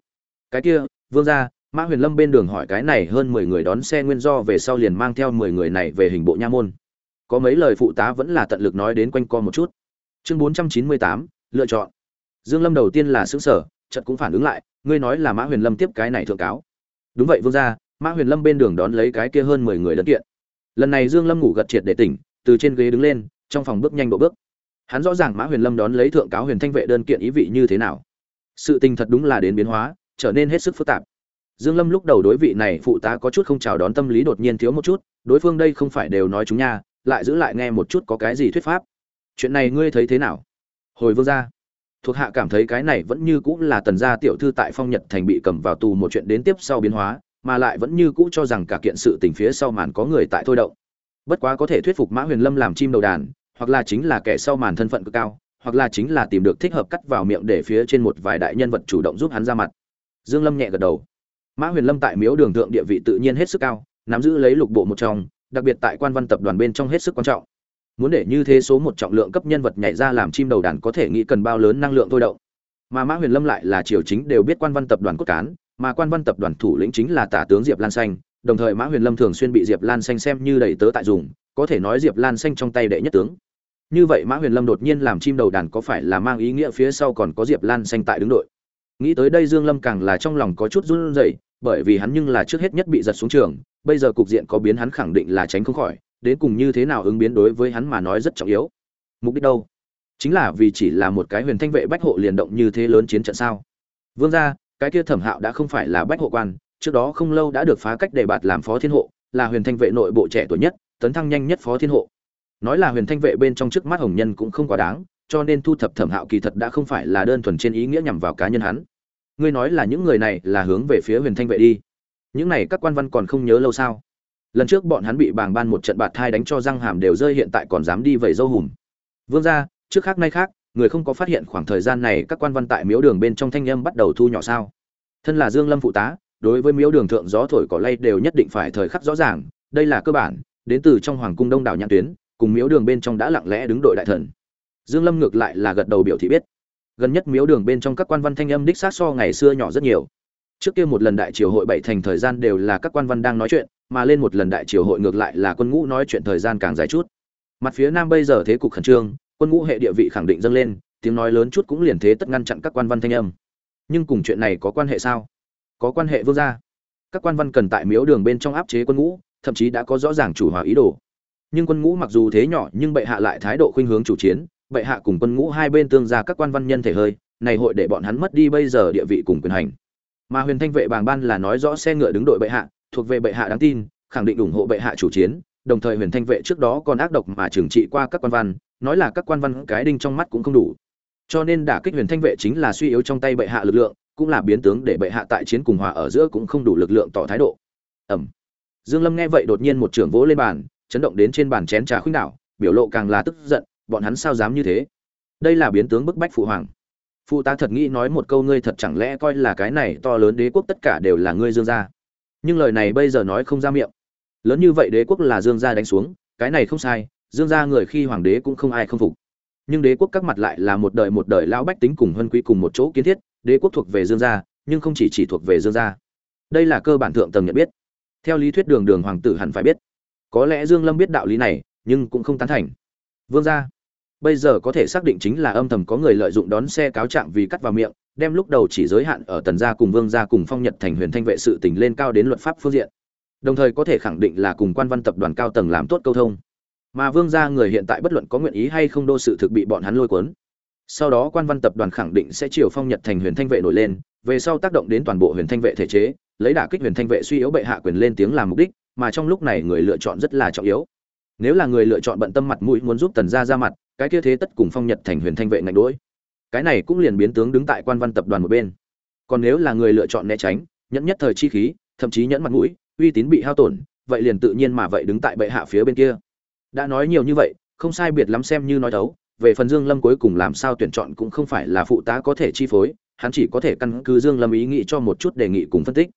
Cái kia, vương gia Mã Huyền Lâm bên đường hỏi cái này hơn mười người đón xe nguyên do về sau liền mang theo mười người này về hình bộ nha môn. Có mấy lời phụ tá vẫn là tận lực nói đến quanh co một chút. Chương bốn trăm chín mươi tám lựa chọn. Dương Lâm đầu tiên là sững sở, chợt cũng phản ứng lại, ngươi nói là Mã Huyền Lâm tiếp cái này thượng cáo. Đúng vậy vương gia, Mã Huyền Lâm bên đường đón lấy cái kia hơn mười người đơn kiện. Lần này Dương Lâm ngủ gật triệt để tỉnh, từ trên ghế đứng lên, trong phòng bước nhanh độ bước. Hắn rõ ràng Mã Huyền Lâm đón lấy thượng cáo Huyền Thanh vệ đơn kiện ý vị như thế nào. Sự tình thật đúng là đến biến hóa, trở nên hết sức phức tạp. Dương Lâm lúc đầu đối vị này phụ tá có chút không chào đón tâm lý đột nhiên thiếu một chút, đối phương đây không phải đều nói chúng nha, lại giữ lại nghe một chút có cái gì thuyết pháp. Chuyện này ngươi thấy thế nào? Hồi vương gia, thuộc hạ cảm thấy cái này vẫn như cũ là tần gia tiểu thư tại Phong Nhật thành bị cầm vào tù một chuyện đến tiếp sau biến hóa, mà lại vẫn như cũ cho rằng cả kiện sự tình phía sau màn có người tại thôi động. Bất quá có thể thuyết phục Mã Huyền Lâm làm chim đầu đàn, hoặc là chính là kẻ sau màn thân phận cực cao, hoặc là chính là tìm được thích hợp cắt vào miệng để phía trên một vài đại nhân vật chủ động giúp hắn ra mặt. Dương Lâm nhẹ gật đầu mã huyền lâm tại miếu đường thượng địa vị tự nhiên hết sức cao, nắm giữ lấy lục bộ một trong, đặc biệt tại quan văn tập đoàn bên trong hết sức quan trọng. Muốn để như thế số một trọng lượng cấp nhân vật nhảy ra làm chim đầu đàn có thể nghĩ cần bao lớn năng lượng thôi động. Mà mã huyền lâm lại là triều chính đều biết quan văn tập đoàn cốt cán, mà quan văn tập đoàn thủ lĩnh chính là tả tướng diệp lan xanh, đồng thời mã huyền lâm thường xuyên bị diệp lan xanh xem như đầy tớ tại dùng, có thể nói diệp lan xanh trong tay đệ nhất tướng. Như vậy mã huyền lâm đột nhiên làm chim đầu đàn có phải là mang ý nghĩa phía sau còn có diệp lan xanh tại đứng đội? Nghĩ tới đây dương lâm càng là trong lòng có chút run rẩy bởi vì hắn nhưng là trước hết nhất bị giật xuống trường, bây giờ cục diện có biến hắn khẳng định là tránh không khỏi, đến cùng như thế nào ứng biến đối với hắn mà nói rất trọng yếu. Mục đích đâu? Chính là vì chỉ là một cái huyền thanh vệ bách hộ liền động như thế lớn chiến trận sao? Vương gia, cái kia Thẩm Hạo đã không phải là bách hộ quan, trước đó không lâu đã được phá cách đề bạt làm phó thiên hộ, là huyền thanh vệ nội bộ trẻ tuổi nhất, tấn thăng nhanh nhất phó thiên hộ. Nói là huyền thanh vệ bên trong trước mắt hồng nhân cũng không quá đáng, cho nên thu thập Thẩm Hạo kỳ thật đã không phải là đơn thuần trên ý nghĩa nhằm vào cá nhân hắn ngươi nói là những người này là hướng về phía huyền thanh vệ đi. Những này các quan văn còn không nhớ lâu sao? Lần trước bọn hắn bị bàng ban một trận bạt thai đánh cho răng hàm đều rơi hiện tại còn dám đi vẩy dâu hùm. Vương ra trước khác nay khác, người không có phát hiện khoảng thời gian này các quan văn tại miếu đường bên trong thanh âm bắt đầu thu nhỏ sao? Thân là dương lâm phụ tá, đối với miếu đường thượng gió thổi cỏ lay đều nhất định phải thời khắc rõ ràng, đây là cơ bản, đến từ trong hoàng cung đông đảo nhãn tuyến, cùng miếu đường bên trong đã lặng lẽ đứng đội đại thần. Dương lâm ngược lại là gật đầu biểu thị biết gần nhất miếu đường bên trong các quan văn thanh âm đích xác so ngày xưa nhỏ rất nhiều. Trước kia một lần đại triều hội bảy thành thời gian đều là các quan văn đang nói chuyện, mà lên một lần đại triều hội ngược lại là quân ngũ nói chuyện thời gian càng dài chút. Mặt phía nam bây giờ thế cục khẩn trương, quân ngũ hệ địa vị khẳng định dâng lên, tiếng nói lớn chút cũng liền thế tất ngăn chặn các quan văn thanh âm. Nhưng cùng chuyện này có quan hệ sao? Có quan hệ vương gia. Các quan văn cần tại miếu đường bên trong áp chế quân ngũ, thậm chí đã có rõ ràng chủ hòa ý đồ. Nhưng quân ngũ mặc dù thế nhỏ nhưng bệ hạ lại thái độ khuynh hướng chủ chiến bệ hạ cùng quân ngũ hai bên tương ra các quan văn nhân thể hơi, này hội để bọn hắn mất đi bây giờ địa vị cùng quyền hành. Mà huyền thanh vệ bàng ban là nói rõ xe ngựa đứng đội bệ hạ, thuộc về bệ hạ đáng tin, khẳng định ủng hộ bệ hạ chủ chiến, đồng thời huyền thanh vệ trước đó còn ác độc mà trừng trị qua các quan văn, nói là các quan văn cái đinh trong mắt cũng không đủ. Cho nên đả kích huyền thanh vệ chính là suy yếu trong tay bệ hạ lực lượng, cũng là biến tướng để bệ hạ tại chiến cùng hòa ở giữa cũng không đủ lực lượng tỏ thái độ. Ẩm. Dương lâm nghe vậy đột nhiên một trưởng vỗ lên bàn, chấn động đến trên bàn chén trà khuynh đảo, biểu lộ càng là tức giận bọn hắn sao dám như thế? Đây là biến tướng bức bách phụ hoàng. Phụ ta thật nghĩ nói một câu ngươi thật chẳng lẽ coi là cái này to lớn đế quốc tất cả đều là ngươi dương gia? Nhưng lời này bây giờ nói không ra miệng. Lớn như vậy đế quốc là dương gia đánh xuống, cái này không sai, dương gia người khi hoàng đế cũng không ai không phục. Nhưng đế quốc các mặt lại là một đời một đời lão bách tính cùng huân quý cùng một chỗ kiến thiết, đế quốc thuộc về dương gia, nhưng không chỉ chỉ thuộc về dương gia. Đây là cơ bản thượng tầng nhận biết. Theo lý thuyết đường đường hoàng tử hẳn phải biết. Có lẽ dương lâm biết đạo lý này, nhưng cũng không tán thành. Vương gia bây giờ có thể xác định chính là âm thầm có người lợi dụng đón xe cáo trạng vì cắt vào miệng, đem lúc đầu chỉ giới hạn ở tần gia cùng vương gia cùng phong nhật thành huyền thanh vệ sự tình lên cao đến luật pháp phương diện. Đồng thời có thể khẳng định là cùng quan văn tập đoàn cao tầng làm tốt câu thông. Mà vương gia người hiện tại bất luận có nguyện ý hay không đô sự thực bị bọn hắn lôi cuốn. Sau đó quan văn tập đoàn khẳng định sẽ chiều phong nhật thành huyền thanh vệ nổi lên, về sau tác động đến toàn bộ huyền thanh vệ thể chế, lấy đả kích huyền thanh vệ suy yếu bệ hạ quyền lên tiếng làm mục đích, mà trong lúc này người lựa chọn rất là trọng yếu. Nếu là người lựa chọn bận tâm mặt mũi muốn giúp tần gia ra mặt cái kia thế tất cùng phong nhật thành huyền thanh vệ ngạch đuổi cái này cũng liền biến tướng đứng tại quan văn tập đoàn một bên. Còn nếu là người lựa chọn né tránh, nhẫn nhất thời chi khí, thậm chí nhẫn mặt mũi, uy tín bị hao tổn, vậy liền tự nhiên mà vậy đứng tại bệ hạ phía bên kia. Đã nói nhiều như vậy, không sai biệt lắm xem như nói thấu, về phần dương lâm cuối cùng làm sao tuyển chọn cũng không phải là phụ tá có thể chi phối, hắn chỉ có thể căn cứ dương lâm ý nghĩ cho một chút đề nghị cùng phân tích.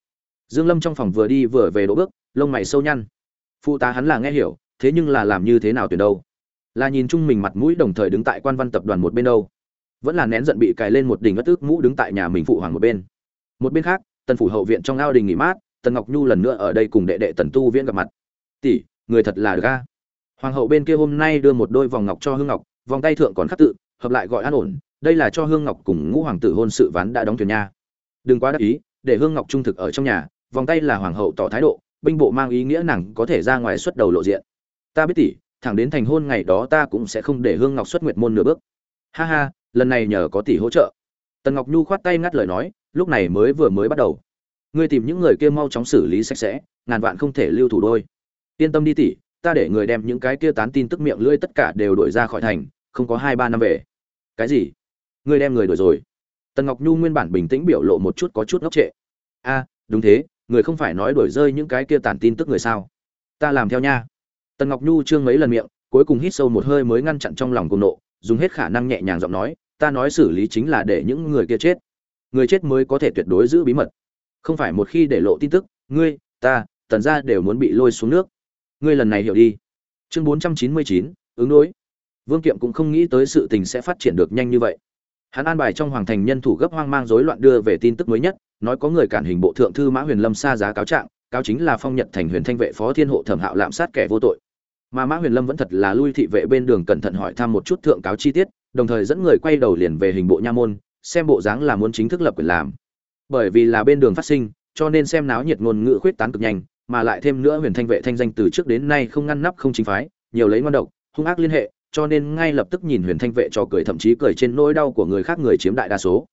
Dương lâm trong phòng vừa đi vừa về đỗ bước, lông mày sâu nhăn. Phụ tá hắn là nghe hiểu, thế nhưng là làm như thế nào tuyển đâu? Là nhìn chung mình mặt mũi đồng thời đứng tại quan văn tập đoàn một bên đâu. Vẫn là nén giận bị cài lên một đỉnh ất ức mũ đứng tại nhà mình phụ hoàng một bên. Một bên khác, tần phủ hậu viện trong ao đình nghỉ mát, tần ngọc nhu lần nữa ở đây cùng đệ đệ tần tu viễn gặp mặt. Tỷ, người thật là ga hoàng hậu bên kia hôm nay đưa một đôi vòng ngọc cho hương ngọc, vòng tay thượng còn khắc tự, hợp lại gọi an ổn, đây là cho hương ngọc cùng ngũ hoàng tử hôn sự ván đã đóng thuyền nha. Đừng quá đắc ý, để hương ngọc trung thực ở trong nhà, vòng tay là hoàng hậu tỏ thái độ, binh bộ mang ý nghĩa nàng có thể ra ngoài xuất đầu lộ diện. Ta biết tỷ thẳng đến thành hôn ngày đó ta cũng sẽ không để hương ngọc xuất nguyệt môn nửa bước. Ha ha, lần này nhờ có tỷ hỗ trợ. Tần ngọc nhu khoát tay ngắt lời nói, lúc này mới vừa mới bắt đầu. Ngươi tìm những người kia mau chóng xử lý sạch sẽ, ngàn vạn không thể lưu thủ đôi. Yên tâm đi tỷ, ta để người đem những cái kia tán tin tức miệng lưỡi tất cả đều đuổi ra khỏi thành, không có hai ba năm về. Cái gì? Ngươi đem người đuổi rồi? Tần ngọc nhu nguyên bản bình tĩnh biểu lộ một chút có chút ngốc trệ. A, đúng thế, người không phải nói đuổi rơi những cái kia tản tin tức người sao? Ta làm theo nha tần ngọc nhu trương mấy lần miệng, cuối cùng hít sâu một hơi mới ngăn chặn trong lòng cùng nộ, dùng hết khả năng nhẹ nhàng giọng nói, ta nói xử lý chính là để những người kia chết. Người chết mới có thể tuyệt đối giữ bí mật. Không phải một khi để lộ tin tức, ngươi, ta, tần ra đều muốn bị lôi xuống nước. Ngươi lần này hiểu đi. Chương bốn trăm chín mươi chín, ứng đối. Vương kiệm cũng không nghĩ tới sự tình sẽ phát triển được nhanh như vậy. Hắn an bài trong hoàng thành nhân thủ gấp hoang mang rối loạn đưa về tin tức mới nhất, nói có người cản hình bộ thượng thư mã huyền lâm xa giá cáo trạng cáo chính là phong nhật thành huyền thanh vệ phó thiên hộ thẩm hạo lạm sát kẻ vô tội. Mà mã huyền lâm vẫn thật là lui thị vệ bên đường cẩn thận hỏi thăm một chút thượng cáo chi tiết, đồng thời dẫn người quay đầu liền về hình bộ nha môn, xem bộ dáng là muốn chính thức lập quyền làm. Bởi vì là bên đường phát sinh, cho nên xem náo nhiệt ngôn ngữ khuyết tán cực nhanh, mà lại thêm nữa huyền thanh vệ thanh danh từ trước đến nay không ngăn nắp không chính phái, nhiều lấy ngon độc, hung ác liên hệ, cho nên ngay lập tức nhìn huyền thanh vệ cho cười thậm chí cười trên nỗi đau của người khác người chiếm đại đa số.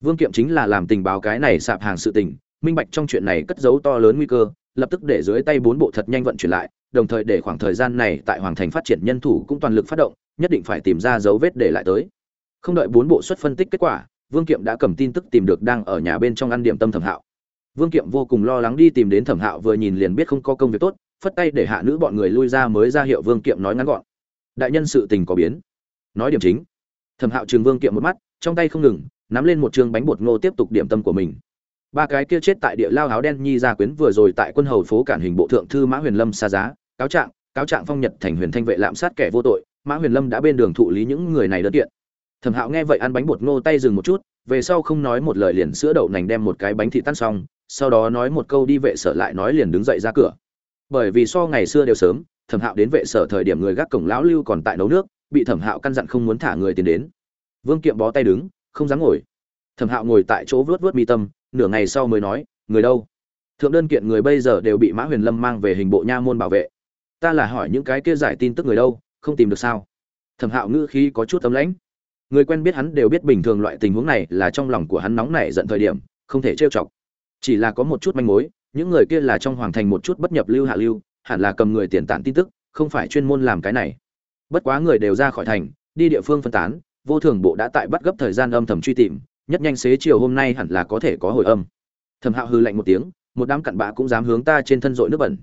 Vương kiệm chính là làm tình báo cái này sạp hàng sự tình minh bạch trong chuyện này cất giấu to lớn nguy cơ, lập tức để dưới tay bốn bộ thật nhanh vận chuyển lại, đồng thời để khoảng thời gian này tại hoàng thành phát triển nhân thủ cũng toàn lực phát động, nhất định phải tìm ra dấu vết để lại tới. Không đợi bốn bộ xuất phân tích kết quả, vương kiệm đã cầm tin tức tìm được đang ở nhà bên trong ăn điểm tâm thẩm hạo. Vương kiệm vô cùng lo lắng đi tìm đến thẩm hạo vừa nhìn liền biết không có công việc tốt, phất tay để hạ nữ bọn người lui ra mới ra hiệu vương kiệm nói ngắn gọn. Đại nhân sự tình có biến. Nói điểm chính. Thẩm hạo trường vương kiệm một mắt, trong tay không ngừng, nắm lên một chương bánh bột ngô tiếp tục điểm tâm của mình ba cái kia chết tại địa lao áo đen nhi gia quyến vừa rồi tại quân hầu phố cản hình bộ thượng thư mã huyền lâm xa giá, cáo trạng cáo trạng phong nhật thành huyền thanh vệ lạm sát kẻ vô tội, mã huyền lâm đã bên đường thụ lý những người này đơn kiện. Thẩm hạo nghe vậy ăn bánh bột ngô tay dừng một chút, về sau không nói một lời liền sữa đậu nành đem một cái bánh thị tan xong, sau đó nói một câu đi vệ sở lại nói liền đứng dậy ra cửa. Bởi vì so ngày xưa đều sớm, thẩm hạo đến vệ sở thời điểm người gác cổng lão lưu còn tại nấu nước, bị thẩm hạo căn dặn không muốn thả người tiến đến. Vương kiệm bó tay đứng, không dám ngồi thẩm hạo ngồi tại chỗ vớt vớt mi tâm, nửa ngày sau mới nói, người đâu? Thượng đơn kiện người bây giờ đều bị mã huyền lâm mang về hình bộ nha môn bảo vệ. Ta là hỏi những cái kia giải tin tức người đâu, không tìm được sao? Thẩm hạo ngữ khí có chút tấm lãnh. Người quen biết hắn đều biết bình thường loại tình huống này là trong lòng của hắn nóng nảy giận thời điểm, không thể trêu chọc. Chỉ là có một chút manh mối, những người kia là trong hoàng thành một chút bất nhập lưu hạ lưu, hẳn là cầm người tiền tản tin tức, không phải chuyên môn làm cái này. Bất quá người đều ra khỏi thành, đi địa phương phân tán, vô thường bộ đã tại bắt gấp thời gian âm thầm truy tìm nhất nhanh xế chiều hôm nay hẳn là có thể có hồi âm. Thẩm hạo hư lạnh một tiếng, một đám cặn bã cũng dám hướng ta trên thân dội nước bẩn.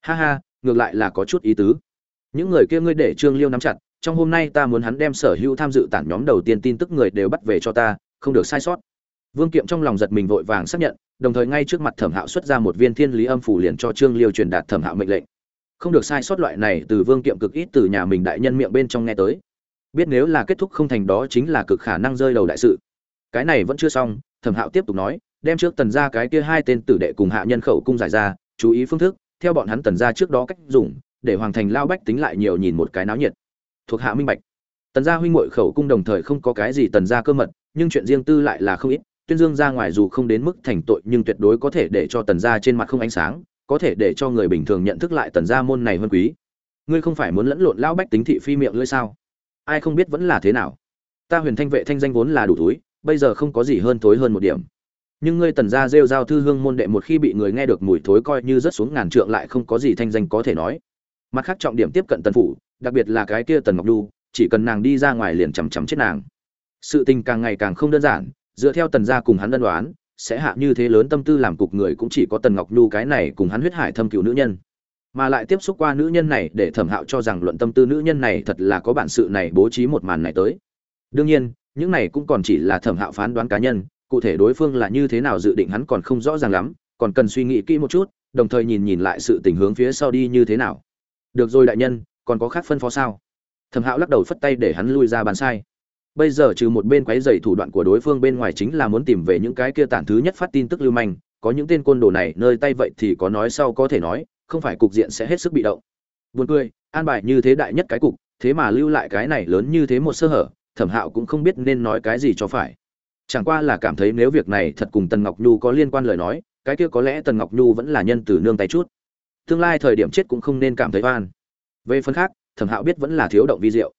Ha ha, ngược lại là có chút ý tứ. Những người kia ngươi để trương liêu nắm chặt, trong hôm nay ta muốn hắn đem sở hữu tham dự tản nhóm đầu tiên tin tức người đều bắt về cho ta, không được sai sót. Vương kiệm trong lòng giật mình vội vàng xác nhận, đồng thời ngay trước mặt thẩm hạo xuất ra một viên thiên lý âm phủ liền cho trương liêu truyền đạt thẩm hạo mệnh lệnh. Không được sai sót loại này từ vương kiệm cực ít từ nhà mình đại nhân miệng bên trong nghe tới. Biết nếu là kết thúc không thành đó chính là cực khả năng rơi đầu đại sự cái này vẫn chưa xong, thẩm hạo tiếp tục nói, đem trước tần ra cái kia hai tên tử đệ cùng hạ nhân khẩu cung giải ra, chú ý phương thức, theo bọn hắn tần ra trước đó cách dùng, để hoàng thành lao bách tính lại nhiều nhìn một cái náo nhiệt. Thuộc hạ minh bạch. Tần gia huynh muội khẩu cung đồng thời không có cái gì tần gia cơ mật, nhưng chuyện riêng tư lại là không ít, tuyên dương ra ngoài dù không đến mức thành tội nhưng tuyệt đối có thể để cho tần gia trên mặt không ánh sáng, có thể để cho người bình thường nhận thức lại tần gia môn này hơn quý. Ngươi không phải muốn lẫn lộn lão bách tính thị phi miệng lưỡi sao? Ai không biết vẫn là thế nào? Ta huyền thanh vệ thanh danh vốn là đủ túi bây giờ không có gì hơn thối hơn một điểm. Nhưng ngươi tần gia rêu giao thư hương môn đệ một khi bị người nghe được mùi thối coi như rất xuống ngàn trượng lại không có gì thanh danh có thể nói. Mặt khác trọng điểm tiếp cận tần phủ, đặc biệt là cái kia tần ngọc đu, chỉ cần nàng đi ra ngoài liền chằm chằm chết nàng. Sự tình càng ngày càng không đơn giản, dựa theo tần gia cùng hắn đơn đoán sẽ hạ như thế lớn tâm tư làm cục người cũng chỉ có tần ngọc nhu cái này cùng hắn huyết hải thâm cựu nữ nhân. Mà lại tiếp xúc qua nữ nhân này để thẩm hạo cho rằng luận tâm tư nữ nhân này thật là có bản sự này bố trí một màn này tới. Đương nhiên những này cũng còn chỉ là thẩm hạo phán đoán cá nhân, cụ thể đối phương là như thế nào dự định hắn còn không rõ ràng lắm, còn cần suy nghĩ kỹ một chút, đồng thời nhìn nhìn lại sự tình hướng phía sau đi như thế nào. Được rồi đại nhân, còn có khác phân phó sao? Thẩm hạo lắc đầu phất tay để hắn lui ra bàn sai. Bây giờ trừ một bên quấy dày thủ đoạn của đối phương bên ngoài chính là muốn tìm về những cái kia tản thứ nhất phát tin tức lưu manh, có những tên côn đồ này nơi tay vậy thì có nói sau có thể nói, không phải cục diện sẽ hết sức bị động. Buồn cười, an bài như thế đại nhất cái cục, thế mà lưu lại cái này lớn như thế một sơ hở thẩm hạo cũng không biết nên nói cái gì cho phải. Chẳng qua là cảm thấy nếu việc này thật cùng tần ngọc nhu có liên quan lời nói, cái kia có lẽ tần ngọc nhu vẫn là nhân từ nương tay chút. Tương lai thời điểm chết cũng không nên cảm thấy oan. Về phần khác, thẩm hạo biết vẫn là thiếu động vi diệu.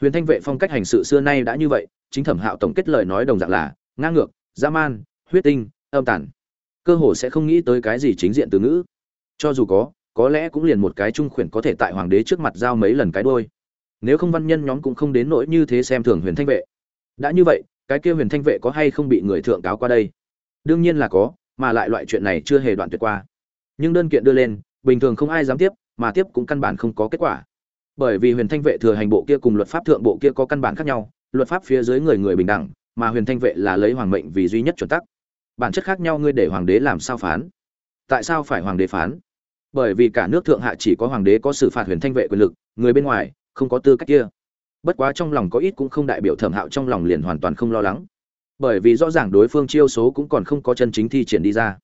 Huyền thanh vệ phong cách hành sự xưa nay đã như vậy, chính thẩm hạo tổng kết lời nói đồng dạng là ngang ngược, dã man, huyết tinh, âm tản. Cơ hồ sẽ không nghĩ tới cái gì chính diện từ ngữ. Cho dù có có lẽ cũng liền một cái trung khuyển có thể tại hoàng đế trước mặt giao mấy lần cái đôi nếu không văn nhân nhóm cũng không đến nỗi như thế xem thường huyền thanh vệ. Đã như vậy, cái kia huyền thanh vệ có hay không bị người thượng cáo qua đây? Đương nhiên là có, mà lại loại chuyện này chưa hề đoạn tuyệt qua. Nhưng đơn kiện đưa lên, bình thường không ai dám tiếp, mà tiếp cũng căn bản không có kết quả. Bởi vì huyền thanh vệ thừa hành bộ kia cùng luật pháp thượng bộ kia có căn bản khác nhau, luật pháp phía dưới người người bình đẳng, mà huyền thanh vệ là lấy hoàng mệnh vì duy nhất chuẩn tắc. Bản chất khác nhau ngươi để hoàng đế làm sao phán? Tại sao phải hoàng đế phán? Bởi vì cả nước thượng hạ chỉ có hoàng đế có xử phạt huyền thanh vệ quyền lực, người bên ngoài không có tư cách kia. Bất quá trong lòng có ít cũng không đại biểu thẩm hạo trong lòng liền hoàn toàn không lo lắng. Bởi vì rõ ràng đối phương chiêu số cũng còn không có chân chính thi triển đi ra.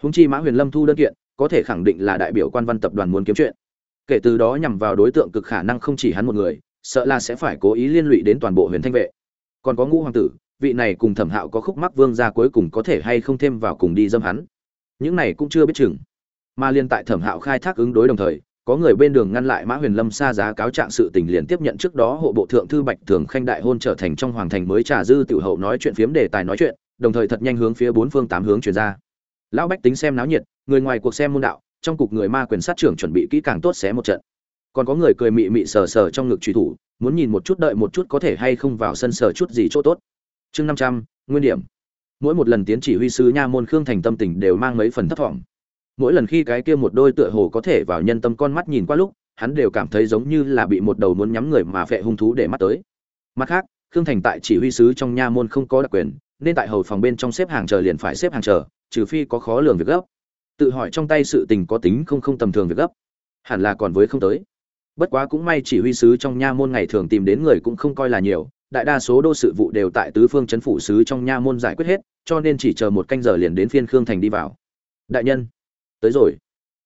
Húng chi mã huyền lâm thu đơn kiện, có thể khẳng định là đại biểu quan văn tập đoàn muốn kiếm chuyện. Kể từ đó nhằm vào đối tượng cực khả năng không chỉ hắn một người, sợ là sẽ phải cố ý liên lụy đến toàn bộ huyền thanh vệ. Còn có ngũ hoàng tử, vị này cùng thẩm hạo có khúc mắc vương ra cuối cùng có thể hay không thêm vào cùng đi dâm hắn. Những này cũng chưa biết chừng. Mà liên tại thẩm hạo khai thác ứng đối đồng thời có người bên đường ngăn lại mã huyền lâm xa giá cáo trạng sự tình liền tiếp nhận trước đó hộ bộ thượng thư bạch thường khanh đại hôn trở thành trong hoàng thành mới trà dư tiểu hậu nói chuyện phiếm đề tài nói chuyện, đồng thời thật nhanh hướng phía bốn phương tám hướng chuyển ra. Lão bách tính xem náo nhiệt, người ngoài cuộc xem môn đạo, trong cục người ma quyền sát trưởng chuẩn bị kỹ càng tốt xé một trận. Còn có người cười mị mị sờ sờ trong ngực truy thủ, muốn nhìn một chút đợi một chút có thể hay không vào sân sờ chút gì chỗ tốt. Chương năm trăm, nguyên điểm. Mỗi một lần tiến chỉ huy sứ nha môn khương thành tâm tình đều mang mấy phần thấp thỏm mỗi lần khi cái kia một đôi tựa hồ có thể vào nhân tâm con mắt nhìn qua lúc, hắn đều cảm thấy giống như là bị một đầu muốn nhắm người mà phệ hung thú để mắt tới. Mặt khác, khương thành tại chỉ huy sứ trong nha môn không có đặc quyền, nên tại hầu phòng bên trong xếp hàng chờ liền phải xếp hàng chờ, trừ phi có khó lường việc gấp. Tự hỏi trong tay sự tình có tính không không tầm thường việc gấp, hẳn là còn với không tới. Bất quá cũng may chỉ huy sứ trong nha môn ngày thường tìm đến người cũng không coi là nhiều, đại đa số đô sự vụ đều tại tứ phương chấn phủ sứ trong nha môn giải quyết hết, cho nên chỉ chờ một canh giờ liền đến phiên khương thành đi vào. Đại nhân tới rồi.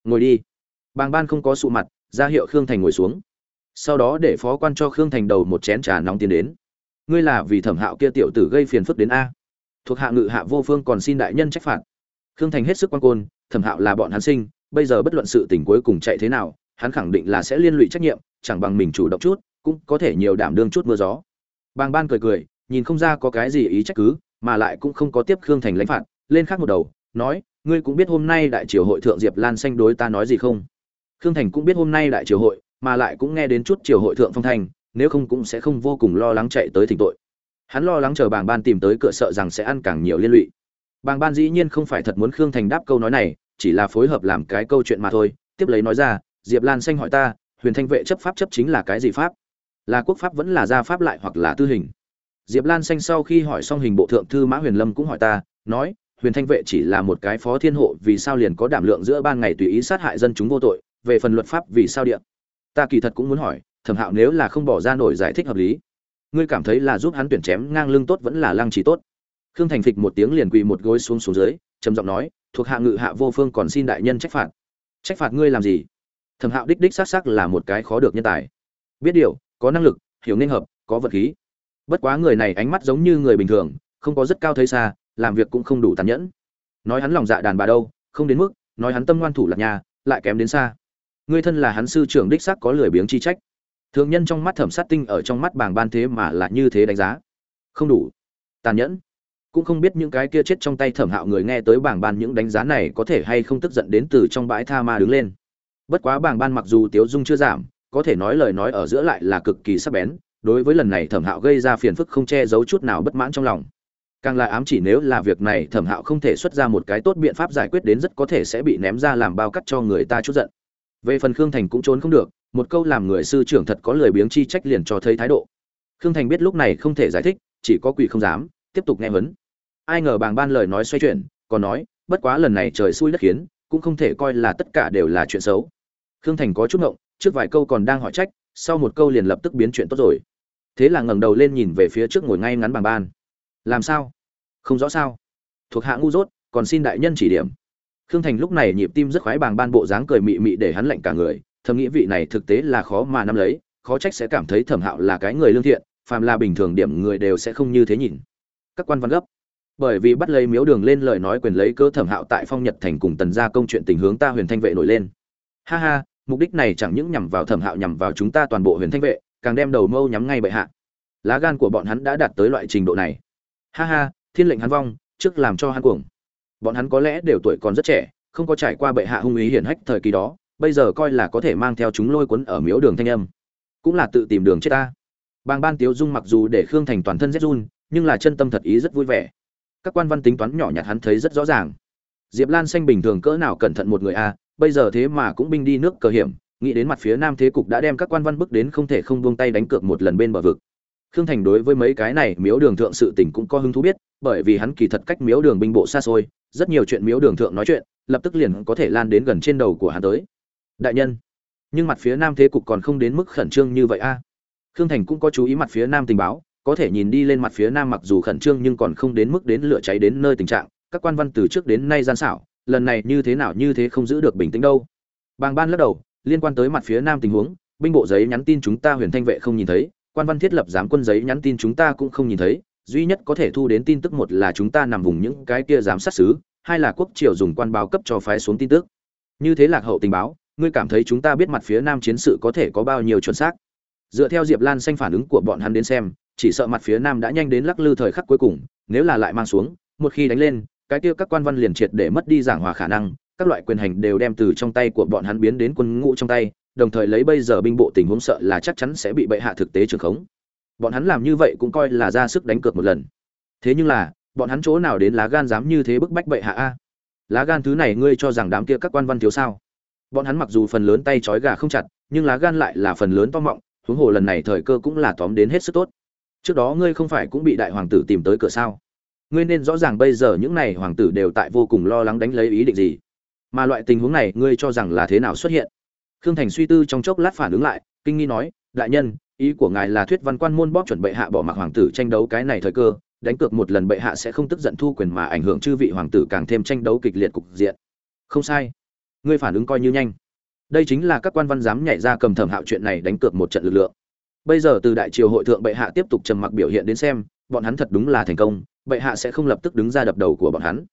Ngồi đi. Bàng ban không có sụ mặt, ra hiệu khương thành ngồi xuống. Sau đó để phó quan cho khương thành đầu một chén trà nóng tiến đến. Ngươi là vì thẩm hạo kia tiểu tử gây phiền phức đến a. Thuộc hạ ngự hạ vô phương còn xin đại nhân trách phạt. Khương thành hết sức quan côn, thẩm hạo là bọn hắn sinh, bây giờ bất luận sự tình cuối cùng chạy thế nào, hắn khẳng định là sẽ liên lụy trách nhiệm, chẳng bằng mình chủ động chút, cũng có thể nhiều đảm đương chút mưa gió. Bàng ban cười cười, nhìn không ra có cái gì ý trách cứ, mà lại cũng không có tiếp khương thành lãnh phạt, lên khác một đầu nói ngươi cũng biết hôm nay đại triều hội thượng diệp lan xanh đối ta nói gì không? Khương thành cũng biết hôm nay đại triều hội mà lại cũng nghe đến chút triều hội thượng phong Thành, nếu không cũng sẽ không vô cùng lo lắng chạy tới thỉnh tội. Hắn lo lắng chờ bàng ban tìm tới cửa sợ rằng sẽ ăn càng nhiều liên lụy. Bàng ban dĩ nhiên không phải thật muốn khương thành đáp câu nói này chỉ là phối hợp làm cái câu chuyện mà thôi tiếp lấy nói ra diệp lan xanh hỏi ta huyền thanh vệ chấp pháp chấp chính là cái gì pháp? Là quốc pháp vẫn là gia pháp lại hoặc là tư hình? Diệp lan xanh sau khi hỏi xong hình bộ thượng thư mã huyền lâm cũng hỏi ta nói huyền thanh vệ chỉ là một cái phó thiên hộ, vì sao liền có đảm lượng giữa ban ngày tùy ý sát hại dân chúng vô tội, về phần luật pháp vì sao điện ta kỳ thật cũng muốn hỏi, thẩm hạo nếu là không bỏ ra nổi giải thích hợp lý, ngươi cảm thấy là giúp hắn tuyển chém ngang lưng tốt vẫn là lăng trí tốt? Khương thành phịch một tiếng liền quỳ một gối xuống xuống dưới, trầm giọng nói, thuộc hạ ngự hạ vô phương còn xin đại nhân trách phạt. Trách phạt ngươi làm gì? Thẩm hạo đích đích xác xác là một cái khó được nhân tài. Biết điều, có năng lực, hiểu nên hợp, có vật khí. Bất quá người này ánh mắt giống như người bình thường, không có rất cao thấy xa làm việc cũng không đủ tàn nhẫn. Nói hắn lòng dạ đàn bà đâu, không đến mức, nói hắn tâm ngoan thủ lạc nhà, lại kém đến xa. Ngươi thân là hắn sư trưởng đích xác có lười biếng chi trách. Thường nhân trong mắt thẩm sát tinh ở trong mắt bàng ban thế mà là như thế đánh giá. Không đủ. Tàn nhẫn. Cũng không biết những cái kia chết trong tay thẩm hạo người nghe tới bảng ban những đánh giá này có thể hay không tức giận đến từ trong bãi tha ma đứng lên. Bất quá bảng ban mặc dù tiếu dung chưa giảm, có thể nói lời nói ở giữa lại là cực kỳ sắc bén, đối với lần này thẩm hạo gây ra phiền phức không che giấu chút nào bất mãn trong lòng càng là ám chỉ nếu là việc này thẩm hạo không thể xuất ra một cái tốt biện pháp giải quyết đến rất có thể sẽ bị ném ra làm bao cắt cho người ta chút giận. Về phần khương thành cũng trốn không được, một câu làm người sư trưởng thật có lời biếng chi trách liền cho thấy thái độ. Khương thành biết lúc này không thể giải thích, chỉ có quỷ không dám, tiếp tục nghe vấn ai ngờ bàng ban lời nói xoay chuyển, còn nói, bất quá lần này trời xui đất khiến, cũng không thể coi là tất cả đều là chuyện xấu. Khương thành có chút ngộng, trước vài câu còn đang hỏi trách, sau một câu liền lập tức biến chuyện tốt rồi. Thế là ngẩng đầu lên nhìn về phía trước ngồi ngay ngắn bàng ban làm sao? Không rõ sao? Thuộc hạ ngu dốt, còn xin đại nhân chỉ điểm. Khương thành lúc này nhịp tim rất khoái bàng ban bộ dáng cười mị mị để hắn lạnh cả người, thầm nghĩ vị này thực tế là khó mà nắm lấy, khó trách sẽ cảm thấy thẩm hạo là cái người lương thiện, phàm là bình thường điểm người đều sẽ không như thế nhìn. Các quan văn gấp. Bởi vì bắt lấy miếu đường lên lời nói quyền lấy cơ thẩm hạo tại phong nhật thành cùng tần gia công chuyện tình hướng ta huyền thanh vệ nổi lên. Ha ha, mục đích này chẳng những nhằm vào thẩm hạo nhằm vào chúng ta toàn bộ huyền thanh vệ, càng đem đầu mâu nhắm ngay bệ hạ. Lá gan của bọn hắn đã đạt tới loại trình độ này ha ha, thiên lệnh hắn vong, trước làm cho hắn cuồng. Bọn hắn có lẽ đều tuổi còn rất trẻ, không có trải qua bệ hạ hung ý hiển hách thời kỳ đó, bây giờ coi là có thể mang theo chúng lôi cuốn ở miếu đường thanh âm. Cũng là tự tìm đường chết ta. Bàng ban tiếu dung mặc dù để khương thành toàn thân rét run, nhưng là chân tâm thật ý rất vui vẻ. Các quan văn tính toán nhỏ nhặt hắn thấy rất rõ ràng. Diệp lan xanh bình thường cỡ nào cẩn thận một người a bây giờ thế mà cũng binh đi nước cờ hiểm, nghĩ đến mặt phía nam thế cục đã đem các quan văn bước đến không thể không buông tay đánh cược một lần bên bờ vực khương thành đối với mấy cái này miếu đường thượng sự tình cũng có hứng thú biết, bởi vì hắn kỳ thật cách miếu đường binh bộ xa xôi, rất nhiều chuyện miếu đường thượng nói chuyện, lập tức liền có thể lan đến gần trên đầu của hắn tới. Đại nhân, nhưng mặt phía nam thế cục còn không đến mức khẩn trương như vậy a. Khương thành cũng có chú ý mặt phía nam tình báo, có thể nhìn đi lên mặt phía nam mặc dù khẩn trương nhưng còn không đến mức đến lửa cháy đến nơi tình trạng, các quan văn từ trước đến nay gian xảo, lần này như thế nào như thế không giữ được bình tĩnh đâu. Bàng ban lắc đầu, liên quan tới mặt phía nam tình huống, binh bộ giấy nhắn tin chúng ta huyền thanh vệ không nhìn thấy quan văn thiết lập giám quân giấy nhắn tin chúng ta cũng không nhìn thấy, duy nhất có thể thu đến tin tức một là chúng ta nằm vùng những cái kia giám sát xứ, hai là quốc triều dùng quan báo cấp cho phái xuống tin tức. Như thế lạc hậu tình báo, ngươi cảm thấy chúng ta biết mặt phía nam chiến sự có thể có bao nhiêu chuẩn xác? Dựa theo diệp lan xanh phản ứng của bọn hắn đến xem, chỉ sợ mặt phía nam đã nhanh đến lắc lư thời khắc cuối cùng, nếu là lại mang xuống, một khi đánh lên, cái kia các quan văn liền triệt để mất đi giảng hòa khả năng, các loại quyền hành đều đem từ trong tay của bọn hắn biến đến quân ngũ trong tay đồng thời lấy bây giờ binh bộ tình huống sợ là chắc chắn sẽ bị bệ hạ thực tế trường khống. Bọn hắn làm như vậy cũng coi là ra sức đánh cược một lần. Thế nhưng là, bọn hắn chỗ nào đến lá gan dám như thế bức bách bệ hạ a? Lá gan thứ này ngươi cho rằng đám kia các quan văn thiếu sao? Bọn hắn mặc dù phần lớn tay trói gà không chặt, nhưng lá gan lại là phần lớn to mọng, huống hồ lần này thời cơ cũng là tóm đến hết sức tốt. Trước đó ngươi không phải cũng bị đại hoàng tử tìm tới cửa sao? Ngươi nên rõ ràng bây giờ những này hoàng tử đều tại vô cùng lo lắng đánh lấy ý định gì. Mà loại tình huống này ngươi cho rằng là thế nào xuất hiện? Khương thành suy tư trong chốc lát phản ứng lại, kinh nghi nói, đại nhân, ý của ngài là thuyết văn quan môn bóp chuẩn bệ hạ bỏ mặc hoàng tử tranh đấu cái này thời cơ, đánh cược một lần bệ hạ sẽ không tức giận thu quyền mà ảnh hưởng chư vị hoàng tử càng thêm tranh đấu kịch liệt cục diện. Không sai. Ngươi phản ứng coi như nhanh. Đây chính là các quan văn dám nhảy ra cầm thẩm hạo chuyện này đánh cược một trận lực lượng. Bây giờ từ đại triều hội thượng bệ hạ tiếp tục trầm mặc biểu hiện đến xem, bọn hắn thật đúng là thành công, bệ hạ sẽ không lập tức đứng ra đập đầu của bọn hắn.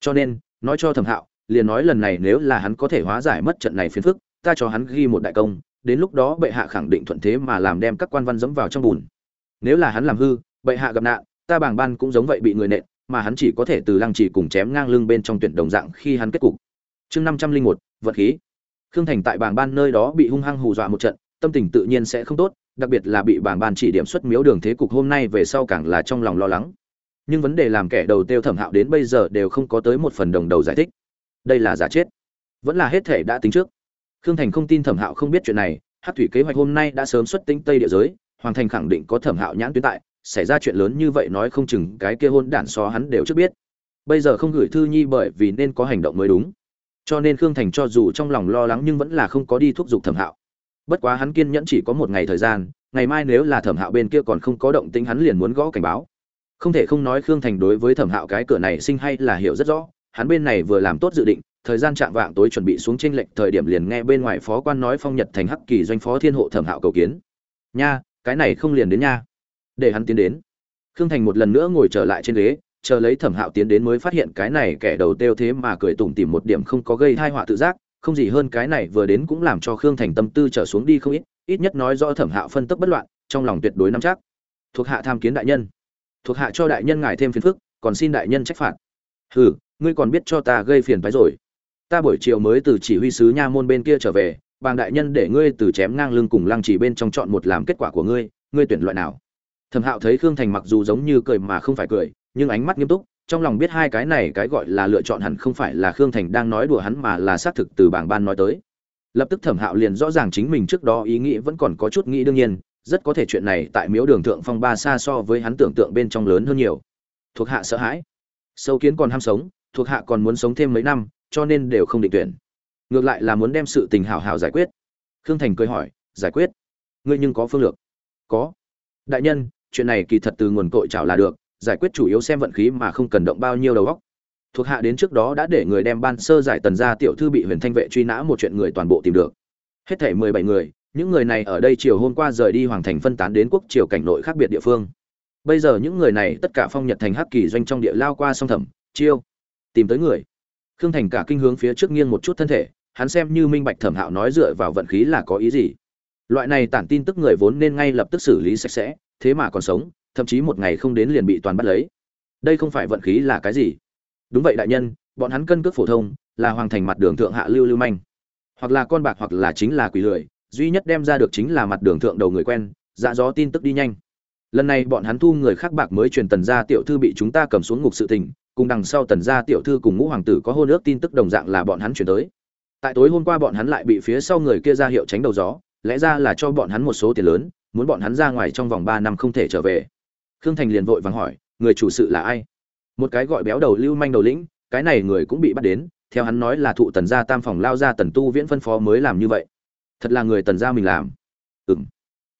Cho nên, nói cho thẩm hạo, liền nói lần này nếu là hắn có thể hóa giải mất trận này phiền phức ta cho hắn ghi một đại công, đến lúc đó bệ hạ khẳng định thuận thế mà làm đem các quan văn dẫm vào trong bùn. Nếu là hắn làm hư, bệ hạ gặp nạn, ta bảng ban cũng giống vậy bị người nện, mà hắn chỉ có thể từ lăng chỉ cùng chém ngang lưng bên trong tuyển đồng dạng khi hắn kết cục. Chương năm trăm linh một vật khí. Khương thành tại bảng ban nơi đó bị hung hăng hù dọa một trận, tâm tình tự nhiên sẽ không tốt, đặc biệt là bị bảng ban chỉ điểm xuất miếu đường thế cục hôm nay về sau càng là trong lòng lo lắng. Nhưng vấn đề làm kẻ đầu tiêu thẩm hạo đến bây giờ đều không có tới một phần đồng đầu giải thích. Đây là giả chết. Vẫn là hết thể đã tính trước khương thành không tin thẩm hạo không biết chuyện này hát thủy kế hoạch hôm nay đã sớm xuất tính tây địa giới, hoàng thành khẳng định có thẩm hạo nhãn tuyến tại, xảy ra chuyện lớn như vậy nói không chừng cái kia hôn đản so hắn đều trước biết. Bây giờ không gửi thư nhi bởi vì nên có hành động mới đúng. Cho nên khương thành cho dù trong lòng lo lắng nhưng vẫn là không có đi thúc giục thẩm hạo. Bất quá hắn kiên nhẫn chỉ có một ngày thời gian, ngày mai nếu là thẩm hạo bên kia còn không có động tính hắn liền muốn gõ cảnh báo. Không thể không nói khương thành đối với thẩm hạo cái cửa này sinh hay là hiểu rất rõ, hắn bên này vừa làm tốt dự định thời gian chạm vạng tối chuẩn bị xuống trên lệnh thời điểm liền nghe bên ngoài phó quan nói phong nhật thành hắc kỳ doanh phó thiên hộ thẩm hạo cầu kiến. Nha, cái này không liền đến nha. Để hắn tiến đến. Khương thành một lần nữa ngồi trở lại trên ghế, chờ lấy thẩm hạo tiến đến mới phát hiện cái này kẻ đầu têu thế mà cười tủm tìm một điểm không có gây thai họa tự giác, không gì hơn cái này vừa đến cũng làm cho khương thành tâm tư trở xuống đi không ít ít nhất nói rõ thẩm hạo phân tức bất loạn, trong lòng tuyệt đối nắm chắc. Thuộc hạ tham kiến đại nhân. Thuộc hạ cho đại nhân ngài thêm phiền phức, còn xin đại nhân trách phạt. Hừ, ngươi còn biết cho ta gây phiền phái rồi ta buổi chiều mới từ chỉ huy sứ nha môn bên kia trở về, bàng đại nhân để ngươi từ chém ngang lưng cùng lăng chỉ bên trong chọn một làm kết quả của ngươi ngươi tuyển loại nào? Thẩm hạo thấy khương thành mặc dù giống như cười mà không phải cười, nhưng ánh mắt nghiêm túc, trong lòng biết hai cái này cái gọi là lựa chọn hẳn không phải là khương thành đang nói đùa hắn mà là xác thực từ bảng ban nói tới. Lập tức thẩm hạo liền rõ ràng chính mình trước đó ý nghĩ vẫn còn có chút nghĩ đương nhiên, rất có thể chuyện này tại miếu đường thượng phong ba xa so với hắn tưởng tượng bên trong lớn hơn nhiều. Thuộc hạ sợ hãi. Sâu kiến còn ham sống, thuộc hạ còn muốn sống thêm mấy năm cho nên đều không định tuyển. Ngược lại là muốn đem sự tình hảo hảo giải quyết. Khương thành cười hỏi, giải quyết? Ngươi nhưng có phương lược. Có. Đại nhân, chuyện này kỳ thật từ nguồn cội trào là được, giải quyết chủ yếu xem vận khí mà không cần động bao nhiêu đầu óc. Thuộc hạ đến trước đó đã để người đem ban sơ giải tần gia tiểu thư bị huyền thanh vệ truy nã một chuyện người toàn bộ tìm được. Hết thể mười bảy người, những người này ở đây chiều hôm qua rời đi hoàng thành phân tán đến quốc triều cảnh nội khác biệt địa phương. Bây giờ những người này tất cả phong nhật thành hắc kỳ doanh trong địa lao qua song thẩm, chiêu, tìm tới người khương thành cả kinh hướng phía trước nghiêng một chút thân thể, hắn xem như minh bạch thẩm hạo nói dựa vào vận khí là có ý gì. Loại này tản tin tức người vốn nên ngay lập tức xử lý sạch sẽ, thế mà còn sống, thậm chí một ngày không đến liền bị toàn bắt lấy. Đây không phải vận khí là cái gì? Đúng vậy đại nhân, bọn hắn cân cước phổ thông, là hoàng thành mặt đường thượng hạ lưu lưu manh. Hoặc là con bạc hoặc là chính là quỷ lười, duy nhất đem ra được chính là mặt đường thượng đầu người quen dạ gió tin tức đi nhanh. Lần này bọn hắn thu người khác bạc mới truyền tần gia tiểu thư bị chúng ta cầm xuống ngục sự tình cùng đằng sau tần gia tiểu thư cùng ngũ hoàng tử có hôn ước tin tức đồng dạng là bọn hắn chuyển tới. Tại tối hôm qua bọn hắn lại bị phía sau người kia ra hiệu tránh đầu gió, lẽ ra là cho bọn hắn một số tiền lớn, muốn bọn hắn ra ngoài trong vòng ba năm không thể trở về. Khương thành liền vội vàng hỏi, người chủ sự là ai? Một cái gọi béo đầu lưu manh đầu lĩnh, cái này người cũng bị bắt đến, theo hắn nói là thụ tần gia tam phòng lao ra tần tu viễn phân phó mới làm như vậy. Thật là người tần gia mình làm. Ừ m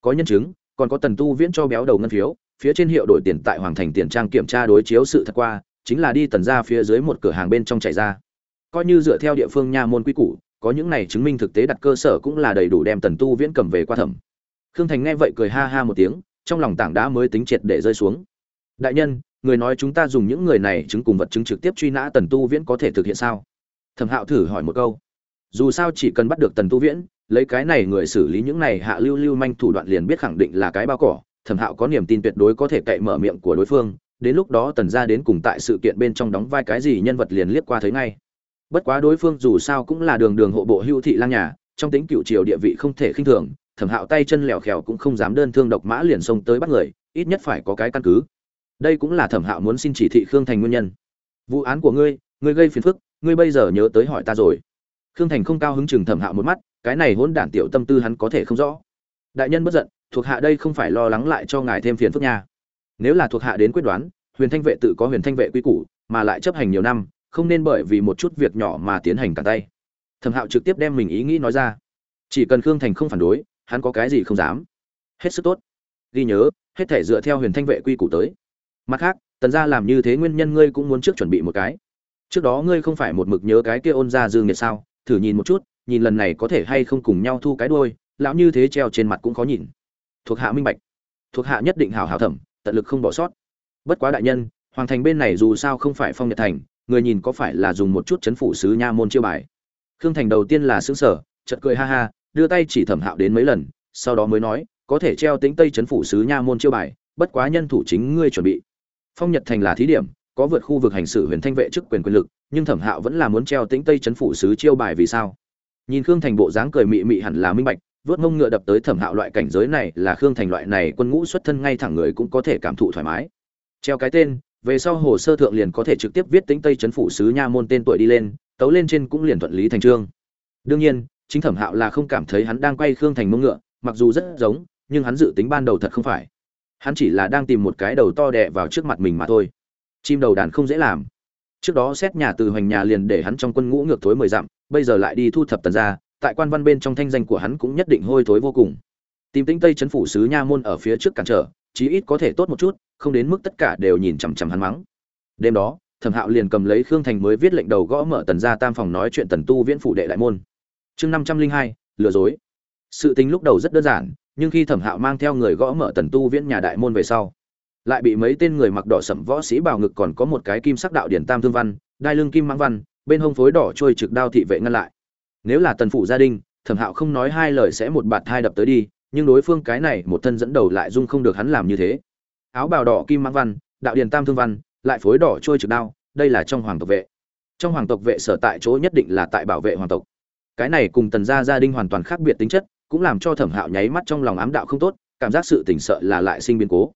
có nhân chứng, còn có tần tu viễn cho béo đầu ngân phiếu, phía trên hiệu đổi tiền tại hoàng thành tiền trang kiểm tra đối chiếu sự thật qua chính là đi tần ra phía dưới một cửa hàng bên trong chạy ra. Coi như dựa theo địa phương nha môn quy củ, có những này chứng minh thực tế đặt cơ sở cũng là đầy đủ đem tần tu viễn cầm về qua thẩm. Khương thành nghe vậy cười ha ha một tiếng, trong lòng tảng đá mới tính triệt để rơi xuống. Đại nhân, người nói chúng ta dùng những người này chứng cùng vật chứng trực tiếp truy nã tần tu viễn có thể thực hiện sao? Thẩm hạo thử hỏi một câu. Dù sao chỉ cần bắt được tần tu viễn, lấy cái này người xử lý những này hạ lưu lưu manh thủ đoạn liền biết khẳng định là cái bao cỏ. Thẩm hạo có niềm tin tuyệt đối có thể cậy mở miệng của đối phương đến lúc đó tần ra đến cùng tại sự kiện bên trong đóng vai cái gì nhân vật liền liếc qua thấy ngay. Bất quá đối phương dù sao cũng là đường đường hộ bộ hưu thị lang nhà, trong tính cựu triều địa vị không thể khinh thường, thẩm hạo tay chân lèo khèo cũng không dám đơn thương độc mã liền xông tới bắt người, ít nhất phải có cái căn cứ. Đây cũng là thẩm hạo muốn xin chỉ thị khương thành nguyên nhân. Vụ án của ngươi ngươi gây phiền phức, ngươi bây giờ nhớ tới hỏi ta rồi. Khương thành không cao hứng chừng thẩm hạo một mắt, cái này hỗn đản tiểu tâm tư hắn có thể không rõ. Đại nhân bất giận, thuộc hạ đây không phải lo lắng lại cho ngài thêm phiền phức nha nếu là thuộc hạ đến quyết đoán, huyền thanh vệ tự có huyền thanh vệ quy củ, mà lại chấp hành nhiều năm, không nên bởi vì một chút việc nhỏ mà tiến hành cả tay. Thẩm hạo trực tiếp đem mình ý nghĩ nói ra. Chỉ cần khương thành không phản đối, hắn có cái gì không dám. Hết sức tốt. Ghi nhớ, hết thể dựa theo huyền thanh vệ quy củ tới. Mặt khác, tần gia làm như thế nguyên nhân ngươi cũng muốn trước chuẩn bị một cái. Trước đó ngươi không phải một mực nhớ cái kia ôn ra dương nghiệt sao? Thử nhìn một chút, nhìn lần này có thể hay không cùng nhau thu cái đuôi, lão như thế treo trên mặt cũng khó nhìn. Thuộc hạ minh bạch. Thuộc hạ nhất định hào hào thẩm tận lực không bỏ sót. Bất quá đại nhân, hoàng thành bên này dù sao không phải phong nhật thành, người nhìn có phải là dùng một chút chấn phủ sứ nha môn chiêu bài? Khương thành đầu tiên là xứng sở chợt cười ha ha, đưa tay chỉ thẩm hạo đến mấy lần, sau đó mới nói, có thể treo tính tây chấn phủ sứ nha môn chiêu bài, bất quá nhân thủ chính ngươi chuẩn bị. Phong nhật thành là thí điểm, có vượt khu vực hành xử huyền thanh vệ chức quyền quyền lực, nhưng thẩm hạo vẫn là muốn treo tính tây chấn phủ sứ chiêu bài vì sao? Nhìn khương thành bộ dáng cười mị mị hẳn là minh bạch vớt mông ngựa đập tới thẩm hạo loại cảnh giới này là khương thành loại này quân ngũ xuất thân ngay thẳng người cũng có thể cảm thụ thoải mái. Treo cái tên, về sau hồ sơ thượng liền có thể trực tiếp viết tính tây chấn phủ sứ nha môn tên tuổi đi lên, tấu lên trên cũng liền thuận lý thành trương đương nhiên, chính thẩm hạo là không cảm thấy hắn đang quay khương thành mông ngựa, mặc dù rất giống, nhưng hắn dự tính ban đầu thật không phải. Hắn chỉ là đang tìm một cái đầu to đẻ vào trước mặt mình mà thôi. Chim đầu đàn không dễ làm. Trước đó xét nhà từ hoành nhà liền để hắn trong quân ngũ ngược thối mười dặm, bây giờ lại đi thu thập tần ra tại quan văn bên trong thanh danh của hắn cũng nhất định hôi thối vô cùng. Tìm tĩnh tây chấn phủ sứ nha môn ở phía trước cản trở, chí ít có thể tốt một chút, không đến mức tất cả đều nhìn chằm chằm hắn mắng. Đêm đó, thẩm hạo liền cầm lấy khương thành mới viết lệnh đầu gõ mở tần ra tam phòng nói chuyện tần tu viễn phủ đệ đại môn. Chương năm trăm linh hai, lừa dối. Sự tính lúc đầu rất đơn giản, nhưng khi thẩm hạo mang theo người gõ mở tần tu viễn nhà đại môn về sau, lại bị mấy tên người mặc đỏ sậm võ sĩ bảo ngực còn có một cái kim sắc đạo điển tam thương văn, đai lưng kim mãng văn, bên hông phối đỏ trôi trực đao thị vệ ngăn lại nếu là tần phủ gia đình, thẩm hạo không nói hai lời sẽ một bạt thai đập tới đi, nhưng đối phương cái này một thân dẫn đầu lại dung không được hắn làm như thế. Áo bào đỏ kim mang văn, đạo điền tam thương văn, lại phối đỏ trôi trực đao, đây là trong hoàng tộc vệ. Trong hoàng tộc vệ sở tại chỗ nhất định là tại bảo vệ hoàng tộc. Cái này cùng tần gia gia đình hoàn toàn khác biệt tính chất, cũng làm cho thẩm hạo nháy mắt trong lòng ám đạo không tốt, cảm giác sự tỉnh sợ là lại sinh biến cố.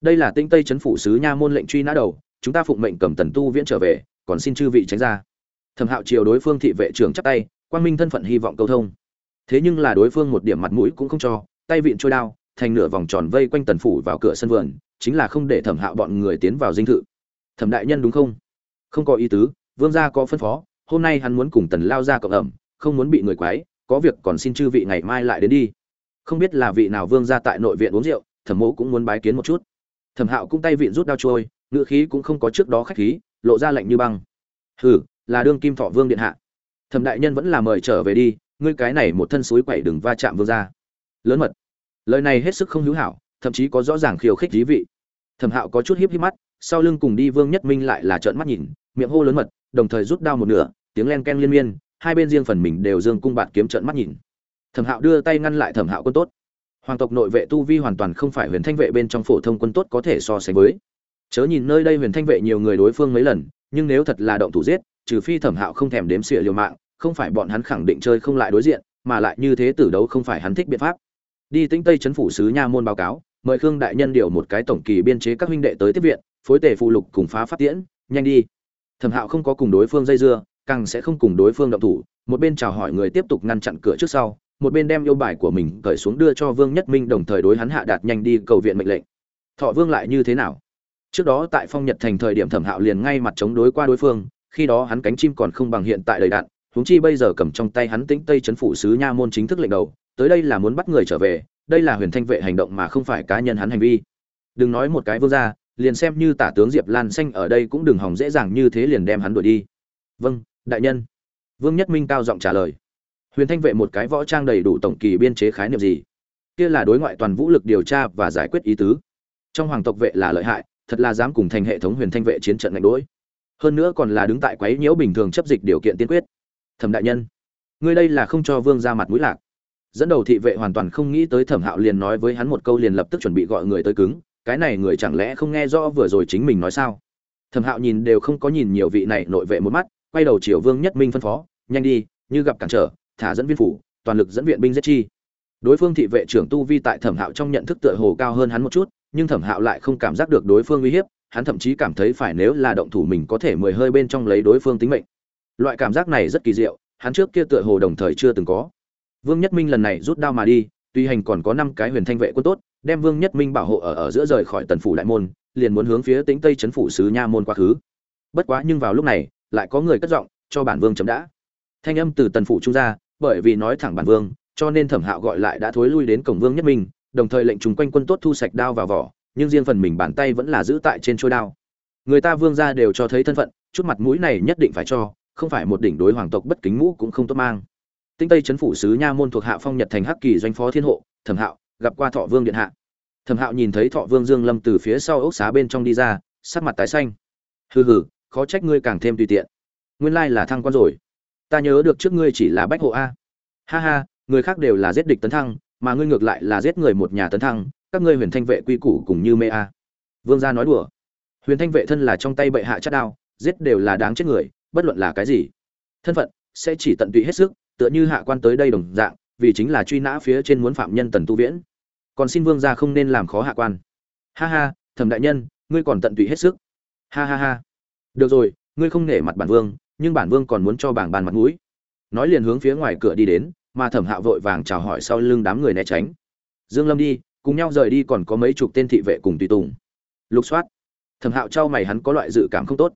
Đây là tinh tây chấn phủ sứ nha môn lệnh truy nã đầu, chúng ta phụng mệnh cầm tần tu viễn trở về, còn xin chư vị tránh ra. Thẩm hạo chiều đối phương thị vệ trưởng chắp tay quang minh thân phận hy vọng câu thông. Thế nhưng là đối phương một điểm mặt mũi cũng không cho, tay vịn trôi đao, thành nửa vòng tròn vây quanh tần phủ vào cửa sân vườn, chính là không để thẩm hạo bọn người tiến vào dinh thự. Thẩm đại nhân đúng không? Không có ý tứ, vương gia có phân phó, hôm nay hắn muốn cùng tần lao ra cộng ẩm, không muốn bị người quái có việc còn xin chư vị ngày mai lại đến đi. Không biết là vị nào vương gia tại nội viện uống rượu, thẩm mộ cũng muốn bái kiến một chút. Thẩm hạo cũng tay vịn rút đao trôi ngựa khí cũng không có trước đó khách khí, lộ ra lạnh như băng. Hừ, là đương kim thọ vương điện hạ thẩm đại nhân vẫn là mời trở về đi ngươi cái này một thân suối quậy đừng va chạm vương ra, lớn mật. Lời này hết sức không hữu hảo thậm chí có rõ ràng khiêu khích dí vị. Thẩm hạo có chút hiếp híp mắt sau lưng cùng đi vương nhất minh lại là trợn mắt nhìn miệng hô lớn mật đồng thời rút đao một nửa tiếng len ken liên miên hai bên riêng phần mình đều dương cung bạt kiếm trợn mắt nhìn. Thẩm hạo đưa tay ngăn lại thẩm hạo quân tốt. Hoàng tộc nội vệ tu vi hoàn toàn không phải huyền thanh vệ bên trong phổ thông quân tốt có thể so sánh với. Chớ nhìn nơi đây huyền thanh vệ nhiều người đối phương mấy lần nhưng nếu thật là động thủ giết trừ phi thẩm hạo không thèm đếm xỉa liều mạng, không phải bọn hắn khẳng định chơi không lại đối diện, mà lại như thế tử đấu không phải hắn thích biện pháp. Đi tĩnh tây chấn phủ sứ nha môn báo cáo, mời khương đại nhân điều một cái tổng kỳ biên chế các huynh đệ tới tiếp viện, phối tề phụ lục cùng phá phát tiễn, nhanh đi. Thẩm hạo không có cùng đối phương dây dưa, càng sẽ không cùng đối phương động thủ, một bên chào hỏi người tiếp tục ngăn chặn cửa trước sau, một bên đem yêu bài của mình cởi xuống đưa cho vương nhất minh đồng thời đối hắn hạ đạt nhanh đi cầu viện mệnh lệnh. Thọ vương lại như thế nào? Trước đó tại phong nhật thành thời điểm thẩm hạo liền ngay mặt chống đối qua đối phương khi đó hắn cánh chim còn không bằng hiện tại đầy đạn huống chi bây giờ cầm trong tay hắn tĩnh tây chấn phủ sứ nha môn chính thức lệnh đầu tới đây là muốn bắt người trở về đây là huyền thanh vệ hành động mà không phải cá nhân hắn hành vi. Đừng nói một cái vương gia, liền xem như tả tướng diệp lan xanh ở đây cũng đừng hỏng dễ dàng như thế liền đem hắn đuổi đi. Vâng đại nhân. Vương nhất minh cao giọng trả lời. Huyền thanh vệ một cái võ trang đầy đủ tổng kỳ biên chế khái niệm gì? Kia là đối ngoại toàn vũ lực điều tra và giải quyết ý tứ. Trong hoàng tộc vệ là lợi hại thật là dám cùng thành hệ thống huyền thanh vệ chiến trận ngạch đỗi hơn nữa còn là đứng tại quấy nhiễu bình thường chấp dịch điều kiện tiên quyết. Thẩm đại nhân, ngươi đây là không cho vương ra mặt mũi lạc. Dẫn đầu thị vệ hoàn toàn không nghĩ tới thẩm hạo liền nói với hắn một câu liền lập tức chuẩn bị gọi người tới cứng, cái này người chẳng lẽ không nghe rõ vừa rồi chính mình nói sao? Thẩm hạo nhìn đều không có nhìn nhiều vị này nội vệ một mắt, quay đầu chiều vương nhất minh phân phó, nhanh đi, như gặp cản trở, thả dẫn viên phủ, toàn lực dẫn viện binh giết chi. Đối phương thị vệ trưởng tu vi tại thẩm hạo trong nhận thức tựa hồ cao hơn hắn một chút, nhưng thẩm hạo lại không cảm giác được đối phương uy hiếp hắn thậm chí cảm thấy phải nếu là động thủ mình có thể mười hơi bên trong lấy đối phương tính mệnh. Loại cảm giác này rất kỳ diệu, hắn trước kia tựa hồ đồng thời chưa từng có. Vương nhất minh lần này rút đao mà đi, tuy hành còn có năm cái huyền thanh vệ quân tốt, đem vương nhất minh bảo hộ ở ở giữa rời khỏi tần phủ đại môn, liền muốn hướng phía tĩnh tây trấn phủ sứ nha môn quá khứ. Bất quá nhưng vào lúc này, lại có người cất giọng, cho bản vương chấm đã. Thanh âm từ tần phủ trung ra, bởi vì nói thẳng bản vương, cho nên thẩm hạo gọi lại đã thối lui đến cổng vương nhất minh, đồng thời lệnh chúng quanh quân tốt thu sạch đao vào vỏ nhưng riêng phần mình bàn tay vẫn là giữ tại trên trôi đao. Người ta vương ra đều cho thấy thân phận, chút mặt mũi này nhất định phải cho, không phải một đỉnh đối hoàng tộc bất kính mũ cũng không tốt mang. Tinh tây chấn phủ sứ nha môn thuộc hạ phong nhật thành hắc kỳ doanh phó thiên hộ, thẩm hạo, gặp qua thọ vương điện hạ. Thẩm hạo nhìn thấy thọ vương dương lâm từ phía sau ốc xá bên trong đi ra, sắc mặt tái xanh. Hừ hừ, khó trách ngươi càng thêm tùy tiện. Nguyên lai là thăng quan rồi. Ta nhớ được trước ngươi chỉ là bách hộ a. Ha ha, người khác đều là giết địch tấn thăng, mà ngươi ngược lại là giết người một nhà tấn thăng các ngươi huyền thanh vệ quy củ cùng như mê a. Vương gia nói đùa. Huyền thanh vệ thân là trong tay bệ hạ chất đao, giết đều là đáng chết người, bất luận là cái gì. Thân phận sẽ chỉ tận tụy hết sức, tựa như hạ quan tới đây đồng dạng, vì chính là truy nã phía trên muốn phạm nhân tần tu viễn. Còn xin vương gia không nên làm khó hạ quan. Ha ha, thẩm đại nhân, ngươi còn tận tụy hết sức. Ha ha ha. Được rồi, ngươi không nể mặt bản vương, nhưng bản vương còn muốn cho bảng bàn mặt mũi. Nói liền hướng phía ngoài cửa đi đến, mà thẩm hạo vội vàng chào hỏi sau lưng đám người né tránh. Dương lâm đi cùng nhau rời đi còn có mấy chục tên thị vệ cùng tùy tùng. Lục soát. Thẩm hạo trao mày hắn có loại dự cảm không tốt.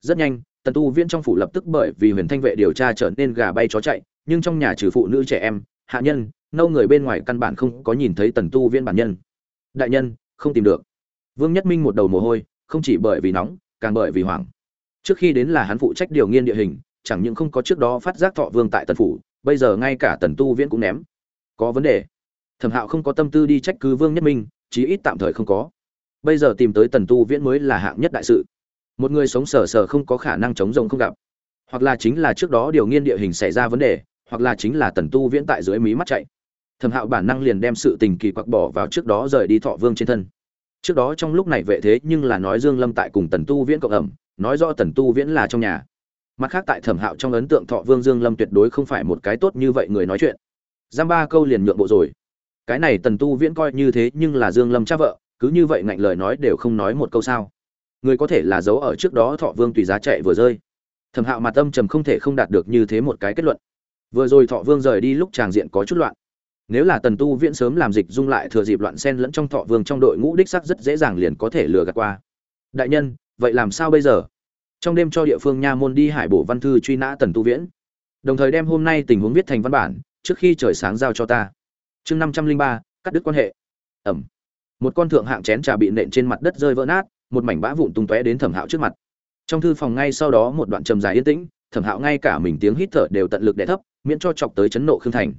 Rất nhanh, tần tu viễn trong phủ lập tức bởi vì huyền thanh vệ điều tra trở nên gà bay chó chạy, nhưng trong nhà trừ phụ nữ trẻ em, hạ nhân, nâu người bên ngoài căn bản không có nhìn thấy tần tu viễn bản nhân. Đại nhân, không tìm được. Vương nhất minh một đầu mồ hôi, không chỉ bởi vì nóng, càng bởi vì hoảng. Trước khi đến là hắn phụ trách điều nghiên địa hình, chẳng những không có trước đó phát giác thọ vương tại tần phủ, bây giờ ngay cả tần tu viễn cũng ném. Có vấn đề thẩm hạo không có tâm tư đi trách cứ vương nhất minh, chí ít tạm thời không có. Bây giờ tìm tới tần tu viễn mới là hạng nhất đại sự. Một người sống sờ sờ không có khả năng chống rồng không gặp. Hoặc là chính là trước đó điều nghiên địa hình xảy ra vấn đề, hoặc là chính là tần tu viễn tại dưới mí mắt chạy. Thẩm hạo bản năng liền đem sự tình kỳ quặc bỏ vào trước đó rời đi thọ vương trên thân. Trước đó trong lúc này vệ thế nhưng là nói dương lâm tại cùng tần tu viễn cộng ẩm, nói rõ tần tu viễn là trong nhà. Mặt khác tại thẩm hạo trong ấn tượng thọ vương dương lâm tuyệt đối không phải một cái tốt như vậy người nói chuyện. Giam ba câu liền nhượng bộ rồi cái này tần tu viễn coi như thế nhưng là dương lâm cha vợ, cứ như vậy ngạnh lời nói đều không nói một câu sao. Người có thể là giấu ở trước đó thọ vương tùy giá chạy vừa rơi. Thẩm hạo mặt âm trầm không thể không đạt được như thế một cái kết luận. Vừa rồi thọ vương rời đi lúc tràng diện có chút loạn. Nếu là tần tu viễn sớm làm dịch dung lại thừa dịp loạn sen lẫn trong thọ vương trong đội ngũ đích sắc rất dễ dàng liền có thể lừa gạt qua. Đại nhân, vậy làm sao bây giờ? Trong đêm cho địa phương nha môn đi hải bổ văn thư truy nã tần tu viễn. Đồng thời đem hôm nay tình huống viết thành văn bản, trước khi trời sáng giao cho ta chương năm trăm linh ba, cắt đứt quan hệ. Ẩm. Một con thượng hạng chén trà bị nện trên mặt đất rơi vỡ nát, một mảnh bã vụn tung tóe đến thẩm hạo trước mặt. Trong thư phòng ngay sau đó một đoạn trầm dài yên tĩnh, thẩm hạo ngay cả mình tiếng hít thở đều tận lực đẻ thấp, miễn cho chọc tới chấn nộ khương thành.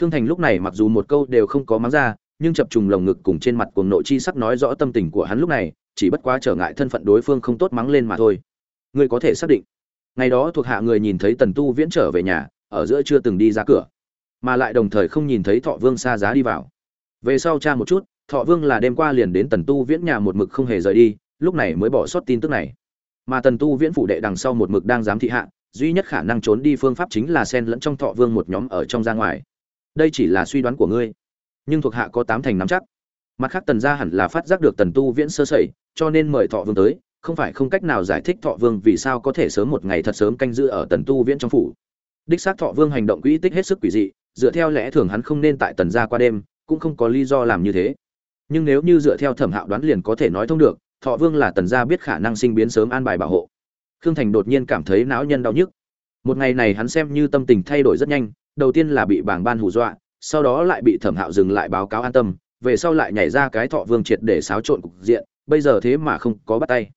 Khương thành lúc này mặc dù một câu đều không có mắng ra, nhưng chập trùng lồng ngực cùng trên mặt cuồng nộ chi sắc nói rõ tâm tình của hắn lúc này, chỉ bất quá trở ngại thân phận đối phương không tốt mắng lên mà thôi. Ngươi có thể xác định. Ngày đó thuộc hạ người nhìn thấy tần tu viễn trở về nhà, ở giữa chưa từng đi ra cửa mà lại đồng thời không nhìn thấy thọ vương xa giá đi vào. Về sau cha một chút, thọ vương là đêm qua liền đến tần tu viễn nhà một mực không hề rời đi, lúc này mới bỏ sót tin tức này. Mà tần tu viễn phủ đệ đằng sau một mực đang giám thị hạ, duy nhất khả năng trốn đi phương pháp chính là xen lẫn trong thọ vương một nhóm ở trong ra ngoài. Đây chỉ là suy đoán của ngươi, nhưng thuộc hạ có tám thành nắm chắc. Mặt khác tần gia hẳn là phát giác được tần tu viễn sơ sẩy, cho nên mời thọ vương tới, không phải không cách nào giải thích thọ vương vì sao có thể sớm một ngày thật sớm canh giữ ở tần tu viễn trong phủ. Đích xác thọ vương hành động quỹ tích hết sức quỷ dị dựa theo lẽ thường hắn không nên tại tần gia qua đêm, cũng không có lý do làm như thế. Nhưng nếu như dựa theo thẩm hạo đoán liền có thể nói thông được, thọ vương là tần gia biết khả năng sinh biến sớm an bài bảo hộ. Khương thành đột nhiên cảm thấy não nhân đau nhức. Một ngày này hắn xem như tâm tình thay đổi rất nhanh, đầu tiên là bị bảng ban hù dọa, sau đó lại bị thẩm hạo dừng lại báo cáo an tâm, về sau lại nhảy ra cái thọ vương triệt để xáo trộn cục diện, bây giờ thế mà không có bắt tay.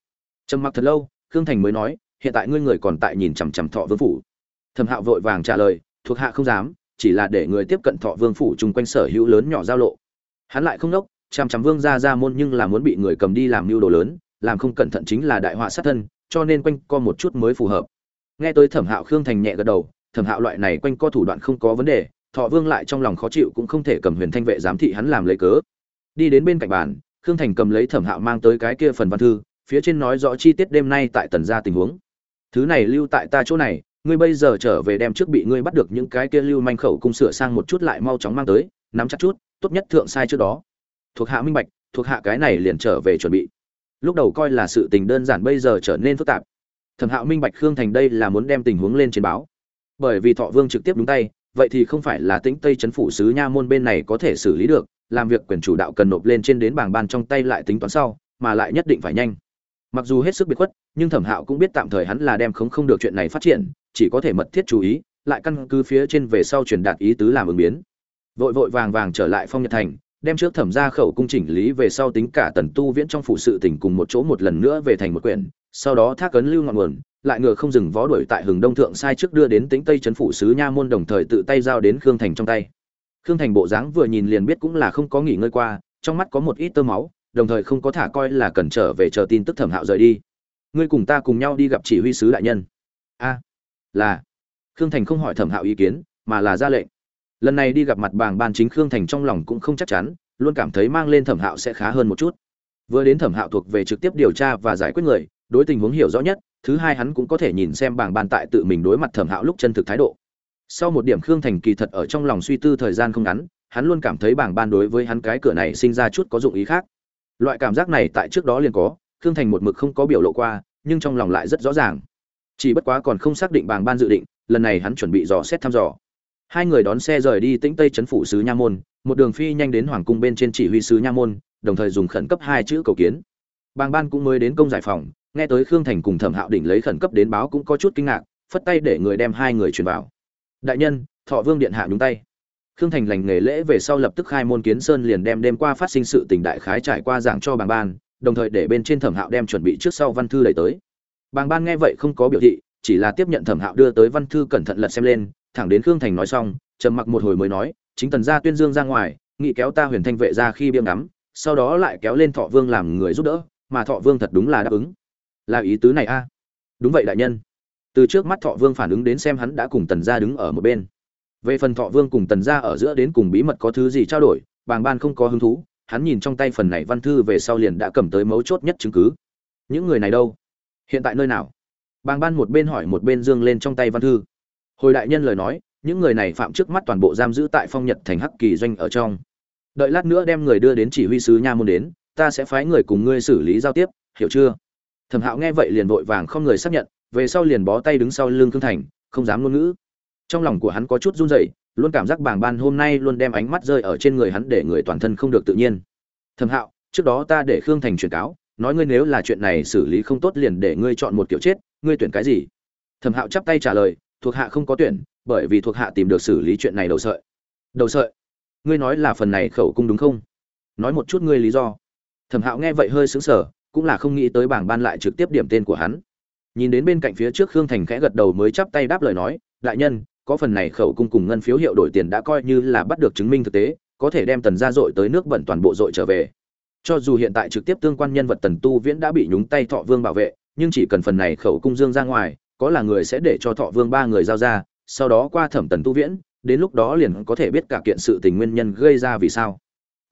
Trầm mặc thật lâu, khương thành mới nói, hiện tại ngươi người còn tại nhìn chằm chằm thọ vương phủ. Thẩm hạo vội vàng trả lời, thuộc hạ không dám chỉ là để người tiếp cận thọ vương phủ chung quanh sở hữu lớn nhỏ giao lộ. Hắn lại không nốc chằm chằm vương ra ra môn nhưng là muốn bị người cầm đi làm mưu đồ lớn, làm không cẩn thận chính là đại họa sát thân, cho nên quanh co một chút mới phù hợp. Nghe tới thẩm hạo khương thành nhẹ gật đầu, thẩm hạo loại này quanh co thủ đoạn không có vấn đề, thọ vương lại trong lòng khó chịu cũng không thể cầm huyền thanh vệ giám thị hắn làm lấy cớ. Đi đến bên cạnh bàn, khương thành cầm lấy thẩm hạo mang tới cái kia phần văn thư, phía trên nói rõ chi tiết đêm nay tại tần gia tình huống. Thứ này lưu tại ta chỗ này ngươi bây giờ trở về đem trước bị ngươi bắt được những cái kia lưu manh khẩu cung sửa sang một chút lại mau chóng mang tới, nắm chắc chút, tốt nhất thượng sai trước đó. Thuộc hạ minh bạch, thuộc hạ cái này liền trở về chuẩn bị. Lúc đầu coi là sự tình đơn giản bây giờ trở nên phức tạp. Thẩm hạo minh bạch khương thành đây là muốn đem tình huống lên trên báo. Bởi vì thọ vương trực tiếp đúng tay, vậy thì không phải là tĩnh tây chấn phủ sứ nha môn bên này có thể xử lý được, làm việc quyền chủ đạo cần nộp lên trên đến bảng ban trong tay lại tính toán sau, mà lại nhất định phải nhanh. Mặc dù hết sức biệt khuất, nhưng thẩm hạo cũng biết tạm thời hắn là đem khống không được chuyện này phát triển chỉ có thể mật thiết chú ý, lại căn cứ phía trên về sau truyền đạt ý tứ làm ứng biến. Vội vội vàng vàng trở lại phong nhật thành, đem trước thẩm gia khẩu cung chỉnh lý về sau tính cả tần tu viễn trong phụ sự tình cùng một chỗ một lần nữa về thành một quyển, sau đó thác ấn lưu ngọn nguồn, lại ngựa không dừng vó đuổi tại hừng đông thượng sai trước đưa đến tính tây trấn phủ sứ nha môn đồng thời tự tay giao đến khương thành trong tay. Khương thành bộ dáng vừa nhìn liền biết cũng là không có nghỉ ngơi qua, trong mắt có một ít tơ máu, đồng thời không có thả coi là cần trở về chờ tin tức thẩm hạo rời đi. Ngươi cùng ta cùng nhau đi gặp chỉ huy sứ đại nhân. A là, khương thành không hỏi thẩm hạo ý kiến, mà là ra lệnh. Lần này đi gặp mặt bàng ban chính khương thành trong lòng cũng không chắc chắn, luôn cảm thấy mang lên thẩm hạo sẽ khá hơn một chút. Vừa đến thẩm hạo thuộc về trực tiếp điều tra và giải quyết người, đối tình huống hiểu rõ nhất, thứ hai hắn cũng có thể nhìn xem bàng ban tại tự mình đối mặt thẩm hạo lúc chân thực thái độ. Sau một điểm khương thành kỳ thật ở trong lòng suy tư thời gian không ngắn, hắn luôn cảm thấy bảng ban đối với hắn cái cửa này sinh ra chút có dụng ý khác. Loại cảm giác này tại trước đó liền có, khương thành một mực không có biểu lộ qua, nhưng trong lòng lại rất rõ ràng chỉ bất quá còn không xác định bàng ban dự định, lần này hắn chuẩn bị dò xét thăm dò. Hai người đón xe rời đi tĩnh tây trấn phủ sứ nha môn, một đường phi nhanh đến hoàng cung bên trên chỉ huy sứ nha môn, đồng thời dùng khẩn cấp hai chữ cầu kiến. Bàng ban cũng mới đến công giải phòng, nghe tới khương thành cùng thẩm hạo đỉnh lấy khẩn cấp đến báo cũng có chút kinh ngạc, phất tay để người đem hai người truyền vào. Đại nhân, thọ vương điện hạ nhúng tay. Khương thành lành nghề lễ về sau lập tức khai môn kiến sơn liền đem đêm qua phát sinh sự tình đại khái trải qua giảng cho bàng ban, đồng thời để bên trên thẩm hạo đem chuẩn bị trước sau văn thư đẩy tới bàng ban nghe vậy không có biểu thị, chỉ là tiếp nhận thẩm hạo đưa tới văn thư cẩn thận lật xem lên, thẳng đến khương thành nói xong, trầm mặc một hồi mới nói, chính tần gia tuyên dương ra ngoài, nghị kéo ta huyền thanh vệ ra khi biêm ngắm, sau đó lại kéo lên thọ vương làm người giúp đỡ, mà thọ vương thật đúng là đáp ứng. Là ý tứ này a? Đúng vậy đại nhân. Từ trước mắt thọ vương phản ứng đến xem hắn đã cùng tần gia đứng ở một bên. Về phần thọ vương cùng tần gia ở giữa đến cùng bí mật có thứ gì trao đổi, bàng ban không có hứng thú, hắn nhìn trong tay phần này văn thư về sau liền đã cầm tới mấu chốt nhất chứng cứ. Những người này đâu? Hiện tại nơi nào? Bàng ban một bên hỏi một bên dương lên trong tay văn thư. Hồi đại nhân lời nói, những người này phạm trước mắt toàn bộ giam giữ tại phong nhật thành hắc kỳ doanh ở trong. Đợi lát nữa đem người đưa đến chỉ huy sứ nha môn đến, ta sẽ phái người cùng ngươi xử lý giao tiếp, hiểu chưa? Thẩm hạo nghe vậy liền vội vàng không người xác nhận, về sau liền bó tay đứng sau lưng khương thành, không dám ngôn ngữ. Trong lòng của hắn có chút run rẩy, luôn cảm giác bàng ban hôm nay luôn đem ánh mắt rơi ở trên người hắn để người toàn thân không được tự nhiên. Thẩm hạo, trước đó ta để khương thành truyền cáo nói ngươi nếu là chuyện này xử lý không tốt liền để ngươi chọn một kiểu chết, ngươi tuyển cái gì? Thẩm hạo chắp tay trả lời, thuộc hạ không có tuyển, bởi vì thuộc hạ tìm được xử lý chuyện này đầu sợi. Đầu sợi? Ngươi nói là phần này khẩu cung đúng không? Nói một chút ngươi lý do. Thẩm hạo nghe vậy hơi sững sờ, cũng là không nghĩ tới bảng ban lại trực tiếp điểm tên của hắn. Nhìn đến bên cạnh phía trước khương thành khẽ gật đầu mới chắp tay đáp lời nói, đại nhân, có phần này khẩu cung cùng ngân phiếu hiệu đổi tiền đã coi như là bắt được chứng minh thực tế, có thể đem tần gia dội tới nước bẩn toàn bộ dội trở về cho dù hiện tại trực tiếp tương quan nhân vật tần tu viễn đã bị nhúng tay thọ vương bảo vệ, nhưng chỉ cần phần này khẩu cung dương ra ngoài, có là người sẽ để cho thọ vương ba người giao ra, sau đó qua thẩm tần tu viễn, đến lúc đó liền có thể biết cả kiện sự tình nguyên nhân gây ra vì sao.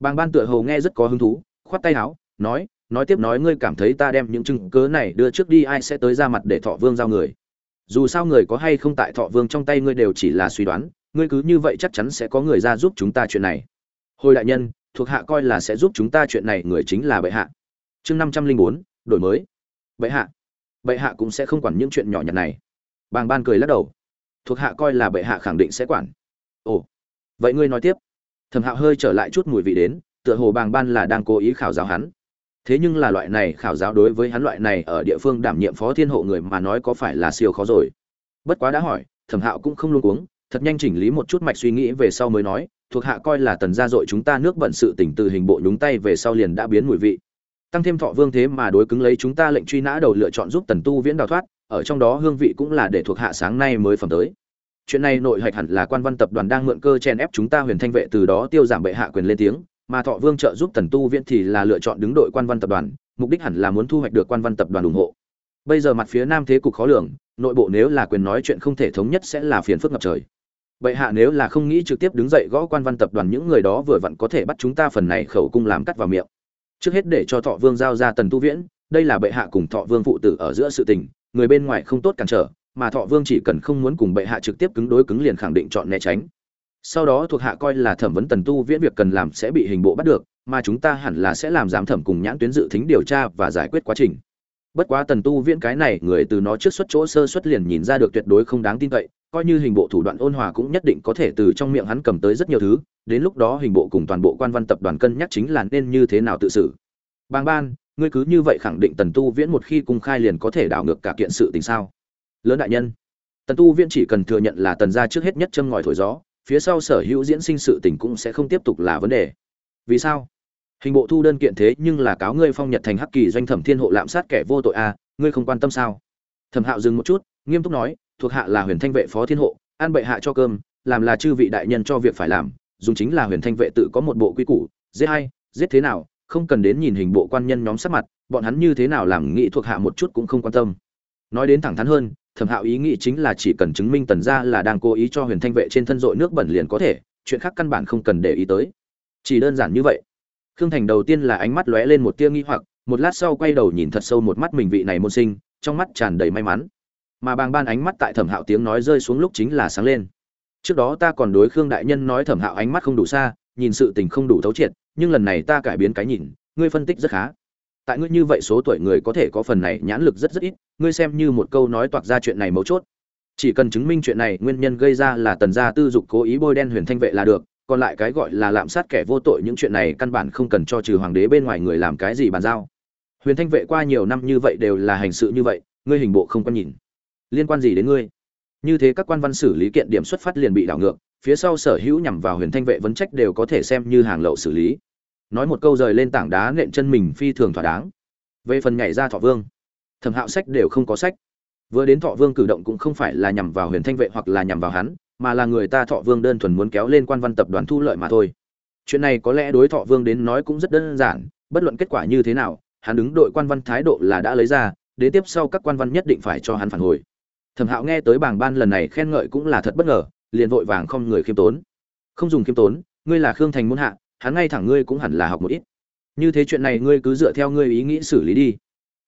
Bàng ban tựa hầu nghe rất có hứng thú, khoát tay áo, nói nói tiếp nói ngươi cảm thấy ta đem những chứng cớ này đưa trước đi, ai sẽ tới ra mặt để thọ vương giao người? Dù sao người có hay không tại thọ vương trong tay ngươi đều chỉ là suy đoán, ngươi cứ như vậy chắc chắn sẽ có người ra giúp chúng ta chuyện này. Hồi đại nhân thuộc hạ coi là sẽ giúp chúng ta chuyện này, người chính là bệ hạ. Chương năm trăm linh bốn, đổi mới. Bệ hạ. Bệ hạ cũng sẽ không quản những chuyện nhỏ nhặt này. Bàng ban cười lắc đầu. Thuộc hạ coi là bệ hạ khẳng định sẽ quản. Ồ. Vậy ngươi nói tiếp. Thẩm hạo hơi trở lại chút mùi vị đến, tựa hồ bàng ban là đang cố ý khảo giáo hắn. Thế nhưng là loại này khảo giáo đối với hắn loại này ở địa phương đảm nhiệm phó thiên hộ người mà nói có phải là siêu khó rồi? Bất quá đã hỏi, thẩm hạo cũng không luôn cuống, thật nhanh chỉnh lý một chút mạch suy nghĩ về sau mới nói thuộc hạ coi là tần gia dội chúng ta nước bận sự tỉnh từ hình bộ nhúng tay về sau liền đã biến mùi vị. Tăng thêm thọ vương thế mà đối cứng lấy chúng ta lệnh truy nã đầu lựa chọn giúp tần tu viễn đào thoát, ở trong đó hương vị cũng là để thuộc hạ sáng nay mới phẩm tới. Chuyện này nội hạch hẳn là quan văn tập đoàn đang mượn cơ chen ép chúng ta huyền thanh vệ từ đó tiêu giảm bệ hạ quyền lên tiếng, mà thọ vương trợ giúp tần tu viễn thì là lựa chọn đứng đội quan văn tập đoàn, mục đích hẳn là muốn thu hoạch được quan văn tập đoàn ủng hộ. Bây giờ mặt phía nam thế cục khó lường, nội bộ nếu là quyền nói chuyện không thể thống nhất sẽ là phiền phức ngập trời bệ hạ nếu là không nghĩ trực tiếp đứng dậy gõ quan văn tập đoàn những người đó vừa vặn có thể bắt chúng ta phần này khẩu cung làm cắt vào miệng. Trước hết để cho thọ vương giao ra tần tu viễn, đây là bệ hạ cùng thọ vương phụ tử ở giữa sự tình, người bên ngoài không tốt cản trở, mà thọ vương chỉ cần không muốn cùng bệ hạ trực tiếp cứng đối cứng liền khẳng định chọn né tránh. Sau đó thuộc hạ coi là thẩm vấn tần tu viễn việc cần làm sẽ bị hình bộ bắt được, mà chúng ta hẳn là sẽ làm giám thẩm cùng nhãn tuyến dự thính điều tra và giải quyết quá trình bất quá tần tu viễn cái này, người từ nó trước xuất chỗ sơ xuất liền nhìn ra được tuyệt đối không đáng tin cậy, coi như hình bộ thủ đoạn ôn hòa cũng nhất định có thể từ trong miệng hắn cầm tới rất nhiều thứ, đến lúc đó hình bộ cùng toàn bộ quan văn tập đoàn cân nhắc chính là nên như thế nào tự xử. Bàng ban, ngươi cứ như vậy khẳng định tần tu viễn một khi cung khai liền có thể đảo ngược cả kiện sự tình sao? Lớn đại nhân, tần tu viễn chỉ cần thừa nhận là tần gia trước hết nhất châm ngòi thổi gió, phía sau sở hữu diễn sinh sự tình cũng sẽ không tiếp tục là vấn đề. Vì sao? Hình bộ thu đơn kiện thế nhưng là cáo ngươi phong nhật thành hắc kỳ doanh thẩm thiên hộ lạm sát kẻ vô tội à ngươi không quan tâm sao? Thẩm hạo dừng một chút, nghiêm túc nói, thuộc hạ là huyền thanh vệ phó thiên hộ, an bệ hạ cho cơm, làm là chư vị đại nhân cho việc phải làm, dùng chính là huyền thanh vệ tự có một bộ quy củ, giết hay giết thế nào, không cần đến nhìn hình bộ quan nhân nhóm sắc mặt, bọn hắn như thế nào làm nghĩ thuộc hạ một chút cũng không quan tâm. Nói đến thẳng thắn hơn, thẩm hạo ý nghĩ chính là chỉ cần chứng minh tần gia là đang cố ý cho huyền thanh vệ trên thân dội nước bẩn liền có thể, chuyện khác căn bản không cần để ý tới. Chỉ đơn giản như vậy khương thành đầu tiên là ánh mắt lóe lên một tia nghi hoặc, một lát sau quay đầu nhìn thật sâu một mắt mình vị này môn sinh, trong mắt tràn đầy may mắn. Mà bàng ban ánh mắt tại thẩm hạo tiếng nói rơi xuống lúc chính là sáng lên. Trước đó ta còn đối khương đại nhân nói thẩm hạo ánh mắt không đủ xa, nhìn sự tình không đủ thấu triệt, nhưng lần này ta cải biến cái nhìn, ngươi phân tích rất khá. Tại ngươi như vậy số tuổi người có thể có phần này nhãn lực rất rất ít, ngươi xem như một câu nói toạc ra chuyện này mấu chốt. Chỉ cần chứng minh chuyện này nguyên nhân gây ra là tần gia tư dục cố ý bôi đen huyền thanh vệ là được còn lại cái gọi là lạm sát kẻ vô tội những chuyện này căn bản không cần cho trừ hoàng đế bên ngoài người làm cái gì bàn giao. Huyền thanh vệ qua nhiều năm như vậy đều là hành sự như vậy, ngươi hình bộ không quan nhìn. Liên quan gì đến ngươi? Như thế các quan văn xử lý kiện điểm xuất phát liền bị đảo ngược, phía sau sở hữu nhằm vào huyền thanh vệ vấn trách đều có thể xem như hàng lậu xử lý. Nói một câu rời lên tảng đá nện chân mình phi thường thỏa đáng. Về phần nhảy ra thọ vương, thẩm hạo sách đều không có sách. Vừa đến thọ vương cử động cũng không phải là nhằm vào huyền thanh vệ hoặc là nhằm vào hắn mà là người ta thọ vương đơn thuần muốn kéo lên quan văn tập đoàn thu lợi mà thôi. Chuyện này có lẽ đối thọ vương đến nói cũng rất đơn giản, bất luận kết quả như thế nào, hắn đứng đội quan văn thái độ là đã lấy ra, đến tiếp sau các quan văn nhất định phải cho hắn phản hồi. Thẩm hạo nghe tới bảng ban lần này khen ngợi cũng là thật bất ngờ, liền vội vàng không người khiêm tốn. Không dùng khiêm tốn, ngươi là khương thành muốn hạ, hắn ngay thẳng ngươi cũng hẳn là học một ít. Như thế chuyện này ngươi cứ dựa theo ngươi ý nghĩ xử lý đi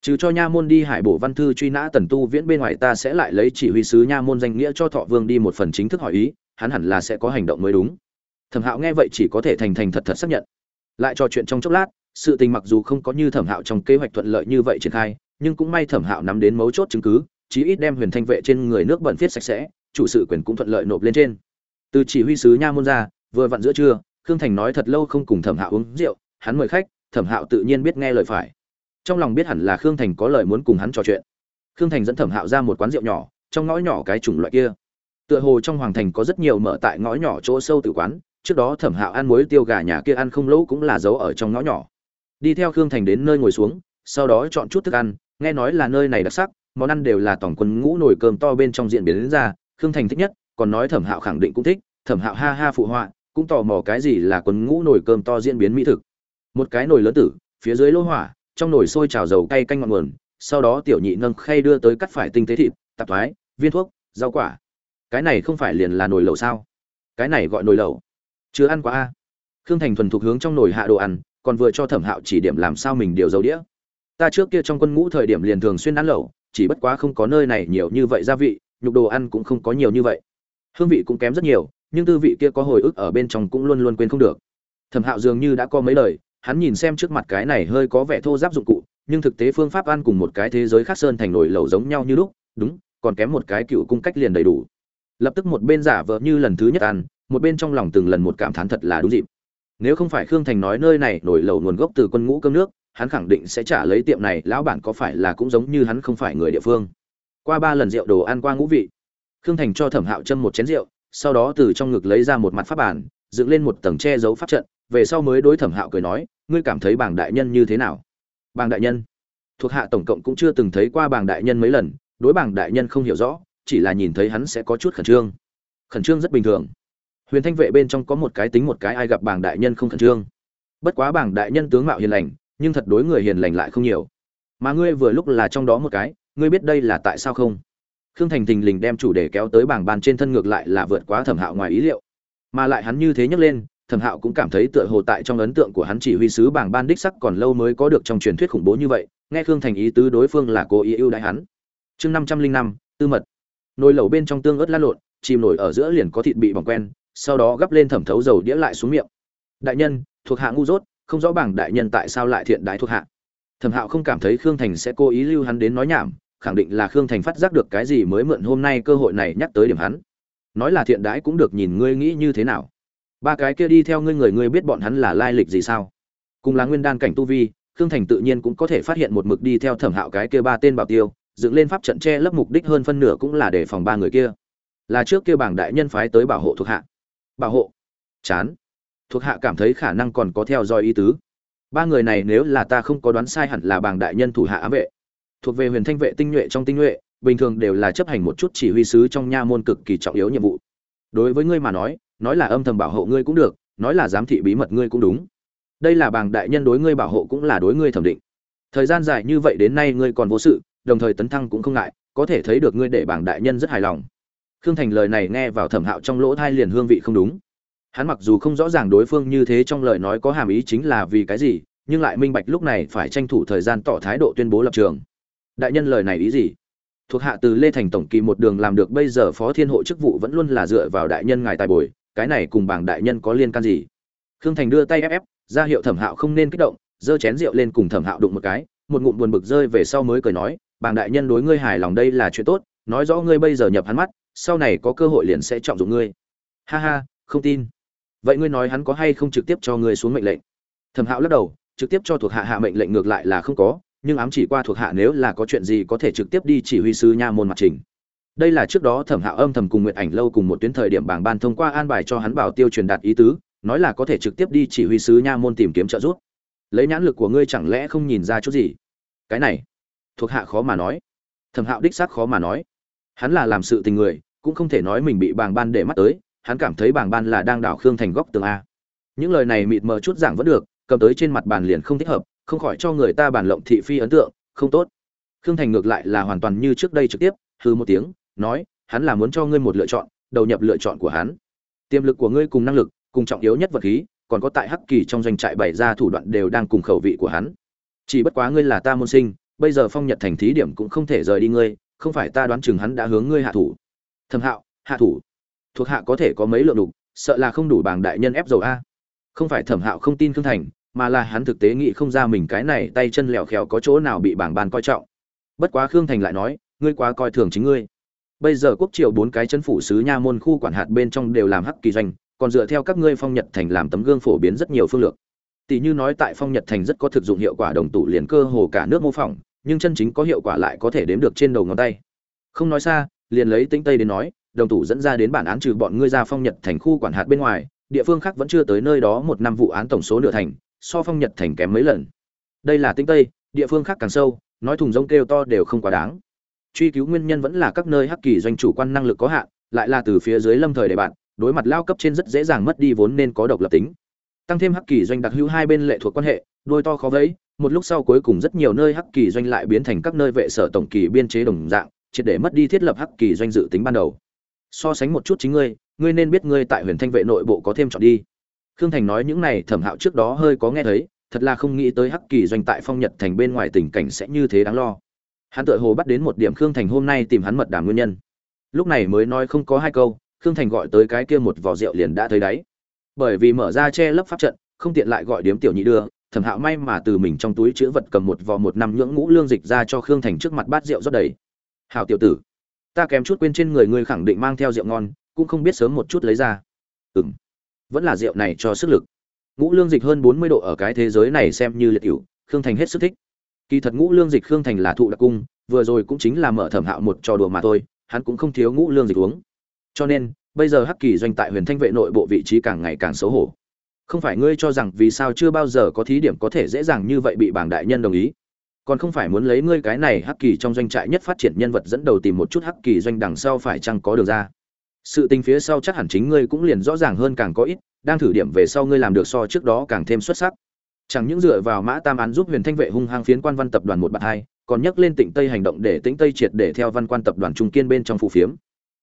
trừ cho nha môn đi hải bổ văn thư truy nã tần tu viễn bên ngoài ta sẽ lại lấy chỉ huy sứ nha môn danh nghĩa cho thọ vương đi một phần chính thức hỏi ý, hắn hẳn là sẽ có hành động mới đúng. Thẩm hạo nghe vậy chỉ có thể thành thành thật thật xác nhận. Lại trò chuyện trong chốc lát, sự tình mặc dù không có như thẩm hạo trong kế hoạch thuận lợi như vậy triển khai, nhưng cũng may thẩm hạo nắm đến mấu chốt chứng cứ, chí ít đem huyền thanh vệ trên người nước bẩn viết sạch sẽ, chủ sự quyền cũng thuận lợi nộp lên trên. Từ chỉ huy sứ nha môn ra, vừa vặn giữa trưa, khương thành nói thật lâu không cùng thẩm hạo uống rượu, hắn mời khách, thẩm hạo tự nhiên biết nghe lời phải trong lòng biết hẳn là khương thành có lời muốn cùng hắn trò chuyện. Khương thành dẫn thẩm hạo ra một quán rượu nhỏ, trong ngõ nhỏ cái chủng loại kia. Tựa hồ trong hoàng thành có rất nhiều mở tại ngõ nhỏ chỗ sâu tử quán, trước đó thẩm hạo ăn muối tiêu gà nhà kia ăn không lỗ cũng là giấu ở trong ngõ nhỏ. Đi theo khương thành đến nơi ngồi xuống, sau đó chọn chút thức ăn, nghe nói là nơi này đặc sắc, món ăn đều là tổng quân ngũ nồi cơm to bên trong diện biến đến ra, khương thành thích nhất, còn nói thẩm hạo khẳng định cũng thích, thẩm hạo ha ha phụ họa, cũng tò mò cái gì là quân ngũ nồi cơm to diễn biến mỹ thực. Một cái nồi lớn tử, phía dưới lô hỏa trong nồi sôi trào dầu cay canh ngọn nguồn, sau đó tiểu nhị nâng khay đưa tới cắt phải tinh tế thịt, tạp thoái, viên thuốc, rau quả. Cái này không phải liền là nồi lẩu sao? Cái này gọi nồi lẩu. Chưa ăn quá a. Khương thành thuần thục hướng trong nồi hạ đồ ăn, còn vừa cho thẩm hạo chỉ điểm làm sao mình điều dầu đĩa. Ta trước kia trong quân ngũ thời điểm liền thường xuyên ăn lẩu, chỉ bất quá không có nơi này nhiều như vậy gia vị, nhục đồ ăn cũng không có nhiều như vậy. Hương vị cũng kém rất nhiều, nhưng tư vị kia có hồi ức ở bên trong cũng luôn luôn quên không được. Thẩm hạo dường như đã có mấy lời hắn nhìn xem trước mặt cái này hơi có vẻ thô giáp dụng cụ, nhưng thực tế phương pháp ăn cùng một cái thế giới khác sơn thành nổi lẩu giống nhau như lúc, đúng, còn kém một cái cựu cung cách liền đầy đủ. Lập tức một bên giả vờ như lần thứ nhất ăn, một bên trong lòng từng lần một cảm thán thật là đúng dịp. Nếu không phải khương thành nói nơi này nổi lẩu nguồn gốc từ quân ngũ cơm nước, hắn khẳng định sẽ trả lấy tiệm này, lão bản có phải là cũng giống như hắn không phải người địa phương. Qua ba lần rượu đồ ăn qua ngũ vị. Khương thành cho thẩm hạo châm một chén rượu, sau đó từ trong ngực lấy ra một mặt pháp bản, dựng lên một tầng che giấu pháp trận về sau mới đối thẩm hạo cười nói, ngươi cảm thấy bảng đại nhân như thế nào? Bảng đại nhân? Thuộc hạ tổng cộng cũng chưa từng thấy qua bảng đại nhân mấy lần, đối bảng đại nhân không hiểu rõ, chỉ là nhìn thấy hắn sẽ có chút khẩn trương. Khẩn trương rất bình thường. Huyền thanh vệ bên trong có một cái tính một cái ai gặp bảng đại nhân không khẩn trương. Bất quá bảng đại nhân tướng mạo hiền lành, nhưng thật đối người hiền lành lại không nhiều. Mà ngươi vừa lúc là trong đó một cái, ngươi biết đây là tại sao không? Khương thành thình lình đem chủ đề kéo tới bảng bàn trên thân ngược lại là vượt quá thẩm hạo ngoài ý liệu. Mà lại hắn như thế nhấc lên thẩm hạo cũng cảm thấy tựa hồ tại trong ấn tượng của hắn chỉ huy sứ bảng ban đích sắc còn lâu mới có được trong truyền thuyết khủng bố như vậy, nghe khương thành ý tứ đối phương là cố ý ưu đãi hắn. Chương năm trăm linh năm, tư mật. Nồi lẩu bên trong tương ớt lăn lộn, chìm nổi ở giữa liền có thịt bị bỏng quen, sau đó gắp lên thẩm thấu dầu đĩa lại xuống miệng. Đại nhân, thuộc hạ ngu dốt, không rõ bảng đại nhân tại sao lại thiện đái thuộc hạ. Thẩm hạo không cảm thấy khương thành sẽ cố ý lưu hắn đến nói nhảm, khẳng định là khương thành phát giác được cái gì mới mượn hôm nay cơ hội này nhắc tới điểm hắn. Nói là thiện đái cũng được nhìn ngươi nghĩ như thế nào ba cái kia đi theo ngươi người, ngươi biết bọn hắn là lai lịch gì sao? Cùng là nguyên đan cảnh tu vi, khương thành tự nhiên cũng có thể phát hiện một mực đi theo thẩm hạo cái kia ba tên bảo tiêu, dựng lên pháp trận che lấp mục đích hơn phân nửa cũng là để phòng ba người kia. Là trước kia bảng đại nhân phái tới bảo hộ thuộc hạ. Bảo hộ? Chán. Thuộc hạ cảm thấy khả năng còn có theo dõi ý tứ. Ba người này nếu là ta không có đoán sai hẳn là bảng đại nhân thủ hạ ám vệ. Thuộc về huyền thanh vệ, tinh nhuệ trong tinh nhuệ, bình thường đều là chấp hành một chút chỉ huy sứ trong nha môn cực kỳ trọng yếu nhiệm vụ. Đối với ngươi mà nói nói là âm thầm bảo hộ ngươi cũng được, nói là giám thị bí mật ngươi cũng đúng. Đây là bảng đại nhân đối ngươi bảo hộ cũng là đối ngươi thẩm định. Thời gian dài như vậy đến nay ngươi còn vô sự, đồng thời tấn thăng cũng không ngại, có thể thấy được ngươi để bảng đại nhân rất hài lòng. Khương thành lời này nghe vào thẩm hạo trong lỗ thai liền hương vị không đúng. Hắn mặc dù không rõ ràng đối phương như thế trong lời nói có hàm ý chính là vì cái gì, nhưng lại minh bạch lúc này phải tranh thủ thời gian tỏ thái độ tuyên bố lập trường. Đại nhân lời này ý gì? Thuộc hạ từ lê thành tổng kỳ một đường làm được, bây giờ phó thiên hộ chức vụ vẫn luôn là dựa vào đại nhân ngài tài bồi cái này cùng bảng đại nhân có liên can gì? Khương thành đưa tay ép ép, ra hiệu thẩm hạo không nên kích động, giơ chén rượu lên cùng thẩm hạo đụng một cái, một ngụm buồn bực rơi về sau mới cười nói, bảng đại nhân đối ngươi hài lòng đây là chuyện tốt, nói rõ ngươi bây giờ nhập hắn mắt, sau này có cơ hội liền sẽ trọng dụng ngươi. Ha ha, không tin. Vậy ngươi nói hắn có hay không trực tiếp cho ngươi xuống mệnh lệnh? Thẩm hạo lắc đầu, trực tiếp cho thuộc hạ hạ mệnh lệnh ngược lại là không có, nhưng ám chỉ qua thuộc hạ nếu là có chuyện gì có thể trực tiếp đi chỉ huy sứ nha môn mặt trình đây là trước đó thẩm hạo âm thầm cùng nguyệt ảnh lâu cùng một tuyến thời điểm bảng ban thông qua an bài cho hắn bảo tiêu truyền đạt ý tứ, nói là có thể trực tiếp đi chỉ huy sứ nha môn tìm kiếm trợ giúp. Lấy nhãn lực của ngươi chẳng lẽ không nhìn ra chút gì? Cái này, thuộc hạ khó mà nói. Thẩm hạo đích xác khó mà nói. Hắn là làm sự tình người, cũng không thể nói mình bị bàng ban để mắt tới, hắn cảm thấy bàng ban là đang đảo khương thành góc tường a. Những lời này mịt mờ chút giảng vẫn được, cầm tới trên mặt bàn liền không thích hợp, không khỏi cho người ta bàn lộng thị phi ấn tượng, không tốt. Khương thành ngược lại là hoàn toàn như trước đây trực tiếp hư một tiếng nói, hắn là muốn cho ngươi một lựa chọn, đầu nhập lựa chọn của hắn. Tiềm lực của ngươi cùng năng lực, cùng trọng yếu nhất vật khí, còn có tại hắc kỳ trong doanh trại bày ra thủ đoạn đều đang cùng khẩu vị của hắn. Chỉ bất quá ngươi là ta môn sinh, bây giờ phong nhật thành thí điểm cũng không thể rời đi ngươi, không phải ta đoán chừng hắn đã hướng ngươi hạ thủ. Thẩm hạo, hạ thủ. Thuộc hạ có thể có mấy lượng đục, sợ là không đủ bảng đại nhân ép dầu a. Không phải thẩm hạo không tin khương thành, mà là hắn thực tế nghĩ không ra mình cái này tay chân lèo khèo có chỗ nào bị bảng ban coi trọng. Bất quá khương thành lại nói, ngươi quá coi thường chính ngươi bây giờ quốc triều bốn cái chân phủ sứ nha môn khu quản hạt bên trong đều làm hắc kỳ doanh, còn dựa theo các ngươi phong nhật thành làm tấm gương phổ biến rất nhiều phương lược. Tỷ như nói tại phong nhật thành rất có thực dụng hiệu quả đồng tụ liền cơ hồ cả nước mô phỏng, nhưng chân chính có hiệu quả lại có thể đếm được trên đầu ngón tay. Không nói xa, liền lấy tinh tây đến nói, đồng tủ dẫn ra đến bản án trừ bọn ngươi ra phong nhật thành khu quản hạt bên ngoài, địa phương khác vẫn chưa tới nơi đó một năm vụ án tổng số nửa thành, so phong nhật thành kém mấy lần. Đây là tinh tây, địa phương khác càng sâu, nói thùng rông kêu to đều không quá đáng truy cứu nguyên nhân vẫn là các nơi hắc kỳ doanh chủ quan năng lực có hạn, lại là từ phía dưới lâm thời để bạn, đối mặt lao cấp trên rất dễ dàng mất đi vốn nên có độc lập tính. Tăng thêm hắc kỳ doanh đặc hữu hai bên lệ thuộc quan hệ, đôi to khó vẫy, một lúc sau cuối cùng rất nhiều nơi hắc kỳ doanh lại biến thành các nơi vệ sở tổng kỳ biên chế đồng dạng, triệt để mất đi thiết lập hắc kỳ doanh dự tính ban đầu. So sánh một chút chính ngươi ngươi nên biết ngươi tại huyền thanh vệ nội bộ có thêm chọn đi. Khương thành nói những này thẩm hạo trước đó hơi có nghe thấy, thật là không nghĩ tới hắc kỳ doanh tại phong nhật thành bên ngoài tình cảnh sẽ như thế đáng lo hắn tự hồ bắt đến một điểm khương thành hôm nay tìm hắn mật đàm nguyên nhân. Lúc này mới nói không có hai câu, khương thành gọi tới cái kia một vỏ rượu liền đã thấy đáy. Bởi vì mở ra che lấp pháp trận, không tiện lại gọi điếm tiểu nhị đưa, thẩm hạo may mà từ mình trong túi chữ vật cầm một vò một năm nhưỡng ngũ lương dịch ra cho khương thành trước mặt bát rượu rót đầy. Hào tiểu tử, ta kém chút quên trên người ngươi khẳng định mang theo rượu ngon, cũng không biết sớm một chút lấy ra. Ừ m vẫn là rượu này cho sức lực. Ngũ lương dịch hơn bốn mươi độ ở cái thế giới này xem như liệt cựu khương thành hết sức thích kỳ thật ngũ lương dịch khương thành là thụ đặc cung, vừa rồi cũng chính là mở thẩm hạo một trò đùa mà thôi, hắn cũng không thiếu ngũ lương dịch uống. Cho nên, bây giờ hắc kỳ doanh tại huyền thanh vệ nội bộ vị trí càng ngày càng xấu hổ. Không phải ngươi cho rằng vì sao chưa bao giờ có thí điểm có thể dễ dàng như vậy bị bảng đại nhân đồng ý? Còn không phải muốn lấy ngươi cái này hắc kỳ trong doanh trại nhất phát triển nhân vật dẫn đầu tìm một chút hắc kỳ doanh đằng sau phải chăng có được ra? Sự tình phía sau chắc hẳn chính ngươi cũng liền rõ ràng hơn càng có ít, đang thử điểm về sau ngươi làm được so trước đó càng thêm xuất sắc chẳng những dựa vào mã tam án giúp huyền thanh vệ hung hăng phiến quan văn tập đoàn một bạn hai, còn nhắc lên tịnh tây hành động để tĩnh tây triệt để theo văn quan tập đoàn trung kiên bên trong phù phiếm.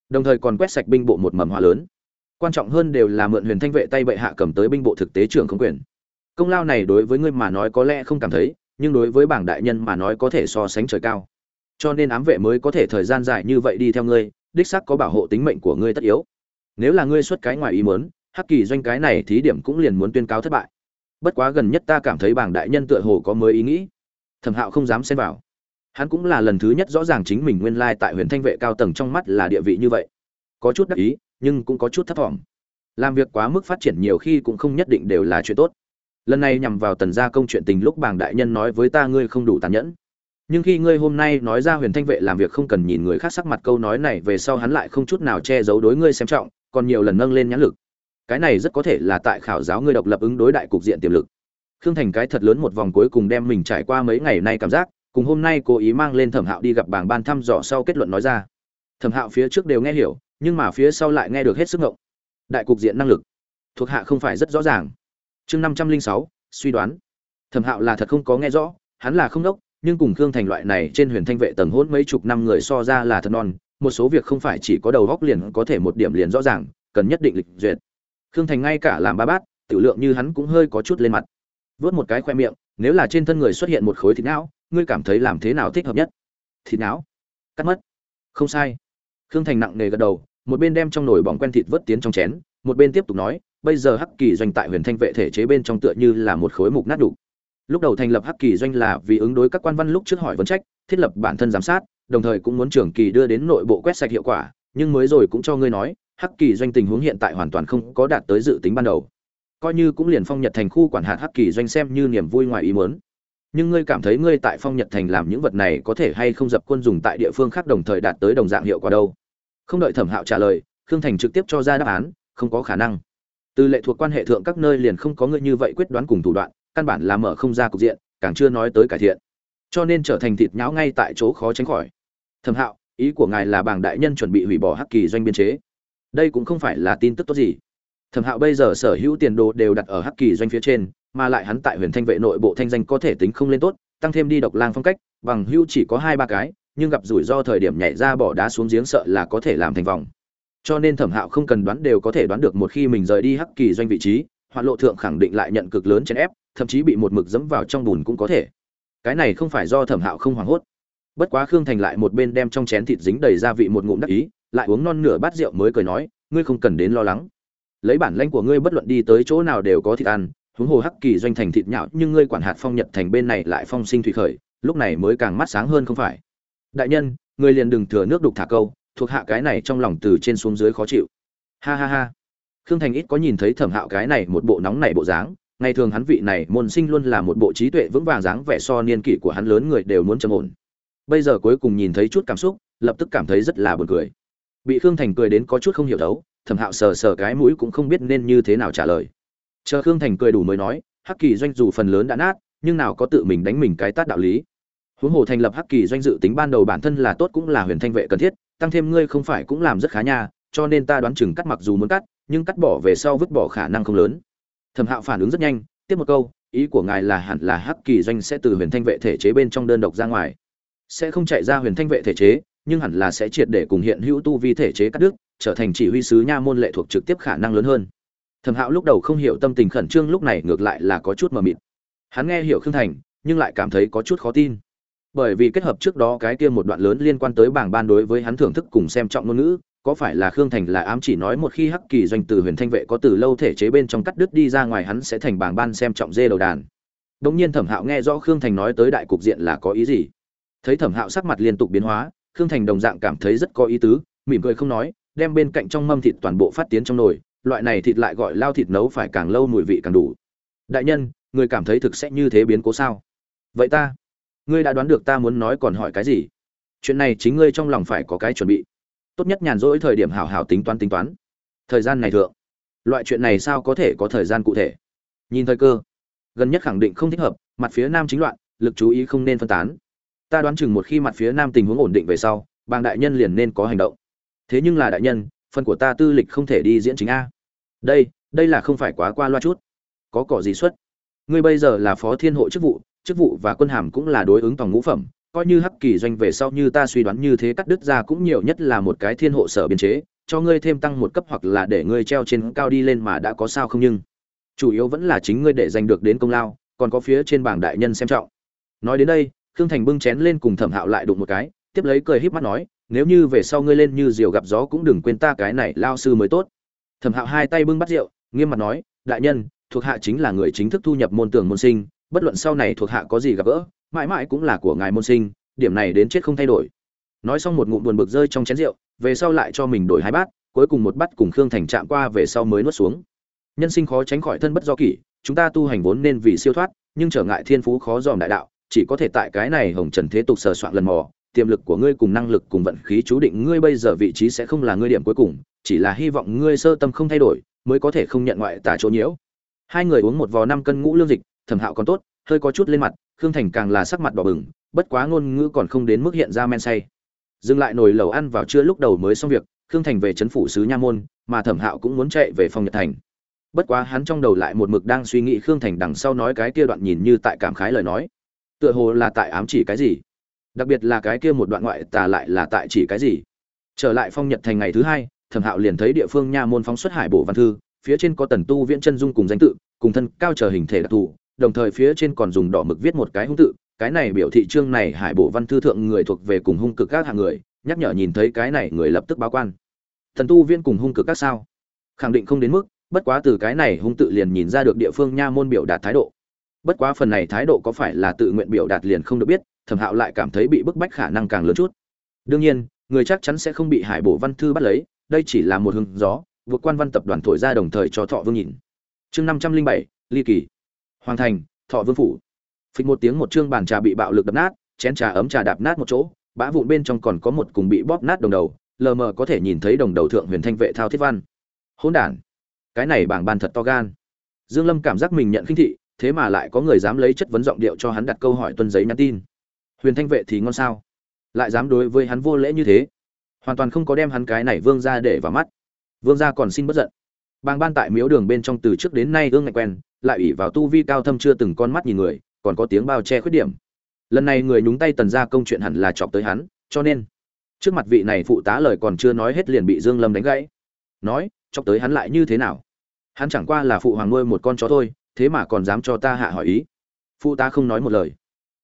Đồng thời còn quét sạch binh bộ một mầm hoa lớn. Quan trọng hơn đều là mượn huyền thanh vệ tay bệ hạ cầm tới binh bộ thực tế trưởng không quyền. Công lao này đối với ngươi mà nói có lẽ không cảm thấy, nhưng đối với bảng đại nhân mà nói có thể so sánh trời cao. Cho nên ám vệ mới có thể thời gian dài như vậy đi theo ngươi, đích xác có bảo hộ tính mệnh của ngươi tất yếu. Nếu là ngươi xuất cái ngoài ý muốn, hắc kỳ doanh cái này thí điểm cũng liền muốn tuyên cáo thất bại bất quá gần nhất ta cảm thấy bảng đại nhân tựa hồ có mới ý nghĩ. Thẩm hạo không dám xen vào. Hắn cũng là lần thứ nhất rõ ràng chính mình nguyên lai tại huyện thanh vệ cao tầng trong mắt là địa vị như vậy. Có chút đắc ý, nhưng cũng có chút thấp thỏm. Làm việc quá mức phát triển nhiều khi cũng không nhất định đều là chuyện tốt. Lần này nhằm vào tần gia công chuyện tình lúc bảng đại nhân nói với ta ngươi không đủ tàn nhẫn. Nhưng khi ngươi hôm nay nói ra huyền thanh vệ làm việc không cần nhìn người khác sắc mặt câu nói này về sau hắn lại không chút nào che giấu đối ngươi xem trọng, còn nhiều lần nâng lên nhãn lực cái này rất có thể là tại khảo giáo ngươi độc lập ứng đối đại cục diện tiềm lực. Khương thành cái thật lớn một vòng cuối cùng đem mình trải qua mấy ngày nay cảm giác, cùng hôm nay cố ý mang lên thẩm hạo đi gặp bảng ban thăm dò sau kết luận nói ra. Thẩm hạo phía trước đều nghe hiểu, nhưng mà phía sau lại nghe được hết sức ngộng. Đại cục diện năng lực thuộc hạ không phải rất rõ ràng. Chương năm trăm linh sáu, suy đoán. Thẩm hạo là thật không có nghe rõ, hắn là không đốc, nhưng cùng khương thành loại này trên huyền thanh vệ tầng hôn mấy chục năm người so ra là thật non, một số việc không phải chỉ có đầu góc liền có thể một điểm liền rõ ràng, cần nhất định lịch duyệt khương thành ngay cả làm ba bát, tiểu lượng như hắn cũng hơi có chút lên mặt. Vớt một cái khoe miệng, nếu là trên thân người xuất hiện một khối thịt não, ngươi cảm thấy làm thế nào thích hợp nhất? Thịt não? Cắt mất. Không sai. Khương thành nặng nề gật đầu, một bên đem trong nồi bỏng quen thịt vớt tiến trong chén, một bên tiếp tục nói, bây giờ hắc kỳ doanh tại huyền thanh vệ thể chế bên trong tựa như là một khối mục nát đục lúc đầu thành lập hắc kỳ doanh là vì ứng đối các quan văn lúc trước hỏi vấn trách, thiết lập bản thân giám sát, đồng thời cũng muốn trưởng kỳ đưa đến nội bộ quét sạch hiệu quả, nhưng mới rồi cũng cho ngươi nói hắc kỳ doanh tình huống hiện tại hoàn toàn không có đạt tới dự tính ban đầu. Coi như cũng liền phong nhật thành khu quản hạt hắc kỳ doanh xem như niềm vui ngoài ý muốn. Nhưng ngươi cảm thấy ngươi tại phong nhật thành làm những vật này có thể hay không dập quân dùng tại địa phương khác đồng thời đạt tới đồng dạng hiệu quả đâu? Không đợi thẩm hạo trả lời, khương thành trực tiếp cho ra đáp án, không có khả năng. Từ lệ thuộc quan hệ thượng các nơi liền không có ngươi như vậy quyết đoán cùng thủ đoạn, căn bản là mở không ra cục diện, càng chưa nói tới cải thiện. Cho nên trở thành thịt nháo ngay tại chỗ khó tránh khỏi. Thẩm hạo, ý của ngài là bảng đại nhân chuẩn bị hủy bỏ hắc kỳ doanh biên chế đây cũng không phải là tin tức tốt gì. Thẩm hạo bây giờ sở hữu tiền đồ đều đặt ở hắc kỳ doanh phía trên, mà lại hắn tại huyền thanh vệ nội bộ thanh danh có thể tính không lên tốt, tăng thêm đi độc lang phong cách, bằng hữu chỉ có hai ba cái, nhưng gặp rủi ro thời điểm nhảy ra bỏ đá xuống giếng sợ là có thể làm thành vòng. Cho nên thẩm hạo không cần đoán đều có thể đoán được một khi mình rời đi hắc kỳ doanh vị trí, hoạn lộ thượng khẳng định lại nhận cực lớn chèn ép, thậm chí bị một mực dẫm vào trong bùn cũng có thể. Cái này không phải do thẩm hạo không hoảng hốt. Bất quá khương thành lại một bên đem trong chén thịt dính đầy gia vị một ngụm đắc ý lại uống non nửa bát rượu mới cười nói, ngươi không cần đến lo lắng. Lấy bản lãnh của ngươi bất luận đi tới chỗ nào đều có thịt ăn, huống hồ hắc kỳ doanh thành thịt nhạo nhưng ngươi quản hạt phong nhật thành bên này lại phong sinh thủy khởi, lúc này mới càng mắt sáng hơn không phải. Đại nhân, ngươi liền đừng thừa nước đục thả câu, thuộc hạ cái này trong lòng từ trên xuống dưới khó chịu. Ha ha ha. Khương thành ít có nhìn thấy thẩm hạo cái này một bộ nóng này bộ dáng, ngày thường hắn vị này môn sinh luôn là một bộ trí tuệ vững vàng dáng vẻ so niên kỷ của hắn lớn người đều muốn trầm ổn. Bây giờ cuối cùng nhìn thấy chút cảm xúc, lập tức cảm thấy rất là buồn cười bị khương thành cười đến có chút không hiểu đấu thẩm hạo sờ sờ cái mũi cũng không biết nên như thế nào trả lời. Chờ khương thành cười đủ mới nói, hắc kỳ doanh dù phần lớn đã nát, nhưng nào có tự mình đánh mình cái tát đạo lý. Huống hồ thành lập hắc kỳ doanh dự tính ban đầu bản thân là tốt cũng là huyền thanh vệ cần thiết, tăng thêm ngươi không phải cũng làm rất khá nha, cho nên ta đoán chừng cắt mặc dù muốn cắt, nhưng cắt bỏ về sau vứt bỏ khả năng không lớn. Thẩm hạo phản ứng rất nhanh, tiếp một câu, ý của ngài là hẳn là hắc kỳ doanh sẽ từ huyền thanh vệ thể chế bên trong đơn độc ra ngoài. Sẽ không chạy ra huyền thanh vệ thể chế nhưng hẳn là sẽ triệt để cùng hiện hữu tu vi thể chế cắt đứt, trở thành chỉ huy sứ nha môn lệ thuộc trực tiếp khả năng lớn hơn. Thẩm hạo lúc đầu không hiểu tâm tình khẩn trương, lúc này ngược lại là có chút mờ mịt. Hắn nghe hiểu khương thành, nhưng lại cảm thấy có chút khó tin. Bởi vì kết hợp trước đó cái kia một đoạn lớn liên quan tới bảng ban đối với hắn thưởng thức cùng xem trọng ngôn ngữ, có phải là khương thành là ám chỉ nói một khi hắc kỳ doanh từ huyền thanh vệ có từ lâu thể chế bên trong cắt đứt đi ra ngoài hắn sẽ thành bảng ban xem trọng dê đầu đàn. Đ nhiên thẩm hạo nghe rõ khương thành nói tới đại cục diện là có ý gì. Thấy thẩm hạo sắc mặt liên tục biến hóa khương thành đồng dạng cảm thấy rất có ý tứ, mỉm cười không nói, đem bên cạnh trong mâm thịt toàn bộ phát tiến trong nồi, loại này thịt lại gọi lao thịt nấu phải càng lâu mùi vị càng đủ. Đại nhân, người cảm thấy thực sẽ như thế biến cố sao? Vậy ta, ngươi đã đoán được ta muốn nói còn hỏi cái gì? Chuyện này chính ngươi trong lòng phải có cái chuẩn bị. Tốt nhất nhàn rỗi thời điểm hảo hảo tính toán tính toán. Thời gian này thượng, loại chuyện này sao có thể có thời gian cụ thể? Nhìn thời cơ, gần nhất khẳng định không thích hợp, mặt phía nam chính loạn, lực chú ý không nên phân tán ta đoán chừng một khi mặt phía nam tình huống ổn định về sau bàng đại nhân liền nên có hành động. Thế nhưng là đại nhân, phần của ta tư lịch không thể đi diễn chính a. Đây đây là không phải quá qua loa chút. Có cỏ gì xuất? Ngươi bây giờ là phó thiên hộ chức vụ chức vụ và quân hàm cũng là đối ứng tòng ngũ phẩm, coi như hắc kỳ doanh về sau như ta suy đoán như thế cắt đứt ra cũng nhiều nhất là một cái thiên hộ sở biên chế, cho ngươi thêm tăng một cấp hoặc là để ngươi treo trên cao đi lên mà đã có sao không nhưng. Chủ yếu vẫn là chính ngươi để giành được đến công lao, còn có phía trên bảng đại nhân xem trọng. Nói đến đây khương thành bưng chén lên cùng thẩm hạo lại đụng một cái, tiếp lấy cười híp mắt nói, nếu như về sau ngươi lên như diều gặp gió cũng đừng quên ta cái này lao sư mới tốt. Thẩm hạo hai tay bưng bắt rượu, nghiêm mặt nói, đại nhân, thuộc hạ chính là người chính thức thu nhập môn tưởng môn sinh, bất luận sau này thuộc hạ có gì gặp gỡ, mãi mãi cũng là của ngài môn sinh, điểm này đến chết không thay đổi. Nói xong một ngụm buồn bực rơi trong chén rượu, về sau lại cho mình đổi hai bát, cuối cùng một bát cùng khương thành chạm qua về sau mới nuốt xuống. Nhân sinh khó tránh khỏi thân bất do kỷ, chúng ta tu hành vốn nên vì siêu thoát, nhưng trở ngại thiên phú khó dòm đại đạo chỉ có thể tại cái này hồng trần thế tục sờ soạn lần mò, tiềm lực của ngươi cùng năng lực cùng vận khí chú định ngươi bây giờ vị trí sẽ không là ngươi điểm cuối cùng, chỉ là hy vọng ngươi sơ tâm không thay đổi, mới có thể không nhận ngoại tả chỗ nhiễu. Hai người uống một vò năm cân ngũ lương dịch, thẩm hạo còn tốt, hơi có chút lên mặt, khương thành càng là sắc mặt đỏ bừng, bất quá ngôn ngữ còn không đến mức hiện ra men say. Dừng lại nồi lẩu ăn vào trưa lúc đầu mới xong việc, khương thành về trấn phủ sứ nha môn, mà thẩm hạo cũng muốn chạy về phòng nhật thành. Bất quá hắn trong đầu lại một mực đang suy nghĩ khương thành đằng sau nói cái kia đoạn nhìn như tại cảm khái lời nói tựa hồ là tại ám chỉ cái gì? Đặc biệt là cái kia một đoạn ngoại tà lại là tại chỉ cái gì? Trở lại phong nhật thành ngày thứ hai, thẩm hạo liền thấy địa phương nha môn phóng xuất hải bộ văn thư, phía trên có tần tu viễn chân dung cùng danh tự, cùng thân cao trở hình thể đặc thù, đồng thời phía trên còn dùng đỏ mực viết một cái hung tự. Cái này biểu thị trương này hải bộ văn thư thượng người thuộc về cùng hung cực các hạng người, nhắc nhở nhìn thấy cái này người lập tức báo quan. Thần tu viên cùng hung cực các sao? Khẳng định không đến mức, bất quá từ cái này hung tự liền nhìn ra được địa phương nha môn biểu đạt thái độ bất quá phần này thái độ có phải là tự nguyện biểu đạt liền không được biết, thẩm hạo lại cảm thấy bị bức bách khả năng càng lớn chút. Đương nhiên, người chắc chắn sẽ không bị hải bổ văn thư bắt lấy, đây chỉ là một hứng gió, vượt quan văn tập đoàn thổi ra đồng thời cho thọ vương nhìn. Chương năm trăm linh bảy, ly kỳ. Hoàng thành, thọ vương phủ. Phịch một tiếng một chương bàn trà bị bạo lực đập nát, chén trà ấm trà đạp nát một chỗ, bã vụn bên trong còn có một cùng bị bóp nát đồng đầu, lờ mờ có thể nhìn thấy đồng đầu thượng huyền thanh vệ thao thiết văn. Hỗn đản. Cái này bảng ban thật to gan. Dương lâm cảm giác mình nhận khinh thị thế mà lại có người dám lấy chất vấn giọng điệu cho hắn đặt câu hỏi tuân giấy nhắn tin. Huyền thanh vệ thì ngon sao? Lại dám đối với hắn vô lễ như thế? Hoàn toàn không có đem hắn cái này vương ra để vào mắt. Vương gia còn xin bất giận. Bàng ban tại miếu đường bên trong từ trước đến nay ương ngạch quen, lại ủy vào tu vi cao thâm chưa từng con mắt nhìn người, còn có tiếng bao che khuyết điểm. Lần này người nhúng tay tần ra công chuyện hẳn là chọc tới hắn, cho nên trước mặt vị này phụ tá lời còn chưa nói hết liền bị dương lâm đánh gãy. Nói, chọc tới hắn lại như thế nào? Hắn chẳng qua là phụ hoàng nuôi một con chó thôi thế mà còn dám cho ta hạ hỏi ý. Phụ ta không nói một lời.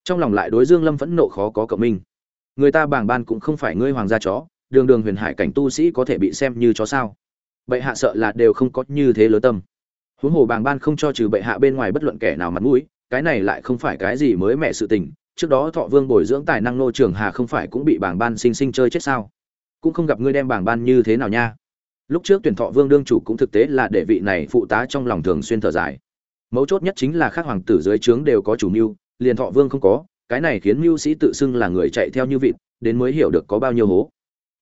Trong lòng lại đối dương lâm phẫn nộ khó có cộng minh. Người ta bàng ban cũng không phải ngươi hoàng gia chó, đường đường huyền hải cảnh tu sĩ có thể bị xem như chó sao? Bệ hạ sợ là đều không có như thế lớn tâm. Huống hồ bàng ban không cho trừ bệ hạ bên ngoài bất luận kẻ nào mặt mũi, cái này lại không phải cái gì mới mẹ sự tình. Trước đó thọ vương bồi dưỡng tài năng nô trường hà không phải cũng bị bảng ban sinh sinh chơi chết sao? Cũng không gặp ngươi đem bảng ban như thế nào nha. Lúc trước tuyển thọ vương đương chủ cũng thực tế là để vị này phụ tá trong lòng thường xuyên thở dài mấu chốt nhất chính là các hoàng tử dưới trướng đều có chủ mưu, liền thọ vương không có, cái này khiến mưu sĩ tự xưng là người chạy theo như vịt, đến mới hiểu được có bao nhiêu hố.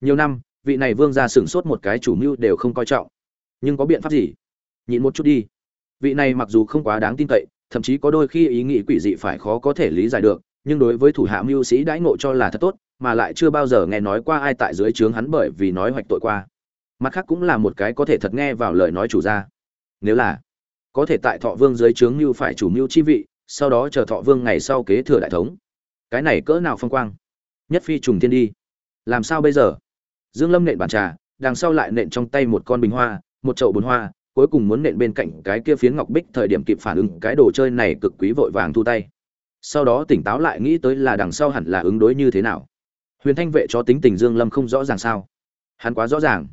Nhiều năm, vị này vương ra sửng sốt một cái chủ mưu đều không coi trọng. Nhưng có biện pháp gì? Nhịn một chút đi. Vị này mặc dù không quá đáng tin cậy, thậm chí có đôi khi ý nghĩ quỷ dị phải khó có thể lý giải được, nhưng đối với thủ hạ mưu sĩ đãi ngộ cho là thật tốt, mà lại chưa bao giờ nghe nói qua ai tại dưới trướng hắn bởi vì nói hoạch tội qua. Mặt khác cũng là một cái có thể thật nghe vào lời nói chủ gia. Nếu là có thể tại thọ vương dưới trướng mưu phải chủ mưu chi vị, sau đó chờ thọ vương ngày sau kế thừa đại thống. Cái này cỡ nào phong quang? Nhất phi trùng thiên đi. Làm sao bây giờ? Dương lâm nện bàn trà, đằng sau lại nện trong tay một con bình hoa, một chậu bồn hoa, cuối cùng muốn nện bên cạnh cái kia phiến ngọc bích thời điểm kịp phản ứng, cái đồ chơi này cực quý vội vàng thu tay. Sau đó tỉnh táo lại nghĩ tới là đằng sau hẳn là ứng đối như thế nào. Huyền thanh vệ cho tính tình dương lâm không rõ ràng sao. Hắn quá rõ ràng.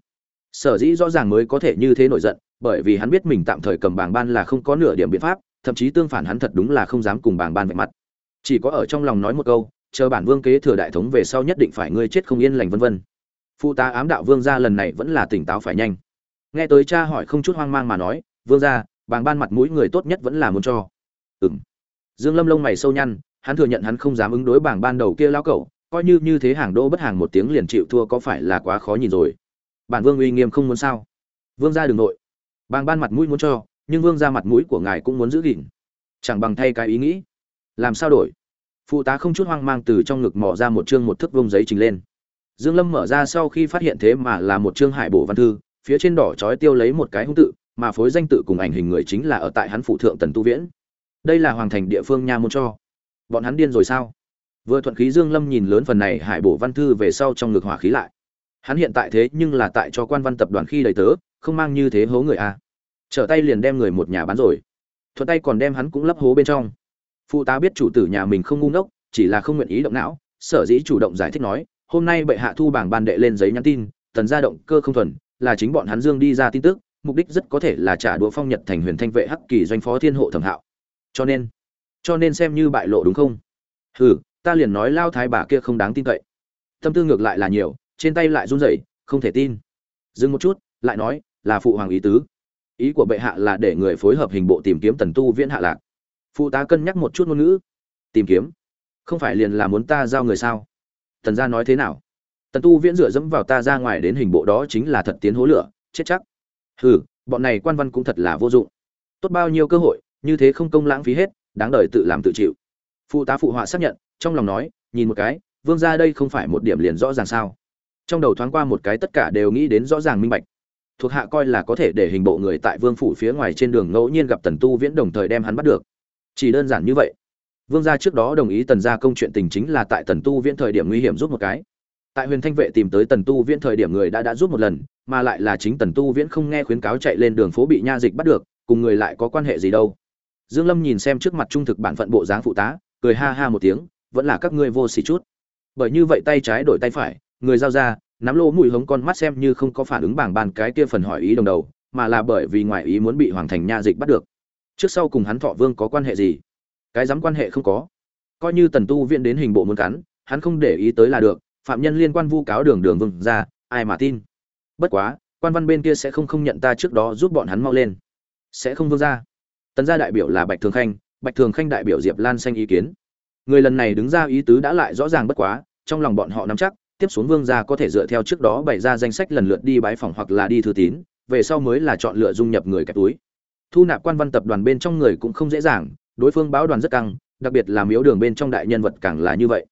Sở dĩ rõ ràng mới có thể như thế nổi giận bởi vì hắn biết mình tạm thời cầm bảng ban là không có nửa điểm biện pháp, thậm chí tương phản hắn thật đúng là không dám cùng bảng ban vạch mặt. Chỉ có ở trong lòng nói một câu, chờ bản vương kế thừa đại thống về sau nhất định phải ngươi chết không yên lành vân vân. Phụ tá ám đạo vương gia lần này vẫn là tỉnh táo phải nhanh. Nghe tới cha hỏi không chút hoang mang mà nói, vương gia bàng ban mặt mũi người tốt nhất vẫn là muốn cho. Ừng dương lâm lông mày sâu nhăn, hắn thừa nhận hắn không dám ứng đối bảng ban đầu kia lão cẩu, coi như như thế hàng đô bất hàng một tiếng liền chịu thua có phải là quá khó nhìn rồi. Bản vương uy nghiêm không muốn sao? Vương gia đừng nội bàng ban mặt mũi muốn cho, nhưng vương gia mặt mũi của ngài cũng muốn giữ gìn. Chẳng bằng thay cái ý nghĩ. Làm sao đổi? Phụ tá không chút hoang mang từ trong ngực mò ra một chương một thước vông giấy trình lên. Dương lâm mở ra sau khi phát hiện thế mà là một chương hải bổ văn thư, phía trên đỏ chói tiêu lấy một cái hung tự, mà phối danh tự cùng ảnh hình người chính là ở tại hắn phụ thượng tần tu viễn. Đây là hoàng thành địa phương nha môn cho. Bọn hắn điên rồi sao? Vừa thuận khí dương lâm nhìn lớn phần này hải bổ văn thư về sau trong ngực hỏa khí lại. Hắn hiện tại thế nhưng là tại cho quan văn tập đoàn khi đầy tớ không mang như thế hố người a trở tay liền đem người một nhà bán rồi. Thuận tay còn đem hắn cũng lấp hố bên trong. Phụ tá biết chủ tử nhà mình không ngu ngốc, chỉ là không nguyện ý động não, sở dĩ chủ động giải thích nói, hôm nay bệ hạ thu bảng ban đệ lên giấy nhắn tin, tần gia động cơ không thuần, là chính bọn hắn dương đi ra tin tức, mục đích rất có thể là trả đũa phong nhật thành huyền thanh vệ hắc kỳ doanh phó thiên hộ thẩm hạo. Cho nên cho nên xem như bại lộ đúng không? Hừ, ta liền nói lao thái bà kia không đáng tin cậy. Tâm tư ngược lại là nhiều, trên tay lại run rẩy, không thể tin. Dừng một chút, lại nói là phụ hoàng ý tứ. Ý của bệ hạ là để người phối hợp hình bộ tìm kiếm tần tu viễn hạ lạc. Phụ tá cân nhắc một chút ngôn ngữ. Tìm kiếm? Không phải liền là muốn ta giao người sao? Tần gia nói thế nào? Tần tu viễn dựa dẫm vào ta ra ngoài đến hình bộ đó chính là thật tiến hố lửa, chết chắc. Hừ, bọn này quan văn cũng thật là vô dụng. Tốt bao nhiêu cơ hội, như thế không công lãng phí hết, đáng đời tự làm tự chịu. Phụ tá phụ họa xác nhận, trong lòng nói, nhìn một cái, vương gia đây không phải một điểm liền rõ ràng sao. Trong đầu thoáng qua một cái tất cả đều nghĩ đến rõ ràng minh bạch thuộc hạ coi là có thể để hình bộ người tại vương phủ phía ngoài trên đường ngẫu nhiên gặp tần tu viễn đồng thời đem hắn bắt được. Chỉ đơn giản như vậy. Vương gia trước đó đồng ý tần gia công chuyện tình chính là tại tần tu viễn thời điểm nguy hiểm giúp một cái. Tại huyền thanh vệ tìm tới tần tu viễn thời điểm người đã đã giúp một lần, mà lại là chính tần tu viễn không nghe khuyến cáo chạy lên đường phố bị nha dịch bắt được, cùng người lại có quan hệ gì đâu. Dương lâm nhìn xem trước mặt trung thực bản phận bộ dáng phụ tá, cười ha ha một tiếng, vẫn là các ngươi vô sỉ chút. Bởi như vậy tay trái đổi tay phải, người giao ra nắm lô mũi hống con mắt xem như không có phản ứng bảng bàn cái kia phần hỏi ý đồng đầu, mà là bởi vì ngoại ý muốn bị hoàng thành nha dịch bắt được. Trước sau cùng hắn thọ vương có quan hệ gì? Cái dám quan hệ không có. Coi như tần tu viện đến hình bộ muốn cắn, hắn không để ý tới là được, phạm nhân liên quan vu cáo đường đường vương ra, ai mà tin? Bất quá, quan văn bên kia sẽ không không nhận ta trước đó giúp bọn hắn mau lên. Sẽ không vương ra. Tần gia đại biểu là bạch thường khanh, bạch thường khanh đại biểu diệp lan xanh ý kiến. Người lần này đứng ra ý tứ đã lại rõ ràng bất quá, trong lòng bọn họ nắm chắc tiếp xuống vương gia có thể dựa theo trước đó bày ra danh sách lần lượt đi bái phòng hoặc là đi thư tín, về sau mới là chọn lựa dung nhập người kẹp túi. Thu nạp quan văn tập đoàn bên trong người cũng không dễ dàng, đối phương báo đoàn rất căng, đặc biệt là miếu đường bên trong đại nhân vật càng là như vậy.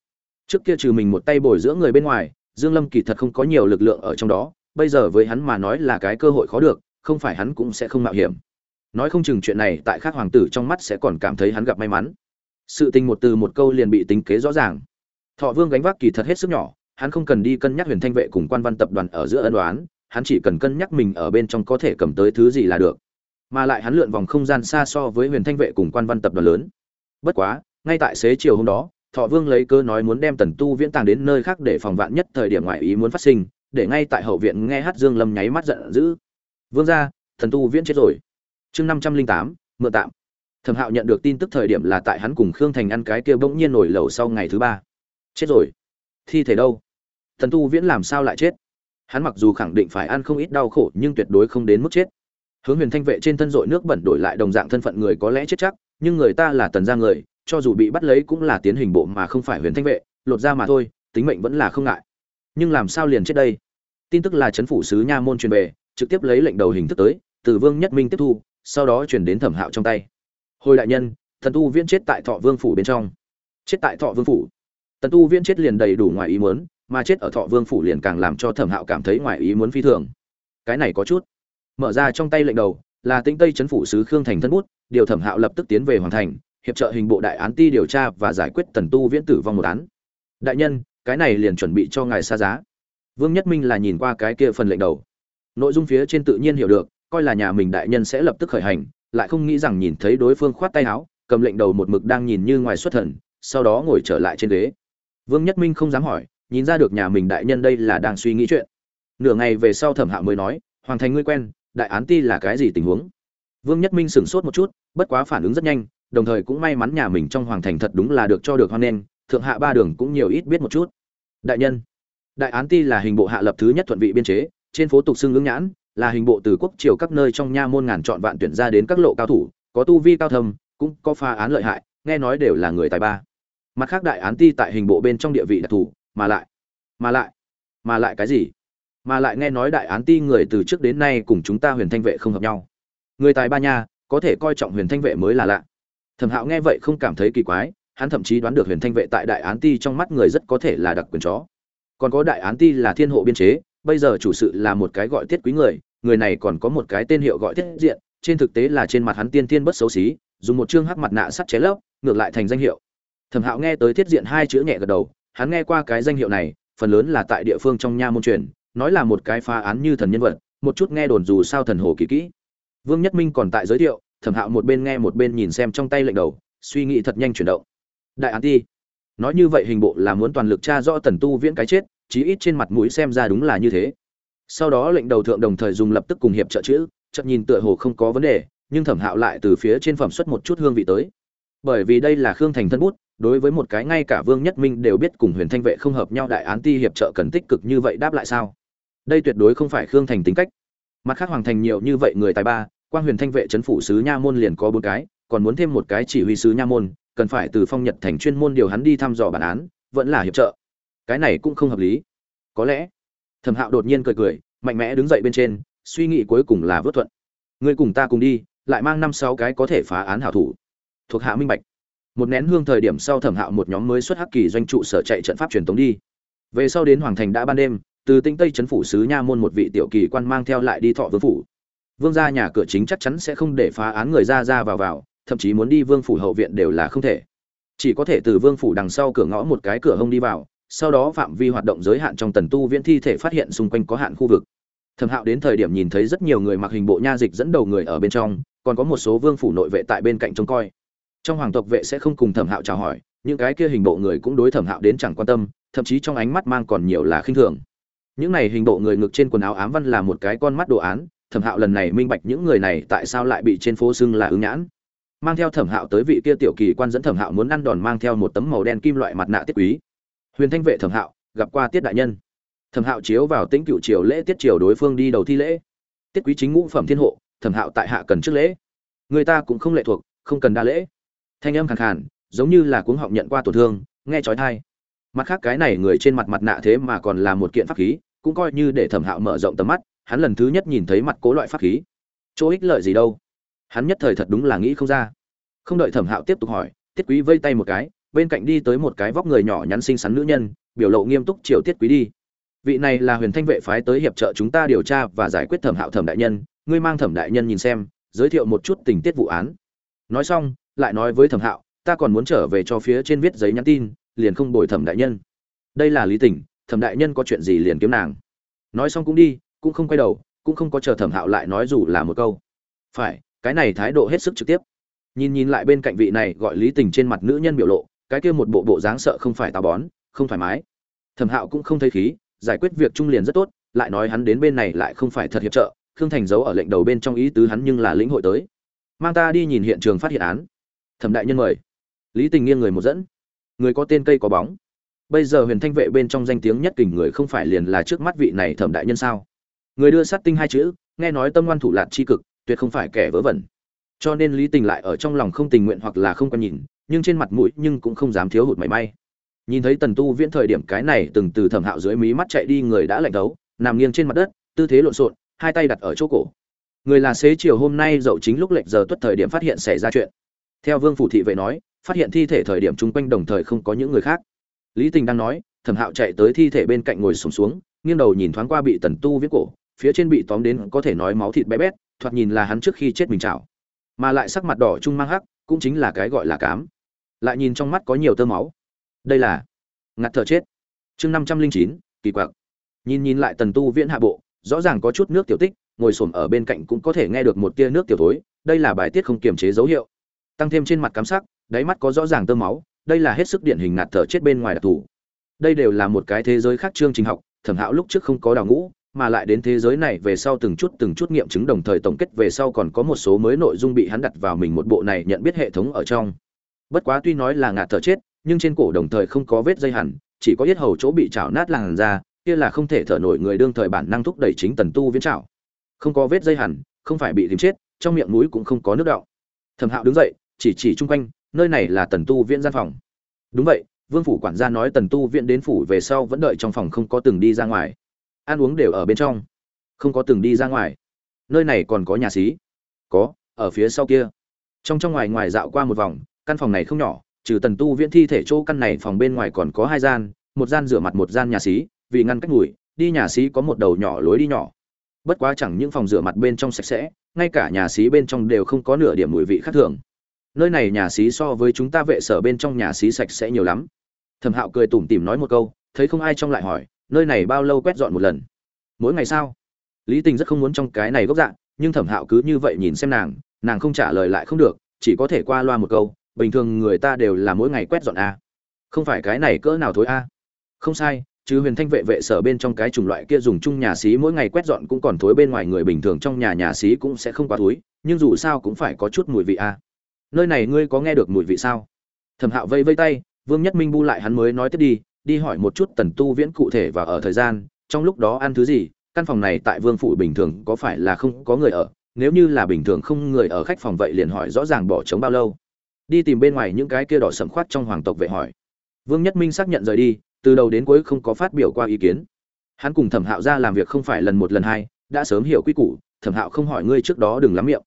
Trước kia trừ mình một tay bồi dưỡng người bên ngoài, dương lâm kỳ thật không có nhiều lực lượng ở trong đó, bây giờ với hắn mà nói là cái cơ hội khó được, không phải hắn cũng sẽ không mạo hiểm. Nói không chừng chuyện này tại khác hoàng tử trong mắt sẽ còn cảm thấy hắn gặp may mắn. Sự tình một từ một câu liền bị tính kế rõ ràng. Thọ vương gánh vác kỳ thật hết sức nhỏ hắn không cần đi cân nhắc huyền thanh vệ cùng quan văn tập đoàn ở giữa ân đoán, hắn chỉ cần cân nhắc mình ở bên trong có thể cầm tới thứ gì là được. Mà lại hắn lượn vòng không gian xa so với huyền thanh vệ cùng quan văn tập đoàn lớn. Bất quá, ngay tại xế chiều hôm đó, thọ vương lấy cơ nói muốn đem tần tu viễn tàng đến nơi khác để phòng vạn nhất thời điểm ngoại ý muốn phát sinh, để ngay tại hậu viện nghe hát dương lâm nháy mắt giận dữ. Vương ra thần tu viễn chết rồi. Chương năm trăm linh tám, mượn tạm. Thẩm hạo nhận được tin tức thời điểm là tại hắn cùng khương thành ăn cái kia bỗng nhiên nổi lầu sau ngày thứ ba. Chết rồi. Thi thể đâu? Thần tu viễn làm sao lại chết? Hắn mặc dù khẳng định phải ăn không ít đau khổ nhưng tuyệt đối không đến mức chết. Hướng huyền thanh vệ trên thân dội nước bẩn đổi lại đồng dạng thân phận người có lẽ chết chắc, nhưng người ta là tần gia người, cho dù bị bắt lấy cũng là tiến hình bộ mà không phải huyền thanh vệ, lột ra mà thôi, tính mệnh vẫn là không ngại. Nhưng làm sao liền chết đây? Tin tức là chấn phủ sứ nha môn truyền về, trực tiếp lấy lệnh đầu hình thức tới, từ vương nhất minh tiếp thu, sau đó chuyển đến thẩm hạo trong tay. Hồi đại nhân, thần tu viễn chết tại thọ vương phủ bên trong. Chết tại thọ vương phủ. Tần tu viễn chết liền đầy đủ ngoài ý muốn mà chết ở thọ vương phủ liền càng làm cho thẩm hạo cảm thấy ngoài ý muốn phi thường. Cái này có chút. Mở ra trong tay lệnh đầu, là tĩnh tây chấn phủ sứ khương thành thân bút, điều thẩm hạo lập tức tiến về hoàng thành, hiệp trợ hình bộ đại án ti điều tra và giải quyết tần tu viễn tử vong một án. Đại nhân, cái này liền chuẩn bị cho ngài xa giá. Vương nhất minh là nhìn qua cái kia phần lệnh đầu. Nội dung phía trên tự nhiên hiểu được, coi là nhà mình đại nhân sẽ lập tức khởi hành, lại không nghĩ rằng nhìn thấy đối phương khoát tay áo, cầm lệnh đầu một mực đang nhìn như ngoài xuất thần, sau đó ngồi trở lại trên ghế. Vương nhất minh không dám hỏi nhìn ra được nhà mình đại nhân đây là đang suy nghĩ chuyện. Nửa ngày về sau thẩm hạo mới nói, hoàng thành ngươi quen, đại án ti là cái gì tình huống? Vương nhất minh sửng sốt một chút, bất quá phản ứng rất nhanh, đồng thời cũng may mắn nhà mình trong hoàng thành thật đúng là được cho được hoan nghênh, thượng hạ ba đường cũng nhiều ít biết một chút. Đại nhân, đại án ti là hình bộ hạ lập thứ nhất thuận vị biên chế, trên phố tục xưng ứng nhãn, là hình bộ từ quốc triều các nơi trong nha môn ngàn chọn vạn tuyển ra đến các lộ cao thủ, có tu vi cao thâm, cũng có pha án lợi hại, nghe nói đều là người tài ba. Mặt khác đại án ti tại hình bộ bên trong địa vị đặc thù mà lại mà lại mà lại cái gì? Mà lại nghe nói đại án ti người từ trước đến nay cùng chúng ta huyền thanh vệ không hợp nhau. Người tài ba nha, có thể coi trọng huyền thanh vệ mới là lạ. Thẩm hạo nghe vậy không cảm thấy kỳ quái, hắn thậm chí đoán được huyền thanh vệ tại đại án ti trong mắt người rất có thể là đặc quyền chó. Còn có đại án ti là thiên hộ biên chế, bây giờ chủ sự là một cái gọi tiết quý người người này còn có một cái tên hiệu gọi tiết diện, trên thực tế là trên mặt hắn tiên tiên bất xấu xí, dùng một chương hắc mặt nạ sắt chế lấp, ngược lại thành danh hiệu. Thẩm hạo nghe tới tiết diện hai chữ nhẹ gật đầu hắn nghe qua cái danh hiệu này, phần lớn là tại địa phương trong nha môn truyền, nói là một cái phá án như thần nhân vật, một chút nghe đồn dù sao thần hồ kỳ kỹ. Vương nhất minh còn tại giới thiệu, thẩm hạo một bên nghe một bên nhìn xem trong tay lệnh đầu, suy nghĩ thật nhanh chuyển động. Đại án ti. Nói như vậy hình bộ là muốn toàn lực tra rõ tần tu viễn cái chết, chí ít trên mặt mũi xem ra đúng là như thế. Sau đó lệnh đầu thượng đồng thời dùng lập tức cùng hiệp trợ chữ, chợt nhìn tựa hồ không có vấn đề, nhưng thẩm hạo lại từ phía trên phẩm xuất một chút hương vị tới. Bởi vì đây là khương thành thân bút đối với một cái ngay cả vương nhất minh đều biết cùng huyền thanh vệ không hợp nhau đại án ti hiệp trợ cần tích cực như vậy đáp lại sao? Đây tuyệt đối không phải khương thành tính cách. Mặt khác hoàng thành nhiều như vậy người tài ba quan huyền thanh vệ c h ấ n phủ sứ nha môn liền có bốn cái, còn muốn thêm một cái chỉ huy sứ nha môn, cần phải từ phong nhật thành chuyên môn điều hắn đi thăm dò bản án, vẫn là hiệp trợ. Cái này cũng không hợp lý. Có lẽ, thẩm hạo đột nhiên cười cười, mạnh mẽ đứng dậy bên trên, suy nghĩ cuối cùng là vớt thuận. Ngươi cùng ta cùng đi, lại mang năm sáu cái có thể phá án hảo thủ. Thuộc hạ minh bạch một nén hương thời điểm sau thẩm hạo một nhóm mới xuất hắc kỳ doanh trụ sở chạy trận pháp truyền tống đi. Về sau đến hoàng thành đã ban đêm, từ tinh tây trấn phủ sứ nha môn một vị tiểu kỳ quan mang theo lại đi thọ vương phủ. Vương gia nhà cửa chính chắc chắn sẽ không để phá án người ra ra vào vào, thậm chí muốn đi vương phủ hậu viện đều là không thể. Chỉ có thể từ vương phủ đằng sau cửa ngõ một cái cửa hông đi vào, sau đó phạm vi hoạt động giới hạn trong tần tu viễn thi thể phát hiện xung quanh có hạn khu vực. Thẩm hạo đến thời điểm nhìn thấy rất nhiều người mặc hình bộ nha dịch dẫn đầu người ở bên trong, còn có một số vương phủ nội vệ tại bên cạnh trông coi trong hoàng tộc vệ sẽ không cùng thẩm hạo chào hỏi, những cái kia hình bộ người cũng đối thẩm hạo đến chẳng quan tâm, thậm chí trong ánh mắt mang còn nhiều là khinh thường. Những này hình bộ người ngực trên quần áo ám văn là một cái con mắt đồ án, thẩm hạo lần này minh bạch những người này tại sao lại bị trên phố xưng là ứng nhãn. Mang theo thẩm hạo tới vị kia tiểu kỳ quan dẫn thẩm hạo muốn ăn đòn mang theo một tấm màu đen kim loại mặt nạ tiết quý. Huyền thanh vệ thẩm hạo, gặp qua tiết đại nhân. Thẩm hạo chiếu vào tĩnh cựu triều lễ tiết triều đối phương đi đầu thi lễ. Tiết quý chính ngũ phẩm thiên hộ, thẩm hạo tại hạ cần trước lễ. Người ta cũng không lệ thuộc, không cần đa lễ thanh âm khàn khàn, giống như là cuống họng nhận qua tổn thương, nghe trói thai mặt khác cái này người trên mặt mặt nạ thế mà còn là một kiện pháp khí, cũng coi như để thẩm hạo mở rộng tầm mắt, hắn lần thứ nhất nhìn thấy mặt cố loại pháp khí. Chỗ ích lợi gì đâu? Hắn nhất thời thật đúng là nghĩ không ra. Không đợi thẩm hạo tiếp tục hỏi, tiết quý vây tay một cái, bên cạnh đi tới một cái vóc người nhỏ nhắn xinh xắn nữ nhân, biểu lộ nghiêm túc chiều tiết quý đi. Vị này là huyền thanh vệ phái tới hiệp trợ chúng ta điều tra và giải quyết thẩm hạo thẩm đại nhân, ngươi mang thẩm đại nhân nhìn xem, giới thiệu một chút tình tiết vụ án. Nói xong lại nói với thẩm hạo, ta còn muốn trở về cho phía trên viết giấy nhắn tin, liền không bồi thẩm đại nhân. Đây là lý tình, thẩm đại nhân có chuyện gì liền kiếm nàng. Nói xong cũng đi, cũng không quay đầu, cũng không có chờ thẩm hạo lại nói dù là một câu. Phải, cái này thái độ hết sức trực tiếp. Nhìn nhìn lại bên cạnh vị này gọi lý tình trên mặt nữ nhân biểu lộ, cái kia một bộ bộ dáng sợ không phải tà bón, không thoải mái. Thẩm hạo cũng không thấy khí, giải quyết việc trung liền rất tốt, lại nói hắn đến bên này lại không phải thật hiệp trợ, khương thành giấu ở lệnh đầu bên trong ý tứ hắn nhưng là lĩnh hội tới. Mang ta đi nhìn hiện trường phát hiện án thẩm đại nhân mời. Lý tình nghiêng người một dẫn. Người có tên cây có bóng. Bây giờ huyền thanh vệ bên trong danh tiếng nhất kình người không phải liền là trước mắt vị này thẩm đại nhân sao? Người đưa sát tinh hai chữ, nghe nói tâm ngoan thủ lạt chi cực, tuyệt không phải kẻ vớ vẩn. Cho nên lý tình lại ở trong lòng không tình nguyện hoặc là không còn nhìn, nhưng trên mặt mũi nhưng cũng không dám thiếu hụt mảy may. Nhìn thấy tần tu viễn thời điểm cái này từng từ thẩm hạo dưới mí mắt chạy đi người đã lạnh đấu nằm nghiêng trên mặt đất, tư thế lộn xộn, hai tay đặt ở chỗ cổ. Người là xế chiều hôm nay dậu chính lúc lệnh giờ tuất thời điểm phát hiện xảy ra chuyện theo vương phủ thị vệ nói phát hiện thi thể thời điểm chung quanh đồng thời không có những người khác. Lý tình đang nói thẩm hạo chạy tới thi thể bên cạnh ngồi sùng xuống, xuống nghiêng đầu nhìn thoáng qua bị tần tu viết cổ phía trên bị tóm đến có thể nói máu thịt bé bét thoạt nhìn là hắn trước khi chết mình chảo. Mà lại sắc mặt đỏ trung mang hắc cũng chính là cái gọi là cám. Lại nhìn trong mắt có nhiều tơ máu. Đây là ngạt thở chết. Chương năm trăm linh chín kỳ quặc. Nhìn nhìn lại tần tu viễn hạ bộ rõ ràng có chút nước tiểu tích ngồi xổm ở bên cạnh cũng có thể nghe được một tia nước tiểu thối đây là bài tiết không kiềm chế dấu hiệu tăng thêm trên mặt cám sắc, đáy mắt có rõ ràng tơ máu, đây là hết sức điển hình ngạt thở chết bên ngoài đặc thù. Đây đều là một cái thế giới khác chương trình học, thẩm hạo lúc trước không có đào ngũ, mà lại đến thế giới này về sau từng chút từng chút nghiệm chứng đồng thời tổng kết về sau còn có một số mới nội dung bị hắn đặt vào mình một bộ này nhận biết hệ thống ở trong. Bất quá tuy nói là ngạt thở chết, nhưng trên cổ đồng thời không có vết dây hẳn, chỉ có yết hầu chỗ bị chảo nát làn ra kia là không thể thở nổi người đương thời bản năng thúc đẩy chính tần tu viễn chảo. Không có vết dây hẳn, không phải bị tìm chết, trong miệng mũi cũng không có nước đọng. Thẩm hạo đứng dậy chỉ chỉ chung quanh, nơi này là tần tu viễn gian phòng. Đúng vậy, vương phủ quản gia nói tần tu viễn đến phủ về sau vẫn đợi trong phòng không có từng đi ra ngoài. Ăn uống đều ở bên trong. Không có từng đi ra ngoài. Nơi này còn có nhà xí. Có, ở phía sau kia. Trong trong ngoài ngoài dạo qua một vòng, căn phòng này không nhỏ, trừ tần tu viễn thi thể chỗ căn này phòng bên ngoài còn có hai gian, một gian rửa mặt một gian nhà xí, vì ngăn cách mùi đi nhà xí có một đầu nhỏ lối đi nhỏ. Bất quá chẳng những phòng rửa mặt bên trong sạch sẽ, ngay cả nhà xí bên trong đều không có nửa điểm mùi vị khác thường nơi này nhà xí so với chúng ta vệ sở bên trong nhà xí sạch sẽ nhiều lắm. Thẩm hạo cười tủm tỉm nói một câu, thấy không ai trong lại hỏi, nơi này bao lâu quét dọn một lần? Mỗi ngày sao? Lý tình rất không muốn trong cái này gốc dạng, nhưng thẩm hạo cứ như vậy nhìn xem nàng nàng không trả lời lại không được, chỉ có thể qua loa một câu, bình thường người ta đều là mỗi ngày quét dọn a. Không phải cái này cỡ nào thối a. Không sai, chứ huyền thanh vệ vệ sở bên trong cái chủng loại kia dùng chung nhà xí mỗi ngày quét dọn cũng còn thối bên ngoài người bình thường trong nhà nhà xí cũng sẽ không quá thối, nhưng dù sao cũng phải có chút mùi vị a nơi này ngươi có nghe được mùi vị sao? Thẩm hạo vây vây tay, vương nhất minh bu lại hắn mới nói tiếp đi đi hỏi một chút tần tu viễn cụ thể và ở thời gian, trong lúc đó ăn thứ gì, căn phòng này tại vương phủ bình thường có phải là không có người ở? Nếu như là bình thường không người ở khách phòng vậy liền hỏi rõ ràng bỏ trống bao lâu? Đi tìm bên ngoài những cái kia đỏ sầm khoát trong hoàng tộc vệ hỏi. Vương nhất minh xác nhận rời đi, từ đầu đến cuối không có phát biểu qua ý kiến. Hắn cùng thẩm hạo ra làm việc không phải lần một, lần hai, đã sớm hiểu quy củ, thẩm hạo không hỏi ngươi trước đó đừng lắm miệng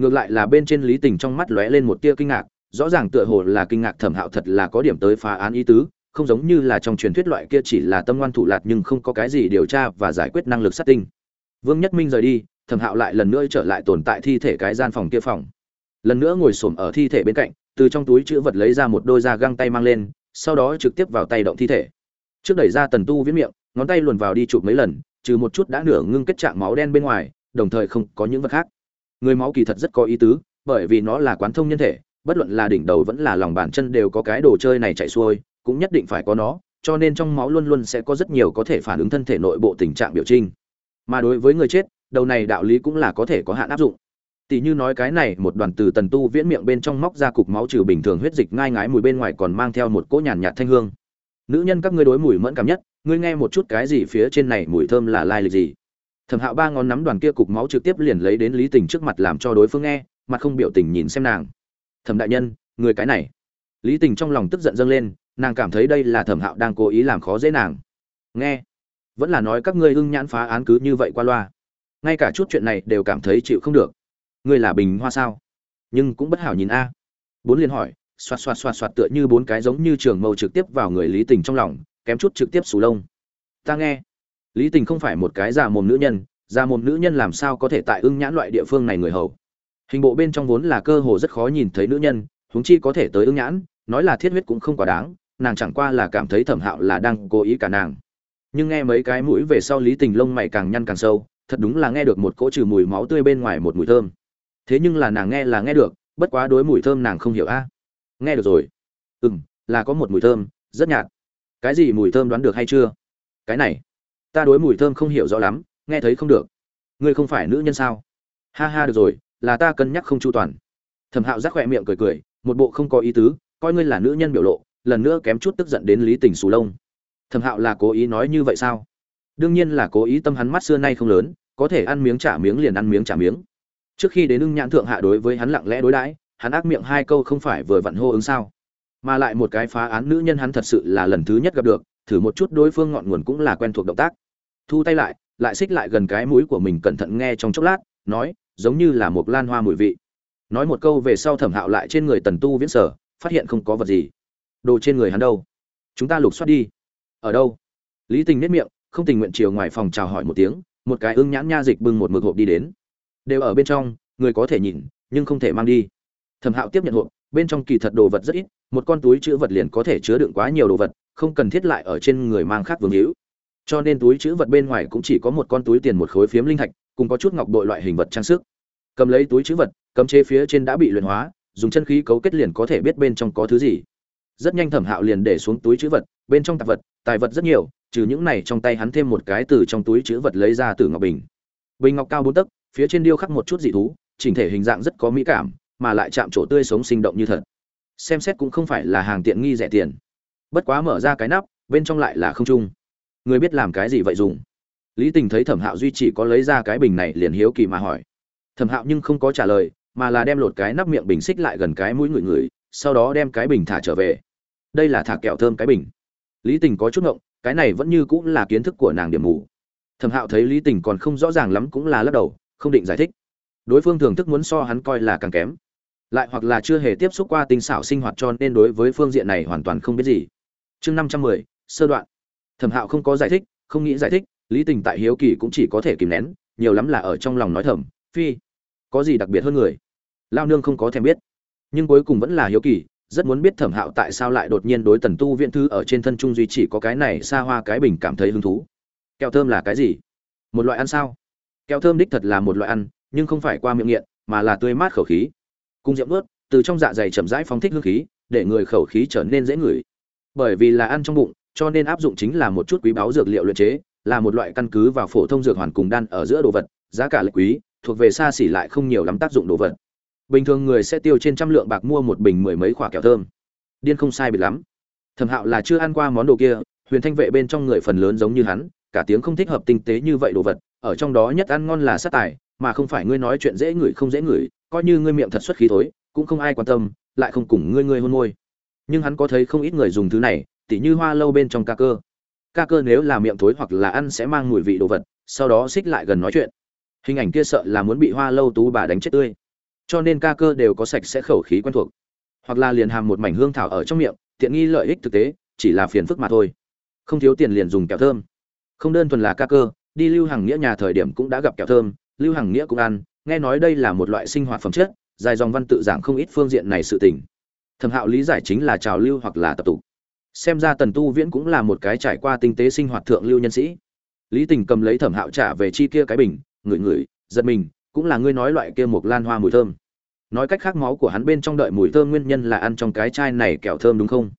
ngược lại là bên trên lý tình trong mắt lóe lên một tia kinh ngạc, rõ ràng tựa hồ là kinh ngạc thẩm hạo thật là có điểm tới phá án ý tứ, không giống như là trong truyền thuyết loại kia chỉ là tâm ngoan thủ lạt nhưng không có cái gì điều tra và giải quyết năng lực sát tinh. Vương nhất minh rời đi, thẩm hạo lại lần nữa trở lại tồn tại thi thể cái gian phòng kia phòng. Lần nữa ngồi xổm ở thi thể bên cạnh, từ trong túi chữ vật lấy ra một đôi da găng tay mang lên, sau đó trực tiếp vào tay động thi thể. Trước đẩy ra tần tu viết miệng, ngón tay luồn vào đi chụp mấy lần, trừ một chút đã nửa ngưng kết trạng máu đen bên ngoài, đồng thời không có những vật khác người máu kỳ thật rất có ý tứ, bởi vì nó là quán thông nhân thể, bất luận là đỉnh đầu vẫn là lòng bàn chân đều có cái đồ chơi này chạy xuôi, cũng nhất định phải có nó, cho nên trong máu luôn luôn sẽ có rất nhiều có thể phản ứng thân thể nội bộ tình trạng biểu trinh. Mà đối với người chết, đầu này đạo lý cũng là có thể có hạn áp dụng. Tỷ như nói cái này, một đoàn từ tần tu viễn miệng bên trong móc ra cục máu trừ bình thường huyết dịch ngai ngái mùi bên ngoài còn mang theo một cỗ nhàn nhạt thanh hương. Nữ nhân các ngươi đối mùi mẫn cảm nhất, ngươi nghe một chút cái gì phía trên này mùi thơm là lai lịch gì? Thẩm hạo ba ngón nắm đoàn kia cục máu trực tiếp liền lấy đến lý tình trước mặt làm cho đối phương nghe, mặt không biểu tình nhìn xem nàng. Thẩm đại nhân, người cái này. Lý tình trong lòng tức giận dâng lên, nàng cảm thấy đây là thẩm hạo đang cố ý làm khó dễ nàng. Nghe, vẫn là nói các ngươi hưng nhãn phá án cứ như vậy qua loa. Ngay cả chút chuyện này đều cảm thấy chịu không được. Ngươi là bình hoa sao? Nhưng cũng bất hảo nhìn a. Bốn liên hỏi, xoạt xoạt xoạt xoạt tựa như bốn cái giống như trường mâu trực tiếp vào người lý tình trong lòng, kém chút trực tiếp sù lông. Ta nghe lý tình không phải một cái già mồm nữ nhân, già mồm nữ nhân làm sao có thể tại ưng nhãn loại địa phương này người hầu? Hình bộ bên trong vốn là cơ hồ rất khó nhìn thấy nữ nhân, huống chi có thể tới ưng nhãn, nói là thiết huyết cũng không quá đáng, nàng chẳng qua là cảm thấy thẩm hạo là đang cố ý cả nàng. Nhưng nghe mấy cái mũi về sau lý tình lông mày càng nhăn càng sâu, thật đúng là nghe được một cỗ trừ mùi máu tươi bên ngoài một mùi thơm. Thế nhưng là nàng nghe là nghe được, bất quá đối mùi thơm nàng không hiểu a. Nghe được rồi. Ừ m là có một mùi thơm, rất nhạt. Cái gì mùi thơm đoán được hay chưa? Cái này ta đối mùi thơm không hiểu rõ lắm, nghe thấy không được. Ngươi không phải nữ nhân sao? Ha ha, được rồi, là ta cân nhắc không chu toàn. Thẩm hạo giác khỏe miệng cười cười, một bộ không có ý tứ, coi ngươi là nữ nhân biểu lộ, lần nữa kém chút tức giận đến lý tình Sù lông. Thẩm hạo là cố ý nói như vậy sao? Đương nhiên là cố ý, tâm hắn mắt xưa nay không lớn, có thể ăn miếng trả miếng liền ăn miếng trả miếng. Trước khi đến ưng nhãn thượng hạ đối với hắn lặng lẽ đối đãi, hắn ác miệng hai câu không phải vừa vặn hô ứng sao? Mà lại một cái phá án nữ nhân hắn thật sự là lần thứ nhất gặp được thử một chút đối phương ngọn nguồn cũng là quen thuộc động tác. Thu tay lại lại xích lại gần cái mũi của mình cẩn thận nghe trong chốc lát, nói, giống như là một lan hoa mùi vị. Nói một câu về sau thẩm hạo lại trên người tần tu viễn sở, phát hiện không có vật gì. Đồ trên người hắn đâu? Chúng ta lục soát đi. Ở đâu? Lý tình nết miệng, không tình nguyện chiều ngoài phòng chào hỏi một tiếng, một cái ưng nhãn nha dịch bưng một mực hộp đi đến. Đều ở bên trong, người có thể nhìn, nhưng không thể mang đi. Thẩm hạo tiếp nhận hộp, bên trong kỳ thật đồ vật rất ít, một con túi chữ vật liền có thể chứa đựng quá nhiều đồ vật không cần thiết lại ở trên người mang khác vương hữu. Cho nên túi chữ vật bên ngoài cũng chỉ có một con túi tiền một khối phiếm linh thạch, cùng có chút ngọc bội loại hình vật trang sức. Cầm lấy túi chữ vật, cấm chế phía trên đã bị luyện hóa, dùng chân khí cấu kết liền có thể biết bên trong có thứ gì. Rất nhanh thẩm hạo liền để xuống túi chữ vật, bên trong tạp vật, tài vật rất nhiều, trừ những này trong tay hắn thêm một cái từ trong túi chữ vật lấy ra từ ngọc bình. Bình ngọc cao bốn tấc, phía trên điêu khắc một chút dị thú, chỉnh thể hình dạng rất có mỹ cảm, mà lại chạm chỗ tươi sống sinh động như thật. Xem xét cũng không phải là hàng tiện nghi rẻ tiền bất quá mở ra cái nắp, bên trong lại là không trung người biết làm cái gì vậy dùng? Lý tình thấy thẩm hạo duy chỉ có lấy ra cái bình này liền hiếu kỳ mà hỏi. Thẩm hạo nhưng không có trả lời, mà là đem lột cái nắp miệng bình xích lại gần cái mũi người người, sau đó đem cái bình thả trở về. Đây là thả kẹo thơm cái bình. Lý tình có chút ngộng, cái này vẫn như cũng là kiến thức của nàng điểm mù. Thẩm hạo thấy lý tình còn không rõ ràng lắm cũng là lắc đầu, không định giải thích. Đối phương thường thức muốn so hắn coi là càng kém. Lại hoặc là chưa hề tiếp xúc qua tinh xảo sinh hoạt cho nên đối với phương diện này hoàn toàn không biết gì chương năm trăm mười, sơ đoạn. Thẩm hạo không có giải thích, không nghĩ giải thích, lý tình tại hiếu kỳ cũng chỉ có thể kìm nén, nhiều lắm là ở trong lòng nói thầm, phi, có gì đặc biệt hơn người? Lao nương không có thèm biết. Nhưng cuối cùng vẫn là hiếu kỳ, rất muốn biết thẩm hạo tại sao lại đột nhiên đối tần tu viện thư ở trên thân trung duy chỉ có cái này xa hoa cái bình cảm thấy hứng thú. Kẹo thơm là cái gì? Một loại ăn sao? Kẹo thơm đích thật là một loại ăn, nhưng không phải qua miệng nghiện, mà là tươi mát khẩu khí. Cung diệm ướt từ trong dạ dày chậm rãi phóng thích hương khí, để người khẩu khí trở nên dễ ngửi bởi vì là ăn trong bụng, cho nên áp dụng chính là một chút quý báu dược liệu luyện chế, là một loại căn cứ vào phổ thông dược hoàn cùng đan ở giữa đồ vật, giá cả lệ quý, thuộc về xa xỉ lại không nhiều lắm tác dụng đồ vật. Bình thường người sẽ tiêu trên trăm lượng bạc mua một bình mười mấy quả kẹo thơm. Điên không sai biệt lắm. Thẩm hạo là chưa ăn qua món đồ kia, huyền thanh vệ bên trong người phần lớn giống như hắn, cả tiếng không thích hợp tinh tế như vậy đồ vật, ở trong đó nhất ăn ngon là sát tài, mà không phải ngươi nói chuyện dễ ngửi không dễ ngửi, coi như ngươi miệng thật xuất khí thối, cũng không ai quan tâm, lại không cùng ngươi ngươi hôn môi nhưng hắn có thấy không ít người dùng thứ này, tỉ như hoa lâu bên trong ca cơ. Ca cơ nếu là miệng thối hoặc là ăn sẽ mang mùi vị đồ vật, sau đó xích lại gần nói chuyện. Hình ảnh kia sợ là muốn bị hoa lâu tú bà đánh chết tươi. Cho nên ca cơ đều có sạch sẽ khẩu khí quen thuộc. Hoặc là liền hàm một mảnh hương thảo ở trong miệng, tiện nghi lợi ích thực tế, chỉ là phiền phức mà thôi. Không thiếu tiền liền dùng kẹo thơm. Không đơn thuần là ca cơ, đi lưu hàng nghĩa nhà thời điểm cũng đã gặp kẹo thơm, lưu hàng nghĩa cũng ăn, nghe nói đây là một loại sinh hoạt phẩm chất, dài dòng văn tự giảng không ít phương diện này sự tình thẩm hạo lý giải chính là trào lưu hoặc là tập tục. Xem ra tần tu viễn cũng là một cái trải qua tinh tế sinh hoạt thượng lưu nhân sĩ. Lý tình cầm lấy thẩm hạo trả về chi kia cái bình, ngửi ngửi, giật mình, cũng là ngươi nói loại kia một lan hoa mùi thơm. Nói cách khác máu của hắn bên trong đợi mùi thơm nguyên nhân là ăn trong cái chai này kẹo thơm đúng không?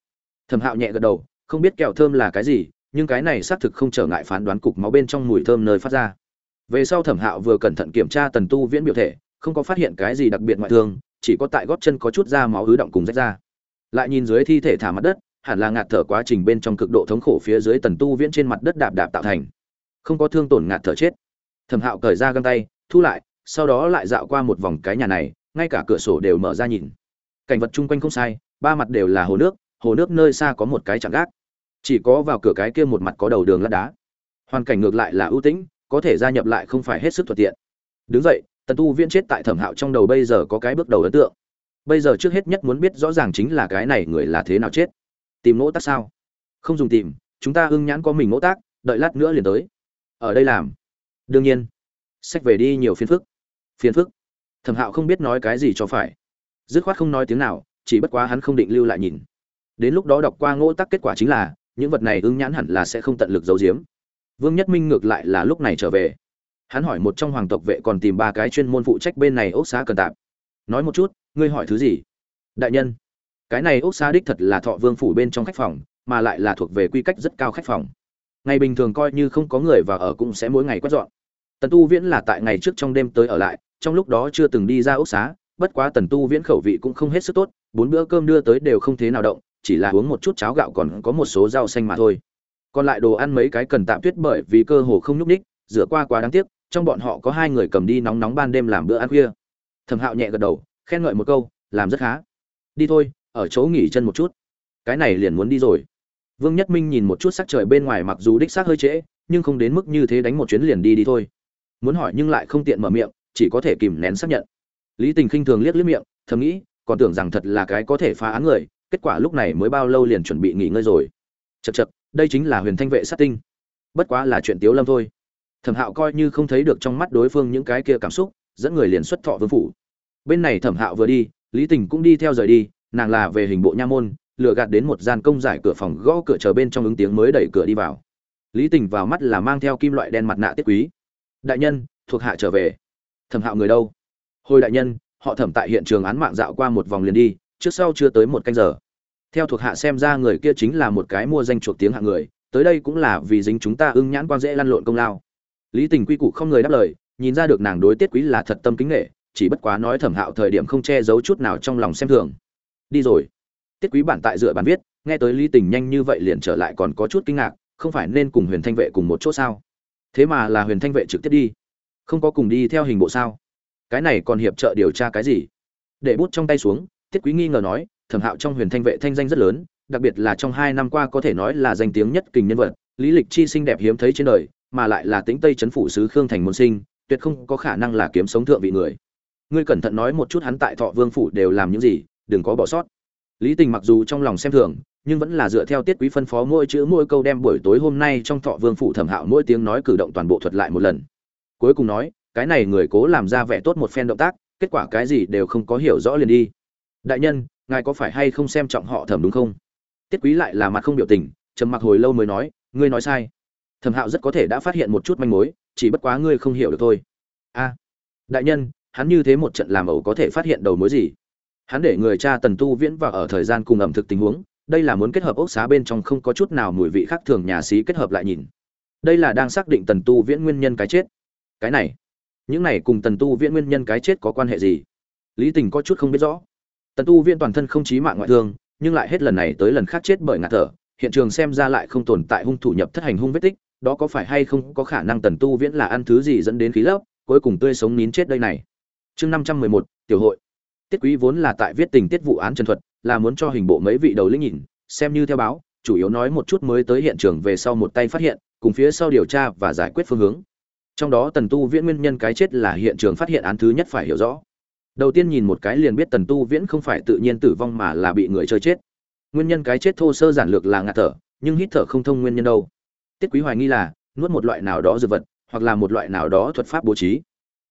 Thẩm hạo nhẹ gật đầu, không biết kẹo thơm là cái gì, nhưng cái này xác thực không trở ngại phán đoán cục máu bên trong mùi thơm nơi phát ra. Về sau thẩm hạo vừa cẩn thận kiểm tra tần tu viễn biểu thể, không có phát hiện cái gì đặc biệt ngoại thương chỉ có tại gót chân có chút da máu ứ động cùng rách ra. Lại nhìn dưới thi thể thả mặt đất, hẳn là ngạt thở quá trình bên trong cực độ thống khổ phía dưới tần tu viễn trên mặt đất đạp đạp tạo thành. Không có thương tổn ngạt thở chết. Thẩm hạo cởi ra găng tay, thu lại, sau đó lại dạo qua một vòng cái nhà này, ngay cả cửa sổ đều mở ra nhìn. Cảnh vật chung quanh không sai, ba mặt đều là hồ nước hồ nước nơi xa có một cái chạm gác. Chỉ có vào cửa cái kia một mặt có đầu đường lát đá. Hoàn cảnh ngược lại là ưu tĩnh, có thể gia nhập lại không phải hết sức thuận tiện. Đứng dậy tần tu viễn chết tại thẩm hạo trong đầu bây giờ có cái bước đầu ấn tượng. Bây giờ trước hết nhất muốn biết rõ ràng chính là cái này người là thế nào chết. Tìm ngỗ tác sao? Không dùng tìm, chúng ta hưng nhãn có mình ngỗ tác, đợi lát nữa liền tới. Ở đây làm. Đương nhiên. Sách về đi nhiều phiền phức. Phiền phức. Thẩm hạo không biết nói cái gì cho phải. Dứt khoát không nói tiếng nào, chỉ bất quá hắn không định lưu lại nhìn. Đến lúc đó đọc qua ngỗ tắc kết quả chính là, những vật này ưng nhãn hẳn là sẽ không tận lực giấu giếm. Vương nhất minh ngược lại là lúc này trở về hắn hỏi một trong hoàng tộc vệ còn tìm ba cái chuyên môn phụ trách bên này ốc xá cần tạp. Nói một chút, ngươi hỏi thứ gì? Đại nhân, cái này ốc xá đích thật là thọ vương phủ bên trong khách phòng, mà lại là thuộc về quy cách rất cao khách phòng. Ngày bình thường coi như không có người và ở cũng sẽ mỗi ngày quét dọn. Tần tu viễn là tại ngày trước trong đêm tới ở lại, trong lúc đó chưa từng đi ra ốc xá, bất quá tần tu viễn khẩu vị cũng không hết sức tốt, bốn bữa cơm đưa tới đều không thế nào động, chỉ là uống một chút cháo gạo còn có một số rau xanh mà thôi. Còn lại đồ ăn mấy cái cần tạm tuyết bởi vì cơ hồ không nhúc ních rửa qua quá đáng tiếc trong bọn họ có hai người cầm đi nóng nóng ban đêm làm bữa ăn khuya. Thẩm hạo nhẹ gật đầu, khen ngợi một câu, làm rất khá. Đi thôi, ở chỗ nghỉ chân một chút. Cái này liền muốn đi rồi. Vương nhất minh nhìn một chút sắc trời bên ngoài mặc dù đích xác hơi trễ, nhưng không đến mức như thế đánh một chuyến liền đi đi thôi. Muốn hỏi nhưng lại không tiện mở miệng, chỉ có thể kìm nén xác nhận. Lý tình khinh thường liếc liếc miệng, thầm nghĩ, còn tưởng rằng thật là cái có thể phá án người, kết quả lúc này mới bao lâu liền chuẩn bị nghỉ ngơi rồi. Chật chật đây chính là huyền thanh vệ sát tinh. Bất quá là chuyện tiếu lâm thôi thẩm hạo coi như không thấy được trong mắt đối phương những cái kia cảm xúc, dẫn người liền xuất thọ vương phủ. Bên này thẩm hạo vừa đi, lý tình cũng đi theo rời đi, nàng là về hình bộ nha môn lựa gạt đến một gian công giải cửa phòng gõ cửa chờ bên trong ứng tiếng mới đẩy cửa đi vào. Lý tình vào mắt là mang theo kim loại đen mặt nạ tiết quý. Đại nhân, thuộc hạ trở về. Thẩm hạo người đâu? Hồi đại nhân, họ thẩm tại hiện trường án mạng dạo qua một vòng liền đi, trước sau chưa tới một canh giờ. Theo thuộc hạ xem ra người kia chính là một cái mua danh chuộc tiếng hạng người, tới đây cũng là vì dính chúng ta ưng nhãn quan dễ lăn lộn công lao lý tình quy củ không người đáp lời, nhìn ra được nàng đối tiết quý là thật tâm kính nghệ chỉ bất quá nói thẩm hạo thời điểm không che giấu chút nào trong lòng xem thường. Đi rồi. Tiết quý bản tại dựa bản viết, nghe tới lý tình nhanh như vậy liền trở lại còn có chút kinh ngạc, không phải nên cùng huyền thanh vệ cùng một chỗ sao? Thế mà là huyền thanh vệ trực tiếp đi. Không có cùng đi theo hình bộ sao? Cái này còn hiệp trợ điều tra cái gì? Để bút trong tay xuống, tiết quý nghi ngờ nói, thẩm hạo trong huyền thanh vệ thanh danh rất lớn, đặc biệt là trong hai năm qua có thể nói là danh tiếng nhất kình nhân vật, lý lịch chi xinh đẹp hiếm thấy trên đời mà lại là tính tây chấn phủ sứ khương thành môn sinh, tuyệt không có khả năng là kiếm sống thượng vị người. Ngươi cẩn thận nói một chút hắn tại thọ vương phủ đều làm những gì, đừng có bỏ sót. Lý tình mặc dù trong lòng xem thường, nhưng vẫn là dựa theo tiết quý phân phó mỗi chữ mỗi câu đem buổi tối hôm nay trong thọ vương phủ thẩm hạo mỗi tiếng nói cử động toàn bộ thuật lại một lần. Cuối cùng nói, cái này người cố làm ra vẻ tốt một phen động tác, kết quả cái gì đều không có hiểu rõ liền đi. Đại nhân, ngài có phải hay không xem trọng họ thẩm đúng không? Tiết quý lại là mặt không biểu tình, trầm mặc hồi lâu mới nói, ngươi nói sai thẩm hạo rất có thể đã phát hiện một chút manh mối, chỉ bất quá ngươi không hiểu được thôi. A, đại nhân, hắn như thế một trận làm ẩu có thể phát hiện đầu mối gì? Hắn để người cha tần tu viễn vào ở thời gian cùng ẩm thực tình huống, đây là muốn kết hợp ốc xá bên trong không có chút nào mùi vị khác thường nhà xí kết hợp lại nhìn. Đây là đang xác định tần tu viễn nguyên nhân cái chết. Cái này, những này cùng tần tu viễn nguyên nhân cái chết có quan hệ gì? Lý tình có chút không biết rõ. Tần tu viễn toàn thân không chí mạng ngoại thương, nhưng lại hết lần này tới lần khác chết bởi ngạt thở, hiện trường xem ra lại không tồn tại hung thủ nhập thất hành hung vết tích đó có phải hay không có khả năng tần tu viễn là ăn thứ gì dẫn đến khí lớp cuối cùng tươi sống nín chết đây này? Chương năm trăm mười một, tiểu hội. Tiết quý vốn là tại viết tình tiết vụ án trần thuật, là muốn cho hình bộ mấy vị đầu lĩnh nhìn, xem như theo báo, chủ yếu nói một chút mới tới hiện trường về sau một tay phát hiện, cùng phía sau điều tra và giải quyết phương hướng. Trong đó tần tu viễn nguyên nhân cái chết là hiện trường phát hiện án thứ nhất phải hiểu rõ. Đầu tiên nhìn một cái liền biết tần tu viễn không phải tự nhiên tử vong mà là bị người chơi chết. Nguyên nhân cái chết thô sơ giản lược là ngạt thở, nhưng hít thở không thông nguyên nhân đâu tiết quý hoài nghi là, nuốt một loại nào đó dược vật, hoặc là một loại nào đó thuật pháp bố trí.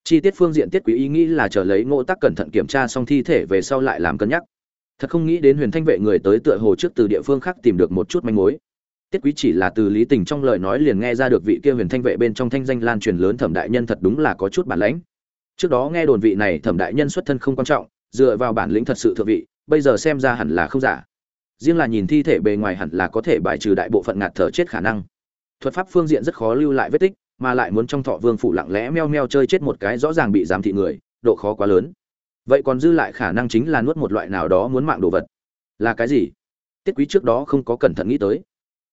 Chi tiết phương diện tiết quý ý nghĩ là chờ lấy ngộ tác cẩn thận kiểm tra xong thi thể về sau lại làm cân nhắc. Thật không nghĩ đến huyền thanh vệ người tới tựa hồ trước từ địa phương khác tìm được một chút manh mối. Tiết quý chỉ là từ lý tình trong lời nói liền nghe ra được vị kia huyền thanh vệ bên trong thanh danh lan truyền lớn thẩm đại nhân thật đúng là có chút bản lãnh. Trước đó nghe đồn vị này thẩm đại nhân xuất thân không quan trọng, dựa vào bản lĩnh thật sự thượng vị, bây giờ xem ra hẳn là không giả. Riêng là nhìn thi thể bề ngoài hẳn là có thể bài trừ đại bộ phận ngạt thở chết khả năng thuật pháp phương diện rất khó lưu lại vết tích, mà lại muốn trong thọ vương phủ lặng lẽ meo meo chơi chết một cái rõ ràng bị giám thị người, độ khó quá lớn. Vậy còn dư lại khả năng chính là nuốt một loại nào đó muốn mạng đồ vật. Là cái gì? Tiết quý trước đó không có cẩn thận nghĩ tới.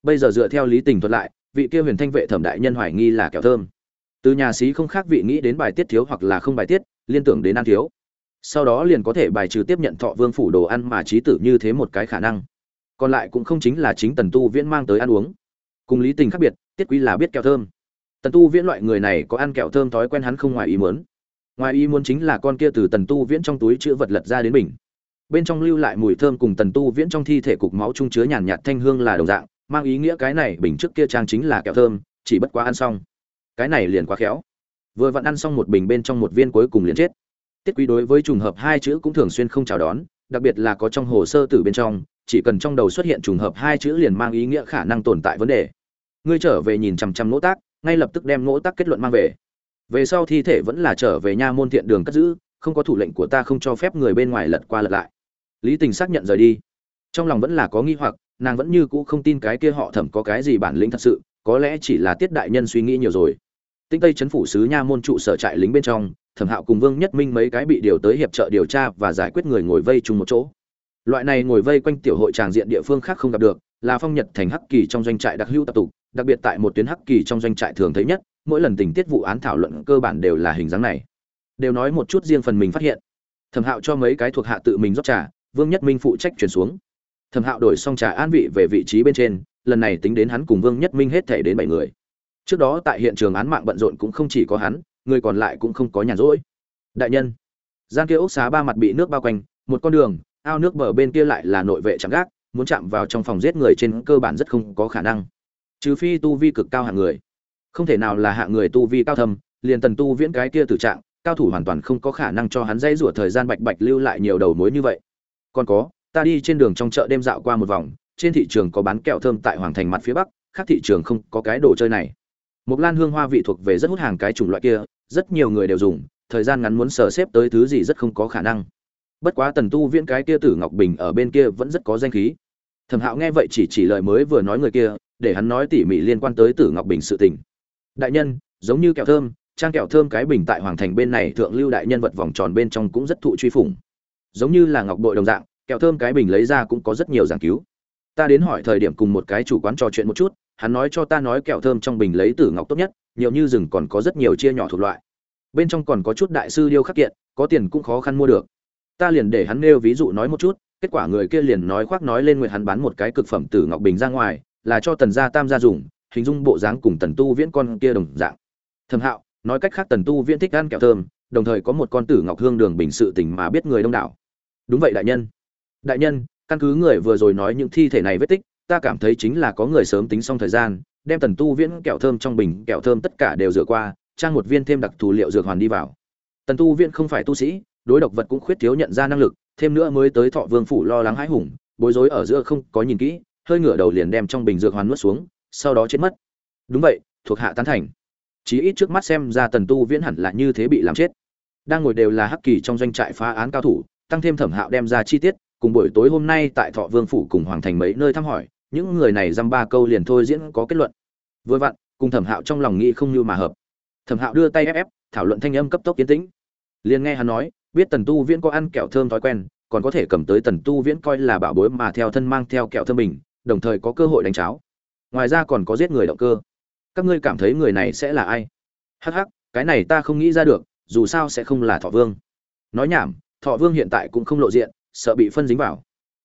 Bây giờ dựa theo lý tình thuật lại, vị kia huyền thanh vệ thẩm đại nhân hoài nghi là kẹo thơm. Từ nhà sĩ không khác vị nghĩ đến bài tiết thiếu hoặc là không bài tiết, liên tưởng đến ăn thiếu. Sau đó liền có thể bài trừ tiếp nhận thọ vương phủ đồ ăn mà trí tử như thế một cái khả năng. Còn lại cũng không chính là chính tần tu viễn mang tới ăn uống cùng lý tình khác biệt tiết quý là biết kẹo thơm. Tần tu viễn loại người này có ăn kẹo thơm thói quen hắn không ngoài ý muốn. Ngoài ý muốn chính là con kia từ tần tu viễn trong túi chữ vật lật ra đến mình, bên trong lưu lại mùi thơm cùng tần tu viễn trong thi thể cục máu trung chứa nhàn nhạt thanh hương là đồng dạng mang ý nghĩa cái này bình trước kia trang chính là kẹo thơm chỉ bất quá ăn xong. Cái này liền quá khéo. Vừa vặn ăn xong một bình bên trong một viên cuối cùng liền chết. Tiết quý đối với trùng hợp hai chữ cũng thường xuyên không chào đón đặc biệt là có trong hồ sơ tử bên trong chỉ cần trong đầu xuất hiện trùng hợp hai chữ liền mang ý nghĩa khả năng tồn tại vấn đề ngươi trở về nhìn chằm chằm ngỗ tác, ngay lập tức đem ngỗ tác kết luận mang về. Về sau thi thể vẫn là trở về nha môn thiện đường cất giữ, không có thủ lệnh của ta không cho phép người bên ngoài lật qua lật lại. Lý tình xác nhận rời đi. Trong lòng vẫn là có nghi hoặc, nàng vẫn như cũ không tin cái kia họ thẩm có cái gì bản lĩnh thật sự, có lẽ chỉ là tiết đại nhân suy nghĩ nhiều rồi. Tinh tây chấn phủ sứ nha môn trụ sở trại lính bên trong, thẩm hạo cùng vương nhất minh mấy cái bị điều tới hiệp trợ điều tra và giải quyết người ngồi vây chung một chỗ. Loại này ngồi vây quanh tiểu hội tràng diện địa phương khác không gặp được, là phong nhật thành hắc kỳ trong doanh trại đặc hữu tập tục đặc biệt tại một tuyến hắc kỳ trong doanh trại thường thấy nhất, mỗi lần tình tiết vụ án thảo luận cơ bản đều là hình dáng này. Đều nói một chút riêng phần mình phát hiện. Thẩm hạo cho mấy cái thuộc hạ tự mình rót trà, vương nhất minh phụ trách chuyển xuống. Thẩm hạo đổi xong trà an vị về vị trí bên trên, lần này tính đến hắn cùng vương nhất minh hết thể đến bảy người. Trước đó tại hiện trường án mạng bận rộn cũng không chỉ có hắn, người còn lại cũng không có nhàn rỗi. Đại nhân, gian kia ốc xá ba mặt bị nước bao quanh, một con đường, ao nước bờ bên kia lại là nội vệ chạm gác, muốn chạm vào trong phòng giết người trên cơ bản rất không có khả năng trừ phi tu vi cực cao hạng người. Không thể nào là hạng người tu vi cao thâm, liền tần tu viễn cái kia tử trạng, cao thủ hoàn toàn không có khả năng cho hắn dây rủa thời gian bạch bạch lưu lại nhiều đầu mối như vậy. Còn có, ta đi trên đường trong chợ đêm dạo qua một vòng, trên thị trường có bán kẹo thơm tại hoàng thành mặt phía bắc, khác thị trường không có cái đồ chơi này. Một lan hương hoa vị thuộc về rất hút hàng cái chủng loại kia, rất nhiều người đều dùng, thời gian ngắn muốn sờ xếp tới thứ gì rất không có khả năng. Bất quá tần tu viễn cái kia tử ngọc bình ở bên kia vẫn rất có danh khí thẩm hạo nghe vậy chỉ chỉ lời mới vừa nói người kia, để hắn nói tỉ mỉ liên quan tới tử ngọc bình sự tình. Đại nhân, giống như kẹo thơm, trang kẹo thơm cái bình tại hoàng thành bên này thượng lưu đại nhân vật vòng tròn bên trong cũng rất thụ truy phủng. Giống như là ngọc bội đồng dạng, kẹo thơm cái bình lấy ra cũng có rất nhiều giảng cứu. Ta đến hỏi thời điểm cùng một cái chủ quán trò chuyện một chút, hắn nói cho ta nói kẹo thơm trong bình lấy tử ngọc tốt nhất, nhiều như rừng còn có rất nhiều chia nhỏ thuộc loại. Bên trong còn có chút đại sư điêu khắc kiện, có tiền cũng khó khăn mua được. Ta liền để hắn nêu ví dụ nói một chút kết quả người kia liền nói khoác nói lên nguyện hắn bán một cái cực phẩm tử ngọc bình ra ngoài, là cho tần gia tam gia dùng, hình dung bộ dáng cùng tần tu viễn con kia đồng dạng. Thẩm hạo, nói cách khác tần tu viễn thích ăn kẹo thơm, đồng thời có một con tử ngọc hương đường bình sự tình mà biết người đông đảo. Đúng vậy đại nhân. Đại nhân, căn cứ người vừa rồi nói những thi thể này vết tích, ta cảm thấy chính là có người sớm tính xong thời gian, đem tần tu viễn kẹo thơm trong bình, kẹo thơm tất cả đều rửa qua, trang một viên thêm đặc thù liệu dược hoàn đi vào. Tần tu viễn không phải tu sĩ, đối độc vật cũng khuyết thiếu nhận ra năng lực thêm nữa mới tới thọ vương phủ lo lắng hãi hùng, bối rối ở giữa không có nhìn kỹ, hơi ngửa đầu liền đem trong bình dược hoàn nuốt xuống, sau đó chết mất. Đúng vậy, thuộc hạ tán thành. Chí ít trước mắt xem ra tần tu viễn hẳn là như thế bị làm chết. Đang ngồi đều là hắc kỳ trong doanh trại phá án cao thủ, tăng thêm thẩm hạo đem ra chi tiết, cùng buổi tối hôm nay tại thọ vương phủ cùng hoàng thành mấy nơi thăm hỏi, những người này dăm ba câu liền thôi diễn có kết luận. Vừa vặn, cùng thẩm hạo trong lòng nghĩ không như mà hợp. Thẩm hạo đưa tay ép ép, thảo luận thanh âm cấp tốc kiến tĩnh. Liền nghe hắn nói biết tần tu viễn có ăn kẹo thơm thói quen, còn có thể cầm tới tần tu viễn coi là bảo bối mà theo thân mang theo kẹo thơm mình đồng thời có cơ hội đánh cháo. Ngoài ra còn có giết người động cơ. Các ngươi cảm thấy người này sẽ là ai? Hắc hắc, cái này ta không nghĩ ra được, dù sao sẽ không là thọ vương. Nói nhảm, thọ vương hiện tại cũng không lộ diện, sợ bị phân dính vào.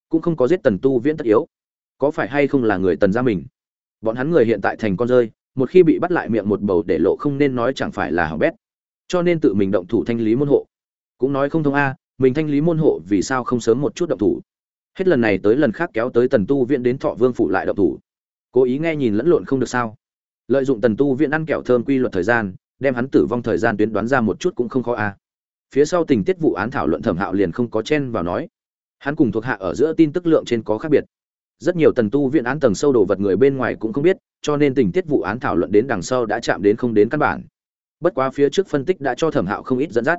Cũng không có giết tần tu viễn tất yếu. Có phải hay không là người tần gia mình? Bọn hắn người hiện tại thành con rơi, một khi bị bắt lại miệng một bầu để lộ không nên nói chẳng phải là hỏng bét. Cho nên tự mình động thủ thanh lý môn hộ cũng nói không thông a, mình thanh lý môn hộ vì sao không sớm một chút động thủ. Hết lần này tới lần khác kéo tới tần tu viện đến thọ vương phụ lại động thủ. Cố ý nghe nhìn lẫn lộn không được sao? Lợi dụng tần tu viện ăn kẹo thơm quy luật thời gian, đem hắn tử vong thời gian tuyến đoán ra một chút cũng không khó a. Phía sau tình tiết vụ án thảo luận thẩm hạo liền không có chen vào nói. Hắn cùng thuộc hạ ở giữa tin tức lượng trên có khác biệt. Rất nhiều tần tu viện án tầng sâu đồ vật người bên ngoài cũng không biết, cho nên tình tiết vụ án thảo luận đến đằng sau đã chạm đến không đến căn bản. Bất quá phía trước phân tích đã cho thẩm hạo không ít dẫn dắt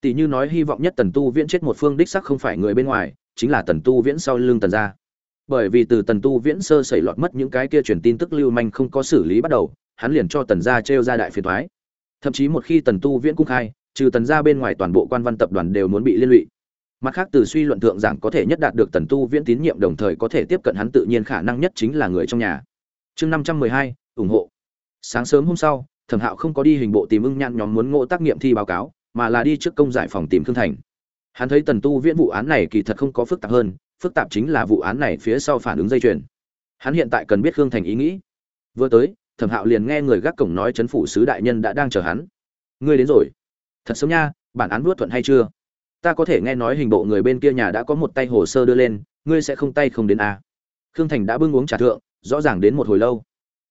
tỷ như nói hy vọng nhất tần tu viễn chết một phương đích sắc không phải người bên ngoài, chính là tần tu viễn sau lưng tần gia. Bởi vì từ tần tu viễn sơ xảy lọt mất những cái kia truyền tin tức lưu manh không có xử lý bắt đầu, hắn liền cho tần gia trêu ra đại phiền thoái thậm chí một khi tần tu viễn cung khai, trừ tần gia bên ngoài toàn bộ quan văn tập đoàn đều muốn bị liên lụy. Mặt khác, từ suy luận thượng giảng có thể nhất đạt được tần tu viễn tín nhiệm đồng thời có thể tiếp cận hắn tự nhiên khả năng nhất chính là người trong nhà. Chương năm trăm mười hai, ủng hộ. Sáng sớm hôm sau, thẩm hạo không có đi hình bộ tìm ưng nhãn nhóm muốn ngộ tác nghiệm thi báo cáo mà là đi trước công giải phòng tìm khương thành. Hắn thấy tần tu viễn vụ án này kỳ thật không có phức tạp hơn, phức tạp chính là vụ án này phía sau phản ứng dây chuyền. Hắn hiện tại cần biết khương thành ý nghĩ. Vừa tới, thẩm hạo liền nghe người gác cổng nói chấn phủ sứ đại nhân đã đang chờ hắn. Ngươi đến rồi. Thật sớm nha, bản án vuốt thuận hay chưa? Ta có thể nghe nói hình bộ người bên kia nhà đã có một tay hồ sơ đưa lên, ngươi sẽ không tay không đến à. khương thành đã bưng uống trà thượng, rõ ràng đến một hồi lâu.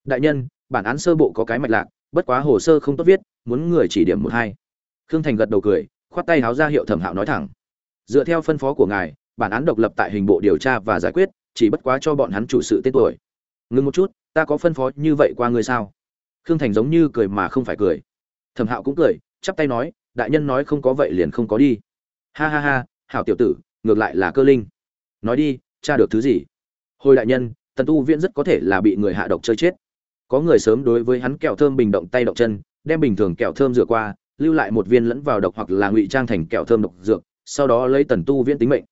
Đại nhân, bản án sơ bộ có cái mạch lạc, bất quá hồ sơ không tốt viết, muốn người chỉ điểm một hai khương thành gật đầu cười, khoát tay háo ra hiệu thẩm hạo nói thẳng. Dựa theo phân phó của ngài, bản án độc lập tại hình bộ điều tra và giải quyết, chỉ bất quá cho bọn hắn chủ sự tên tuổi. Ngừng một chút, ta có phân phó như vậy qua ngươi sao? Khương thành giống như cười mà không phải cười. Thẩm hạo cũng cười, chắp tay nói, đại nhân nói không có vậy liền không có đi. Ha ha ha, hảo tiểu tử, ngược lại là cơ linh. Nói đi, tra được thứ gì? Hồi đại nhân, tần tu viễn rất có thể là bị người hạ độc chơi chết. Có người sớm đối với hắn kẹo thơm bình động tay động chân, đem bình thường kẹo thơm rửa qua lưu lại một viên lẫn vào độc hoặc là ngụy trang thành kẹo thơm độc dược, sau đó lấy tần tu viễn tính mệnh.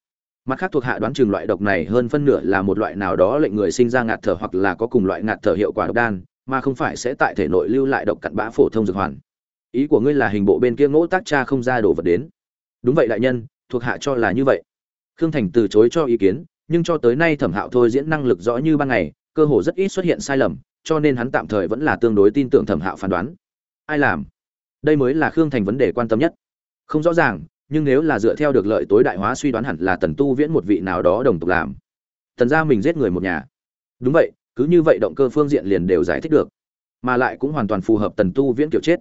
Mặt khác thuộc hạ đoán chừng loại độc này hơn phân nửa là một loại nào đó lệnh người sinh ra ngạt thở hoặc là có cùng loại ngạt thở hiệu quả độc đan, mà không phải sẽ tại thể nội lưu lại độc cặn bã phổ thông dược hoàn. Ý của ngươi là hình bộ bên kia ngỗ tác cha không ra đồ vật đến. Đúng vậy đại nhân, thuộc hạ cho là như vậy. Khương thành từ chối cho ý kiến, nhưng cho tới nay thẩm hạo thôi diễn năng lực rõ như ban ngày, cơ hồ rất ít xuất hiện sai lầm, cho nên hắn tạm thời vẫn là tương đối tin tưởng thẩm hạo phán đoán. Ai làm? Đây mới là khương thành vấn đề quan tâm nhất. Không rõ ràng, nhưng nếu là dựa theo được lợi tối đại hóa suy đoán hẳn là tần tu viễn một vị nào đó đồng tục làm. Tần ra mình giết người một nhà. Đúng vậy, cứ như vậy động cơ phương diện liền đều giải thích được. Mà lại cũng hoàn toàn phù hợp tần tu viễn kiểu chết.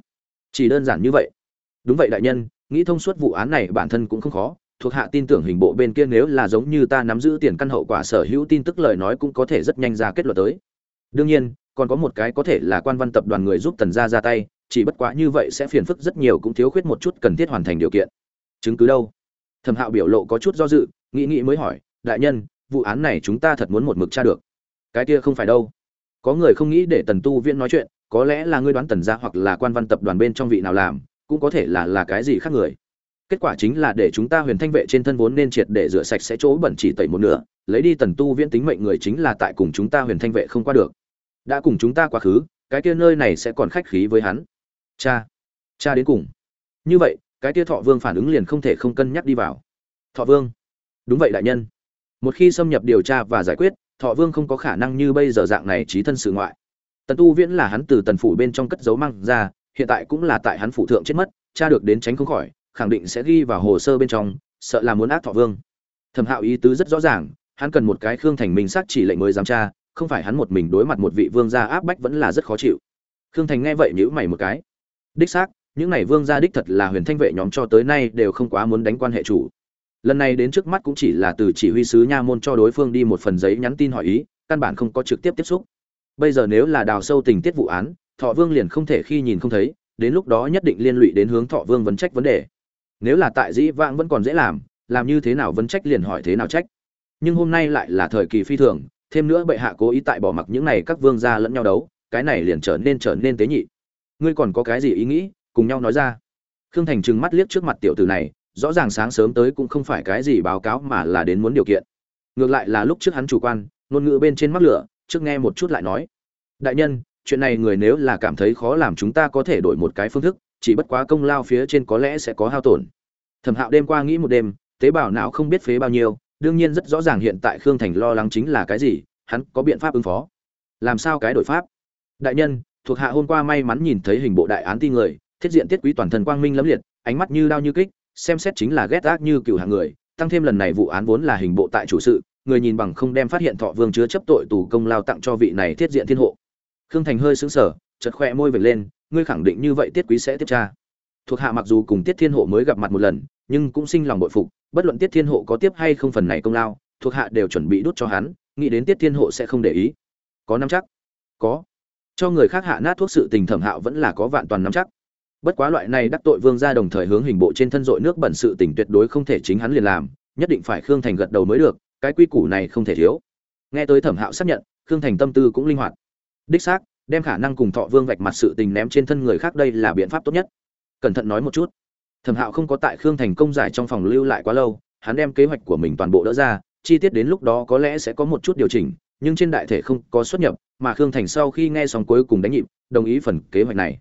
Chỉ đơn giản như vậy. Đúng vậy đại nhân, nghĩ thông suốt vụ án này bản thân cũng không khó. Thuộc hạ tin tưởng hình bộ bên kia nếu là giống như ta nắm giữ tiền căn hậu quả sở hữu tin tức lời nói cũng có thể rất nhanh ra kết luận tới. Đương nhiên, còn có một cái có thể là quan văn tập đoàn người giúp tần gia ra tay chỉ bất quá như vậy sẽ phiền phức rất nhiều cũng thiếu khuyết một chút cần thiết hoàn thành điều kiện. Chứng cứ đâu? Thẩm hạo biểu lộ có chút do dự, nghĩ nghĩ mới hỏi, đại nhân, vụ án này chúng ta thật muốn một mực tra được. Cái kia không phải đâu. Có người không nghĩ để tần tu viễn nói chuyện, có lẽ là ngươi đoán tần gia hoặc là quan văn tập đoàn bên trong vị nào làm, cũng có thể là là cái gì khác người. Kết quả chính là để chúng ta huyền thanh vệ trên thân vốn nên triệt để rửa sạch sẽ chỗ bẩn chỉ tẩy một nửa, lấy đi tần tu viễn tính mệnh người chính là tại cùng chúng ta huyền thanh vệ không qua được. Đã cùng chúng ta quá khứ, cái kia nơi này sẽ còn khách khí với hắn cha cha đến cùng. Như vậy, cái tia thọ vương phản ứng liền không thể không cân nhắc đi vào. Thọ vương. Đúng vậy đại nhân. Một khi xâm nhập điều tra và giải quyết, thọ vương không có khả năng như bây giờ dạng này trí thân sự ngoại. Tần tu viễn là hắn từ tần phủ bên trong cất dấu mang ra, hiện tại cũng là tại hắn phụ thượng chết mất, cha được đến tránh không khỏi, khẳng định sẽ ghi vào hồ sơ bên trong, sợ là muốn ác thọ vương. Thẩm hạo ý tứ rất rõ ràng, hắn cần một cái khương thành minh xác chỉ lệnh mới giám tra, không phải hắn một mình đối mặt một vị vương gia áp bách vẫn là rất khó chịu. Khương thành nghe vậy nhữ mày một cái đích xác, những này vương gia đích thật là huyền thanh vệ nhóm cho tới nay đều không quá muốn đánh quan hệ chủ. Lần này đến trước mắt cũng chỉ là từ chỉ huy sứ nha môn cho đối phương đi một phần giấy nhắn tin hỏi ý, căn bản không có trực tiếp tiếp xúc. Bây giờ nếu là đào sâu tình tiết vụ án, thọ vương liền không thể khi nhìn không thấy, đến lúc đó nhất định liên lụy đến hướng thọ vương vấn trách vấn đề. Nếu là tại dĩ vãng vẫn còn dễ làm làm như thế nào vấn trách liền hỏi thế nào trách. Nhưng hôm nay lại là thời kỳ phi thường, thêm nữa bệ hạ cố ý tại bỏ mặc những này các vương gia lẫn nhau đấu, cái này liền trở nên trở nên tế nhị ngươi còn có cái gì ý nghĩ, cùng nhau nói ra. Khương thành trừng mắt liếc trước mặt tiểu tử này, rõ ràng sáng sớm tới cũng không phải cái gì báo cáo mà là đến muốn điều kiện. Ngược lại là lúc trước hắn chủ quan, ngôn ngữ bên trên mắc lửa, trước nghe một chút lại nói. Đại nhân, chuyện này người nếu là cảm thấy khó làm chúng ta có thể đổi một cái phương thức, chỉ bất quá công lao phía trên có lẽ sẽ có hao tổn. Thẩm hạo đêm qua nghĩ một đêm, tế bào não không biết phế bao nhiêu, đương nhiên rất rõ ràng hiện tại khương thành lo lắng chính là cái gì, hắn có biện pháp ứng phó. Làm sao cái đổi pháp? Đại nhân thuộc hạ hôm qua may mắn nhìn thấy hình bộ đại án ti người, thiết diện tiết quý toàn thân quang minh lẫm liệt, ánh mắt như đao như kích, xem xét chính là ghét ác như cựu hạng người, tăng thêm lần này vụ án vốn là hình bộ tại chủ sự, người nhìn bằng không đem phát hiện thọ vương chứa chấp tội tù công lao tặng cho vị này thiết diện thiên hộ. Khương thành hơi sững sờ chật khoe môi vệt lên, ngươi khẳng định như vậy tiết quý sẽ tiếp tra. Thuộc hạ mặc dù cùng tiết thiên hộ mới gặp mặt một lần, nhưng cũng sinh lòng bội phục, bất luận tiết thiên hộ có tiếp hay không phần này công lao, thuộc hạ đều chuẩn bị đút cho hắn, nghĩ đến tiết thiên hộ sẽ không để ý. Có nắm chắc? Có cho người khác hạ nát thuốc sự tình thẩm hạo vẫn là có vạn toàn nắm chắc. Bất quá loại này đắc tội vương ra đồng thời hướng hình bộ trên thân dội nước bẩn sự tình tuyệt đối không thể chính hắn liền làm, nhất định phải khương thành gật đầu mới được, cái quy củ này không thể thiếu. Nghe tới thẩm hạo xác nhận, khương thành tâm tư cũng linh hoạt. Đích xác, đem khả năng cùng thọ vương vạch mặt sự tình ném trên thân người khác đây là biện pháp tốt nhất. Cẩn thận nói một chút. Thẩm hạo không có tại khương thành công giải trong phòng lưu lại quá lâu, hắn đem kế hoạch của mình toàn bộ đỡ ra, chi tiết đến lúc đó có lẽ sẽ có một chút điều chỉnh, nhưng trên đại thể không có xuất nhập mà khương thành sau khi nghe xong cuối cùng đánh nhịp, đồng ý phần kế hoạch này.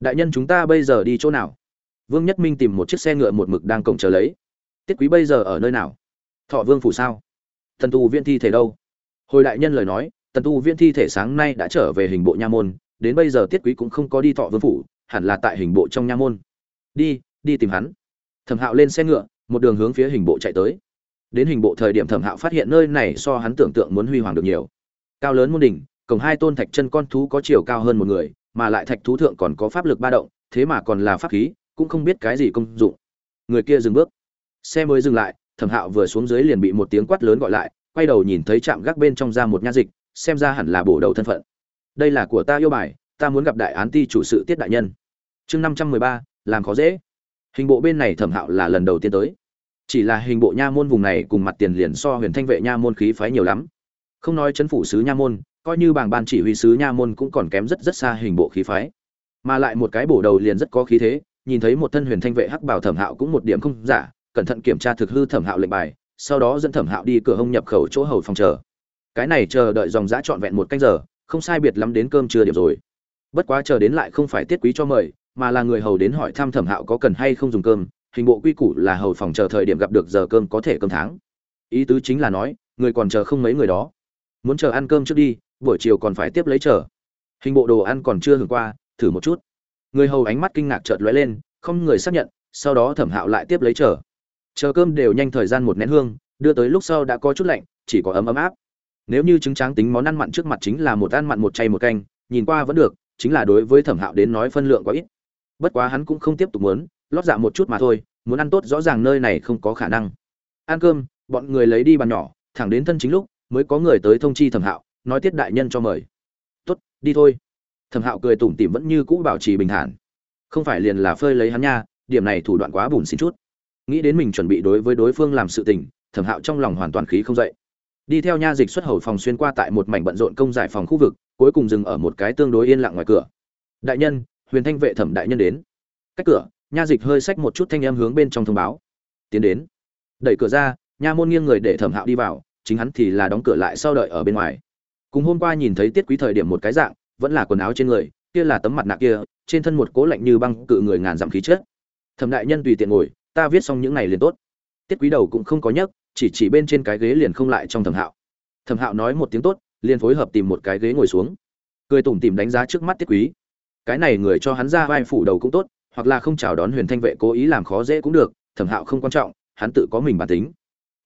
Đại nhân chúng ta bây giờ đi chỗ nào? Vương nhất minh tìm một chiếc xe ngựa một mực đang cổng chờ lấy. Tiết quý bây giờ ở nơi nào? Thọ vương phủ sao? Thần tu viên thi thể đâu? Hồi đại nhân lời nói, tần tu viên thi thể sáng nay đã trở về hình bộ nha môn, đến bây giờ tiết quý cũng không có đi thọ vương phủ, hẳn là tại hình bộ trong nha môn. Đi đi tìm hắn. Thẩm hạo lên xe ngựa, một đường hướng phía hình bộ chạy tới. Đến hình bộ thời điểm thẩm hạo phát hiện nơi này so hắn tưởng tượng muốn huy hoàng được nhiều. Cao lớn môn đỉnh cổng hai tôn thạch chân con thú có chiều cao hơn một người, mà lại thạch thú thượng còn có pháp lực ba động, thế mà còn là pháp khí, cũng không biết cái gì công dụng. Người kia dừng bước. Xe mới dừng lại, thẩm hạo vừa xuống dưới liền bị một tiếng quát lớn gọi lại, quay đầu nhìn thấy trạm gác bên trong ra một nha dịch, xem ra hẳn là bổ đầu thân phận. Đây là của ta yêu bài, ta muốn gặp đại án ti chủ sự tiết đại nhân. Chương năm trăm mười ba, làm khó dễ. Hình bộ bên này thẩm hạo là lần đầu tiên tới. Chỉ là hình bộ nha môn vùng này cùng mặt tiền liền so huyền thanh vệ nha môn khí phái nhiều lắm. Không nói chấn phủ sứ nha môn coi như bảng ban chỉ huy sứ nha môn cũng còn kém rất rất xa hình bộ khí phái. Mà lại một cái bổ đầu liền rất có khí thế, nhìn thấy một thân huyền thanh vệ hắc bảo thẩm hạo cũng một điểm không giả, cẩn thận kiểm tra thực hư thẩm hạo lệnh bài, sau đó dẫn thẩm hạo đi cửa hông nhập khẩu chỗ hầu phòng chờ. Cái này chờ đợi dòng giã trọn vẹn một canh giờ, không sai biệt lắm đến cơm trưa điểm rồi. Bất quá chờ đến lại không phải tiết quý cho mời, mà là người hầu đến hỏi thăm thẩm hạo có cần hay không dùng cơm, hình bộ quy củ là hầu phòng chờ thời điểm gặp được giờ cơm có thể cơm tháng. Ý tứ chính là nói, người còn chờ không mấy người đó. Muốn chờ ăn cơm trước đi buổi chiều còn phải tiếp lấy chờ. Hình bộ đồ ăn còn chưa hưởng qua, thử một chút. Người hầu ánh mắt kinh ngạc chợt lóe lên, không người xác nhận, sau đó thẩm hạo lại tiếp lấy chờ. Chờ cơm đều nhanh thời gian một nén hương, đưa tới lúc sau đã có chút lạnh, chỉ có ấm ấm áp. Nếu như trứng tráng tính món ăn mặn trước mặt chính là một ăn mặn một chay một canh, nhìn qua vẫn được, chính là đối với thẩm hạo đến nói phân lượng quá ít. Bất quá hắn cũng không tiếp tục muốn, lót dạ một chút mà thôi, muốn ăn tốt rõ ràng nơi này không có khả năng. Ăn cơm, bọn người lấy đi bàn nhỏ, thẳng đến thân chính lúc, mới có người tới thông chi thẩm hạo nói tiết đại nhân cho mời. Tốt, đi thôi. Thẩm hạo cười tủm tỉm vẫn như cũ bảo trì bình thản. Không phải liền là phơi lấy hắn nha, điểm này thủ đoạn quá bùn xin chút. Nghĩ đến mình chuẩn bị đối với đối phương làm sự tình, thẩm hạo trong lòng hoàn toàn khí không dậy. Đi theo nha dịch xuất hầu phòng xuyên qua tại một mảnh bận rộn công giải phòng khu vực, cuối cùng dừng ở một cái tương đối yên lặng ngoài cửa. Đại nhân, huyền thanh vệ thẩm đại nhân đến. Cách cửa, nha dịch hơi xách một chút thanh em hướng bên trong thông báo. Tiến đến. Đẩy cửa ra, nha môn nghiêng người để thẩm hạo đi vào, chính hắn thì là đóng cửa lại sau đợi ở bên ngoài cùng hôm qua nhìn thấy tiết quý thời điểm một cái dạng, vẫn là quần áo trên người, kia là tấm mặt nạ kia, trên thân một cố lạnh như băng cự người ngàn dặm khí chết thẩm đại nhân tùy tiện ngồi, ta viết xong những này liền tốt. Tiết quý đầu cũng không có nhấc, chỉ chỉ bên trên cái ghế liền không lại trong thẩm hạo. Thẩm hạo nói một tiếng tốt, liền phối hợp tìm một cái ghế ngồi xuống. Cười tủm tìm đánh giá trước mắt tiết quý. Cái này người cho hắn ra vai phủ đầu cũng tốt, hoặc là không chào đón huyền thanh vệ cố ý làm khó dễ cũng được, thẩm hạo không quan trọng, hắn tự có mình bản tính.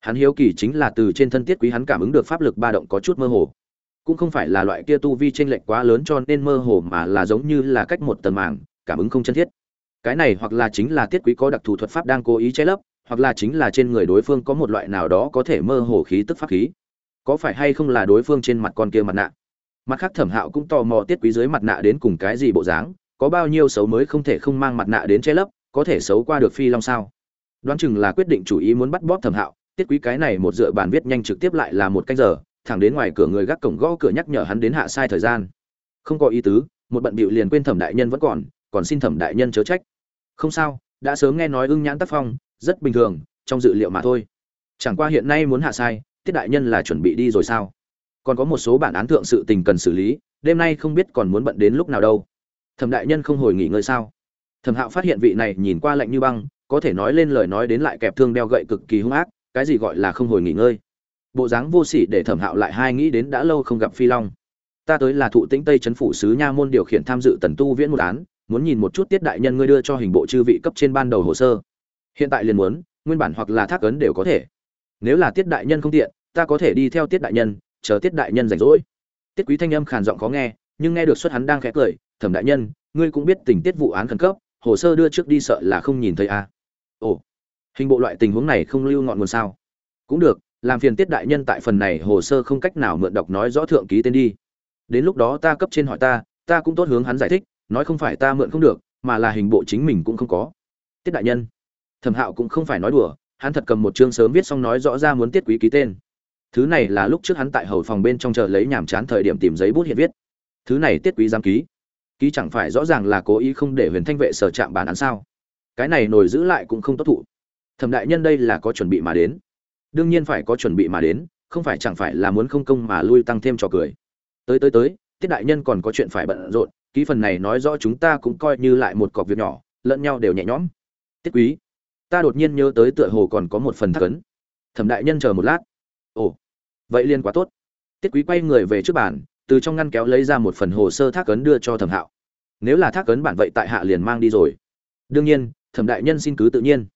Hắn hiếu kỳ chính là từ trên thân tiết quý hắn cảm ứng được pháp lực ba động có chút mơ hồ cũng không phải là loại kia tu vi chênh lệch quá lớn cho nên mơ hồ mà là giống như là cách một tầng màng, cảm ứng không chân thiết. Cái này hoặc là chính là tiết quý có đặc thù thuật pháp đang cố ý che lấp, hoặc là chính là trên người đối phương có một loại nào đó có thể mơ hồ khí tức pháp khí. Có phải hay không là đối phương trên mặt con kia mặt nạ? Mặt khác thẩm hạo cũng tò mò tiết quý dưới mặt nạ đến cùng cái gì bộ dáng, có bao nhiêu xấu mới không thể không mang mặt nạ đến che lấp, có thể xấu qua được phi long sao? Đoán chừng là quyết định chủ ý muốn bắt bóp thẩm hạo tiết quý cái này một dựa bàn viết nhanh trực tiếp lại là một canh giờ thẳng đến ngoài cửa người gác cổng gõ cửa nhắc nhở hắn đến hạ sai thời gian. Không có ý tứ, một bận bịu liền quên thẩm đại nhân vẫn còn còn xin thẩm đại nhân chớ trách. Không sao, đã sớm nghe nói ưng nhãn tác phong, rất bình thường, trong dự liệu mà thôi. Chẳng qua hiện nay muốn hạ sai, tiết đại nhân là chuẩn bị đi rồi sao? Còn có một số bản án thượng sự tình cần xử lý, đêm nay không biết còn muốn bận đến lúc nào đâu. Thẩm đại nhân không hồi nghỉ ngơi sao? Thẩm hạo phát hiện vị này nhìn qua lạnh như băng, có thể nói lên lời nói đến lại kẹp thương đeo gậy cực kỳ hung ác, cái gì gọi là không hồi nghỉ ngơi? Bộ dáng vô sỉ để thẩm hạo lại hai nghĩ đến đã lâu không gặp phi long. Ta tới là thụ tĩnh tây chấn phủ sứ nha môn điều khiển tham dự tần tu viễn một án, muốn nhìn một chút tiết đại nhân ngươi đưa cho hình bộ chư vị cấp trên ban đầu hồ sơ. Hiện tại liền muốn, nguyên bản hoặc là thác ấn đều có thể. Nếu là tiết đại nhân không tiện, ta có thể đi theo tiết đại nhân, chờ tiết đại nhân rảnh rỗi. Tiết quý thanh âm khàn giọng khó nghe, nhưng nghe được xuất hắn đang khẽ cười, thẩm đại nhân, ngươi cũng biết tình tiết vụ án khẩn cấp, hồ sơ đưa trước đi sợ là không nhìn thấy a à. ồ, hình bộ loại tình huống này không lưu ngọn nguồn sao? Cũng được làm phiền tiết đại nhân tại phần này hồ sơ không cách nào mượn đọc nói rõ thượng ký tên đi. Đến lúc đó ta cấp trên hỏi ta ta cũng tốt hướng hắn giải thích, nói không phải ta mượn không được, mà là hình bộ chính mình cũng không có. Tiết đại nhân, thẩm hạo cũng không phải nói đùa, hắn thật cầm một chương sớm viết xong nói rõ ra muốn tiết quý ký tên. Thứ này là lúc trước hắn tại hầu phòng bên trong chờ lấy nhàm chán thời điểm tìm giấy bút hiện viết. Thứ này tiết quý giám ký. Ký chẳng phải rõ ràng là cố ý không để huyền thanh vệ sở chạm bản án sao? Cái này nổi giữ lại cũng không tốt thụ. Thẩm đại nhân đây là có chuẩn bị mà đến đương nhiên phải có chuẩn bị mà đến, không phải chẳng phải là muốn không công mà lui tăng thêm trò cười. Tới tới tới, tiết đại nhân còn có chuyện phải bận rộn, ký phần này nói rõ chúng ta cũng coi như lại một cọc việc nhỏ, lẫn nhau đều nhẹ nhõm. Tiết quý, ta đột nhiên nhớ tới tựa hồ còn có một phần thắc ấn. Thẩm đại nhân chờ một lát. Ồ, vậy liên quá tốt. Tiết quý quay người về trước bàn, từ trong ngăn kéo lấy ra một phần hồ sơ thác ấn đưa cho thẩm hạo. Nếu là thác ấn bản vậy tại hạ liền mang đi rồi. Đương nhiên, thẩm đại nhân xin cứ tự nhiên.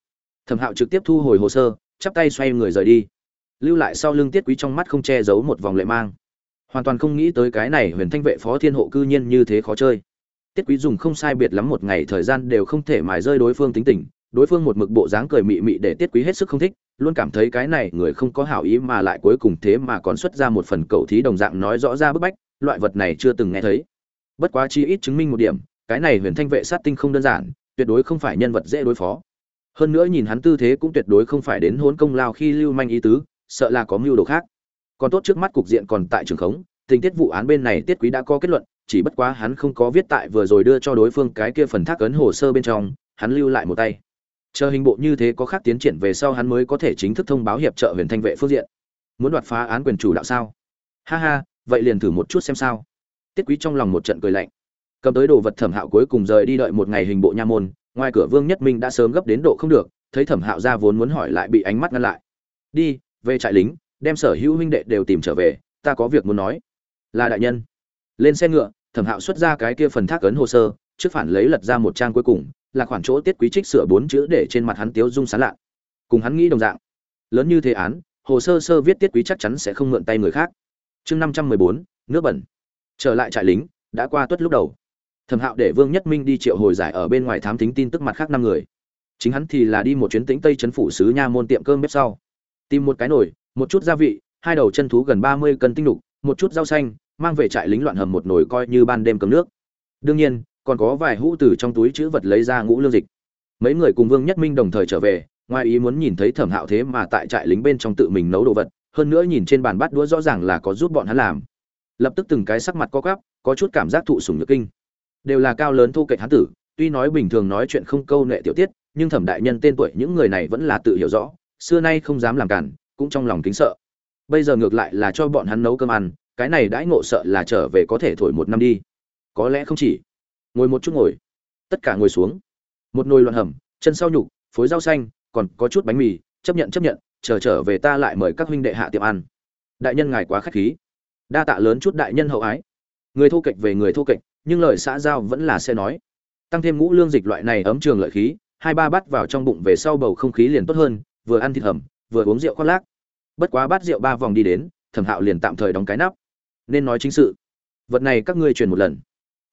Thẩm hạo trực tiếp thu hồi hồ sơ chắp tay xoay người rời đi. Lưu lại sau lưng tiết quý trong mắt không che giấu một vòng lệ mang. Hoàn toàn không nghĩ tới cái này huyền thanh vệ phó thiên hộ cư nhiên như thế khó chơi. Tiết quý dùng không sai biệt lắm một ngày thời gian đều không thể mài rơi đối phương tính tình, đối phương một mực bộ dáng cười mị mị để tiết quý hết sức không thích, luôn cảm thấy cái này người không có hảo ý mà lại cuối cùng thế mà còn xuất ra một phần cầu thí đồng dạng nói rõ ra bức bách, loại vật này chưa từng nghe thấy. Bất quá chi ít chứng minh một điểm, cái này huyền thanh vệ sát tinh không đơn giản, tuyệt đối không phải nhân vật dễ đối phó hơn nữa nhìn hắn tư thế cũng tuyệt đối không phải đến hốn công lao khi lưu manh ý tứ, sợ là có mưu đồ khác. Còn tốt trước mắt cục diện còn tại trường khống, tình tiết vụ án bên này tiết quý đã có kết luận, chỉ bất quá hắn không có viết tại vừa rồi đưa cho đối phương cái kia phần thác ấn hồ sơ bên trong, hắn lưu lại một tay. Chờ hình bộ như thế có khác tiến triển về sau hắn mới có thể chính thức thông báo hiệp trợ huyền thanh vệ phương diện. Muốn đoạt phá án quyền chủ đạo sao? Ha ha, vậy liền thử một chút xem sao. Tiết quý trong lòng một trận cười lạnh. Cầm tới đồ vật thẩm hạo cuối cùng rời đi đợi một ngày hình bộ nha môn ngoài cửa vương nhất minh đã sớm gấp đến độ không được, thấy thẩm hạo ra vốn muốn hỏi lại bị ánh mắt ngăn lại. Đi, về trại lính, đem sở hữu huynh đệ đều tìm trở về, ta có việc muốn nói. Là đại nhân. Lên xe ngựa, thẩm hạo xuất ra cái kia phần thác ấn hồ sơ, trước phản lấy lật ra một trang cuối cùng, là khoản chỗ tiết quý trích sửa bốn chữ để trên mặt hắn tiếu dung sán lạ cùng hắn nghĩ đồng dạng. Lớn như thế án, hồ sơ sơ viết tiết quý chắc chắn sẽ không mượn tay người khác. Chương năm trăm mười bốn, nước bẩn. Trở lại trại lính, đã qua tuất lúc đầu thẩm hạo để vương nhất minh đi triệu hồi giải ở bên ngoài thám tính tin tức mặt khác năm người. Chính hắn thì là đi một chuyến tĩnh tây trấn phủ sứ nha môn tiệm cơm bếp sau. Tìm một cái nồi một chút gia vị hai đầu chân thú gần ba mươi cân tinh lục một chút rau xanh mang về trại lính loạn hầm một nồi coi như ban đêm cầm nước. Đương nhiên còn có vài hũ từ trong túi chữ vật lấy ra ngũ lương dịch. Mấy người cùng vương nhất minh đồng thời trở về ngoài ý muốn nhìn thấy thẩm hạo thế mà tại trại lính bên trong tự mình nấu đồ vật hơn nữa nhìn trên bàn bát đũa rõ ràng là có giúp bọn hắn làm. Lập tức từng cái sắc mặt co gắp, có chút cảm giác thụ sùng nhược kinh đều là cao lớn thu kệch hán tử, tuy nói bình thường nói chuyện không câu nệ tiểu tiết, nhưng thẩm đại nhân tên tuổi những người này vẫn là tự hiểu rõ, xưa nay không dám làm cản, cũng trong lòng kính sợ. Bây giờ ngược lại là cho bọn hắn nấu cơm ăn, cái này đãi ngộ sợ là trở về có thể thổi một năm đi. Có lẽ không chỉ. Ngồi một chút ngồi. Tất cả ngồi xuống. Một nồi loạn hầm, chân sau nhục, phối rau xanh, còn có chút bánh mì, chấp nhận chấp nhận, chờ trở về ta lại mời các huynh đệ hạ tiệm ăn. Đại nhân ngài quá khách khí. Đa tạ lớn chút đại nhân hậu ái. Người thô kệch về người thô kệch nhưng lời xã giao vẫn là sẽ nói. Tăng thêm ngũ lương dịch loại này ấm trường lợi khí, hai ba bát vào trong bụng về sau bầu không khí liền tốt hơn, vừa ăn thịt hầm, vừa uống rượu khoác lác. Bất quá bát rượu ba vòng đi đến, thẩm hạo liền tạm thời đóng cái nắp. Nên nói chính sự. Vật này các ngươi truyền một lần.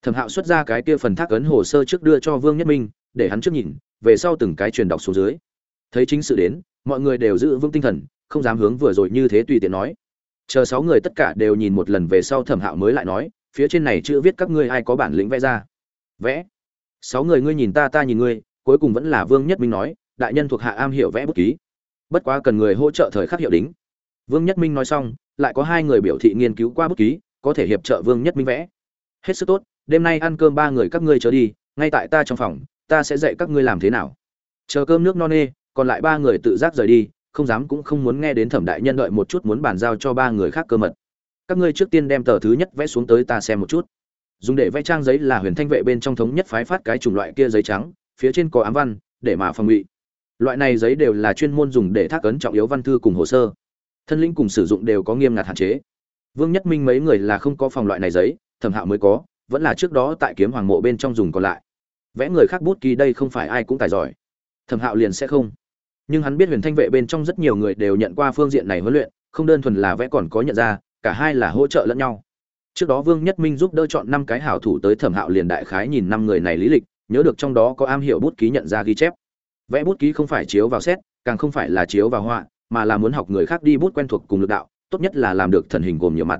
Thẩm hạo xuất ra cái kia phần thác ấn hồ sơ trước đưa cho vương nhất minh, để hắn trước nhìn, về sau từng cái truyền đọc xuống dưới. Thấy chính sự đến, mọi người đều giữ vững tinh thần, không dám hướng vừa rồi như thế tùy tiện nói. Chờ sáu người tất cả đều nhìn một lần về sau thẩm hạo mới lại nói phía trên này chữ viết các ngươi ai có bản lĩnh vẽ ra? Vẽ. Sáu người ngươi nhìn ta ta nhìn ngươi, cuối cùng vẫn là vương nhất minh nói, đại nhân thuộc hạ am hiểu vẽ bút ký. Bất quá cần người hỗ trợ thời khắc hiệu đính. Vương nhất minh nói xong, lại có hai người biểu thị nghiên cứu qua bút ký, có thể hiệp trợ vương nhất minh vẽ. Hết sức tốt, đêm nay ăn cơm ba người các ngươi trở đi, ngay tại ta trong phòng, ta sẽ dạy các ngươi làm thế nào. Chờ cơm nước no nê, còn lại ba người tự giác rời đi, không dám cũng không muốn nghe đến thẩm đại nhân đợi một chút muốn bàn giao cho ba người khác cơ mật các ngươi trước tiên đem tờ thứ nhất vẽ xuống tới ta xem một chút. Dùng để vẽ trang giấy là huyền thanh vệ bên trong thống nhất phái phát cái chủng loại kia giấy trắng, phía trên có ám văn, để mà phòng ngụy. Loại này giấy đều là chuyên môn dùng để thác ấn trọng yếu văn thư cùng hồ sơ. Thân linh cùng sử dụng đều có nghiêm ngặt hạn chế. Vương nhất minh mấy người là không có phòng loại này giấy, thẩm hạo mới có, vẫn là trước đó tại kiếm hoàng mộ bên trong dùng còn lại. Vẽ người khác bút ký đây không phải ai cũng tài giỏi. Thẩm hạo liền sẽ không. Nhưng hắn biết huyền thanh vệ bên trong rất nhiều người đều nhận qua phương diện này huấn luyện, không đơn thuần là vẽ còn có nhận ra cả hai là hỗ trợ lẫn nhau. Trước đó vương nhất minh giúp đỡ chọn năm cái hảo thủ tới thẩm hạo liền đại khái nhìn năm người này lý lịch, nhớ được trong đó có am hiểu bút ký nhận ra ghi chép. Vẽ bút ký không phải chiếu vào xét, càng không phải là chiếu vào họa, mà là muốn học người khác đi bút quen thuộc cùng lực đạo, tốt nhất là làm được thần hình gồm nhiều mặt.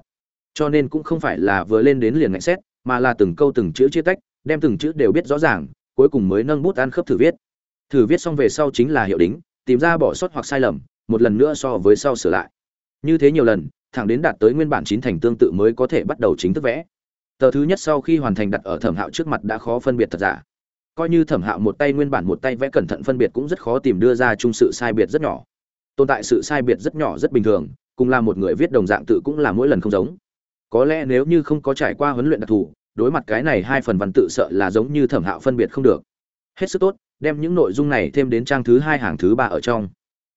Cho nên cũng không phải là vừa lên đến liền ngạnh xét, mà là từng câu từng chữ chia tách, đem từng chữ đều biết rõ ràng, cuối cùng mới nâng bút ăn khớp thử viết. Thử viết xong về sau chính là hiệu đính, tìm ra bỏ sót hoặc sai lầm, một lần nữa so với sau sửa lại. Như thế nhiều lần thẳng đến đạt tới nguyên bản chín thành tương tự mới có thể bắt đầu chính thức vẽ. Tờ thứ nhất sau khi hoàn thành đặt ở thẩm hạo trước mặt đã khó phân biệt thật giả. Coi như thẩm hạo một tay nguyên bản một tay vẽ cẩn thận phân biệt cũng rất khó tìm đưa ra chung sự sai biệt rất nhỏ. Tồn tại sự sai biệt rất nhỏ rất bình thường, cùng là một người viết đồng dạng tự cũng là mỗi lần không giống. Có lẽ nếu như không có trải qua huấn luyện đặc thù, đối mặt cái này hai phần văn tự sợ là giống như thẩm hạo phân biệt không được. Hết sức tốt, đem những nội dung này thêm đến trang thứ hai hàng thứ ba ở trong.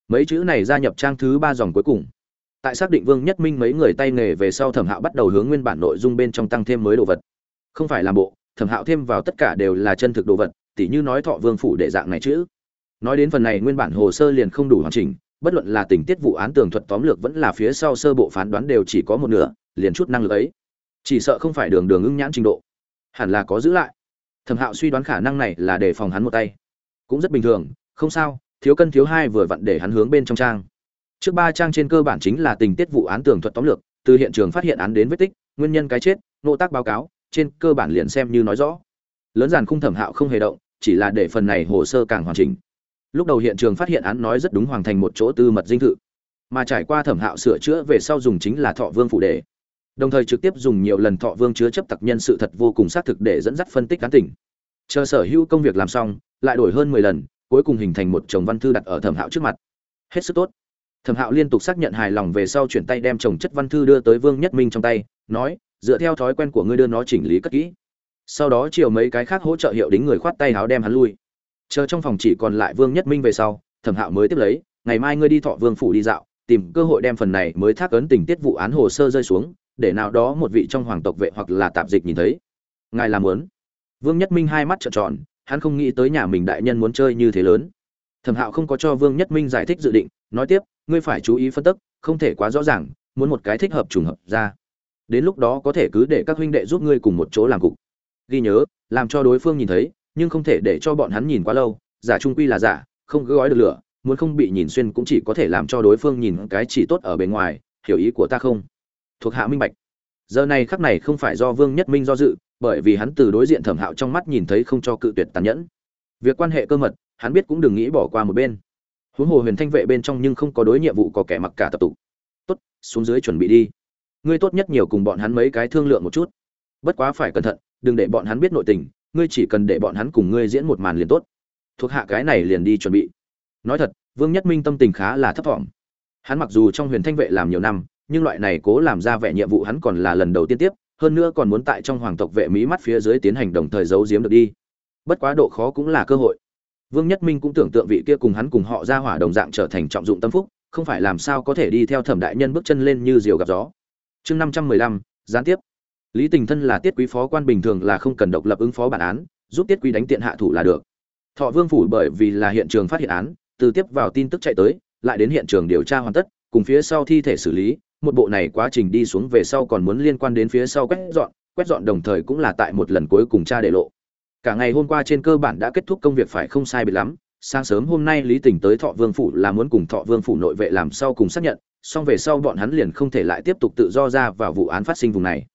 Mấy chữ này gia nhập trang thứ ba dòng cuối cùng tại xác định vương nhất minh mấy người tay nghề về sau thẩm hạo bắt đầu hướng nguyên bản nội dung bên trong tăng thêm mới đồ vật. Không phải làm bộ, thẩm hạo thêm vào tất cả đều là chân thực đồ vật, tỉ như nói thọ vương phủ đệ dạng này chữ nói đến phần này nguyên bản hồ sơ liền không đủ hoàn chỉnh, bất luận là tình tiết vụ án tường thuật tóm lược vẫn là phía sau sơ bộ phán đoán đều chỉ có một nửa, liền chút năng lực ấy. Chỉ sợ không phải đường đường ưng nhãn trình độ. Hẳn là có giữ lại. Thẩm hạo suy đoán khả năng này là để phòng hắn một tay. Cũng rất bình thường, không sao, thiếu cân thiếu hai vừa vặn để hắn hướng bên trong trang trước ba trang trên cơ bản chính là tình tiết vụ án tường thuật tóm lược, từ hiện trường phát hiện án đến vết tích, nguyên nhân cái chết, nộ tác báo cáo, trên cơ bản liền xem như nói rõ. Lớn giàn khung thẩm hạo không hề động, chỉ là để phần này hồ sơ càng hoàn chỉnh. Lúc đầu hiện trường phát hiện án nói rất đúng hoàng thành một chỗ tư mật dinh thự. Mà trải qua thẩm hạo sửa chữa về sau dùng chính là thọ vương phụ đề. Đồng thời trực tiếp dùng nhiều lần thọ vương chứa chấp tặc nhân sự thật vô cùng xác thực để dẫn dắt phân tích cán tỉnh chờ sở hữu công việc làm xong, lại đổi hơn mười lần, cuối cùng hình thành một chồng văn thư đặt ở thẩm hạo trước mặt. Hết sức tốt thẩm hạo liên tục xác nhận hài lòng về sau chuyển tay đem chồng chất văn thư đưa tới vương nhất minh trong tay, nói, dựa theo thói quen của ngươi đưa nó chỉnh lý cất kỹ. Sau đó chiều mấy cái khác hỗ trợ hiệu đính người khoát tay háo đem hắn lui. Chờ trong phòng chỉ còn lại vương nhất minh về sau, thẩm hạo mới tiếp lấy, ngày mai ngươi đi thọ vương phủ đi dạo, tìm cơ hội đem phần này mới thác ấn tình tiết vụ án hồ sơ rơi xuống, để nào đó một vị trong hoàng tộc vệ hoặc là tạp dịch nhìn thấy. Ngài làm muốn. Vương nhất minh hai mắt trợn tròn, hắn không nghĩ tới nhà mình đại nhân muốn chơi như thế lớn. Thẩm hạo không có cho vương nhất minh giải thích dự định, nói tiếp ngươi phải chú ý phân tích không thể quá rõ ràng, muốn một cái thích hợp trùng hợp ra. Đến lúc đó có thể cứ để các huynh đệ giúp ngươi cùng một chỗ làm cục. Ghi nhớ, làm cho đối phương nhìn thấy, nhưng không thể để cho bọn hắn nhìn quá lâu. Giả trung quy là giả, không gói được lửa, muốn không bị nhìn xuyên cũng chỉ có thể làm cho đối phương nhìn cái chỉ tốt ở bề ngoài, hiểu ý của ta không? Thuộc hạ minh bạch. Giờ này khắc này không phải do vương nhất minh do dự, bởi vì hắn từ đối diện thẩm hạo trong mắt nhìn thấy không cho cự tuyệt tàn nhẫn. Việc quan hệ cơ mật, hắn biết cũng đừng nghĩ bỏ qua một bên huống hồ huyền thanh vệ bên trong nhưng không có đối nhiệm vụ có kẻ mặc cả tập tụ tốt, xuống dưới chuẩn bị đi. Ngươi tốt nhất nhiều cùng bọn hắn mấy cái thương lượng một chút. Bất quá phải cẩn thận, đừng để bọn hắn biết nội tình, ngươi chỉ cần để bọn hắn cùng ngươi diễn một màn liền tốt. Thuộc hạ cái này liền đi chuẩn bị. Nói thật, vương nhất minh tâm tình khá là thấp thỏm. Hắn mặc dù trong huyền thanh vệ làm nhiều năm, nhưng loại này cố làm ra vẻ nhiệm vụ hắn còn là lần đầu tiên tiếp, hơn nữa còn muốn tại trong hoàng tộc vệ mỹ mắt phía dưới tiến hành đồng thời giấu giếm được đi. Bất quá độ khó cũng là cơ hội vương nhất minh cũng tưởng tượng vị kia cùng hắn cùng họ ra hỏa đồng dạng trở thành trọng dụng tâm phúc, không phải làm sao có thể đi theo thẩm đại nhân bước chân lên như diều gặp gió. Chương năm trăm mười lăm, gián tiếp. Lý tình thân là tiết quý phó quan bình thường là không cần độc lập ứng phó bản án, giúp tiết quý đánh tiện hạ thủ là được. Thọ vương phủ bởi vì là hiện trường phát hiện án, từ tiếp vào tin tức chạy tới, lại đến hiện trường điều tra hoàn tất, cùng phía sau thi thể xử lý, một bộ này quá trình đi xuống về sau còn muốn liên quan đến phía sau quét dọn quét dọn đồng thời cũng là tại một lần cuối cùng tra để lộ cả ngày hôm qua trên cơ bản đã kết thúc công việc phải không sai biệt lắm, sáng sớm hôm nay lý tình tới thọ vương phủ là muốn cùng thọ vương phủ nội vệ làm sau cùng xác nhận, Xong về sau bọn hắn liền không thể lại tiếp tục tự do ra vào vụ án phát sinh vùng này.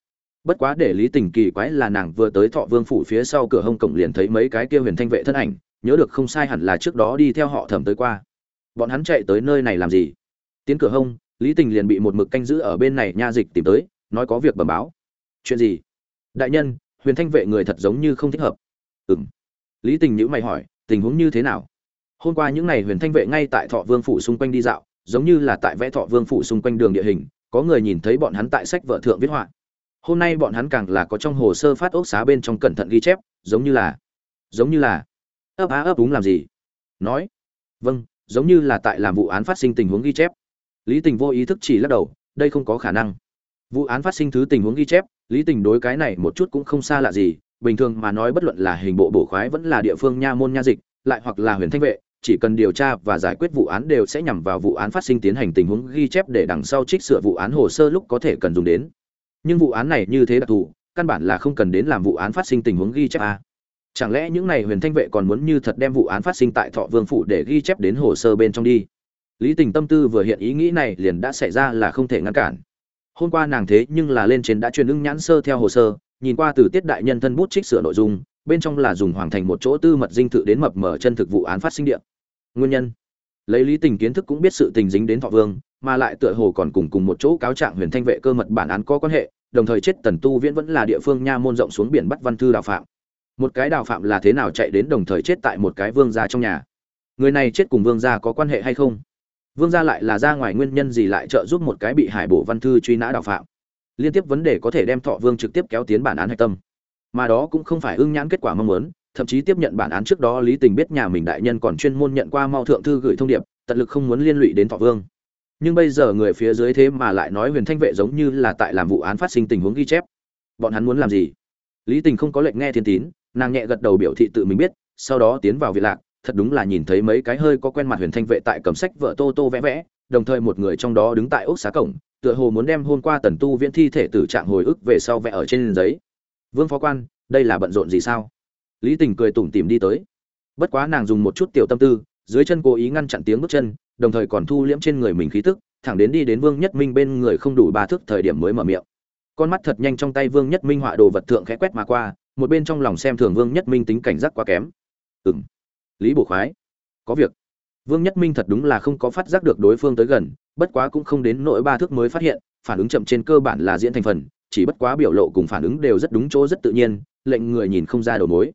Bất quá để lý tình kỳ quái là nàng vừa tới thọ vương phủ phía sau cửa hông cổng liền thấy mấy cái kia huyền thanh vệ thân ảnh, nhớ được không sai hẳn là trước đó đi theo họ thẩm tới qua. Bọn hắn chạy tới nơi này làm gì? Tiến cửa hông, lý tình liền bị một mực canh giữ ở bên này nha dịch tìm tới, nói có việc bẩm báo. Chuyện gì? Đại nhân, huyền thanh vệ người thật giống như không thích hợp ừng lý tình nhữ mày hỏi, tình huống như thế nào? Hôm qua những ngày huyền thanh vệ ngay tại thọ vương phủ xung quanh đi dạo, giống như là tại vẽ thọ vương phủ xung quanh đường địa hình, có người nhìn thấy bọn hắn tại sách vợ thượng viết họa. Hôm nay bọn hắn càng là có trong hồ sơ phát ốc xá bên trong cẩn thận ghi chép, giống như là, giống như là, ấp á ấp đúng làm gì? Nói vâng giống như là tại làm vụ án phát sinh tình huống ghi chép. Lý tình vô ý thức chỉ lắc đầu, đây không có khả năng. Vụ án phát sinh thứ tình huống ghi chép, lý tình đối cái này một chút cũng không xa lạ gì bình thường mà nói bất luận là hình bộ bổ khoái vẫn là địa phương nha môn nha dịch, lại hoặc là huyền thanh vệ, chỉ cần điều tra và giải quyết vụ án đều sẽ nhằm vào vụ án phát sinh tiến hành tình huống ghi chép để đằng sau trích sửa vụ án hồ sơ lúc có thể cần dùng đến. Nhưng vụ án này như thế đặc thù, căn bản là không cần đến làm vụ án phát sinh tình huống ghi chép à. Chẳng lẽ những này huyền thanh vệ còn muốn như thật đem vụ án phát sinh tại thọ vương phủ để ghi chép đến hồ sơ bên trong đi? Lý tình tâm tư vừa hiện ý nghĩ này liền đã xảy ra là không thể ngăn cản. Hôm qua nàng thế nhưng là lên trên đã truyền ưng nhãn sơ theo hồ sơ nhìn qua từ tiết đại nhân thân bút trích sửa nội dung, bên trong là dùng hoàng thành một chỗ tư mật dinh thự đến mập mở chân thực vụ án phát sinh điện nguyên nhân? Lấy lý tình kiến thức cũng biết sự tình dính đến thọ vương, mà lại tựa hồ còn cùng cùng một chỗ cáo trạng huyền thanh vệ cơ mật bản án có quan hệ, đồng thời chết tần tu viễn vẫn là địa phương nha môn rộng xuống biển bắt văn thư đào phạm. Một cái đào phạm là thế nào chạy đến đồng thời chết tại một cái vương gia trong nhà? Người này chết cùng vương gia có quan hệ hay không? Vương gia lại là ra ngoài nguyên nhân gì lại trợ giúp một cái bị hải bổ văn thư truy nã đào phạm? Liên tiếp vấn đề có thể đem thọ vương trực tiếp kéo tiến bản án hạch tâm. Mà đó cũng không phải ưng nhãn kết quả mong muốn, thậm chí tiếp nhận bản án trước đó lý tình biết nhà mình đại nhân còn chuyên môn nhận qua mau thượng thư gửi thông điệp, tận lực không muốn liên lụy đến thọ vương. Nhưng bây giờ người phía dưới thế mà lại nói huyền thanh vệ giống như là tại làm vụ án phát sinh tình huống ghi chép. Bọn hắn muốn làm gì? Lý tình không có lệnh nghe thiên tín, nàng nhẹ gật đầu biểu thị tự mình biết, sau đó tiến vào viện lạc, thật đúng là nhìn thấy mấy cái hơi có quen mặt huyền thanh vệ tại cầm sách vợ tô tô vẽ vẽ, đồng thời một người trong đó đứng tại ốc xá cổng tựa hồ muốn đem hôm qua tần tu viễn thi thể tử trạng hồi ức về sau vẽ ở trên giấy. Vương phó quan, đây là bận rộn gì sao? Lý tình cười tủm tỉm đi tới. Bất quá nàng dùng một chút tiểu tâm tư, dưới chân cố ý ngăn chặn tiếng bước chân, đồng thời còn thu liễm trên người mình khí tức, thẳng đến đi đến vương nhất minh bên người không đủ ba thước thời điểm mới mở miệng. Con mắt thật nhanh trong tay vương nhất minh họa đồ vật thượng khẽ quét mà qua, một bên trong lòng xem thường vương nhất minh tính cảnh giác quá kém. Ừng lý bổ khoái, có việc vương nhất minh thật đúng là không có phát giác được đối phương tới gần, bất quá cũng không đến nỗi ba thước mới phát hiện, phản ứng chậm trên cơ bản là diễn thành phần, chỉ bất quá biểu lộ cùng phản ứng đều rất đúng chỗ rất tự nhiên, lệnh người nhìn không ra đầu mối.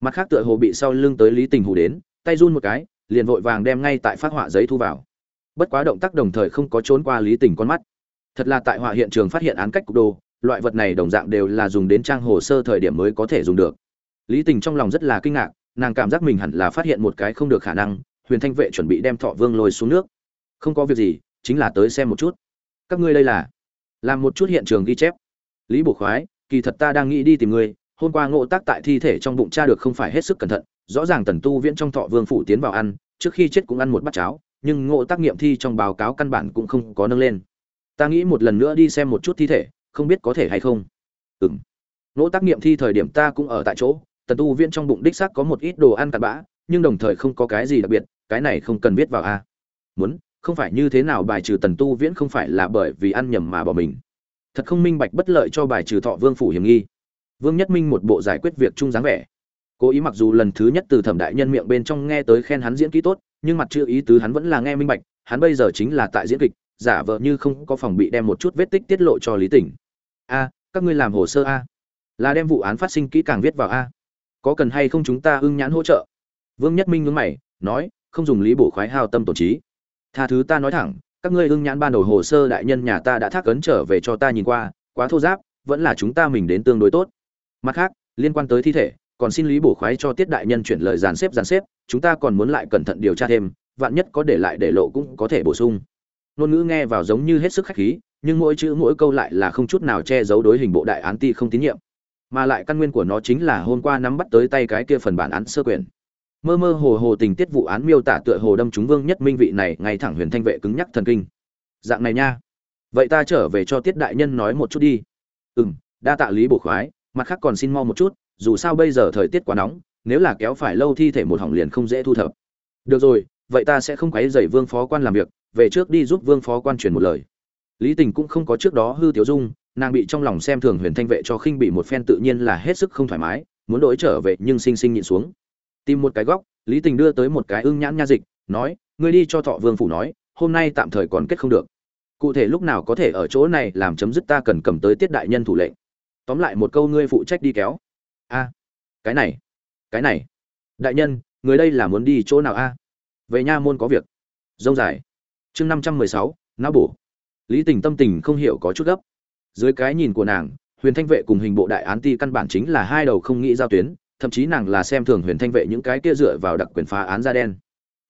Mặt khác tựa hồ bị sau lưng tới lý tình hù đến, tay run một cái, liền vội vàng đem ngay tại phát họa giấy thu vào. Bất quá động tác đồng thời không có trốn qua lý tình con mắt. Thật là tại họa hiện trường phát hiện án cách cục đồ, loại vật này đồng dạng đều là dùng đến trang hồ sơ thời điểm mới có thể dùng được. Lý tình trong lòng rất là kinh ngạc, nàng cảm giác mình hẳn là phát hiện một cái không được khả năng huyền thanh vệ chuẩn bị đem thọ vương lôi xuống nước. Không có việc gì, chính là tới xem một chút. Các ngươi đây là? Làm một chút hiện trường ghi chép. Lý bổ khoái, kỳ thật ta đang nghĩ đi tìm ngươi. Hôm qua ngộ tác tại thi thể trong bụng cha được không phải hết sức cẩn thận. Rõ ràng tần tu viễn trong thọ vương phủ tiến vào ăn, trước khi chết cũng ăn một bát cháo, nhưng ngộ tác nghiệm thi trong báo cáo căn bản cũng không có nâng lên. Ta nghĩ một lần nữa đi xem một chút thi thể, không biết có thể hay không. Ừng ngộ tác nghiệm thi thời điểm ta cũng ở tại chỗ. Tần tu viễn trong bụng đích xác có một ít đồ ăn cặn bã, nhưng đồng thời không có cái gì đặc biệt cái này không cần biết vào a. Muốn, không phải như thế nào bài trừ tần tu viễn không phải là bởi vì ăn nhầm mà bỏ mình. Thật không minh bạch bất lợi cho bài trừ thọ vương phủ hiểm nghi. Vương nhất minh một bộ giải quyết việc chung dáng vẻ. Cố ý mặc dù lần thứ nhất từ thẩm đại nhân miệng bên trong nghe tới khen hắn diễn kỹ tốt, nhưng mặt chưa ý tứ hắn vẫn là nghe minh bạch, hắn bây giờ chính là tại diễn kịch, giả vờ như không có phòng bị đem một chút vết tích tiết lộ cho lý tỉnh. A, các ngươi làm hồ sơ a. Là đem vụ án phát sinh kỹ càng viết vào a. Có cần hay không chúng ta ưng nhãn hỗ trợ? Vương nhất minh ngứng mày, nói không dùng lý bổ khoái hao tâm tổn trí. Tha thứ ta nói thẳng, các ngươi hưng nhãn ban đầu hồ sơ đại nhân nhà ta đã thác ấn trở về cho ta nhìn qua, quá thô giáp, vẫn là chúng ta mình đến tương đối tốt. Mặt khác, liên quan tới thi thể, còn xin lý bổ khoái cho tiết đại nhân chuyển lời dàn xếp dàn xếp, chúng ta còn muốn lại cẩn thận điều tra thêm, vạn nhất có để lại để lộ cũng có thể bổ sung. Ngôn ngữ nghe vào giống như hết sức khách khí, nhưng mỗi chữ mỗi câu lại là không chút nào che giấu đối hình bộ đại án ti không tín nhiệm. Mà lại căn nguyên của nó chính là hôm qua nắm bắt tới tay cái kia phần bản án sơ quyền mơ mơ hồ hồ tình tiết vụ án miêu tả tựa hồ đâm chúng vương nhất minh vị này, ngay thẳng huyền thanh vệ cứng nhắc thần kinh. Dạng này nha. Vậy ta trở về cho tiết đại nhân nói một chút đi. Ừ m đa tạ lý bổ khoái, mặt khác còn xin mau một chút, dù sao bây giờ thời tiết quá nóng, nếu là kéo phải lâu thi thể một hỏng liền không dễ thu thập. Được rồi, vậy ta sẽ không quấy dày vương phó quan làm việc, về trước đi giúp vương phó quan truyền một lời. Lý tình cũng không có trước đó hư tiểu dung, nàng bị trong lòng xem thường huyền thanh vệ cho khinh bị một phen tự nhiên là hết sức không thoải mái, muốn đổi trở về nhưng sinh sinh nhịn xuống tìm một cái góc, lý tình đưa tới một cái ưng nhãn nha dịch, nói, ngươi đi cho thọ vương phủ nói, hôm nay tạm thời còn kết không được. Cụ thể lúc nào có thể ở chỗ này làm chấm dứt ta cần cầm tới tiết đại nhân thủ lệnh. Tóm lại một câu ngươi phụ trách đi kéo. A, cái này cái này. Đại nhân, người đây là muốn đi chỗ nào a? Về nha môn có việc. Dông dài. Chương năm trăm mười sáu, não bổ. Lý tình tâm tình không hiểu có chút gấp. Dưới cái nhìn của nàng, huyền thanh vệ cùng hình bộ đại án ti căn bản chính là hai đầu không nghĩ giao tuyến thậm chí nàng là xem thường huyền thanh vệ những cái kia dựa vào đặc quyền phá án da đen.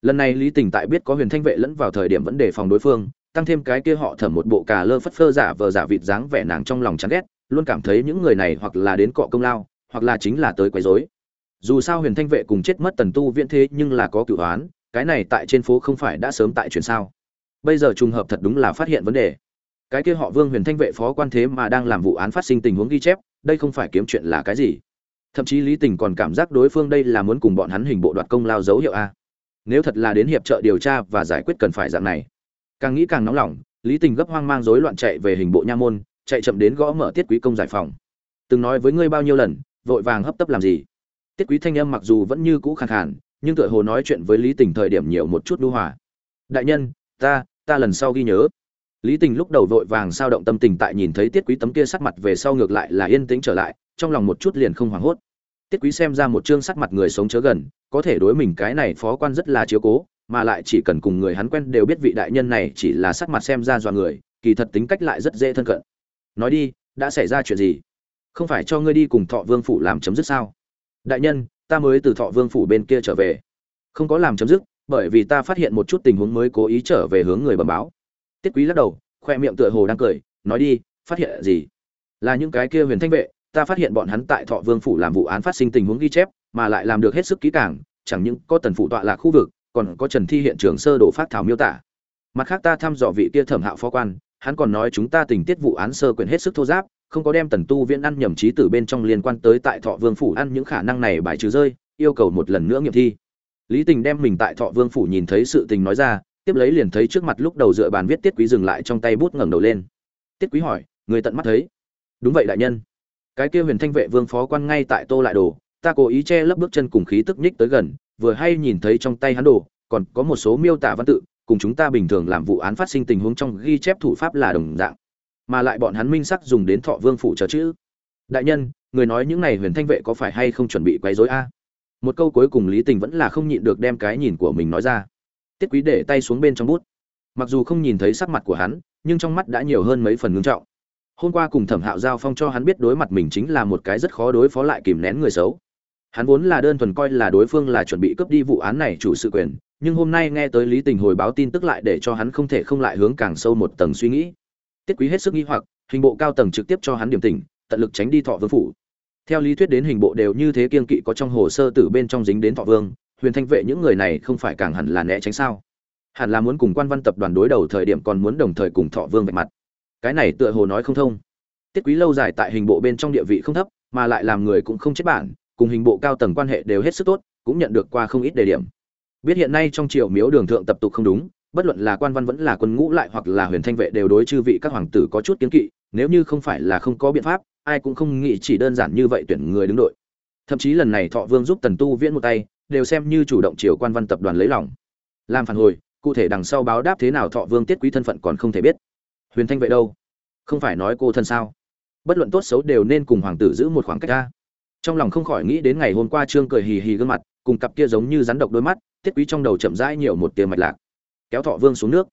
Lần này lý tình tại biết có huyền thanh vệ lẫn vào thời điểm vẫn đề phòng đối phương, tăng thêm cái kia họ thẩm một bộ cà lơ phất phơ giả vờ giả vịt dáng vẻ nàng trong lòng chán ghét, luôn cảm thấy những người này hoặc là đến cọ công lao, hoặc là chính là tới quấy rối. Dù sao huyền thanh vệ cùng chết mất tần tu viễn thế nhưng là có cửu oán cái này tại trên phố không phải đã sớm tại chuyển sao. Bây giờ trùng hợp thật đúng là phát hiện vấn đề. Cái kia họ vương huyền thanh vệ phó quan thế mà đang làm vụ án phát sinh tình huống ghi chép, đây không phải kiếm chuyện là cái gì? Thậm chí lý tình còn cảm giác đối phương đây là muốn cùng bọn hắn hình bộ đoạt công lao dấu hiệu a. Nếu thật là đến hiệp trợ điều tra và giải quyết cần phải dạng này. Càng nghĩ càng nóng lòng, lý tình gấp hoang mang rối loạn chạy về hình bộ nha môn, chạy chậm đến gõ mở tiết quý công giải phòng. Từng nói với ngươi bao nhiêu lần, vội vàng hấp tấp làm gì? Tiết quý thanh âm mặc dù vẫn như cũ khàn khàn, nhưng tựa hồ nói chuyện với lý tình thời điểm nhiều một chút lưu hòa. Đại nhân, ta ta lần sau ghi nhớ lý tình lúc đầu vội vàng sao động tâm tình tại nhìn thấy tiết quý tấm kia sắc mặt về sau ngược lại là yên tĩnh trở lại, trong lòng một chút liền không hoảng hốt. Tiết quý xem ra một chương sắc mặt người sống chớ gần, có thể đối mình cái này phó quan rất là chiếu cố, mà lại chỉ cần cùng người hắn quen đều biết vị đại nhân này chỉ là sắc mặt xem ra dọa người, kỳ thật tính cách lại rất dễ thân cận. Nói đi, đã xảy ra chuyện gì? Không phải cho ngươi đi cùng thọ vương phủ làm chấm dứt sao? Đại nhân, ta mới từ thọ vương phủ bên kia trở về. Không có làm chấm dứt, bởi vì ta phát hiện một chút tình huống mới cố ý trở về hướng người bẩm báo tiết quý lắc đầu, khoe miệng tựa hồ đang cười, nói đi, phát hiện gì? Là những cái kia huyền thanh vệ, ta phát hiện bọn hắn tại thọ vương phủ làm vụ án phát sinh tình huống ghi chép, mà lại làm được hết sức kỹ càng, chẳng những có tần phủ tọa là khu vực, còn có trần thi hiện trường sơ đồ phát thảo miêu tả. Mặt khác ta thăm dò vị kia thẩm hạo phó quan, hắn còn nói chúng ta tình tiết vụ án sơ quyền hết sức thô giáp, không có đem tần tu viễn ăn nhầm trí từ bên trong liên quan tới tại thọ vương phủ ăn những khả năng này bài trừ rơi, yêu cầu một lần nữa nghiệm thi. Lý tình đem mình tại thọ vương phủ nhìn thấy sự tình nói ra tiếp lấy liền thấy trước mặt lúc đầu dựa bàn viết tiết quý dừng lại trong tay bút ngẩng đầu lên. Tiết quý hỏi, người tận mắt thấy? Đúng vậy đại nhân. Cái kia huyền thanh vệ vương phó quan ngay tại tô lại đồ, ta cố ý che lấp bước chân cùng khí tức nhích tới gần, vừa hay nhìn thấy trong tay hắn đồ, còn có một số miêu tả văn tự, cùng chúng ta bình thường làm vụ án phát sinh tình huống trong ghi chép thủ pháp là đồng dạng. Mà lại bọn hắn minh sắc dùng đến thọ vương phủ chờ chữ. Đại nhân, người nói những này huyền thanh vệ có phải hay không chuẩn bị quấy rối a? Một câu cuối cùng lý tình vẫn là không nhịn được đem cái nhìn của mình nói ra tiết quý để tay xuống bên trong bút. Mặc dù không nhìn thấy sắc mặt của hắn, nhưng trong mắt đã nhiều hơn mấy phần ngưng trọng. Hôm qua cùng thẩm hạo giao phong cho hắn biết đối mặt mình chính là một cái rất khó đối phó lại kìm nén người xấu. Hắn vốn là đơn thuần coi là đối phương là chuẩn bị cướp đi vụ án này chủ sự quyền, nhưng hôm nay nghe tới lý tình hồi báo tin tức lại để cho hắn không thể không lại hướng càng sâu một tầng suy nghĩ. Tiết quý hết sức nghi hoặc, hình bộ cao tầng trực tiếp cho hắn điểm tình, tận lực tránh đi thọ vương phủ. Theo lý thuyết đến hình bộ đều như thế kiên kỵ có trong hồ sơ tử bên trong dính đến thọ vương huyền thanh vệ những người này không phải càng hẳn là né tránh sao? Hẳn là muốn cùng quan văn tập đoàn đối đầu thời điểm còn muốn đồng thời cùng thọ vương vạch mặt. Cái này tựa hồ nói không thông. Tiết quý lâu dài tại hình bộ bên trong địa vị không thấp, mà lại làm người cũng không chết bản, cùng hình bộ cao tầng quan hệ đều hết sức tốt, cũng nhận được qua không ít đề điểm. Biết hiện nay trong triều miếu đường thượng tập tục không đúng, bất luận là quan văn vẫn là quân ngũ lại hoặc là huyền thanh vệ đều đối chư vị các hoàng tử có chút kiến kỵ, nếu như không phải là không có biện pháp, ai cũng không nghĩ chỉ đơn giản như vậy tuyển người đứng đội. Thậm chí lần này thọ vương giúp tần tu viễn một tay đều xem như chủ động chiều quan văn tập đoàn lấy lòng. Làm phản hồi, cụ thể đằng sau báo đáp thế nào thọ vương tiết quý thân phận còn không thể biết. Huyền thanh vậy đâu? Không phải nói cô thân sao? Bất luận tốt xấu đều nên cùng hoàng tử giữ một khoảng cách ra trong lòng không khỏi nghĩ đến ngày hôm qua trương cười hì hì gương mặt, cùng cặp kia giống như rắn độc đôi mắt, tiết quý trong đầu chậm rãi nhiều một tia mạch lạc. Kéo thọ vương xuống nước.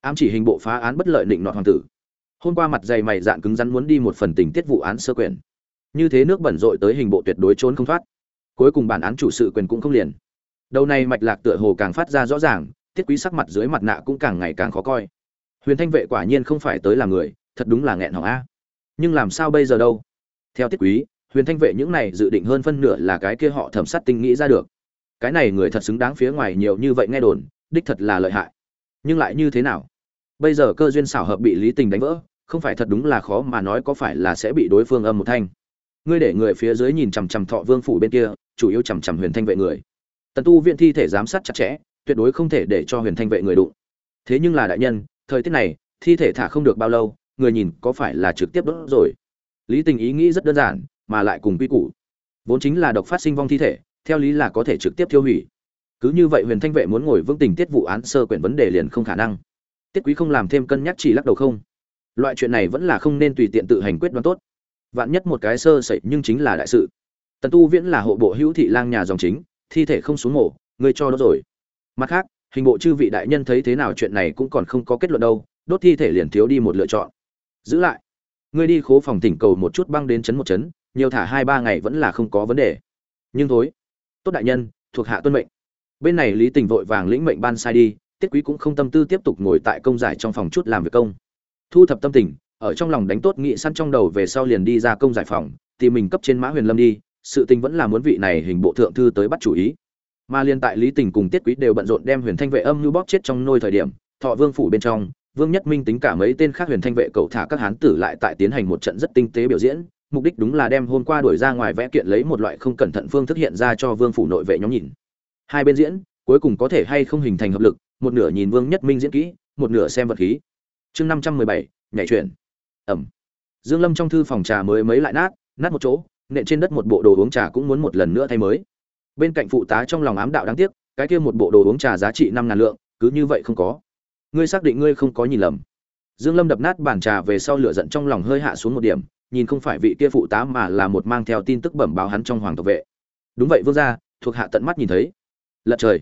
Ám chỉ hình bộ phá án bất lợi định nọt hoàng tử. Hôm qua mặt dày mày dạn cứng rắn muốn đi một phần tình tiết vụ án sơ quyền như thế nước bẩn rội tới hình bộ tuyệt đối trốn không thoát cuối cùng bản án chủ sự quyền cũng không liền. Đầu này mạch lạc tựa hồ càng phát ra rõ ràng tiết quý sắc mặt dưới mặt nạ cũng càng ngày càng khó coi. Huyền thanh vệ quả nhiên không phải tới làm người, thật đúng là nghẹn hỏng a. Nhưng làm sao bây giờ đâu? Theo tiết quý, huyền thanh vệ những này dự định hơn phân nửa là cái kia họ thẩm sát tinh nghĩ ra được. Cái này người thật xứng đáng phía ngoài nhiều như vậy nghe đồn, đích thật là lợi hại. Nhưng lại như thế nào? Bây giờ cơ duyên xảo hợp bị lý tình đánh vỡ, không phải thật đúng là khó mà nói có phải là sẽ bị đối phương âm một thanh ngươi để người phía dưới nhìn chằm chằm thọ vương phủ bên kia, chủ yếu chằm chằm huyền thanh vệ người. Tần tu viện thi thể giám sát chặt chẽ, tuyệt đối không thể để cho huyền thanh vệ người đụng. Thế nhưng là đại nhân, thời tiết này, thi thể thả không được bao lâu, người nhìn có phải là trực tiếp đốt rồi? Lý tình ý nghĩ rất đơn giản, mà lại cùng quy củ. Vốn chính là độc phát sinh vong thi thể, theo lý là có thể trực tiếp tiêu hủy. Cứ như vậy huyền thanh vệ muốn ngồi vững tình tiết vụ án sơ quyển vấn đề liền không khả năng. Tiết quý không làm thêm cân nhắc chỉ lắc đầu không? Loại chuyện này vẫn là không nên tùy tiện tự hành quyết đoán tốt vạn nhất một cái sơ sẩy nhưng chính là đại sự. Tần tu viễn là hộ bộ hữu thị lang nhà dòng chính, thi thể không xuống mổ, ngươi cho nó rồi. Mặt khác, hình bộ chư vị đại nhân thấy thế nào chuyện này cũng còn không có kết luận đâu, đốt thi thể liền thiếu đi một lựa chọn. Giữ lại. Ngươi đi khố phòng tỉnh cầu một chút băng đến chấn một chấn, nhiều thả hai ba ngày vẫn là không có vấn đề. Nhưng thối tốt đại nhân, thuộc hạ tuân mệnh. Bên này lý tình vội vàng lĩnh mệnh ban sai đi, tiết quý cũng không tâm tư tiếp tục ngồi tại công giải trong phòng chút làm việc công. Thu thập tâm tình ở trong lòng đánh tốt nghị săn trong đầu về sau liền đi ra công giải phòng tìm mình cấp trên mã huyền lâm đi, sự tình vẫn là muốn vị này hình bộ thượng thư tới bắt chủ ý. Mà liên tại lý tình cùng tiết quý đều bận rộn đem huyền thanh vệ âm như bóp chết trong nôi thời điểm, thọ vương phủ bên trong, vương nhất minh tính cả mấy tên khác huyền thanh vệ cầu thả các hán tử lại tại tiến hành một trận rất tinh tế biểu diễn, mục đích đúng là đem hôm qua đuổi ra ngoài vẽ kiện lấy một loại không cẩn thận phương thức hiện ra cho vương phủ nội vệ nhóm nhìn. Hai bên diễn, cuối cùng có thể hay không hình thành hợp lực, một nửa nhìn vương nhất minh diễn kỹ, một nửa xem vật khí. Chương năm trăm mười bảy, nhảy chuyển ẩm. Dương lâm trong thư phòng trà mới mấy lại nát nát một chỗ, nện trên đất một bộ đồ uống trà cũng muốn một lần nữa thay mới. Bên cạnh phụ tá trong lòng ám đạo đáng tiếc, cái kia một bộ đồ uống trà giá trị năm ngàn lượng, cứ như vậy không có. Ngươi xác định ngươi không có nhìn lầm. Dương lâm đập nát bàn trà về sau lửa giận trong lòng hơi hạ xuống một điểm, nhìn không phải vị kia phụ tá mà là một mang theo tin tức bẩm báo hắn trong hoàng tộc vệ. Đúng vậy vương gia, thuộc hạ tận mắt nhìn thấy. Lật trời.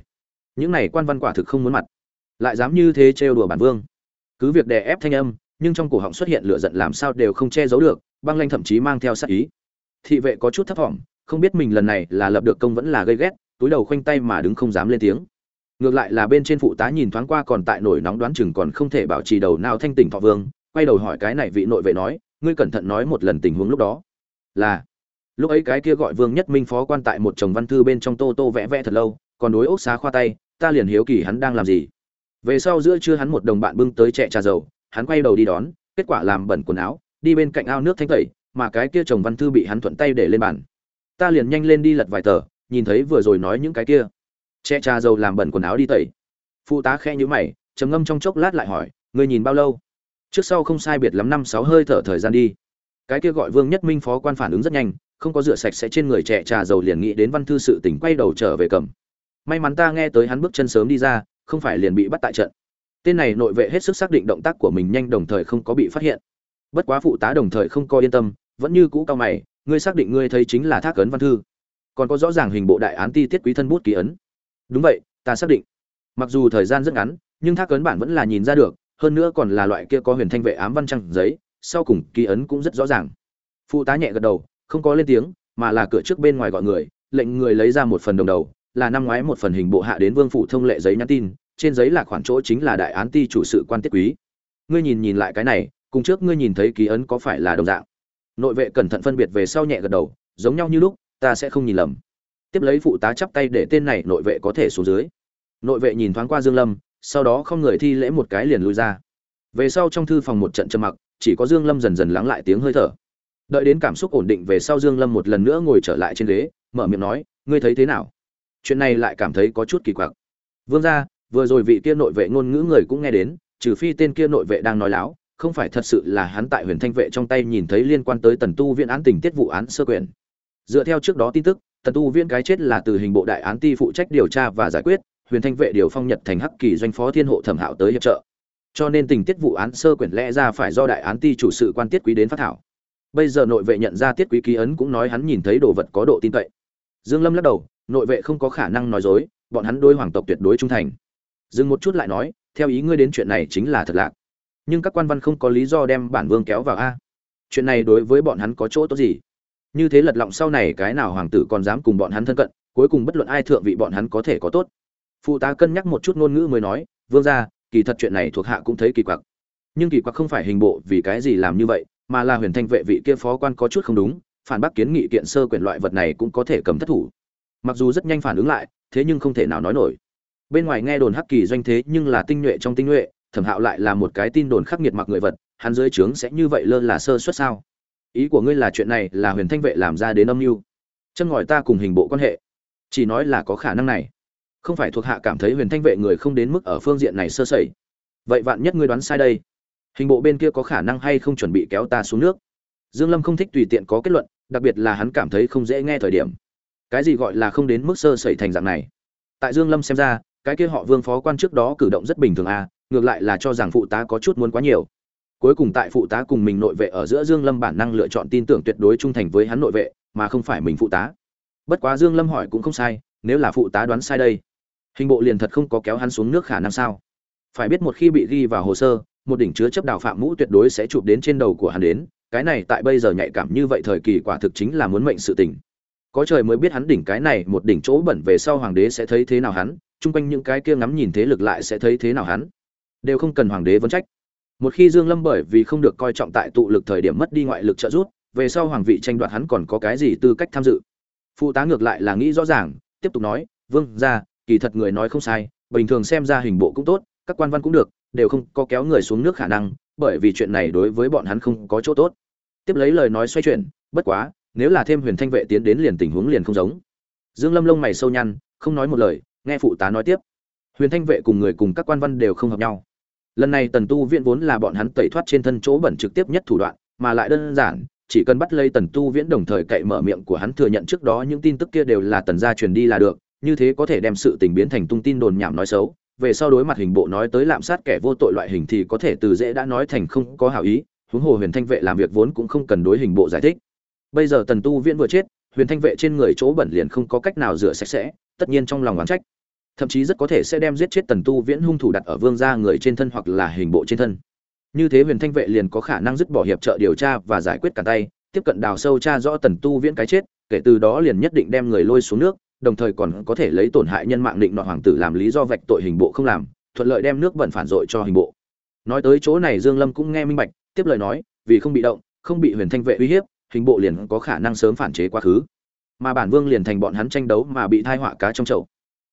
Những này quan văn quả thực không muốn mặt. Lại dám như thế trêu đùa bản vương. Cứ việc đè ép thanh âm nhưng trong cổ họng xuất hiện lửa giận làm sao đều không che giấu được, băng lanh thậm chí mang theo sát ý. Thị vệ có chút thấp thỏm, không biết mình lần này là lập được công vẫn là gây ghét, túi đầu khoanh tay mà đứng không dám lên tiếng. Ngược lại là bên trên phụ tá nhìn thoáng qua còn tại nổi nóng đoán chừng còn không thể bảo trì đầu nào thanh tỉnh thọ vương, quay đầu hỏi cái này vị nội vệ nói, ngươi cẩn thận nói một lần tình huống lúc đó. Là, lúc ấy cái kia gọi vương nhất minh phó quan tại một chồng văn thư bên trong tô tô vẽ vẽ thật lâu, còn đối ốc xá khoa tay, ta liền hiếu kỳ hắn đang làm gì. Về sau giữa trưa hắn một đồng bạn bưng tới trẻ trà dầu hắn quay đầu đi đón, kết quả làm bẩn quần áo, đi bên cạnh ao nước thanh tẩy, mà cái kia chồng văn thư bị hắn thuận tay để lên bàn. Ta liền nhanh lên đi lật vài tờ, nhìn thấy vừa rồi nói những cái kia. Che trà dầu làm bẩn quần áo đi tẩy. Phụ tá khẽ nhữ mày, trầm ngâm trong chốc lát lại hỏi, ngươi nhìn bao lâu? Trước sau không sai biệt lắm năm sáu hơi thở thời gian đi. Cái kia gọi vương nhất minh phó quan phản ứng rất nhanh, không có rửa sạch sẽ trên người trẻ trà dầu liền nghĩ đến văn thư sự tỉnh quay đầu trở về cầm. May mắn ta nghe tới hắn bước chân sớm đi ra, không phải liền bị bắt tại trận tên này nội vệ hết sức xác định động tác của mình nhanh đồng thời không có bị phát hiện. Bất quá phụ tá đồng thời không có yên tâm, vẫn như cũ cao mày, ngươi xác định ngươi thấy chính là thác ấn văn thư. Còn có rõ ràng hình bộ đại án ti tiết quý thân bút ký ấn. Đúng vậy, ta xác định. Mặc dù thời gian rất ngắn, nhưng thác ấn bản vẫn là nhìn ra được, hơn nữa còn là loại kia có huyền thanh vệ ám văn trăng giấy, sau cùng ký ấn cũng rất rõ ràng. Phụ tá nhẹ gật đầu, không có lên tiếng, mà là cửa trước bên ngoài gọi người, lệnh người lấy ra một phần đồng đầu, là năm ngoái một phần hình bộ hạ đến vương phủ thông lệ giấy nhắn tin trên giấy là khoản chỗ chính là đại án ti chủ sự quan tiết quý. Ngươi nhìn nhìn lại cái này, cùng trước ngươi nhìn thấy ký ấn có phải là đồng dạng? Nội vệ cẩn thận phân biệt về sau nhẹ gật đầu, giống nhau như lúc, ta sẽ không nhìn lầm. Tiếp lấy phụ tá chắp tay để tên này nội vệ có thể xuống dưới. Nội vệ nhìn thoáng qua dương lâm, sau đó không người thi lễ một cái liền lui ra. Về sau trong thư phòng một trận trầm mặc, chỉ có dương lâm dần dần lắng lại tiếng hơi thở. Đợi đến cảm xúc ổn định về sau dương lâm một lần nữa ngồi trở lại trên ghế, mở miệng nói, ngươi thấy thế nào? Chuyện này lại cảm thấy có chút kỳ quặc. Vương gia vừa rồi vị kia nội vệ ngôn ngữ người cũng nghe đến, trừ phi tên kia nội vệ đang nói láo, không phải thật sự là hắn tại huyền thanh vệ trong tay nhìn thấy liên quan tới tần tu viện án tình tiết vụ án sơ quyền dựa theo trước đó tin tức, tần tu viện cái chết là từ hình bộ đại án ti phụ trách điều tra và giải quyết, huyền thanh vệ điều phong nhật thành hắc kỳ doanh phó thiên hộ thẩm hạo tới hiệp trợ. Cho nên tình tiết vụ án sơ quyển lẽ ra phải do đại án ti chủ sự quan tiết quý đến phát thảo. Bây giờ nội vệ nhận ra tiết quý ký ấn cũng nói hắn nhìn thấy đồ vật có độ tin cậy. Dương lâm lắc đầu, nội vệ không có khả năng nói dối, bọn hắn đôi hoàng tộc tuyệt đối trung thành dừng một chút lại nói, theo ý ngươi đến chuyện này chính là thật lạc nhưng các quan văn không có lý do đem bản vương kéo vào a. Chuyện này đối với bọn hắn có chỗ tốt gì? Như thế lật lọng sau này cái nào hoàng tử còn dám cùng bọn hắn thân cận, cuối cùng bất luận ai thượng vị bọn hắn có thể có tốt. Phụ tá cân nhắc một chút ngôn ngữ mới nói, vương gia, kỳ thật chuyện này thuộc hạ cũng thấy kỳ quặc. Nhưng kỳ quặc không phải hình bộ vì cái gì làm như vậy, mà là huyền thanh vệ vị kia phó quan có chút không đúng, phản bác kiến nghị kiện sơ quyển loại vật này cũng có thể cầm thất thủ. Mặc dù rất nhanh phản ứng lại, thế nhưng không thể nào nói nổi bên ngoài nghe đồn hắc kỳ doanh thế nhưng là tinh nhuệ trong tinh nhuệ, thẩm hạo lại là một cái tin đồn khắc nghiệt mặc người vật, hắn dưới trướng sẽ như vậy lơ là sơ suất sao? Ý của ngươi là chuyện này là huyền thanh vệ làm ra đến âm mưu. Chân ngòi ta cùng hình bộ quan hệ. Chỉ nói là có khả năng này. Không phải thuộc hạ cảm thấy huyền thanh vệ người không đến mức ở phương diện này sơ sẩy. Vậy vạn nhất ngươi đoán sai đây. Hình bộ bên kia có khả năng hay không chuẩn bị kéo ta xuống nước? Dương lâm không thích tùy tiện có kết luận, đặc biệt là hắn cảm thấy không dễ nghe thời điểm. Cái gì gọi là không đến mức sơ sẩy thành dạng này? Tại dương lâm xem ra cái kia họ vương phó quan trước đó cử động rất bình thường à ngược lại là cho rằng phụ tá có chút muốn quá nhiều. Cuối cùng tại phụ tá cùng mình nội vệ ở giữa dương lâm bản năng lựa chọn tin tưởng tuyệt đối trung thành với hắn nội vệ, mà không phải mình phụ tá. Bất quá dương lâm hỏi cũng không sai, nếu là phụ tá đoán sai đây, hình bộ liền thật không có kéo hắn xuống nước khả năng sao? Phải biết một khi bị ghi vào hồ sơ, một đỉnh chứa chấp đào phạm mũ tuyệt đối sẽ chụp đến trên đầu của hắn đến, cái này tại bây giờ nhạy cảm như vậy thời kỳ quả thực chính là muốn mệnh sự tình. Có trời mới biết hắn đỉnh cái này, một đỉnh chỗ bẩn về sau hoàng đế sẽ thấy thế nào hắn chung quanh những cái kia ngắm nhìn thế lực lại sẽ thấy thế nào hắn? Đều không cần hoàng đế vấn trách. Một khi dương lâm bởi vì không được coi trọng tại tụ lực thời điểm mất đi ngoại lực trợ giúp, về sau hoàng vị tranh đoạt hắn còn có cái gì tư cách tham dự? Phụ tá ngược lại là nghĩ rõ ràng, tiếp tục nói, vương gia, kỳ thật người nói không sai, bình thường xem ra hình bộ cũng tốt, các quan văn cũng được, đều không có kéo người xuống nước khả năng, bởi vì chuyện này đối với bọn hắn không có chỗ tốt. Tiếp lấy lời nói xoay chuyển, bất quá, nếu là thêm huyền thanh vệ tiến đến liền tình huống liền không giống. Dương lâm lông mày sâu nhăn, không nói một lời nghe phụ tá nói tiếp. Huyền thanh vệ cùng người cùng các quan văn đều không hợp nhau. Lần này tần tu viễn vốn là bọn hắn tẩy thoát trên thân chỗ bẩn trực tiếp nhất thủ đoạn, mà lại đơn giản, chỉ cần bắt lấy tần tu viễn đồng thời cậy mở miệng của hắn thừa nhận trước đó những tin tức kia đều là tần gia truyền đi là được, như thế có thể đem sự tình biến thành tung tin đồn nhảm nói xấu. Về sau đối mặt hình bộ nói tới lạm sát kẻ vô tội loại hình thì có thể từ dễ đã nói thành không có hảo ý, huống hồ huyền thanh vệ làm việc vốn cũng không cần đối hình bộ giải thích. Bây giờ tần tu viễn vừa chết, huyền thanh vệ trên người chỗ bẩn liền không có cách nào rửa sạch sẽ tất nhiên trong lòng oán trách. Thậm chí rất có thể sẽ đem giết chết tần tu viễn hung thủ đặt ở vương gia người trên thân hoặc là hình bộ trên thân. Như thế huyền thanh vệ liền có khả năng dứt bỏ hiệp trợ điều tra và giải quyết cả tay, tiếp cận đào sâu tra rõ tần tu viễn cái chết, kể từ đó liền nhất định đem người lôi xuống nước, đồng thời còn có thể lấy tổn hại nhân mạng định nọ hoàng tử làm lý do vạch tội hình bộ không làm, thuận lợi đem nước bẩn phản dội cho hình bộ. Nói tới chỗ này dương lâm cũng nghe minh bạch, tiếp lời nói, vì không bị động, không bị huyền thanh vệ uy hiếp, hình bộ liền có khả năng sớm phản chế quá khứ mà bản vương liền thành bọn hắn tranh đấu mà bị thai họa cá trong chậu.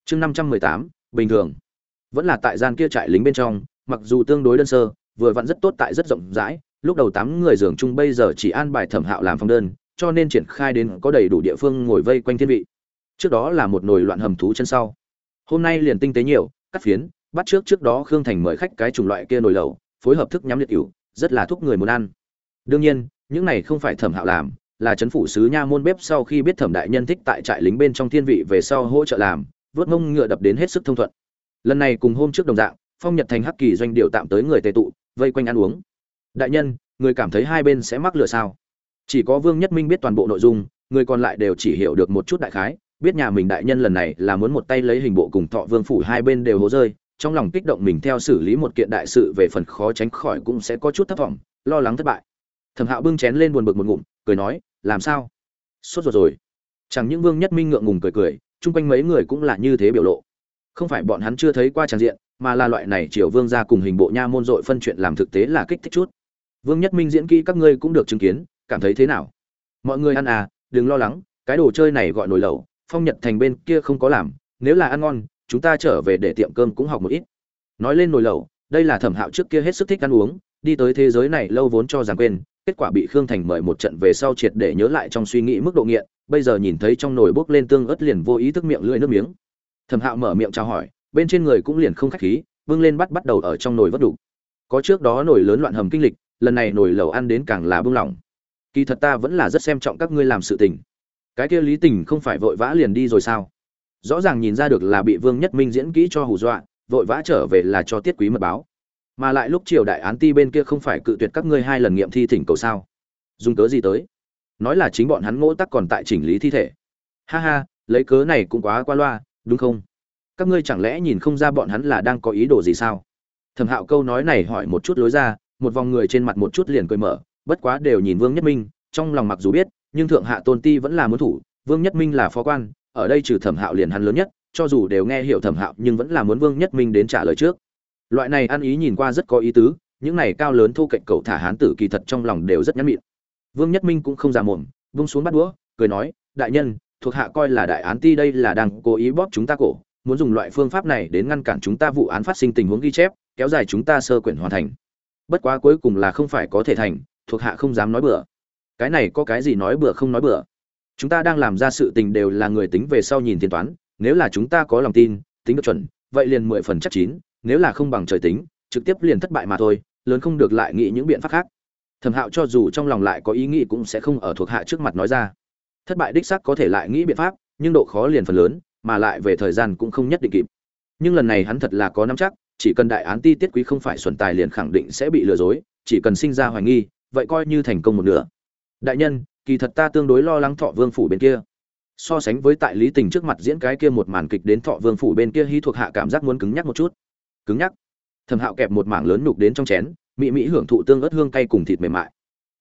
Chương năm trăm mười tám, bình thường. Vẫn là tại gian kia trại lính bên trong, mặc dù tương đối đơn sơ, vừa vặn rất tốt tại rất rộng rãi, lúc đầu tám người giường chung bây giờ chỉ an bài thẩm hạo làm phòng đơn, cho nên triển khai đến có đầy đủ địa phương ngồi vây quanh thiên vị. Trước đó là một nồi loạn hầm thú chân sau. Hôm nay liền tinh tế nhiều, cắt phiến, bắt trước trước đó khương thành mời khách cái chủng loại kia nồi lẩu, phối hợp thức nhắm liệt cửu rất là thúc người muốn ăn. Đương nhiên, những này không phải thẩm hạo làm là chấn phủ sứ nha môn bếp sau khi biết thẩm đại nhân thích tại trại lính bên trong thiên vị về sau hỗ trợ làm, vớt mông ngựa đập đến hết sức thông thuận. Lần này cùng hôm trước đồng dạng, phong nhật thành hắc kỳ doanh điều tạm tới người tề tụ, vây quanh ăn uống. Đại nhân, người cảm thấy hai bên sẽ mắc lừa sao? Chỉ có vương nhất minh biết toàn bộ nội dung, người còn lại đều chỉ hiểu được một chút đại khái, biết nhà mình đại nhân lần này là muốn một tay lấy hình bộ cùng thọ vương phủ hai bên đều hố rơi, trong lòng kích động mình theo xử lý một kiện đại sự về phần khó tránh khỏi cũng sẽ có chút thất vọng, lo lắng thất bại. Thẩm hạo bưng chén lên buồn bực một ngụm, cười nói làm sao? Sốt ruột rồi. Chẳng những vương nhất minh ngượng ngùng cười cười, chung quanh mấy người cũng là như thế biểu lộ. Không phải bọn hắn chưa thấy qua tràng diện, mà là loại này triều vương ra cùng hình bộ nha môn dội phân chuyện làm thực tế là kích thích chút. Vương nhất minh diễn kỹ các ngươi cũng được chứng kiến, cảm thấy thế nào? Mọi người ăn à đừng lo lắng, cái đồ chơi này gọi nồi lẩu, phong nhật thành bên kia không có làm, nếu là ăn ngon, chúng ta trở về để tiệm cơm cũng học một ít. Nói lên nồi lẩu, đây là thẩm hạo trước kia hết sức thích ăn uống đi tới thế giới này lâu vốn cho rằng quên, kết quả bị khương thành mời một trận về sau triệt để nhớ lại trong suy nghĩ mức độ nghiện, bây giờ nhìn thấy trong nồi bốc lên tương ớt liền vô ý thức miệng lưỡi nước miếng. Thẩm hạo mở miệng chào hỏi, bên trên người cũng liền không khách khí bưng lên bắt bắt đầu ở trong nồi vất đủ. Có trước đó nồi lớn loạn hầm kinh lịch, lần này nồi lẩu ăn đến càng là bưng lỏng. Kỳ thật ta vẫn là rất xem trọng các ngươi làm sự tình. Cái kia lý tình không phải vội vã liền đi rồi sao? Rõ ràng nhìn ra được là bị vương nhất minh diễn kỹ cho hù dọa, vội vã trở về là cho tiết quý mật báo mà lại lúc triều đại án ti bên kia không phải cự tuyệt các ngươi hai lần nghiệm thi thỉnh cầu sao? Dùng cớ gì tới? Nói là chính bọn hắn ngỗ tắc còn tại chỉnh lý thi thể. Ha ha, lấy cớ này cũng quá qua loa, đúng không? Các ngươi chẳng lẽ nhìn không ra bọn hắn là đang có ý đồ gì sao? Thẩm hạo câu nói này hỏi một chút lối ra, một vòng người trên mặt một chút liền cười mở, bất quá đều nhìn vương nhất minh, trong lòng mặc dù biết, nhưng thượng hạ tôn ti vẫn là muốn thủ, vương nhất minh là phó quan, ở đây trừ thẩm hạo liền hắn lớn nhất, cho dù đều nghe hiểu thẩm hạo nhưng vẫn là muốn vương nhất minh đến trả lời trước loại này ăn ý nhìn qua rất có ý tứ, những này cao lớn thu cạnh cậu thả hán tử kỳ thật trong lòng đều rất nhắn mịn. Vương nhất minh cũng không già mồm, vung xuống bắt đũa, cười nói, đại nhân, thuộc hạ coi là đại án ti đây là đang cố ý bóp chúng ta cổ, muốn dùng loại phương pháp này đến ngăn cản chúng ta vụ án phát sinh tình huống ghi chép, kéo dài chúng ta sơ quyển hoàn thành. Bất quá cuối cùng là không phải có thể thành, thuộc hạ không dám nói bừa. Cái này có cái gì nói bừa không nói bừa. Chúng ta đang làm ra sự tình đều là người tính về sau nhìn tiền toán, nếu là chúng ta có lòng tin, tính được chuẩn, vậy liền mười phần chắc chín nếu là không bằng trời tính, trực tiếp liền thất bại mà thôi, lớn không được lại nghĩ những biện pháp khác. Thẩm hạo cho dù trong lòng lại có ý nghĩ cũng sẽ không ở thuộc hạ trước mặt nói ra. Thất bại đích xác có thể lại nghĩ biện pháp, nhưng độ khó liền phần lớn, mà lại về thời gian cũng không nhất định kịp. Nhưng lần này hắn thật là có nắm chắc, chỉ cần đại án ti tiết quý không phải xuẩn tài liền khẳng định sẽ bị lừa dối, chỉ cần sinh ra hoài nghi, vậy coi như thành công một nửa. Đại nhân, kỳ thật ta tương đối lo lắng thọ vương phủ bên kia. So sánh với tại lý tình trước mặt diễn cái kia một màn kịch đến thọ vương phủ bên kia, hí thuộc hạ cảm giác muốn cứng nhắc một chút cứng nhắc. Thẩm hạo kẹp một mảng lớn nhục đến trong chén mỹ mỹ hưởng thụ tương ớt hương cay cùng thịt mềm mại.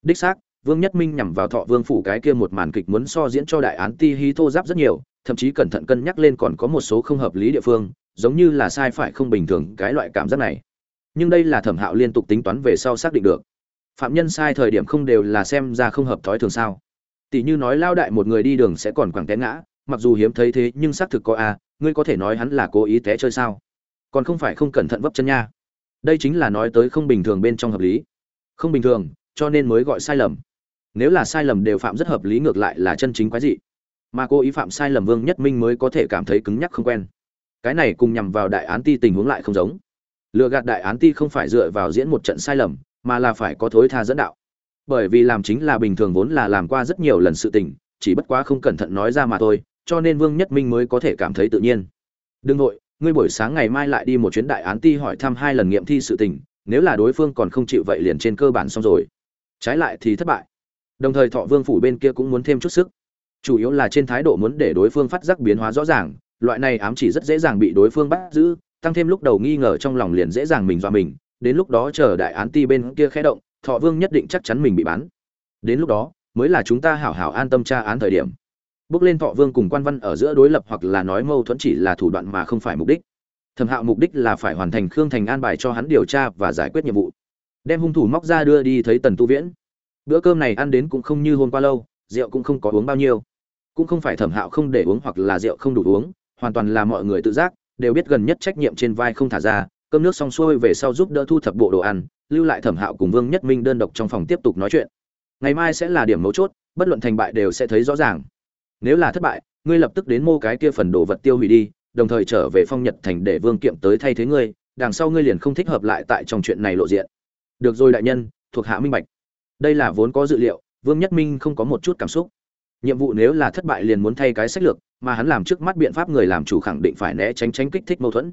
Đích xác, vương nhất minh nhằm vào thọ vương phủ cái kia một màn kịch muốn so diễn cho đại án ti hí thô giáp rất nhiều, thậm chí cẩn thận cân nhắc lên còn có một số không hợp lý địa phương, giống như là sai phải không bình thường cái loại cảm giác này. Nhưng đây là thẩm hạo liên tục tính toán về sau xác định được. Phạm nhân sai thời điểm không đều là xem ra không hợp thói thường sao? Tỷ như nói lao đại một người đi đường sẽ còn quẳng té ngã, mặc dù hiếm thấy thế nhưng xác thực có a, ngươi có thể nói hắn là cố ý té chơi sao? Còn không phải không cẩn thận vấp chân nha. Đây chính là nói tới không bình thường bên trong hợp lý. Không bình thường, cho nên mới gọi sai lầm. Nếu là sai lầm đều phạm rất hợp lý ngược lại là chân chính quái dị. Mà cô ý phạm sai lầm vương nhất minh mới có thể cảm thấy cứng nhắc không quen. Cái này cùng nhằm vào đại án ti tình huống lại không giống. Lừa gạt đại án ti không phải dựa vào diễn một trận sai lầm, mà là phải có thối tha dẫn đạo. Bởi vì làm chính là bình thường vốn là làm qua rất nhiều lần sự tình, chỉ bất quá không cẩn thận nói ra mà thôi, cho nên vương nhất minh mới có thể cảm thấy tự nhiên. Đương nội ngươi buổi sáng ngày mai lại đi một chuyến đại án ti hỏi thăm hai lần nghiệm thi sự tình, nếu là đối phương còn không chịu vậy liền trên cơ bản xong rồi. Trái lại thì thất bại. Đồng thời thọ vương phủ bên kia cũng muốn thêm chút sức. Chủ yếu là trên thái độ muốn để đối phương phát giác biến hóa rõ ràng, loại này ám chỉ rất dễ dàng bị đối phương bắt giữ, tăng thêm lúc đầu nghi ngờ trong lòng liền dễ dàng mình dọa mình, đến lúc đó chờ đại án ti bên kia khẽ động, thọ vương nhất định chắc chắn mình bị bán đến lúc đó, mới là chúng ta hảo hảo an tâm tra án thời điểm bước lên thọ vương cùng quan văn ở giữa đối lập hoặc là nói mâu thuẫn chỉ là thủ đoạn mà không phải mục đích. Thẩm hạo mục đích là phải hoàn thành khương thành an bài cho hắn điều tra và giải quyết nhiệm vụ. Đem hung thủ móc ra đưa đi thấy tần tu viễn. Bữa cơm này ăn đến cũng không như hôm qua lâu, rượu cũng không có uống bao nhiêu. Cũng không phải thẩm hạo không để uống hoặc là rượu không đủ uống, hoàn toàn là mọi người tự giác, đều biết gần nhất trách nhiệm trên vai không thả ra, cơm nước xong xuôi về sau giúp đỡ thu thập bộ đồ ăn, lưu lại thẩm hạo cùng vương nhất minh đơn độc trong phòng tiếp tục nói chuyện. Ngày mai sẽ là điểm mấu chốt, bất luận thành bại đều sẽ thấy rõ ràng nếu là thất bại, ngươi lập tức đến mô cái kia phần đồ vật tiêu hủy đi, đồng thời trở về phong nhật thành để vương kiệm tới thay thế ngươi, đằng sau ngươi liền không thích hợp lại tại trong chuyện này lộ diện. Được rồi đại nhân, thuộc hạ minh bạch. Đây là vốn có dự liệu, vương nhất minh không có một chút cảm xúc. Nhiệm vụ nếu là thất bại liền muốn thay cái sách lược, mà hắn làm trước mắt biện pháp người làm chủ khẳng định phải né tránh tránh kích thích mâu thuẫn.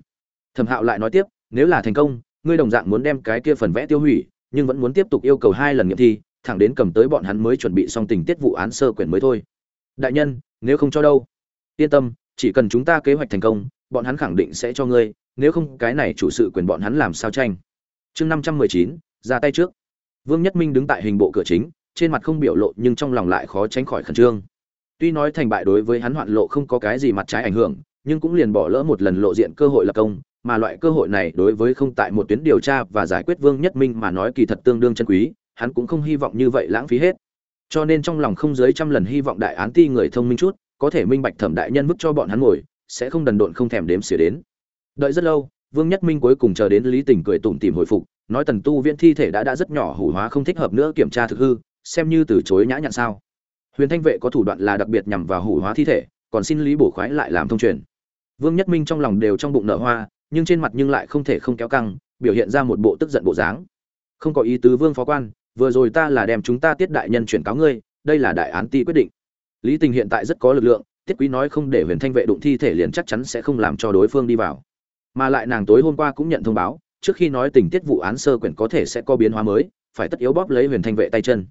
Thẩm hạo lại nói tiếp, nếu là thành công, ngươi đồng dạng muốn đem cái kia phần vẽ tiêu hủy, nhưng vẫn muốn tiếp tục yêu cầu hai lần nghiệm thi, thẳng đến cầm tới bọn hắn mới chuẩn bị xong tình tiết vụ án sơ quyển mới thôi đại nhân, nếu không cho đâu? Yên tâm, chỉ cần chúng ta kế hoạch thành công, bọn hắn khẳng định sẽ cho ngươi, nếu không, cái này chủ sự quyền bọn hắn làm sao tranh? Chương năm trăm mười chín, ra tay trước. Vương nhất minh đứng tại hình bộ cửa chính, trên mặt không biểu lộ nhưng trong lòng lại khó tránh khỏi khẩn trương. Tuy nói thành bại đối với hắn hoạn lộ không có cái gì mặt trái ảnh hưởng, nhưng cũng liền bỏ lỡ một lần lộ diện cơ hội lập công, mà loại cơ hội này đối với không tại một tuyến điều tra và giải quyết vương nhất minh mà nói kỳ thật tương đương chân quý, hắn cũng không hy vọng như vậy lãng phí hết cho nên trong lòng không dưới trăm lần hy vọng đại án ti người thông minh chút, có thể minh bạch thẩm đại nhân vứt cho bọn hắn ngồi, sẽ không đần độn không thèm đếm xỉa đến. Đợi rất lâu, vương nhất minh cuối cùng chờ đến lý tình cười tủm tìm hồi phục, nói tần tu viễn thi thể đã đã rất nhỏ hủ hóa không thích hợp nữa kiểm tra thực hư, xem như từ chối nhã nhặn sao. Huyền thanh vệ có thủ đoạn là đặc biệt nhằm vào hủ hóa thi thể, còn xin lý bổ khoái lại làm thông truyền. Vương nhất minh trong lòng đều trong bụng nở hoa, nhưng trên mặt nhưng lại không thể không kéo căng, biểu hiện ra một bộ tức giận bộ dáng. Không có ý tứ vương phó quan vừa rồi ta là đem chúng ta tiết đại nhân chuyển cáo ngươi, đây là đại án ti quyết định. Lý tình hiện tại rất có lực lượng tiết quý nói không để huyền thanh vệ đụng thi thể liền chắc chắn sẽ không làm cho đối phương đi vào. Mà lại nàng tối hôm qua cũng nhận thông báo, trước khi nói tình tiết vụ án sơ quyển có thể sẽ có biến hóa mới, phải tất yếu bóp lấy huyền thanh vệ tay chân.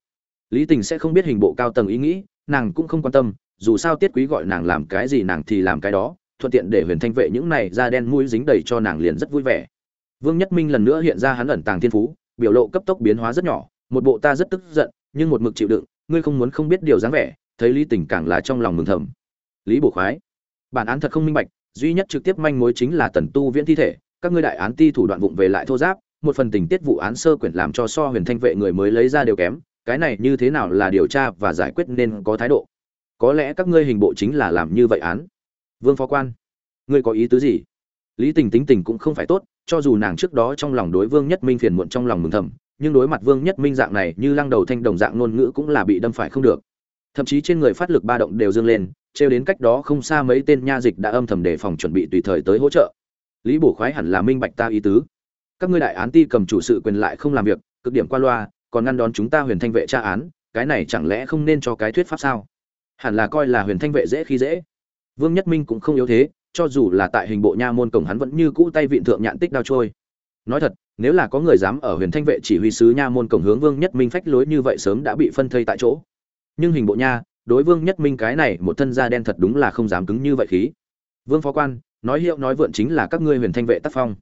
Lý tình sẽ không biết hình bộ cao tầng ý nghĩ, nàng cũng không quan tâm, dù sao tiết quý gọi nàng làm cái gì nàng thì làm cái đó, thuận tiện để huyền thanh vệ những này da đen mũi dính đầy cho nàng liền rất vui vẻ. Vương nhất minh lần nữa hiện ra hắn ẩn tàng thiên phú, biểu lộ cấp tốc biến hóa rất nhỏ một bộ ta rất tức giận, nhưng một mực chịu đựng, ngươi không muốn không biết điều dáng vẻ, thấy lý tình càng là trong lòng mừng thầm. Lý bổ khoái, bản án thật không minh bạch, duy nhất trực tiếp manh mối chính là tần tu viễn thi thể, các ngươi đại án ti thủ đoạn vụng về lại thô giáp, một phần tình tiết vụ án sơ quyển làm cho so huyền thanh vệ người mới lấy ra đều kém, cái này như thế nào là điều tra và giải quyết nên có thái độ? Có lẽ các ngươi hình bộ chính là làm như vậy án. Vương phó quan, ngươi có ý tứ gì? Lý tình tính tình cũng không phải tốt, cho dù nàng trước đó trong lòng đối vương nhất minh phiền muộn trong lòng mừng thầm nhưng đối mặt vương nhất minh dạng này, như lăng đầu thanh đồng dạng ngôn ngữ cũng là bị đâm phải không được. Thậm chí trên người phát lực ba động đều dương lên, trêu đến cách đó không xa mấy tên nha dịch đã âm thầm đề phòng chuẩn bị tùy thời tới hỗ trợ. Lý bổ khoái hẳn là minh bạch ta ý tứ. Các ngươi đại án ti cầm chủ sự quyền lại không làm việc, cực điểm qua loa, còn ngăn đón chúng ta huyền thanh vệ tra án, cái này chẳng lẽ không nên cho cái thuyết pháp sao? Hẳn là coi là huyền thanh vệ dễ khi dễ. Vương nhất minh cũng không yếu thế, cho dù là tại hình bộ nha môn cổng hắn vẫn như cũ tay vịn thượng nhạn tích đao trôi nói thật, nếu là có người dám ở huyền thanh vệ chỉ huy sứ nha môn cổng hướng vương nhất minh phách lối như vậy sớm đã bị phân thây tại chỗ. Nhưng hình bộ nha, đối vương nhất minh cái này một thân da đen thật đúng là không dám cứng như vậy khí. Vương phó quan, nói hiệu nói vượn chính là các ngươi huyền thanh vệ tác phong.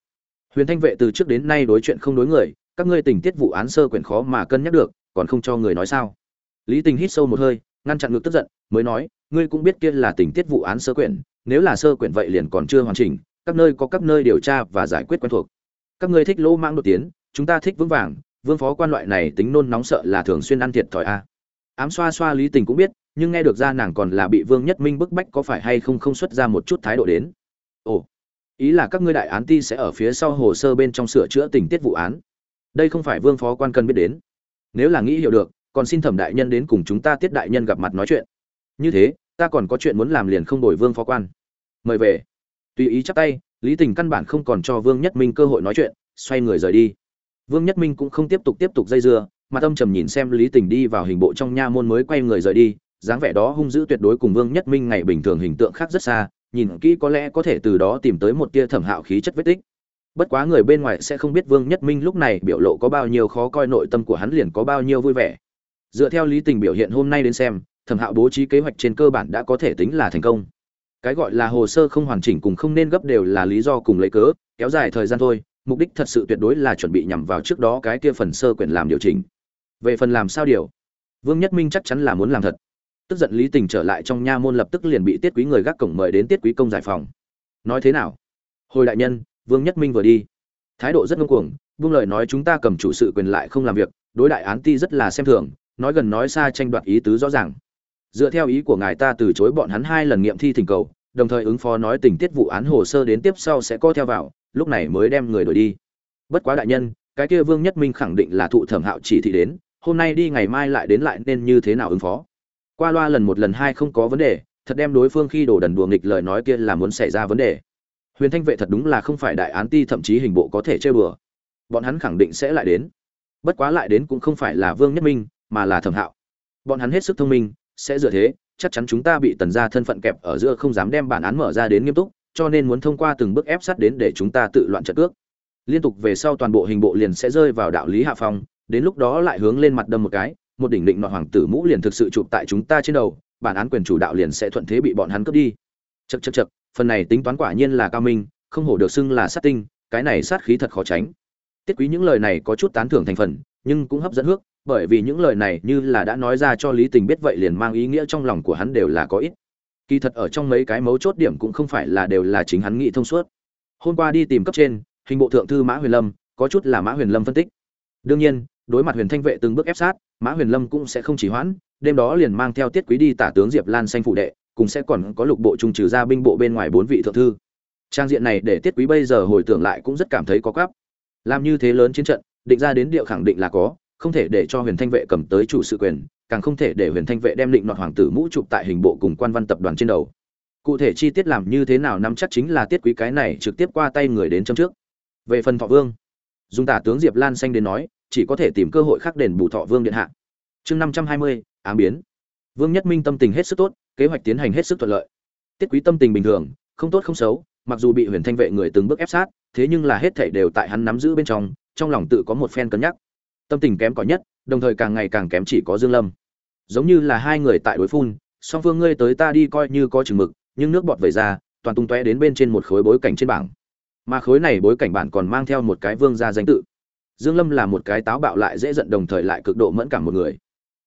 Huyền thanh vệ từ trước đến nay đối chuyện không đối người, các ngươi tình tiết vụ án sơ quyển khó mà cân nhắc được, còn không cho người nói sao? Lý tình hít sâu một hơi, ngăn chặn ngược tức giận, mới nói, ngươi cũng biết kia là tình tiết vụ án sơ quyển, nếu là sơ quyển vậy liền còn chưa hoàn chỉnh, các nơi có các nơi điều tra và giải quyết quen thuộc các ngươi thích lỗ mang đột tiến, chúng ta thích vững vàng, vương phó quan loại này tính nôn nóng sợ là thường xuyên ăn thiệt thòi a. Ám xoa xoa lý tình cũng biết, nhưng nghe được ra nàng còn là bị vương nhất minh bức bách có phải hay không không xuất ra một chút thái độ đến. Ồ, ý là các ngươi đại án ti sẽ ở phía sau hồ sơ bên trong sửa chữa tình tiết vụ án. Đây không phải vương phó quan cần biết đến. Nếu là nghĩ hiểu được, còn xin thẩm đại nhân đến cùng chúng ta tiết đại nhân gặp mặt nói chuyện. Như thế, ta còn có chuyện muốn làm liền không đổi vương phó quan. Mời về. Tùy ý chắp tay lý tình căn bản không còn cho vương nhất minh cơ hội nói chuyện, xoay người rời đi. Vương nhất minh cũng không tiếp tục tiếp tục dây dưa, mà tâm trầm nhìn xem lý tình đi vào hình bộ trong nha môn mới quay người rời đi, dáng vẻ đó hung dữ tuyệt đối cùng vương nhất minh ngày bình thường hình tượng khác rất xa, nhìn kỹ có lẽ có thể từ đó tìm tới một tia thẩm hạo khí chất vết tích. Bất quá người bên ngoài sẽ không biết vương nhất minh lúc này biểu lộ có bao nhiêu khó coi, nội tâm của hắn liền có bao nhiêu vui vẻ. Dựa theo lý tình biểu hiện hôm nay đến xem, thẩm hạo bố trí kế hoạch trên cơ bản đã có thể tính là thành công cái gọi là hồ sơ không hoàn chỉnh cùng không nên gấp đều là lý do cùng lấy cớ, kéo dài thời gian thôi, mục đích thật sự tuyệt đối là chuẩn bị nhằm vào trước đó cái kia phần sơ quyển làm điều chỉnh. Về phần làm sao điều, vương nhất minh chắc chắn là muốn làm thật. Tức giận lý tình trở lại trong nha môn lập tức liền bị tiết quý người gác cổng mời đến tiết quý công giải phòng. Nói thế nào? Hồi đại nhân, vương nhất minh vừa đi. Thái độ rất ngông cuồng, buông lời nói chúng ta cầm chủ sự quyền lại không làm việc, đối đại án ti rất là xem thường, nói gần nói xa tranh đoạt ý tứ rõ ràng dựa theo ý của ngài ta từ chối bọn hắn hai lần nghiệm thi thỉnh cầu, đồng thời ứng phó nói tình tiết vụ án hồ sơ đến tiếp sau sẽ co theo vào, lúc này mới đem người đổi đi. Bất quá đại nhân, cái kia vương nhất minh khẳng định là thụ thẩm hạo chỉ thị đến, hôm nay đi ngày mai lại đến lại nên như thế nào ứng phó? Qua loa lần một lần hai không có vấn đề, thật đem đối phương khi đổ đần đùa nghịch lời nói kia là muốn xảy ra vấn đề. Huyền thanh vệ thật đúng là không phải đại án ti, thậm chí hình bộ có thể chơi bừa. Bọn hắn khẳng định sẽ lại đến. Bất quá lại đến cũng không phải là vương nhất minh, mà là thẩm hạo. Bọn hắn hết sức thông minh sẽ dựa thế, chắc chắn chúng ta bị tần gia thân phận kẹp ở giữa không dám đem bản án mở ra đến nghiêm túc, cho nên muốn thông qua từng bước ép sát đến để chúng ta tự loạn trận cước. Liên tục về sau toàn bộ hình bộ liền sẽ rơi vào đạo lý hạ phong, đến lúc đó lại hướng lên mặt đâm một cái, một đỉnh định nọ hoàng tử mũ liền thực sự chụp tại chúng ta trên đầu, bản án quyền chủ đạo liền sẽ thuận thế bị bọn hắn cướp đi. Chật chật chật phần này tính toán quả nhiên là cao minh, không hổ được xưng là sát tinh, cái này sát khí thật khó tránh. Tiết quý những lời này có chút tán thưởng thành phần, nhưng cũng hấp dẫn hước bởi vì những lời này như là đã nói ra cho lý tình biết vậy liền mang ý nghĩa trong lòng của hắn đều là có ít kỳ thật ở trong mấy cái mấu chốt điểm cũng không phải là đều là chính hắn nghĩ thông suốt. Hôm qua đi tìm cấp trên, hình bộ thượng thư mã huyền lâm, có chút là mã huyền lâm phân tích. Đương nhiên, đối mặt huyền thanh vệ từng bước ép sát, mã huyền lâm cũng sẽ không chỉ hoãn, đêm đó liền mang theo tiết quý đi tả tướng diệp lan xanh phụ đệ, cùng sẽ còn có lục bộ trung trừ ra binh bộ bên ngoài bốn vị thượng thư. Trang diện này để tiết quý bây giờ hồi tưởng lại cũng rất cảm thấy có cắp làm như thế lớn chiến trận, định ra đến điệu khẳng định là có không thể để cho huyền thanh vệ cầm tới chủ sự quyền, càng không thể để huyền thanh vệ đem định nọt hoàng tử mũ chụp tại hình bộ cùng quan văn tập đoàn trên đầu. Cụ thể chi tiết làm như thế nào nắm chắc chính là tiết quý cái này trực tiếp qua tay người đến trong trước. Về phần thọ vương, dùng tả tướng diệp lan xanh đến nói, chỉ có thể tìm cơ hội khác đền bù thọ vương điện hạ. Chương năm trăm hai mươi, ám biến. Vương nhất minh tâm tình hết sức tốt, kế hoạch tiến hành hết sức thuận lợi. Tiết quý tâm tình bình thường, không tốt không xấu, mặc dù bị huyền thanh vệ người từng bước ép sát, thế nhưng là hết thảy đều tại hắn nắm giữ bên trong trong lòng tự có một phen cân nhắc tâm tình kém cỏi nhất, đồng thời càng ngày càng kém chỉ có dương lâm. Giống như là hai người tại đối phun, song phương ngươi tới ta đi coi như có chừng mực, nhưng nước bọt vẩy ra, toàn tung tóe đến bên trên một khối bối cảnh trên bảng. Mà khối này bối cảnh bản còn mang theo một cái vương gia danh tự. Dương lâm là một cái táo bạo lại dễ giận đồng thời lại cực độ mẫn cảm một người.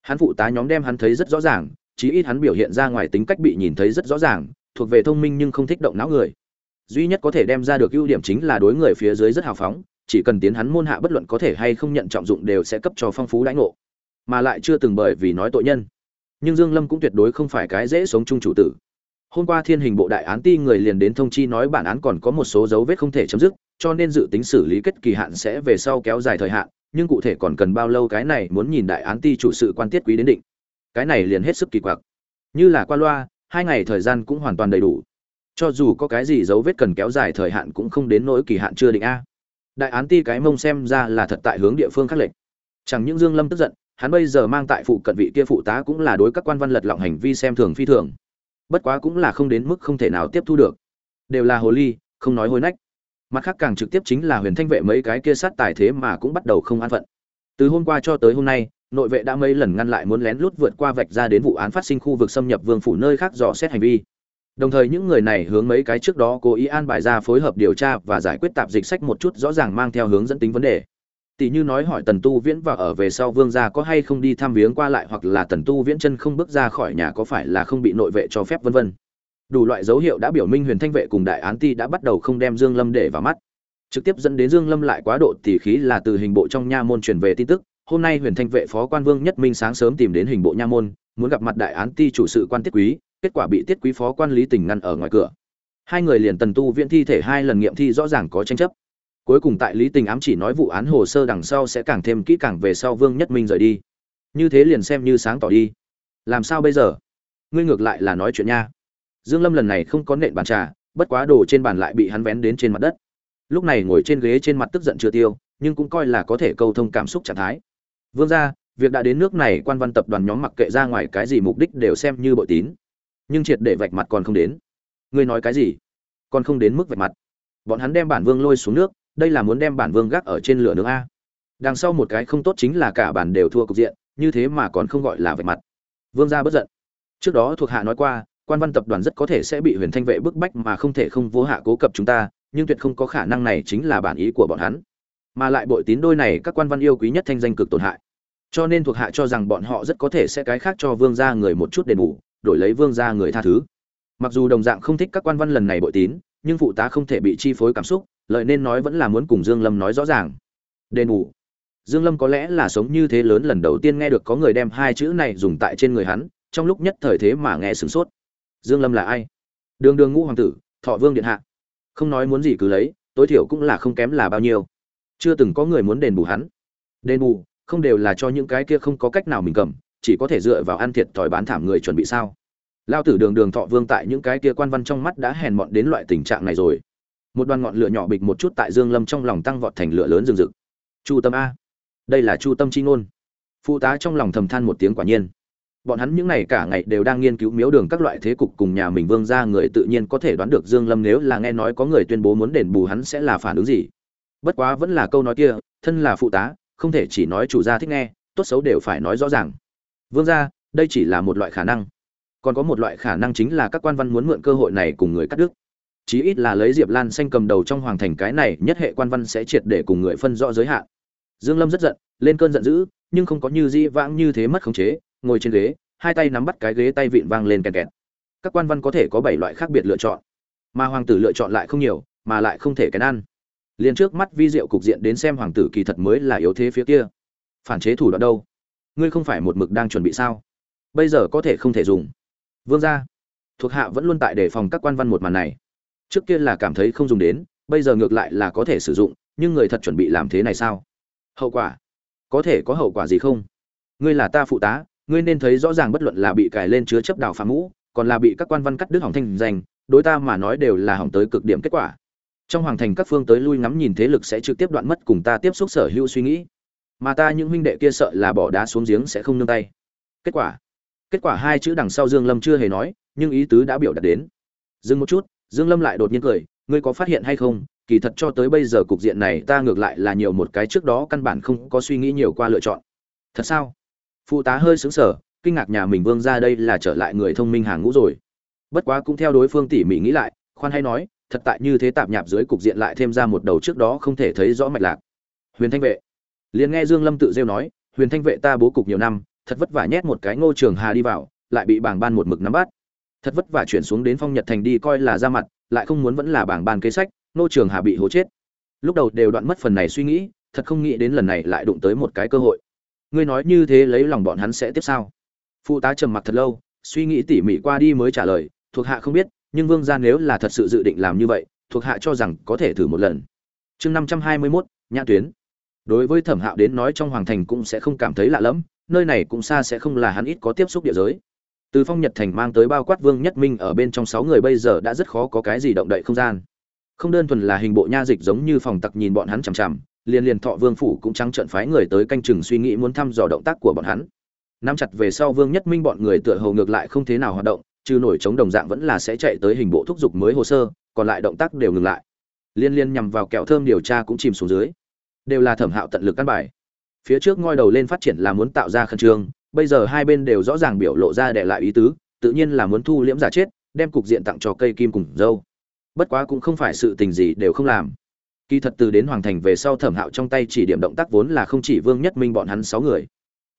Hắn phụ tá nhóm đem hắn thấy rất rõ ràng, chí ít hắn biểu hiện ra ngoài tính cách bị nhìn thấy rất rõ ràng, thuộc về thông minh nhưng không thích động não người. Duy nhất có thể đem ra được ưu điểm chính là đối người phía dưới rất hào phóng chỉ cần tiến hắn môn hạ bất luận có thể hay không nhận trọng dụng đều sẽ cấp cho phong phú đãi ngộ. Mà lại chưa từng bởi vì nói tội nhân. Nhưng dương lâm cũng tuyệt đối không phải cái dễ sống chung chủ tử. Hôm qua thiên hình bộ đại án ti người liền đến thông chi nói bản án còn có một số dấu vết không thể chấm dứt, cho nên dự tính xử lý kết kỳ hạn sẽ về sau kéo dài thời hạn, nhưng cụ thể còn cần bao lâu cái này muốn nhìn đại án ti chủ sự quan tiết quý đến định. Cái này liền hết sức kỳ quặc. Như là qua loa, hai ngày thời gian cũng hoàn toàn đầy đủ. Cho dù có cái gì dấu vết cần kéo dài thời hạn cũng không đến nỗi kỳ hạn chưa định a đại án ti cái mông xem ra là thật tại hướng địa phương khắc lệch. chẳng những dương lâm tức giận, hắn bây giờ mang tại phụ cận vị kia phụ tá cũng là đối các quan văn lật lọng hành vi xem thường phi thường. Bất quá cũng là không đến mức không thể nào tiếp thu được. Đều là hồ ly, không nói hối nách. Mặt khác càng trực tiếp chính là huyền thanh vệ mấy cái kia sát tài thế mà cũng bắt đầu không an phận. Từ hôm qua cho tới hôm nay, nội vệ đã mấy lần ngăn lại muốn lén lút vượt qua vạch ra đến vụ án phát sinh khu vực xâm nhập vương phủ nơi khác dò xét hành vi đồng thời những người này hướng mấy cái trước đó cố ý an bài ra phối hợp điều tra và giải quyết tạp dịch sách một chút rõ ràng mang theo hướng dẫn tính vấn đề. Tỷ như nói hỏi tần tu viễn và ở về sau vương gia có hay không đi thăm viếng qua lại hoặc là tần tu viễn chân không bước ra khỏi nhà có phải là không bị nội vệ cho phép, vân vân. Đủ loại dấu hiệu đã biểu minh huyền thanh vệ cùng đại án ti đã bắt đầu không đem dương lâm để vào mắt. Trực tiếp dẫn đến dương lâm lại quá độ tỉ khí là từ hình bộ trong nha môn truyền về tin tức. Hôm nay huyền thanh vệ phó quan vương nhất minh sáng sớm tìm đến hình bộ nha môn, muốn gặp mặt đại án ti chủ sự quan tiết quý kết quả bị tiết quý phó quan lý tình ngăn ở ngoài cửa. Hai người liền tần tu viện thi thể hai lần nghiệm thi rõ ràng có tranh chấp. Cuối cùng tại lý tình ám chỉ nói vụ án hồ sơ đằng sau sẽ càng thêm kỹ càng về sau vương nhất minh rời đi. Như thế liền xem như sáng tỏ đi. Làm sao bây giờ? Ngươi ngược lại là nói chuyện nha. Dương lâm lần này không có nện bàn trà, bất quá đồ trên bàn lại bị hắn vén đến trên mặt đất. Lúc này ngồi trên ghế trên mặt tức giận chưa tiêu, nhưng cũng coi là có thể câu thông cảm xúc trạng thái. Vương gia, việc đã đến nước này quan văn tập đoàn nhóm mặc kệ ra ngoài cái gì mục đích đều xem như bội tín nhưng triệt để vạch mặt còn không đến. Ngươi nói cái gì? Còn không đến mức vạch mặt. Bọn hắn đem bản vương lôi xuống nước, đây là muốn đem bản vương gác ở trên lửa nước a. Đằng sau một cái không tốt chính là cả bản đều thua cục diện, như thế mà còn không gọi là vạch mặt. Vương gia bất giận. Trước đó thuộc hạ nói qua, quan văn tập đoàn rất có thể sẽ bị huyền thanh vệ bức bách mà không thể không vô hạ cố cập chúng ta, nhưng tuyệt không có khả năng này chính là bản ý của bọn hắn. Mà lại bội tín đôi này các quan văn yêu quý nhất thanh danh cực tổn hại. Cho nên thuộc hạ cho rằng bọn họ rất có thể sẽ cái khác cho vương gia người một chút đền bù đổi lấy vương gia người tha thứ. Mặc dù đồng dạng không thích các quan văn lần này bội tín, nhưng phụ tá không thể bị chi phối cảm xúc, lợi nên nói vẫn là muốn cùng dương lâm nói rõ ràng. Đền bù. Dương lâm có lẽ là sống như thế lớn lần đầu tiên nghe được có người đem hai chữ này dùng tại trên người hắn, trong lúc nhất thời thế mà nghe sửng sốt. Dương lâm là ai? Đường đường ngũ hoàng tử, thọ vương điện hạ. Không nói muốn gì cứ lấy, tối thiểu cũng là không kém là bao nhiêu. Chưa từng có người muốn đền bù hắn. Đền bù, không đều là cho những cái kia không có cách nào mình cầm chỉ có thể dựa vào ăn thiệt thòi bán thảm người chuẩn bị sao? Lao tử đường đường thọ vương tại những cái kia quan văn trong mắt đã hèn mọn đến loại tình trạng này rồi. Một đoàn ngọn lửa nhỏ bịch một chút tại dương lâm trong lòng tăng vọt thành lửa lớn rừng rực. Chu tâm a. Đây là chu tâm chi ngôn. Phụ tá trong lòng thầm than một tiếng quả nhiên. Bọn hắn những ngày cả ngày đều đang nghiên cứu miếu đường các loại thế cục cùng nhà mình vương ra người tự nhiên có thể đoán được dương lâm nếu là nghe nói có người tuyên bố muốn đền bù hắn sẽ là phản ứng gì. Bất quá vẫn là câu nói kia, thân là phụ tá, không thể chỉ nói chủ gia thích nghe, tốt xấu đều phải nói rõ ràng vương gia, đây chỉ là một loại khả năng. Còn có một loại khả năng chính là các quan văn muốn mượn cơ hội này cùng người cắt đứt. Chí ít là lấy diệp lan xanh cầm đầu trong hoàng thành cái này, nhất hệ quan văn sẽ triệt để cùng người phân rõ giới hạn. Dương lâm rất giận, lên cơn giận dữ, nhưng không có như di vãng như thế mất khống chế, ngồi trên ghế, hai tay nắm bắt cái ghế tay vịn vang lên kẹt kẹt. Các quan văn có thể có bảy loại khác biệt lựa chọn. Mà hoàng tử lựa chọn lại không nhiều, mà lại không thể kén ăn. Liền trước mắt vi diệu cục diện đến xem hoàng tử kỳ thật mới là yếu thế phía kia. Phản chế thủ đoạn đâu? Ngươi không phải một mực đang chuẩn bị sao? Bây giờ có thể không thể dùng. Vương gia thuộc hạ vẫn luôn tại đề phòng các quan văn một màn này. Trước kia là cảm thấy không dùng đến bây giờ ngược lại là có thể sử dụng nhưng người thật chuẩn bị làm thế này sao? Hậu quả? Có thể có hậu quả gì không? Ngươi là ta phụ tá ngươi nên thấy rõ ràng bất luận là bị cài lên chứa chấp đào phàm ngũ, còn là bị các quan văn cắt đứt hỏng thanh danh đối ta mà nói đều là hỏng tới cực điểm kết quả. Trong hoàng thành các phương tới lui ngắm nhìn thế lực sẽ trực tiếp đoạn mất cùng ta tiếp xúc sở hữu suy nghĩ mà ta những huynh đệ kia sợ là bỏ đá xuống giếng sẽ không nương tay. Kết quả kết quả hai chữ đằng sau dương lâm chưa hề nói, nhưng ý tứ đã biểu đạt đến. Dừng một chút, dương lâm lại đột nhiên cười, ngươi có phát hiện hay không? Kỳ thật cho tới bây giờ cục diện này ta ngược lại là nhiều một cái trước đó căn bản không có suy nghĩ nhiều qua lựa chọn. Thật sao? Phụ tá hơi sững sờ, kinh ngạc nhà mình vương ra đây là trở lại người thông minh hàng ngũ rồi. Bất quá cũng theo đối phương tỉ mỉ nghĩ lại, khoan hay nói, thật tại như thế tạp nhạp dưới cục diện lại thêm ra một đầu trước đó không thể thấy rõ mạch lạc. Huyền thanh vệ liền nghe dương lâm tự rêu nói, huyền thanh vệ ta bố cục nhiều năm, thật vất vả nhét một cái ngô trường hà đi vào, lại bị bảng ban một mực nắm bắt. Thật vất vả chuyển xuống đến phong nhật thành đi coi là ra mặt, lại không muốn vẫn là bảng ban kế sách, ngô trường hà bị hố chết. Lúc đầu đều đoạn mất phần này suy nghĩ, thật không nghĩ đến lần này lại đụng tới một cái cơ hội. Ngươi nói như thế lấy lòng bọn hắn sẽ tiếp sao? Phụ tá trầm mặc thật lâu, suy nghĩ tỉ mỉ qua đi mới trả lời, thuộc hạ không biết, nhưng vương gia nếu là thật sự dự định làm như vậy, thuộc hạ cho rằng có thể thử một lần. Chương năm trăm hai mươi mốt, nhã tuyến đối với thẩm hạo đến nói trong hoàng thành cũng sẽ không cảm thấy lạ lẫm, nơi này cũng xa sẽ không là hắn ít có tiếp xúc địa giới. Từ phong nhật thành mang tới bao quát vương nhất minh ở bên trong sáu người bây giờ đã rất khó có cái gì động đậy không gian. Không đơn thuần là hình bộ nha dịch giống như phòng tặc nhìn bọn hắn chằm chằm, liền liền thọ vương phủ cũng trắng trợn phái người tới canh chừng suy nghĩ muốn thăm dò động tác của bọn hắn. Nắm chặt về sau vương nhất minh bọn người tựa hồ ngược lại không thế nào hoạt động, trừ nổi chống đồng dạng vẫn là sẽ chạy tới hình bộ thúc giục mới hồ sơ, còn lại động tác đều ngừng lại. Liên liên nhằm vào kẹo thơm điều tra cũng chìm xuống dưới đều là thẩm hạo tận lực căn bài. Phía trước ngoi đầu lên phát triển là muốn tạo ra khẩn trương, bây giờ hai bên đều rõ ràng biểu lộ ra để lại ý tứ, tự nhiên là muốn thu liễm giả chết, đem cục diện tặng cho cây kim cùng dâu. Bất quá cũng không phải sự tình gì đều không làm. Kỳ thật từ đến hoàng thành về sau thẩm hạo trong tay chỉ điểm động tác vốn là không chỉ vương nhất minh bọn hắn sáu người.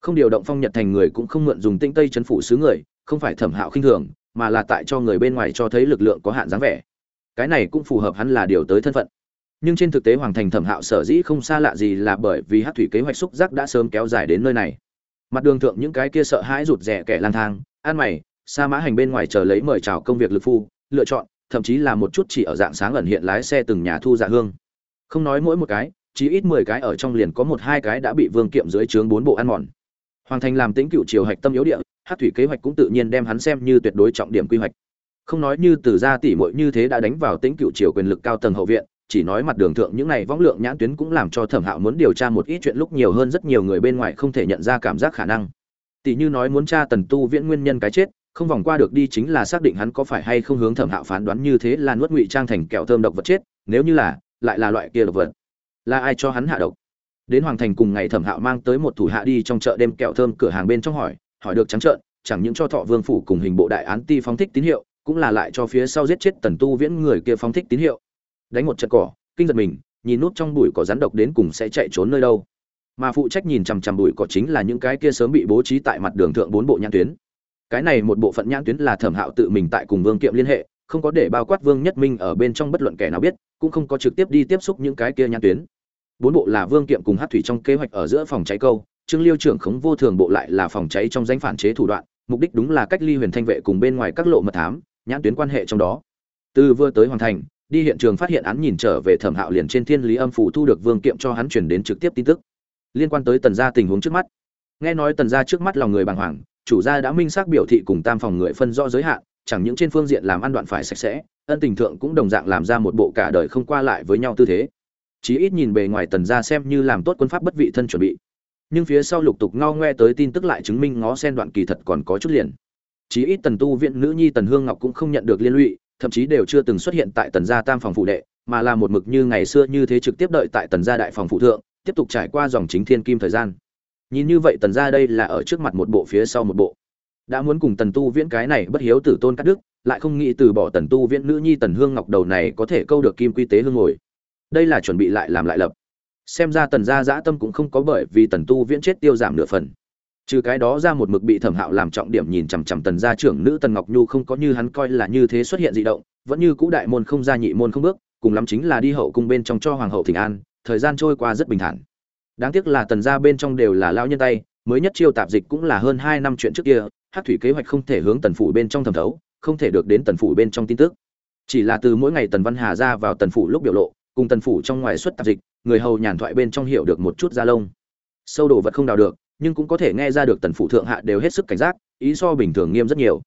Không điều động phong nhật thành người cũng không mượn dùng tinh tây chấn phủ xứ người, không phải thẩm hạo khinh thường, mà là tại cho người bên ngoài cho thấy lực lượng có hạn dáng vẻ. Cái này cũng phù hợp hắn là điều tới thân phận nhưng trên thực tế hoàng thành thẩm hạo sở dĩ không xa lạ gì là bởi vì hát thủy kế hoạch xúc giác đã sớm kéo dài đến nơi này. Mặt đường thượng những cái kia sợ hãi rụt rè kẻ lang thang an mày, sa mã hành bên ngoài chờ lấy mời chào công việc lực phu, lựa chọn, thậm chí là một chút chỉ ở dạng sáng ẩn hiện lái xe từng nhà thu dạ hương. Không nói mỗi một cái, chỉ ít mười cái ở trong liền có một hai cái đã bị vương kiệm dưới trướng bốn bộ ăn mòn. Hoàng thành làm tính cựu triều hạch tâm yếu địa, hát thủy kế hoạch cũng tự nhiên đem hắn xem như tuyệt đối trọng điểm quy hoạch. Không nói như từ gia tỷ muội như thế đã đánh vào tính cựu triều quyền lực cao tầng hậu viện chỉ nói mặt đường thượng những này võng lượng nhãn tuyến cũng làm cho thẩm hạo muốn điều tra một ít chuyện lúc nhiều hơn rất nhiều người bên ngoài không thể nhận ra cảm giác khả năng. Tỷ như nói muốn tra tần tu viễn nguyên nhân cái chết, không vòng qua được đi chính là xác định hắn có phải hay không hướng thẩm hạo phán đoán như thế là nuốt ngụy trang thành kẹo thơm độc vật chết, nếu như là, lại là loại kia độc vật. Là ai cho hắn hạ độc? Đến hoàng thành cùng ngày thẩm hạo mang tới một thủ hạ đi trong chợ đêm kẹo thơm cửa hàng bên trong hỏi hỏi được trắng trợn, chẳng những cho thọ vương phủ cùng hình bộ đại án ti phóng thích tín hiệu, cũng là lại cho phía sau giết chết tần tu viễn người kia phóng thích tín hiệu đánh một trận cỏ, kinh giật mình, nhìn nút trong bụi cỏ rắn độc đến cùng sẽ chạy trốn nơi đâu. Mà phụ trách nhìn chằm chằm bụi cỏ chính là những cái kia sớm bị bố trí tại mặt đường thượng bốn bộ nhãn tuyến. Cái này một bộ phận nhãn tuyến là thẩm hạo tự mình tại cùng vương kiệm liên hệ, không có để bao quát vương nhất minh ở bên trong bất luận kẻ nào biết, cũng không có trực tiếp đi tiếp xúc những cái kia nhãn tuyến. Bốn bộ là vương kiệm cùng hát thủy trong kế hoạch ở giữa phòng cháy câu, trương liêu trưởng khống vô thường bộ lại là phòng cháy trong danh phản chế thủ đoạn, mục đích đúng là cách ly huyền thanh vệ cùng bên ngoài các lộ mật thám, nhãn tuyến quan hệ trong đó. Từ vừa tới hoàn thành đi hiện trường phát hiện án nhìn trở về thẩm hạo liền trên thiên lý âm phủ thu được vương kiệm cho hắn chuyển đến trực tiếp tin tức. Liên quan tới tần gia tình huống trước mắt. Nghe nói tần gia trước mắt lòng người bàng hoàng, chủ gia đã minh xác biểu thị cùng tam phòng người phân rõ giới hạn, chẳng những trên phương diện làm ăn đoạn phải sạch sẽ, ân tình thượng cũng đồng dạng làm ra một bộ cả đời không qua lại với nhau tư thế. Chí ít nhìn bề ngoài tần gia xem như làm tốt quân pháp bất vị thân chuẩn bị. Nhưng phía sau lục tục ngao ngoe tới tin tức lại chứng minh ngó sen đoạn kỳ thật còn có chút liền. Chí ít tần tu viện nữ nhi tần hương ngọc cũng không nhận được liên lụy thậm chí đều chưa từng xuất hiện tại tần gia tam phòng phụ đệ, mà là một mực như ngày xưa như thế trực tiếp đợi tại tần gia đại phòng phụ thượng, tiếp tục trải qua dòng chính thiên kim thời gian. Nhìn như vậy tần gia đây là ở trước mặt một bộ phía sau một bộ. Đã muốn cùng tần tu viễn cái này bất hiếu tử tôn cắt đức lại không nghĩ từ bỏ tần tu viễn nữ nhi tần hương ngọc đầu này có thể câu được kim quy tế hương ngồi. Đây là chuẩn bị lại làm lại lập. Xem ra tần gia dã tâm cũng không có bởi vì tần tu viễn chết tiêu giảm nửa phần trừ cái đó ra một mực bị thẩm hạo làm trọng điểm nhìn chằm chằm tần gia trưởng nữ tần ngọc nhu không có như hắn coi là như thế xuất hiện dị động, vẫn như cũ đại môn không ra nhị môn không bước, cùng lắm chính là đi hậu cung bên trong cho hoàng hậu thịnh an, thời gian trôi qua rất bình thản. Đáng tiếc là tần gia bên trong đều là lao nhân tay, mới nhất chiêu tạp dịch cũng là hơn hai năm chuyện trước kia, hát thủy kế hoạch không thể hướng tần phủ bên trong thẩm thấu, không thể được đến tần phủ bên trong tin tức. Chỉ là từ mỗi ngày tần văn hà ra vào tần phủ lúc biểu lộ, cùng tần phủ trong ngoài xuất tạp dịch, người hầu nhàn thoại bên trong hiểu được một chút da lông. Sâu đồ vật không đào được nhưng cũng có thể nghe ra được tần phủ thượng hạ đều hết sức cảnh giác, ý so bình thường nghiêm rất nhiều.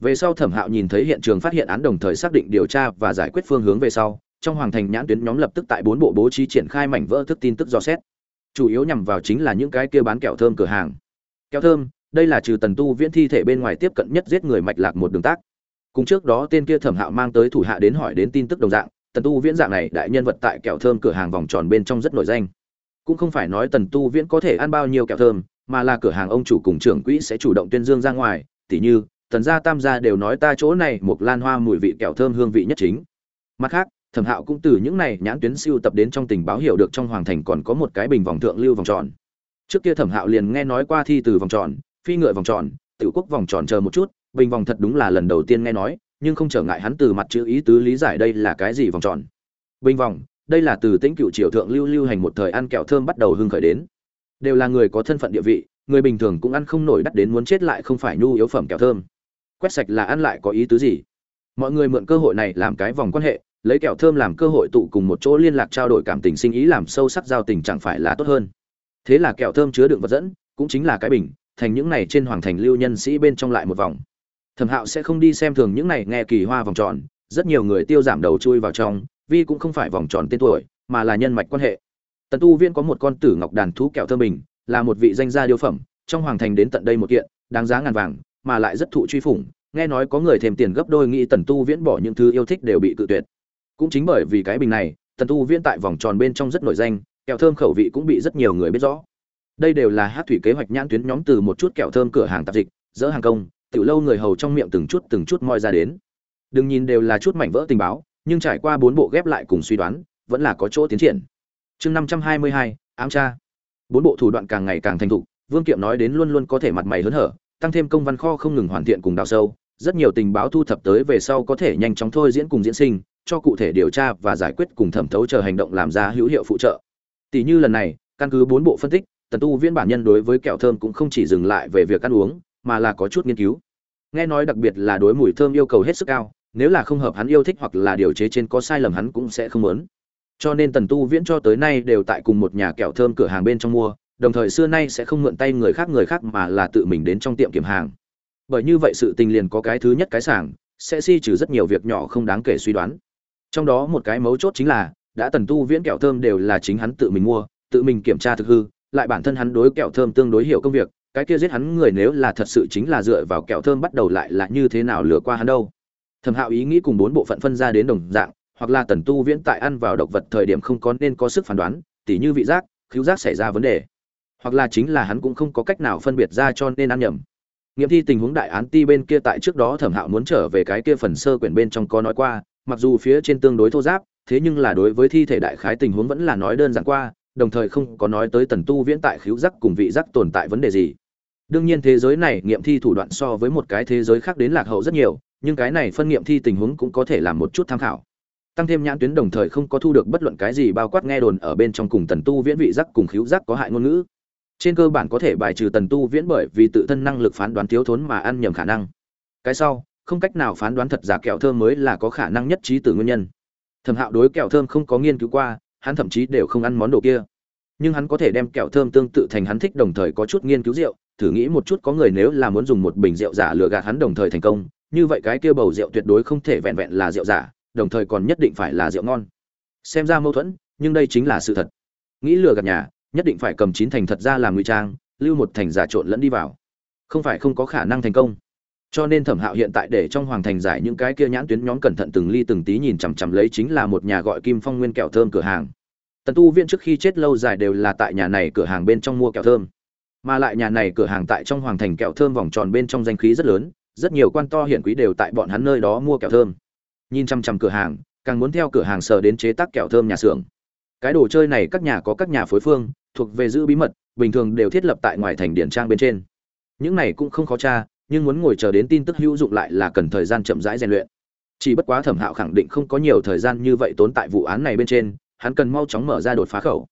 Về sau thẩm hạo nhìn thấy hiện trường phát hiện án đồng thời xác định điều tra và giải quyết phương hướng về sau, trong hoàng thành nhãn tuyến nhóm lập tức tại bốn bộ bố trí triển khai mảnh vỡ thức tin tức do xét. Chủ yếu nhằm vào chính là những cái kia bán kẹo thơm cửa hàng. Kẹo thơm, đây là trừ tần tu viễn thi thể bên ngoài tiếp cận nhất giết người mạch lạc một đường tác. Cùng trước đó tên kia thẩm hạo mang tới thủ hạ đến hỏi đến tin tức đồng dạng, tần tu viễn dạng này đại nhân vật tại kẹo thơm cửa hàng vòng tròn bên trong rất nổi danh. Cũng không phải nói tần tu viễn có thể ăn bao nhiêu kẹo thơm mà là cửa hàng ông chủ cùng trưởng quỹ sẽ chủ động tuyên dương ra ngoài, tỉ như, tần gia tam gia đều nói ta chỗ này một lan hoa mùi vị kẹo thơm hương vị nhất chính. Mặt khác, thẩm hạo cũng từ những này nhãn tuyến siêu tập đến trong tình báo hiểu được trong hoàng thành còn có một cái bình vòng thượng lưu vòng tròn. Trước kia thẩm hạo liền nghe nói qua thi từ vòng tròn, phi ngựa vòng tròn, tiểu quốc vòng tròn chờ một chút, bình vòng thật đúng là lần đầu tiên nghe nói, nhưng không trở ngại hắn từ mặt chữ ý tứ lý giải đây là cái gì vòng tròn. Bình vòng, đây là từ tính cựu triều thượng lưu lưu hành một thời ăn kẹo thơm bắt đầu hưng khởi đến đều là người có thân phận địa vị, người bình thường cũng ăn không nổi đắt đến muốn chết lại không phải nhu yếu phẩm kẹo thơm. Quét sạch là ăn lại có ý tứ gì? Mọi người mượn cơ hội này làm cái vòng quan hệ, lấy kẹo thơm làm cơ hội tụ cùng một chỗ liên lạc trao đổi cảm tình sinh ý làm sâu sắc giao tình chẳng phải là tốt hơn. Thế là kẹo thơm chứa đựng vật dẫn, cũng chính là cái bình, thành những này trên hoàng thành lưu nhân sĩ bên trong lại một vòng. Thẩm hạo sẽ không đi xem thường những này nghe kỳ hoa vòng tròn, rất nhiều người tiêu giảm đầu chui vào trong Vi cũng không phải vòng tròn tên tuổi, mà là nhân mạch quan hệ tần tu viên có một con tử ngọc đàn thú kẹo thơm bình, là một vị danh gia điêu phẩm, trong hoàng thành đến tận đây một kiện, đáng giá ngàn vàng, mà lại rất thụ truy phủng, nghe nói có người thêm tiền gấp đôi nghĩ tần tu viễn bỏ những thứ yêu thích đều bị cự tuyệt. Cũng chính bởi vì cái bình này, tần tu viễn tại vòng tròn bên trong rất nổi danh, kẹo thơm khẩu vị cũng bị rất nhiều người biết rõ. Đây đều là hát thủy kế hoạch nhãn tuyến nhóm từ một chút kẹo thơm cửa hàng tạp dịch, dỡ hàng công, tiểu lâu người hầu trong miệng từng chút từng chút moi ra đến. Đừng nhìn đều là chút mảnh vỡ tình báo, nhưng trải qua bốn bộ ghép lại cùng suy đoán, vẫn là có chỗ tiến triển chương năm trăm hai mươi hai, ám tra. Bốn bộ thủ đoạn càng ngày càng thành thục, vương kiệm nói đến luôn luôn có thể mặt mày hớn hở, tăng thêm công văn kho không ngừng hoàn thiện cùng đào sâu, rất nhiều tình báo thu thập tới về sau có thể nhanh chóng thôi diễn cùng diễn sinh, cho cụ thể điều tra và giải quyết cùng thẩm thấu chờ hành động làm ra hữu hiệu phụ trợ. Tỷ như lần này, căn cứ bốn bộ phân tích, tần tu viễn bản nhân đối với kẹo thơm cũng không chỉ dừng lại về việc ăn uống, mà là có chút nghiên cứu. Nghe nói đặc biệt là đối mùi thơm yêu cầu hết sức cao, nếu là không hợp hắn yêu thích hoặc là điều chế trên có sai lầm hắn cũng sẽ không muốn cho nên tần tu viễn cho tới nay đều tại cùng một nhà kẹo thơm cửa hàng bên trong mua, đồng thời xưa nay sẽ không mượn tay người khác người khác mà là tự mình đến trong tiệm kiểm hàng. Bởi như vậy sự tình liền có cái thứ nhất cái sảng, sẽ si trừ rất nhiều việc nhỏ không đáng kể suy đoán. Trong đó một cái mấu chốt chính là, đã tần tu viễn kẹo thơm đều là chính hắn tự mình mua, tự mình kiểm tra thực hư, lại bản thân hắn đối kẹo thơm tương đối hiểu công việc, cái kia giết hắn người nếu là thật sự chính là dựa vào kẹo thơm bắt đầu lại là như thế nào lừa qua hắn đâu. Thẩm hạo ý nghĩ cùng bốn bộ phận phân ra đến đồng dạng hoặc là tần tu viễn tại ăn vào độc vật thời điểm không có nên có sức phán đoán, tỉ như vị giác khiếu giác xảy ra vấn đề. Hoặc là chính là hắn cũng không có cách nào phân biệt ra cho nên ăn nhầm. Nghiệm thi tình huống đại án ti bên kia tại trước đó thẩm hạo muốn trở về cái kia phần sơ quyển bên trong có nói qua, mặc dù phía trên tương đối thô giáp, thế nhưng là đối với thi thể đại khái tình huống vẫn là nói đơn giản qua, đồng thời không có nói tới tần tu viễn tại khiếu giác cùng vị giác tồn tại vấn đề gì. Đương nhiên thế giới này nghiệm thi thủ đoạn so với một cái thế giới khác đến lạc hậu rất nhiều, nhưng cái này phân nghiệm thi tình huống cũng có thể làm một chút tham khảo tăng thêm nhãn tuyến đồng thời không có thu được bất luận cái gì bao quát nghe đồn ở bên trong cùng tần tu viễn vị giác cùng khiếu giác có hại ngôn ngữ. Trên cơ bản có thể bài trừ tần tu viễn bởi vì tự thân năng lực phán đoán thiếu thốn mà ăn nhầm khả năng. Cái sau, không cách nào phán đoán thật giả kẹo thơm mới là có khả năng nhất trí từ nguyên nhân. Thẩm hạo đối kẹo thơm không có nghiên cứu qua, hắn thậm chí đều không ăn món đồ kia. Nhưng hắn có thể đem kẹo thơm tương tự thành hắn thích đồng thời có chút nghiên cứu rượu, thử nghĩ một chút có người nếu là muốn dùng một bình rượu giả lừa gạt hắn đồng thời thành công, như vậy cái kia bầu rượu tuyệt đối không thể vẹn vẹn là rượu giả đồng thời còn nhất định phải là rượu ngon. Xem ra mâu thuẫn, nhưng đây chính là sự thật. Nghĩ lừa gạt nhà, nhất định phải cầm chín thành thật ra làm ngụy trang, lưu một thành giả trộn lẫn đi vào. Không phải không có khả năng thành công. Cho nên thẩm hạo hiện tại để trong hoàng thành giải những cái kia nhãn tuyến nhóm cẩn thận từng ly từng tí nhìn chằm chằm lấy chính là một nhà gọi kim phong nguyên kẹo thơm cửa hàng. Tần tu viện trước khi chết lâu dài đều là tại nhà này cửa hàng bên trong mua kẹo thơm. Mà lại nhà này cửa hàng tại trong hoàng thành kẹo thơm vòng tròn bên trong danh khí rất lớn, rất nhiều quan to hiển quý đều tại bọn hắn nơi đó mua kẹo thơm nhìn chăm chăm cửa hàng, càng muốn theo cửa hàng sờ đến chế tác kẹo thơm nhà xưởng. Cái đồ chơi này các nhà có các nhà phối phương, thuộc về giữ bí mật, bình thường đều thiết lập tại ngoài thành điển trang bên trên. Những này cũng không khó tra, nhưng muốn ngồi chờ đến tin tức hữu dụng lại là cần thời gian chậm rãi rèn luyện. Chỉ bất quá thẩm hạo khẳng định không có nhiều thời gian như vậy tốn tại vụ án này bên trên, hắn cần mau chóng mở ra đột phá khẩu.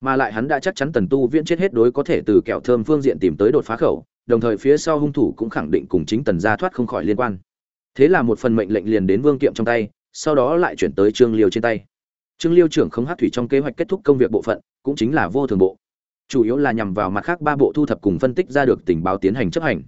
Mà lại hắn đã chắc chắn tần tu viễn chết hết đối có thể từ kẹo thơm phương diện tìm tới đột phá khẩu, đồng thời phía sau hung thủ cũng khẳng định cùng chính tần gia thoát không khỏi liên quan thế là một phần mệnh lệnh liền đến vương kiệm trong tay, sau đó lại chuyển tới trương liêu trên tay. Trương liêu trưởng không hát thủy trong kế hoạch kết thúc công việc bộ phận, cũng chính là vô thường bộ. Chủ yếu là nhằm vào mặt khác ba bộ thu thập cùng phân tích ra được tình báo tiến hành chấp hành.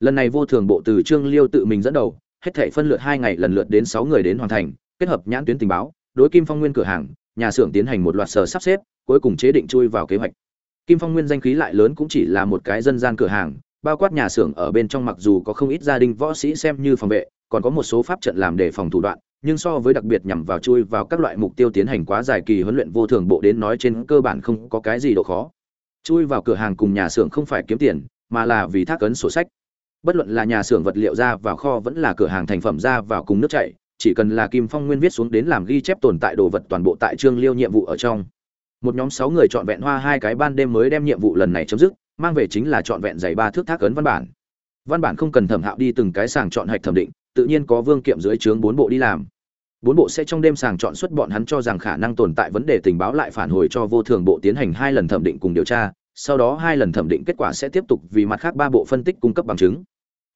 Lần này vô thường bộ từ trương liêu tự mình dẫn đầu, hết thể phân lượt hai ngày lần lượt đến sáu người đến hoàn thành, kết hợp nhãn tuyến tình báo, đối kim phong nguyên cửa hàng, nhà xưởng tiến hành một loạt sở sắp xếp, cuối cùng chế định chui vào kế hoạch. Kim phong nguyên danh khí lại lớn cũng chỉ là một cái dân gian cửa hàng, bao quát nhà xưởng ở bên trong mặc dù có không ít gia đình võ sĩ xem như phòng vệ còn có một số pháp trận làm để phòng thủ đoạn, nhưng so với đặc biệt nhằm vào chui vào các loại mục tiêu tiến hành quá dài kỳ huấn luyện vô thường bộ đến nói trên cơ bản không có cái gì độ khó. Chui vào cửa hàng cùng nhà xưởng không phải kiếm tiền, mà là vì thác ấn sổ sách. Bất luận là nhà xưởng vật liệu ra vào kho vẫn là cửa hàng thành phẩm ra vào cùng nước chảy, chỉ cần là kim phong nguyên viết xuống đến làm ghi chép tồn tại đồ vật toàn bộ tại trương liêu nhiệm vụ ở trong. Một nhóm sáu người chọn vẹn hoa hai cái ban đêm mới đem nhiệm vụ lần này chấm dứt, mang về chính là chọn vẹn giày ba thước thác ấn văn bản. Văn bản không cần thẩm hạo đi từng cái sàng chọn hạch thẩm định tự nhiên có vương kiệm dưới trướng bốn bộ đi làm. Bốn bộ sẽ trong đêm sàng chọn xuất bọn hắn cho rằng khả năng tồn tại vấn đề tình báo lại phản hồi cho vô thường bộ tiến hành hai lần thẩm định cùng điều tra, sau đó hai lần thẩm định kết quả sẽ tiếp tục vì mặt khác ba bộ phân tích cung cấp bằng chứng.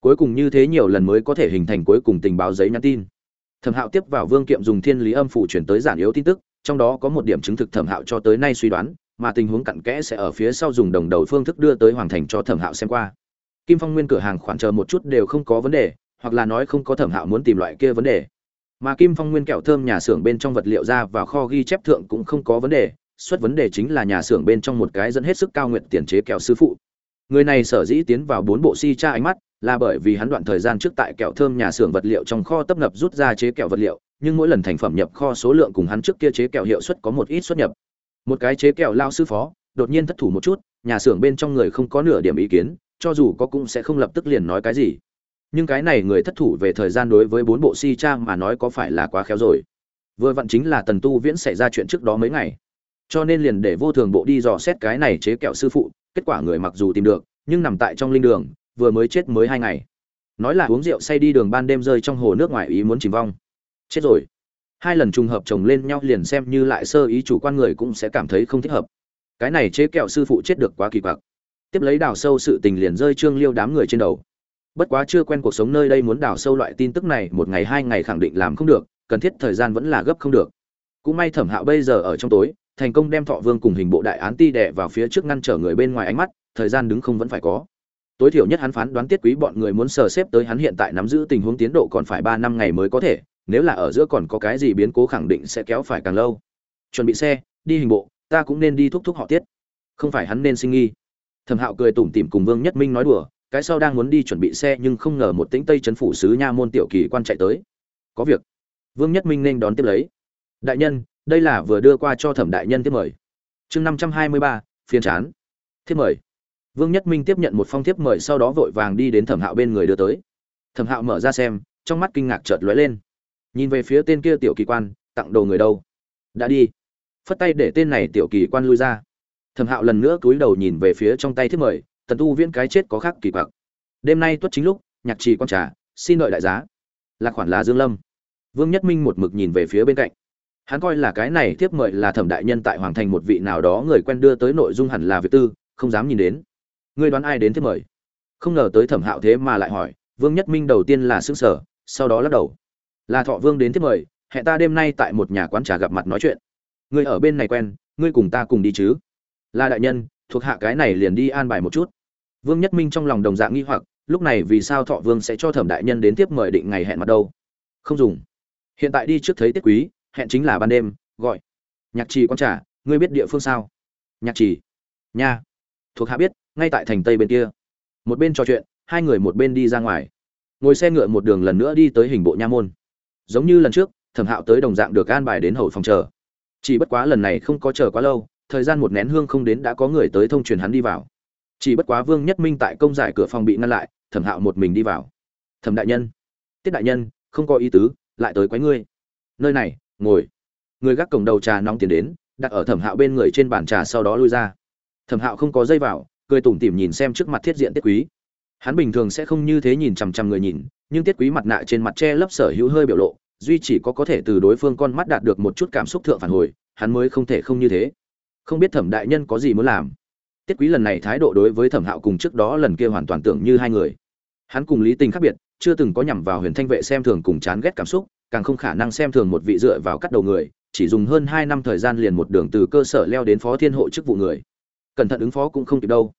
Cuối cùng như thế nhiều lần mới có thể hình thành cuối cùng tình báo giấy nhắn tin. Thẩm hạo tiếp vào vương kiệm dùng thiên lý âm phủ chuyển tới giản yếu tin tức, trong đó có một điểm chứng thực thẩm hạo cho tới nay suy đoán, mà tình huống cặn kẽ sẽ ở phía sau dùng đồng đầu phương thức đưa tới hoàng thành cho thẩm hạo xem qua. Kim phong nguyên cửa hàng khoản chờ một chút đều không có vấn đề hoặc là nói không có thẩm hạo muốn tìm loại kia vấn đề. Mà kim phong nguyên kẹo thơm nhà xưởng bên trong vật liệu ra và kho ghi chép thượng cũng không có vấn đề, xuất vấn đề chính là nhà xưởng bên trong một cái dẫn hết sức cao nguyện tiền chế kẹo sư phụ. Người này sở dĩ tiến vào bốn bộ si cha ánh mắt là bởi vì hắn đoạn thời gian trước tại kẹo thơm nhà xưởng vật liệu trong kho tấp nập rút ra chế kẹo vật liệu, nhưng mỗi lần thành phẩm nhập kho số lượng cùng hắn trước kia chế kẹo hiệu suất có một ít xuất nhập. Một cái chế kẹo lao sư phó, đột nhiên thất thủ một chút, nhà xưởng bên trong người không có nửa điểm ý kiến, cho dù có cũng sẽ không lập tức liền nói cái gì nhưng cái này người thất thủ về thời gian đối với bốn bộ si cha mà nói có phải là quá khéo rồi. Vừa vặn chính là tần tu viễn xảy ra chuyện trước đó mấy ngày. Cho nên liền để vô thường bộ đi dò xét cái này chế kẹo sư phụ, kết quả người mặc dù tìm được, nhưng nằm tại trong linh đường, vừa mới chết mới hai ngày. Nói là uống rượu say đi đường ban đêm rơi trong hồ nước ngoài ý muốn chìm vong. Chết rồi. Hai lần trùng hợp chồng lên nhau liền xem như lại sơ ý chủ quan người cũng sẽ cảm thấy không thích hợp. Cái này chế kẹo sư phụ chết được quá kỳ quặc. Tiếp lấy đào sâu sự tình liền rơi trương liêu đám người trên đầu bất quá chưa quen cuộc sống nơi đây muốn đào sâu loại tin tức này, một ngày hai ngày khẳng định làm không được, cần thiết thời gian vẫn là gấp không được. Cũng may thẩm hạo bây giờ ở trong tối, thành công đem thọ vương cùng hình bộ đại án ti đẻ vào phía trước ngăn trở người bên ngoài ánh mắt, thời gian đứng không vẫn phải có. Tối thiểu nhất hắn phán đoán tiết quý bọn người muốn sờ xếp tới hắn hiện tại nắm giữ tình huống tiến độ còn phải ba năm ngày mới có thể, nếu là ở giữa còn có cái gì biến cố khẳng định sẽ kéo phải càng lâu. Chuẩn bị xe, đi hình bộ, ta cũng nên đi thúc thúc họ tiết. Không phải hắn nên sinh nghi. Thẩm hạo cười tủm tỉm cùng vương nhất minh nói đùa cái sau đang muốn đi chuẩn bị xe nhưng không ngờ một tĩnh tây chấn phủ sứ nha môn tiểu kỳ quan chạy tới. Có việc. Vương nhất minh nên đón tiếp lấy. Đại nhân, đây là vừa đưa qua cho thẩm đại nhân tiếp mời. Chương năm trăm hai mươi ba phiên chán. Tiếp mời. Vương nhất minh tiếp nhận một phong thiếp mời sau đó vội vàng đi đến thẩm hạo bên người đưa tới. Thẩm hạo mở ra xem, trong mắt kinh ngạc chợt lóe lên. Nhìn về phía tên kia tiểu kỳ quan, tặng đồ người đâu? Đã đi. Phất tay để tên này tiểu kỳ quan lui ra. Thẩm hạo lần nữa cúi đầu nhìn về phía trong tay thiếp mời tần tu viễn cái chết có khác kỳ quặc. Đêm nay tuất chính lúc, nhạc trì quan trà, xin đợi đại giá. Là khoản là dương lâm. Vương nhất minh một mực nhìn về phía bên cạnh. Hắn coi là cái này tiếp mời là thẩm đại nhân tại hoàng thành một vị nào đó người quen đưa tới nội dung hẳn là việc tư, không dám nhìn đến. Ngươi đoán ai đến tiếp mời? Không ngờ tới thẩm hạo thế mà lại hỏi, vương nhất minh đầu tiên là xương sở sau đó lắc đầu. Là thọ vương đến tiếp mời, hẹn ta đêm nay tại một nhà quán trà gặp mặt nói chuyện. Ngươi ở bên này quen, ngươi cùng ta cùng đi chứ? Là đại nhân, thuộc hạ cái này liền đi an bài một chút vương nhất minh trong lòng đồng dạng nghi hoặc, lúc này vì sao thọ vương sẽ cho thẩm đại nhân đến tiếp mời định ngày hẹn mặt đâu? Không dùng. Hiện tại đi trước thấy tiết quý, hẹn chính là ban đêm, gọi. Nhạc trì con trả ngươi biết địa phương sao? Nhạc trì. Nha. Thuộc hạ biết, ngay tại thành tây bên kia. Một bên trò chuyện, hai người một bên đi ra ngoài. Ngồi xe ngựa một đường lần nữa đi tới hình bộ nha môn. Giống như lần trước, thẩm hạo tới đồng dạng được an bài đến hậu phòng chờ. Chỉ bất quá lần này không có chờ quá lâu, thời gian một nén hương không đến đã có người tới thông truyền hắn đi vào chỉ bất quá vương nhất minh tại công giải cửa phòng bị ngăn lại, thẩm hạo một mình đi vào. Thẩm đại nhân. Tiết đại nhân, không có ý tứ, lại tới quấy ngươi. Nơi này, ngồi. Người gác cổng đầu trà nóng tiền đến, đặt ở thẩm hạo bên người trên bàn trà sau đó lui ra. Thẩm hạo không có dây vào, cười tủm tỉm nhìn xem trước mặt thiết diện tiết quý. Hắn bình thường sẽ không như thế nhìn chằm chằm người nhìn, nhưng tiết quý mặt nạ trên mặt che lấp sở hữu hơi biểu lộ, duy chỉ có có thể từ đối phương con mắt đạt được một chút cảm xúc thượng phản hồi, hắn mới không thể không như thế. Không biết thẩm đại nhân có gì muốn làm tiết quý lần này thái độ đối với thẩm hạo cùng trước đó lần kia hoàn toàn tưởng như hai người. Hắn cùng lý tình khác biệt, chưa từng có nhằm vào huyền thanh vệ xem thường cùng chán ghét cảm xúc, càng không khả năng xem thường một vị dựa vào cắt đầu người, chỉ dùng hơn hai năm thời gian liền một đường từ cơ sở leo đến phó thiên hộ chức vụ người. Cẩn thận ứng phó cũng không kịp đâu.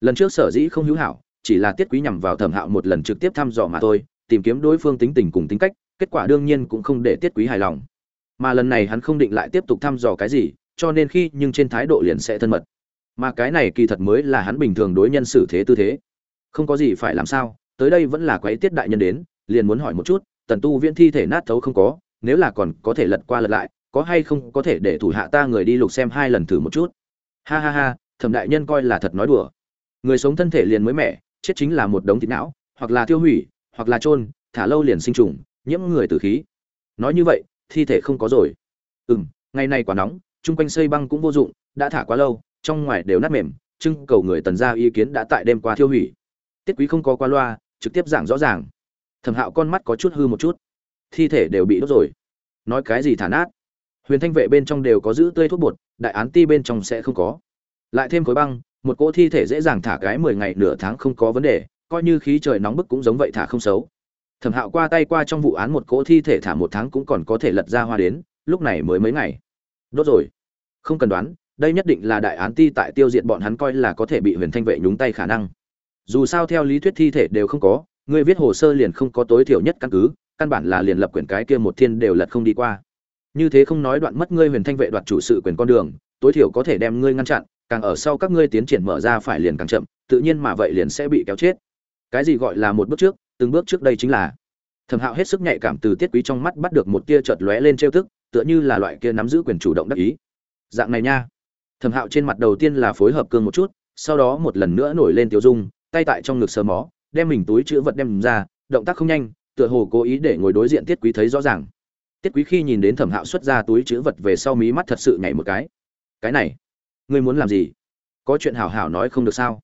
Lần trước sở dĩ không hữu hảo, chỉ là tiết quý nhằm vào thẩm hạo một lần trực tiếp thăm dò mà thôi, tìm kiếm đối phương tính tình cùng tính cách, kết quả đương nhiên cũng không để tiết quý hài lòng. Mà lần này hắn không định lại tiếp tục thăm dò cái gì, cho nên khi nhưng trên thái độ liền sẽ thân mật mà cái này kỳ thật mới là hắn bình thường đối nhân xử thế tư thế. Không có gì phải làm sao, tới đây vẫn là quấy tiết đại nhân đến, liền muốn hỏi một chút, tần tu viễn thi thể nát thấu không có, nếu là còn có thể lật qua lật lại, có hay không có thể để thủ hạ ta người đi lục xem hai lần thử một chút. Ha ha ha, thẩm đại nhân coi là thật nói đùa. Người sống thân thể liền mới mẻ, chết chính là một đống thịt não, hoặc là tiêu hủy, hoặc là chôn, thả lâu liền sinh trùng, nhiễm người tử khí. Nói như vậy, thi thể không có rồi. Ừ m ngày nay quá nóng, chung quanh xây băng cũng vô dụng, đã thả quá lâu trong ngoài đều nát mềm, trưng cầu người tần ra ý kiến đã tại đêm qua thiêu hủy. Tiết quý không có qua loa, trực tiếp giảng rõ ràng. Thẩm hạo con mắt có chút hư một chút. Thi thể đều bị đốt rồi. Nói cái gì thả nát? Huyền thanh vệ bên trong đều có giữ tươi thuốc bột, đại án ti bên trong sẽ không có. Lại thêm khối băng, một cỗ thi thể dễ dàng thả cái mười ngày nửa tháng không có vấn đề, coi như khí trời nóng bức cũng giống vậy thả không xấu. Thẩm hạo qua tay qua trong vụ án một cỗ thi thể thả một tháng cũng còn có thể lật ra hoa đến, lúc này mới mấy ngày. Đốt rồi. Không cần đoán đây nhất định là đại án ti tại tiêu diệt bọn hắn coi là có thể bị huyền thanh vệ nhúng tay khả năng. Dù sao theo lý thuyết thi thể đều không có, người viết hồ sơ liền không có tối thiểu nhất căn cứ, căn bản là liền lập quyển cái kia một thiên đều lật không đi qua. Như thế không nói đoạn mất ngươi huyền thanh vệ đoạt chủ sự quyền con đường, tối thiểu có thể đem ngươi ngăn chặn, càng ở sau các ngươi tiến triển mở ra phải liền càng chậm, tự nhiên mà vậy liền sẽ bị kéo chết. Cái gì gọi là một bước trước, từng bước trước đây chính là. Thẩm hạo hết sức nhạy cảm từ tiết quý trong mắt bắt được một tia chợt lóe lên trêu tức, tựa như là loại kia nắm giữ quyền chủ động đắc ý. Dạng này nha thẩm hạo trên mặt đầu tiên là phối hợp cương một chút, sau đó một lần nữa nổi lên tiểu dung, tay tại trong ngực sờ mó, đem mình túi chữ vật đem ra, động tác không nhanh, tựa hồ cố ý để ngồi đối diện tiết quý thấy rõ ràng. Tiết quý khi nhìn đến thẩm hạo xuất ra túi chữ vật về sau mí mắt thật sự nhảy một cái. Cái này, ngươi muốn làm gì? Có chuyện hảo hảo nói không được sao?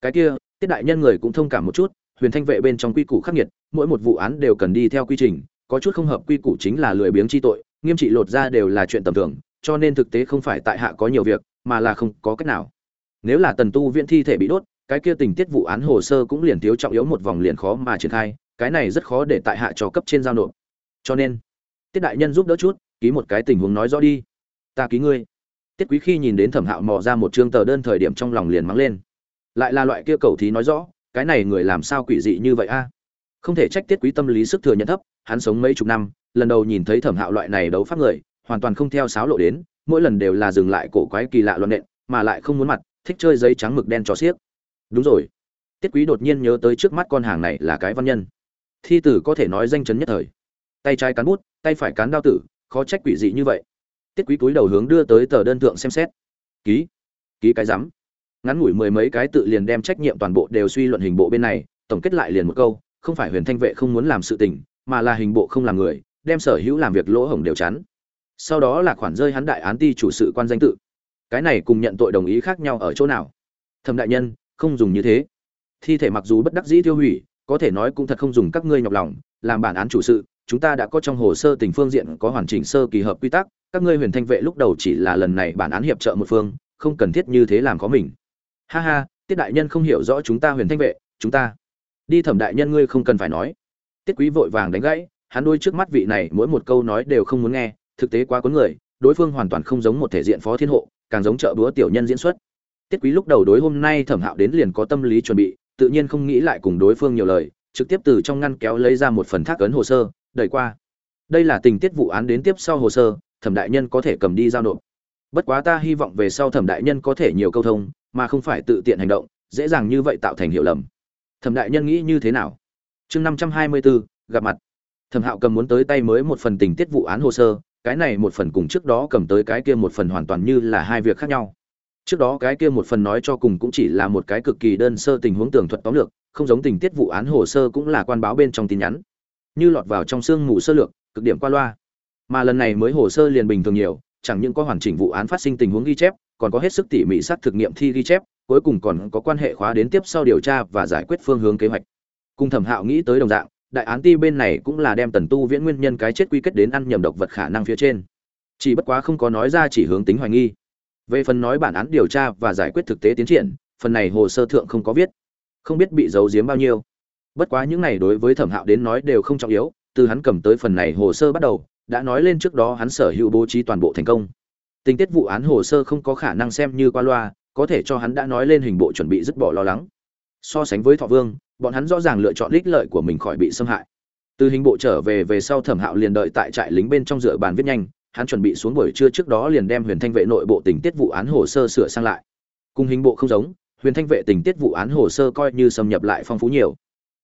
Cái kia, tiết đại nhân người cũng thông cảm một chút, huyền thanh vệ bên trong quy củ khắc nghiệt, mỗi một vụ án đều cần đi theo quy trình, có chút không hợp quy củ chính là lười biếng chi tội, nghiêm trị lột ra đều là chuyện tầm thường, cho nên thực tế không phải tại hạ có nhiều việc mà là không có cách nào. Nếu là tần tu viễn thi thể bị đốt, cái kia tình tiết vụ án hồ sơ cũng liền thiếu trọng yếu một vòng liền khó mà triển khai, cái này rất khó để tại hạ cho cấp trên giao nộp. Cho nên, tiết đại nhân giúp đỡ chút, ký một cái tình huống nói rõ đi. Ta ký ngươi. Tiết quý khi nhìn đến thẩm hạo mò ra một chương tờ đơn thời điểm trong lòng liền mắng lên. Lại là loại kia cầu thí nói rõ, cái này người làm sao quỷ dị như vậy a? Không thể trách tiết quý tâm lý sức thừa nhận thấp, hắn sống mấy chục năm, lần đầu nhìn thấy thẩm hạo loại này đấu pháp người, hoàn toàn không theo sáo lộ đến mỗi lần đều là dừng lại cổ quái kỳ lạ luận nện, mà lại không muốn mặt, thích chơi giấy trắng mực đen cho xiếc. Đúng rồi. Tiết quý đột nhiên nhớ tới trước mắt con hàng này là cái văn nhân. Thi tử có thể nói danh chấn nhất thời. Tay trái cán bút, tay phải cán đao tử, khó trách quỷ dị như vậy. Tiết quý cúi đầu hướng đưa tới tờ đơn thượng xem xét. Ký. Ký cái rắm. Ngắn ngủi mười mấy cái tự liền đem trách nhiệm toàn bộ đều suy luận hình bộ bên này, tổng kết lại liền một câu, không phải huyền thanh vệ không muốn làm sự tình, mà là hình bộ không làm người, đem sở hữu làm việc lỗ hổng đều chắn sau đó là khoản rơi hắn đại án ti chủ sự quan danh tự. Cái này cùng nhận tội đồng ý khác nhau ở chỗ nào? Thẩm đại nhân, không dùng như thế. Thi thể mặc dù bất đắc dĩ tiêu hủy, có thể nói cũng thật không dùng các ngươi nhọc lòng, làm bản án chủ sự, chúng ta đã có trong hồ sơ tình phương diện có hoàn chỉnh sơ kỳ hợp quy tắc, các ngươi huyền thanh vệ lúc đầu chỉ là lần này bản án hiệp trợ một phương, không cần thiết như thế làm có mình. Ha ha, tiết đại nhân không hiểu rõ chúng ta huyền thanh vệ, chúng ta. Đi thẩm đại nhân ngươi không cần phải nói. Tiết quý vội vàng đánh gãy, hắn đôi trước mắt vị này mỗi một câu nói đều không muốn nghe thực tế quá cuốn người, đối phương hoàn toàn không giống một thể diện phó thiên hộ, càng giống trợ búa tiểu nhân diễn xuất. Tiết quý lúc đầu đối hôm nay thẩm hạo đến liền có tâm lý chuẩn bị, tự nhiên không nghĩ lại cùng đối phương nhiều lời, trực tiếp từ trong ngăn kéo lấy ra một phần thác ấn hồ sơ, đẩy qua. Đây là tình tiết vụ án đến tiếp sau hồ sơ, thẩm đại nhân có thể cầm đi giao nộp. Bất quá ta hy vọng về sau thẩm đại nhân có thể nhiều câu thông, mà không phải tự tiện hành động, dễ dàng như vậy tạo thành hiểu lầm. Thẩm đại nhân nghĩ như thế nào? Chương năm trăm hai mươi bốn gặp mặt. Thẩm hạo cầm muốn tới tay mới một phần tình tiết vụ án hồ sơ cái này một phần cùng trước đó cầm tới cái kia một phần hoàn toàn như là hai việc khác nhau. Trước đó cái kia một phần nói cho cùng cũng chỉ là một cái cực kỳ đơn sơ tình huống tường thuật tóm lược, không giống tình tiết vụ án hồ sơ cũng là quan báo bên trong tin nhắn. Như lọt vào trong sương mù sơ lược, cực điểm qua loa. Mà lần này mới hồ sơ liền bình thường nhiều, chẳng những có hoàn chỉnh vụ án phát sinh tình huống ghi chép, còn có hết sức tỉ mỉ sát thực nghiệm thi ghi chép, cuối cùng còn có quan hệ khóa đến tiếp sau điều tra và giải quyết phương hướng kế hoạch. Cùng thẩm hạo nghĩ tới đồng dạng đại án ti bên này cũng là đem tần tu viễn nguyên nhân cái chết quy kết đến ăn nhầm độc vật khả năng phía trên. Chỉ bất quá không có nói ra chỉ hướng tính hoài nghi. Về phần nói bản án điều tra và giải quyết thực tế tiến triển, phần này hồ sơ thượng không có viết. Không biết bị giấu giếm bao nhiêu. Bất quá những này đối với thẩm hạo đến nói đều không trọng yếu, từ hắn cầm tới phần này hồ sơ bắt đầu, đã nói lên trước đó hắn sở hữu bố trí toàn bộ thành công. Tình tiết vụ án hồ sơ không có khả năng xem như qua loa, có thể cho hắn đã nói lên hình bộ chuẩn bị dứt bỏ lo lắng so sánh với thọ vương, bọn hắn rõ ràng lựa chọn ích lợi của mình khỏi bị xâm hại. Từ hình bộ trở về về sau thẩm hạo liền đợi tại trại lính bên trong dựa bàn viết nhanh, hắn chuẩn bị xuống buổi trưa trước đó liền đem huyền thanh vệ nội bộ tình tiết vụ án hồ sơ sửa sang lại. Cùng hình bộ không giống, huyền thanh vệ tình tiết vụ án hồ sơ coi như xâm nhập lại phong phú nhiều.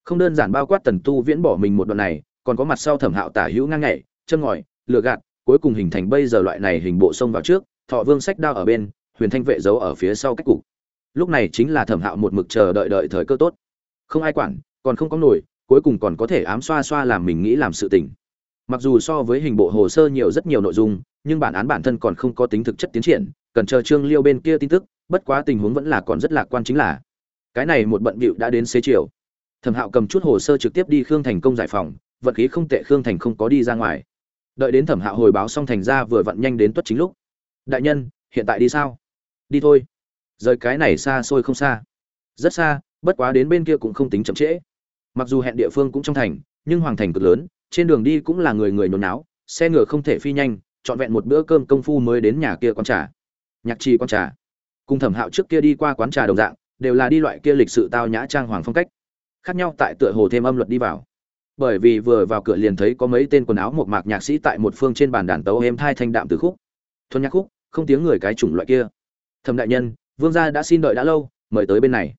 Không đơn giản bao quát tần tu viễn bỏ mình một đoạn này, còn có mặt sau thẩm hạo tả hữu ngang nhảy chân ngòi lựa gạt, cuối cùng hình thành bây giờ loại này hình bộ xông vào trước, thọ vương sách đao ở bên, huyền thanh vệ giấu ở phía sau cách cục lúc này chính là thẩm hạo một mực chờ đợi đợi thời cơ tốt. Không ai quản, còn không có nổi, cuối cùng còn có thể ám xoa xoa làm mình nghĩ làm sự tình. Mặc dù so với hình bộ hồ sơ nhiều rất nhiều nội dung, nhưng bản án bản thân còn không có tính thực chất tiến triển, cần chờ trương liêu bên kia tin tức, bất quá tình huống vẫn là còn rất lạc quan chính là, cái này một bận bịu đã đến xế chiều. Thẩm hạo cầm chút hồ sơ trực tiếp đi khương thành công giải phòng vận khí không tệ khương thành không có đi ra ngoài. Đợi đến thẩm hạo hồi báo xong thành ra vừa vặn nhanh đến tuất chính lúc. Đại nhân, hiện tại đi sao? Đi thôi rời cái này xa xôi không xa. Rất xa, bất quá đến bên kia cũng không tính chậm trễ. Mặc dù hẹn địa phương cũng trong thành, nhưng hoàng thành cực lớn, trên đường đi cũng là người người nôn náo, xe ngựa không thể phi nhanh, trọn vẹn một bữa cơm công phu mới đến nhà kia quán trà. Nhạc trì quán trà. Cùng thẩm hạo trước kia đi qua quán trà đồng dạng, đều là đi loại kia lịch sự tao nhã trang hoàng phong cách. Khác nhau tại tựa hồ thêm âm luật đi vào. Bởi vì vừa vào cửa liền thấy có mấy tên quần áo một mạc nhạc sĩ tại một phương trên bàn đàn tấu êm thai thanh đạm từ khúc. Thuần nhạc khúc, không tiếng người cái chủng loại kia. Thẩm đại nhân vương gia đã xin đợi đã lâu mời tới bên này.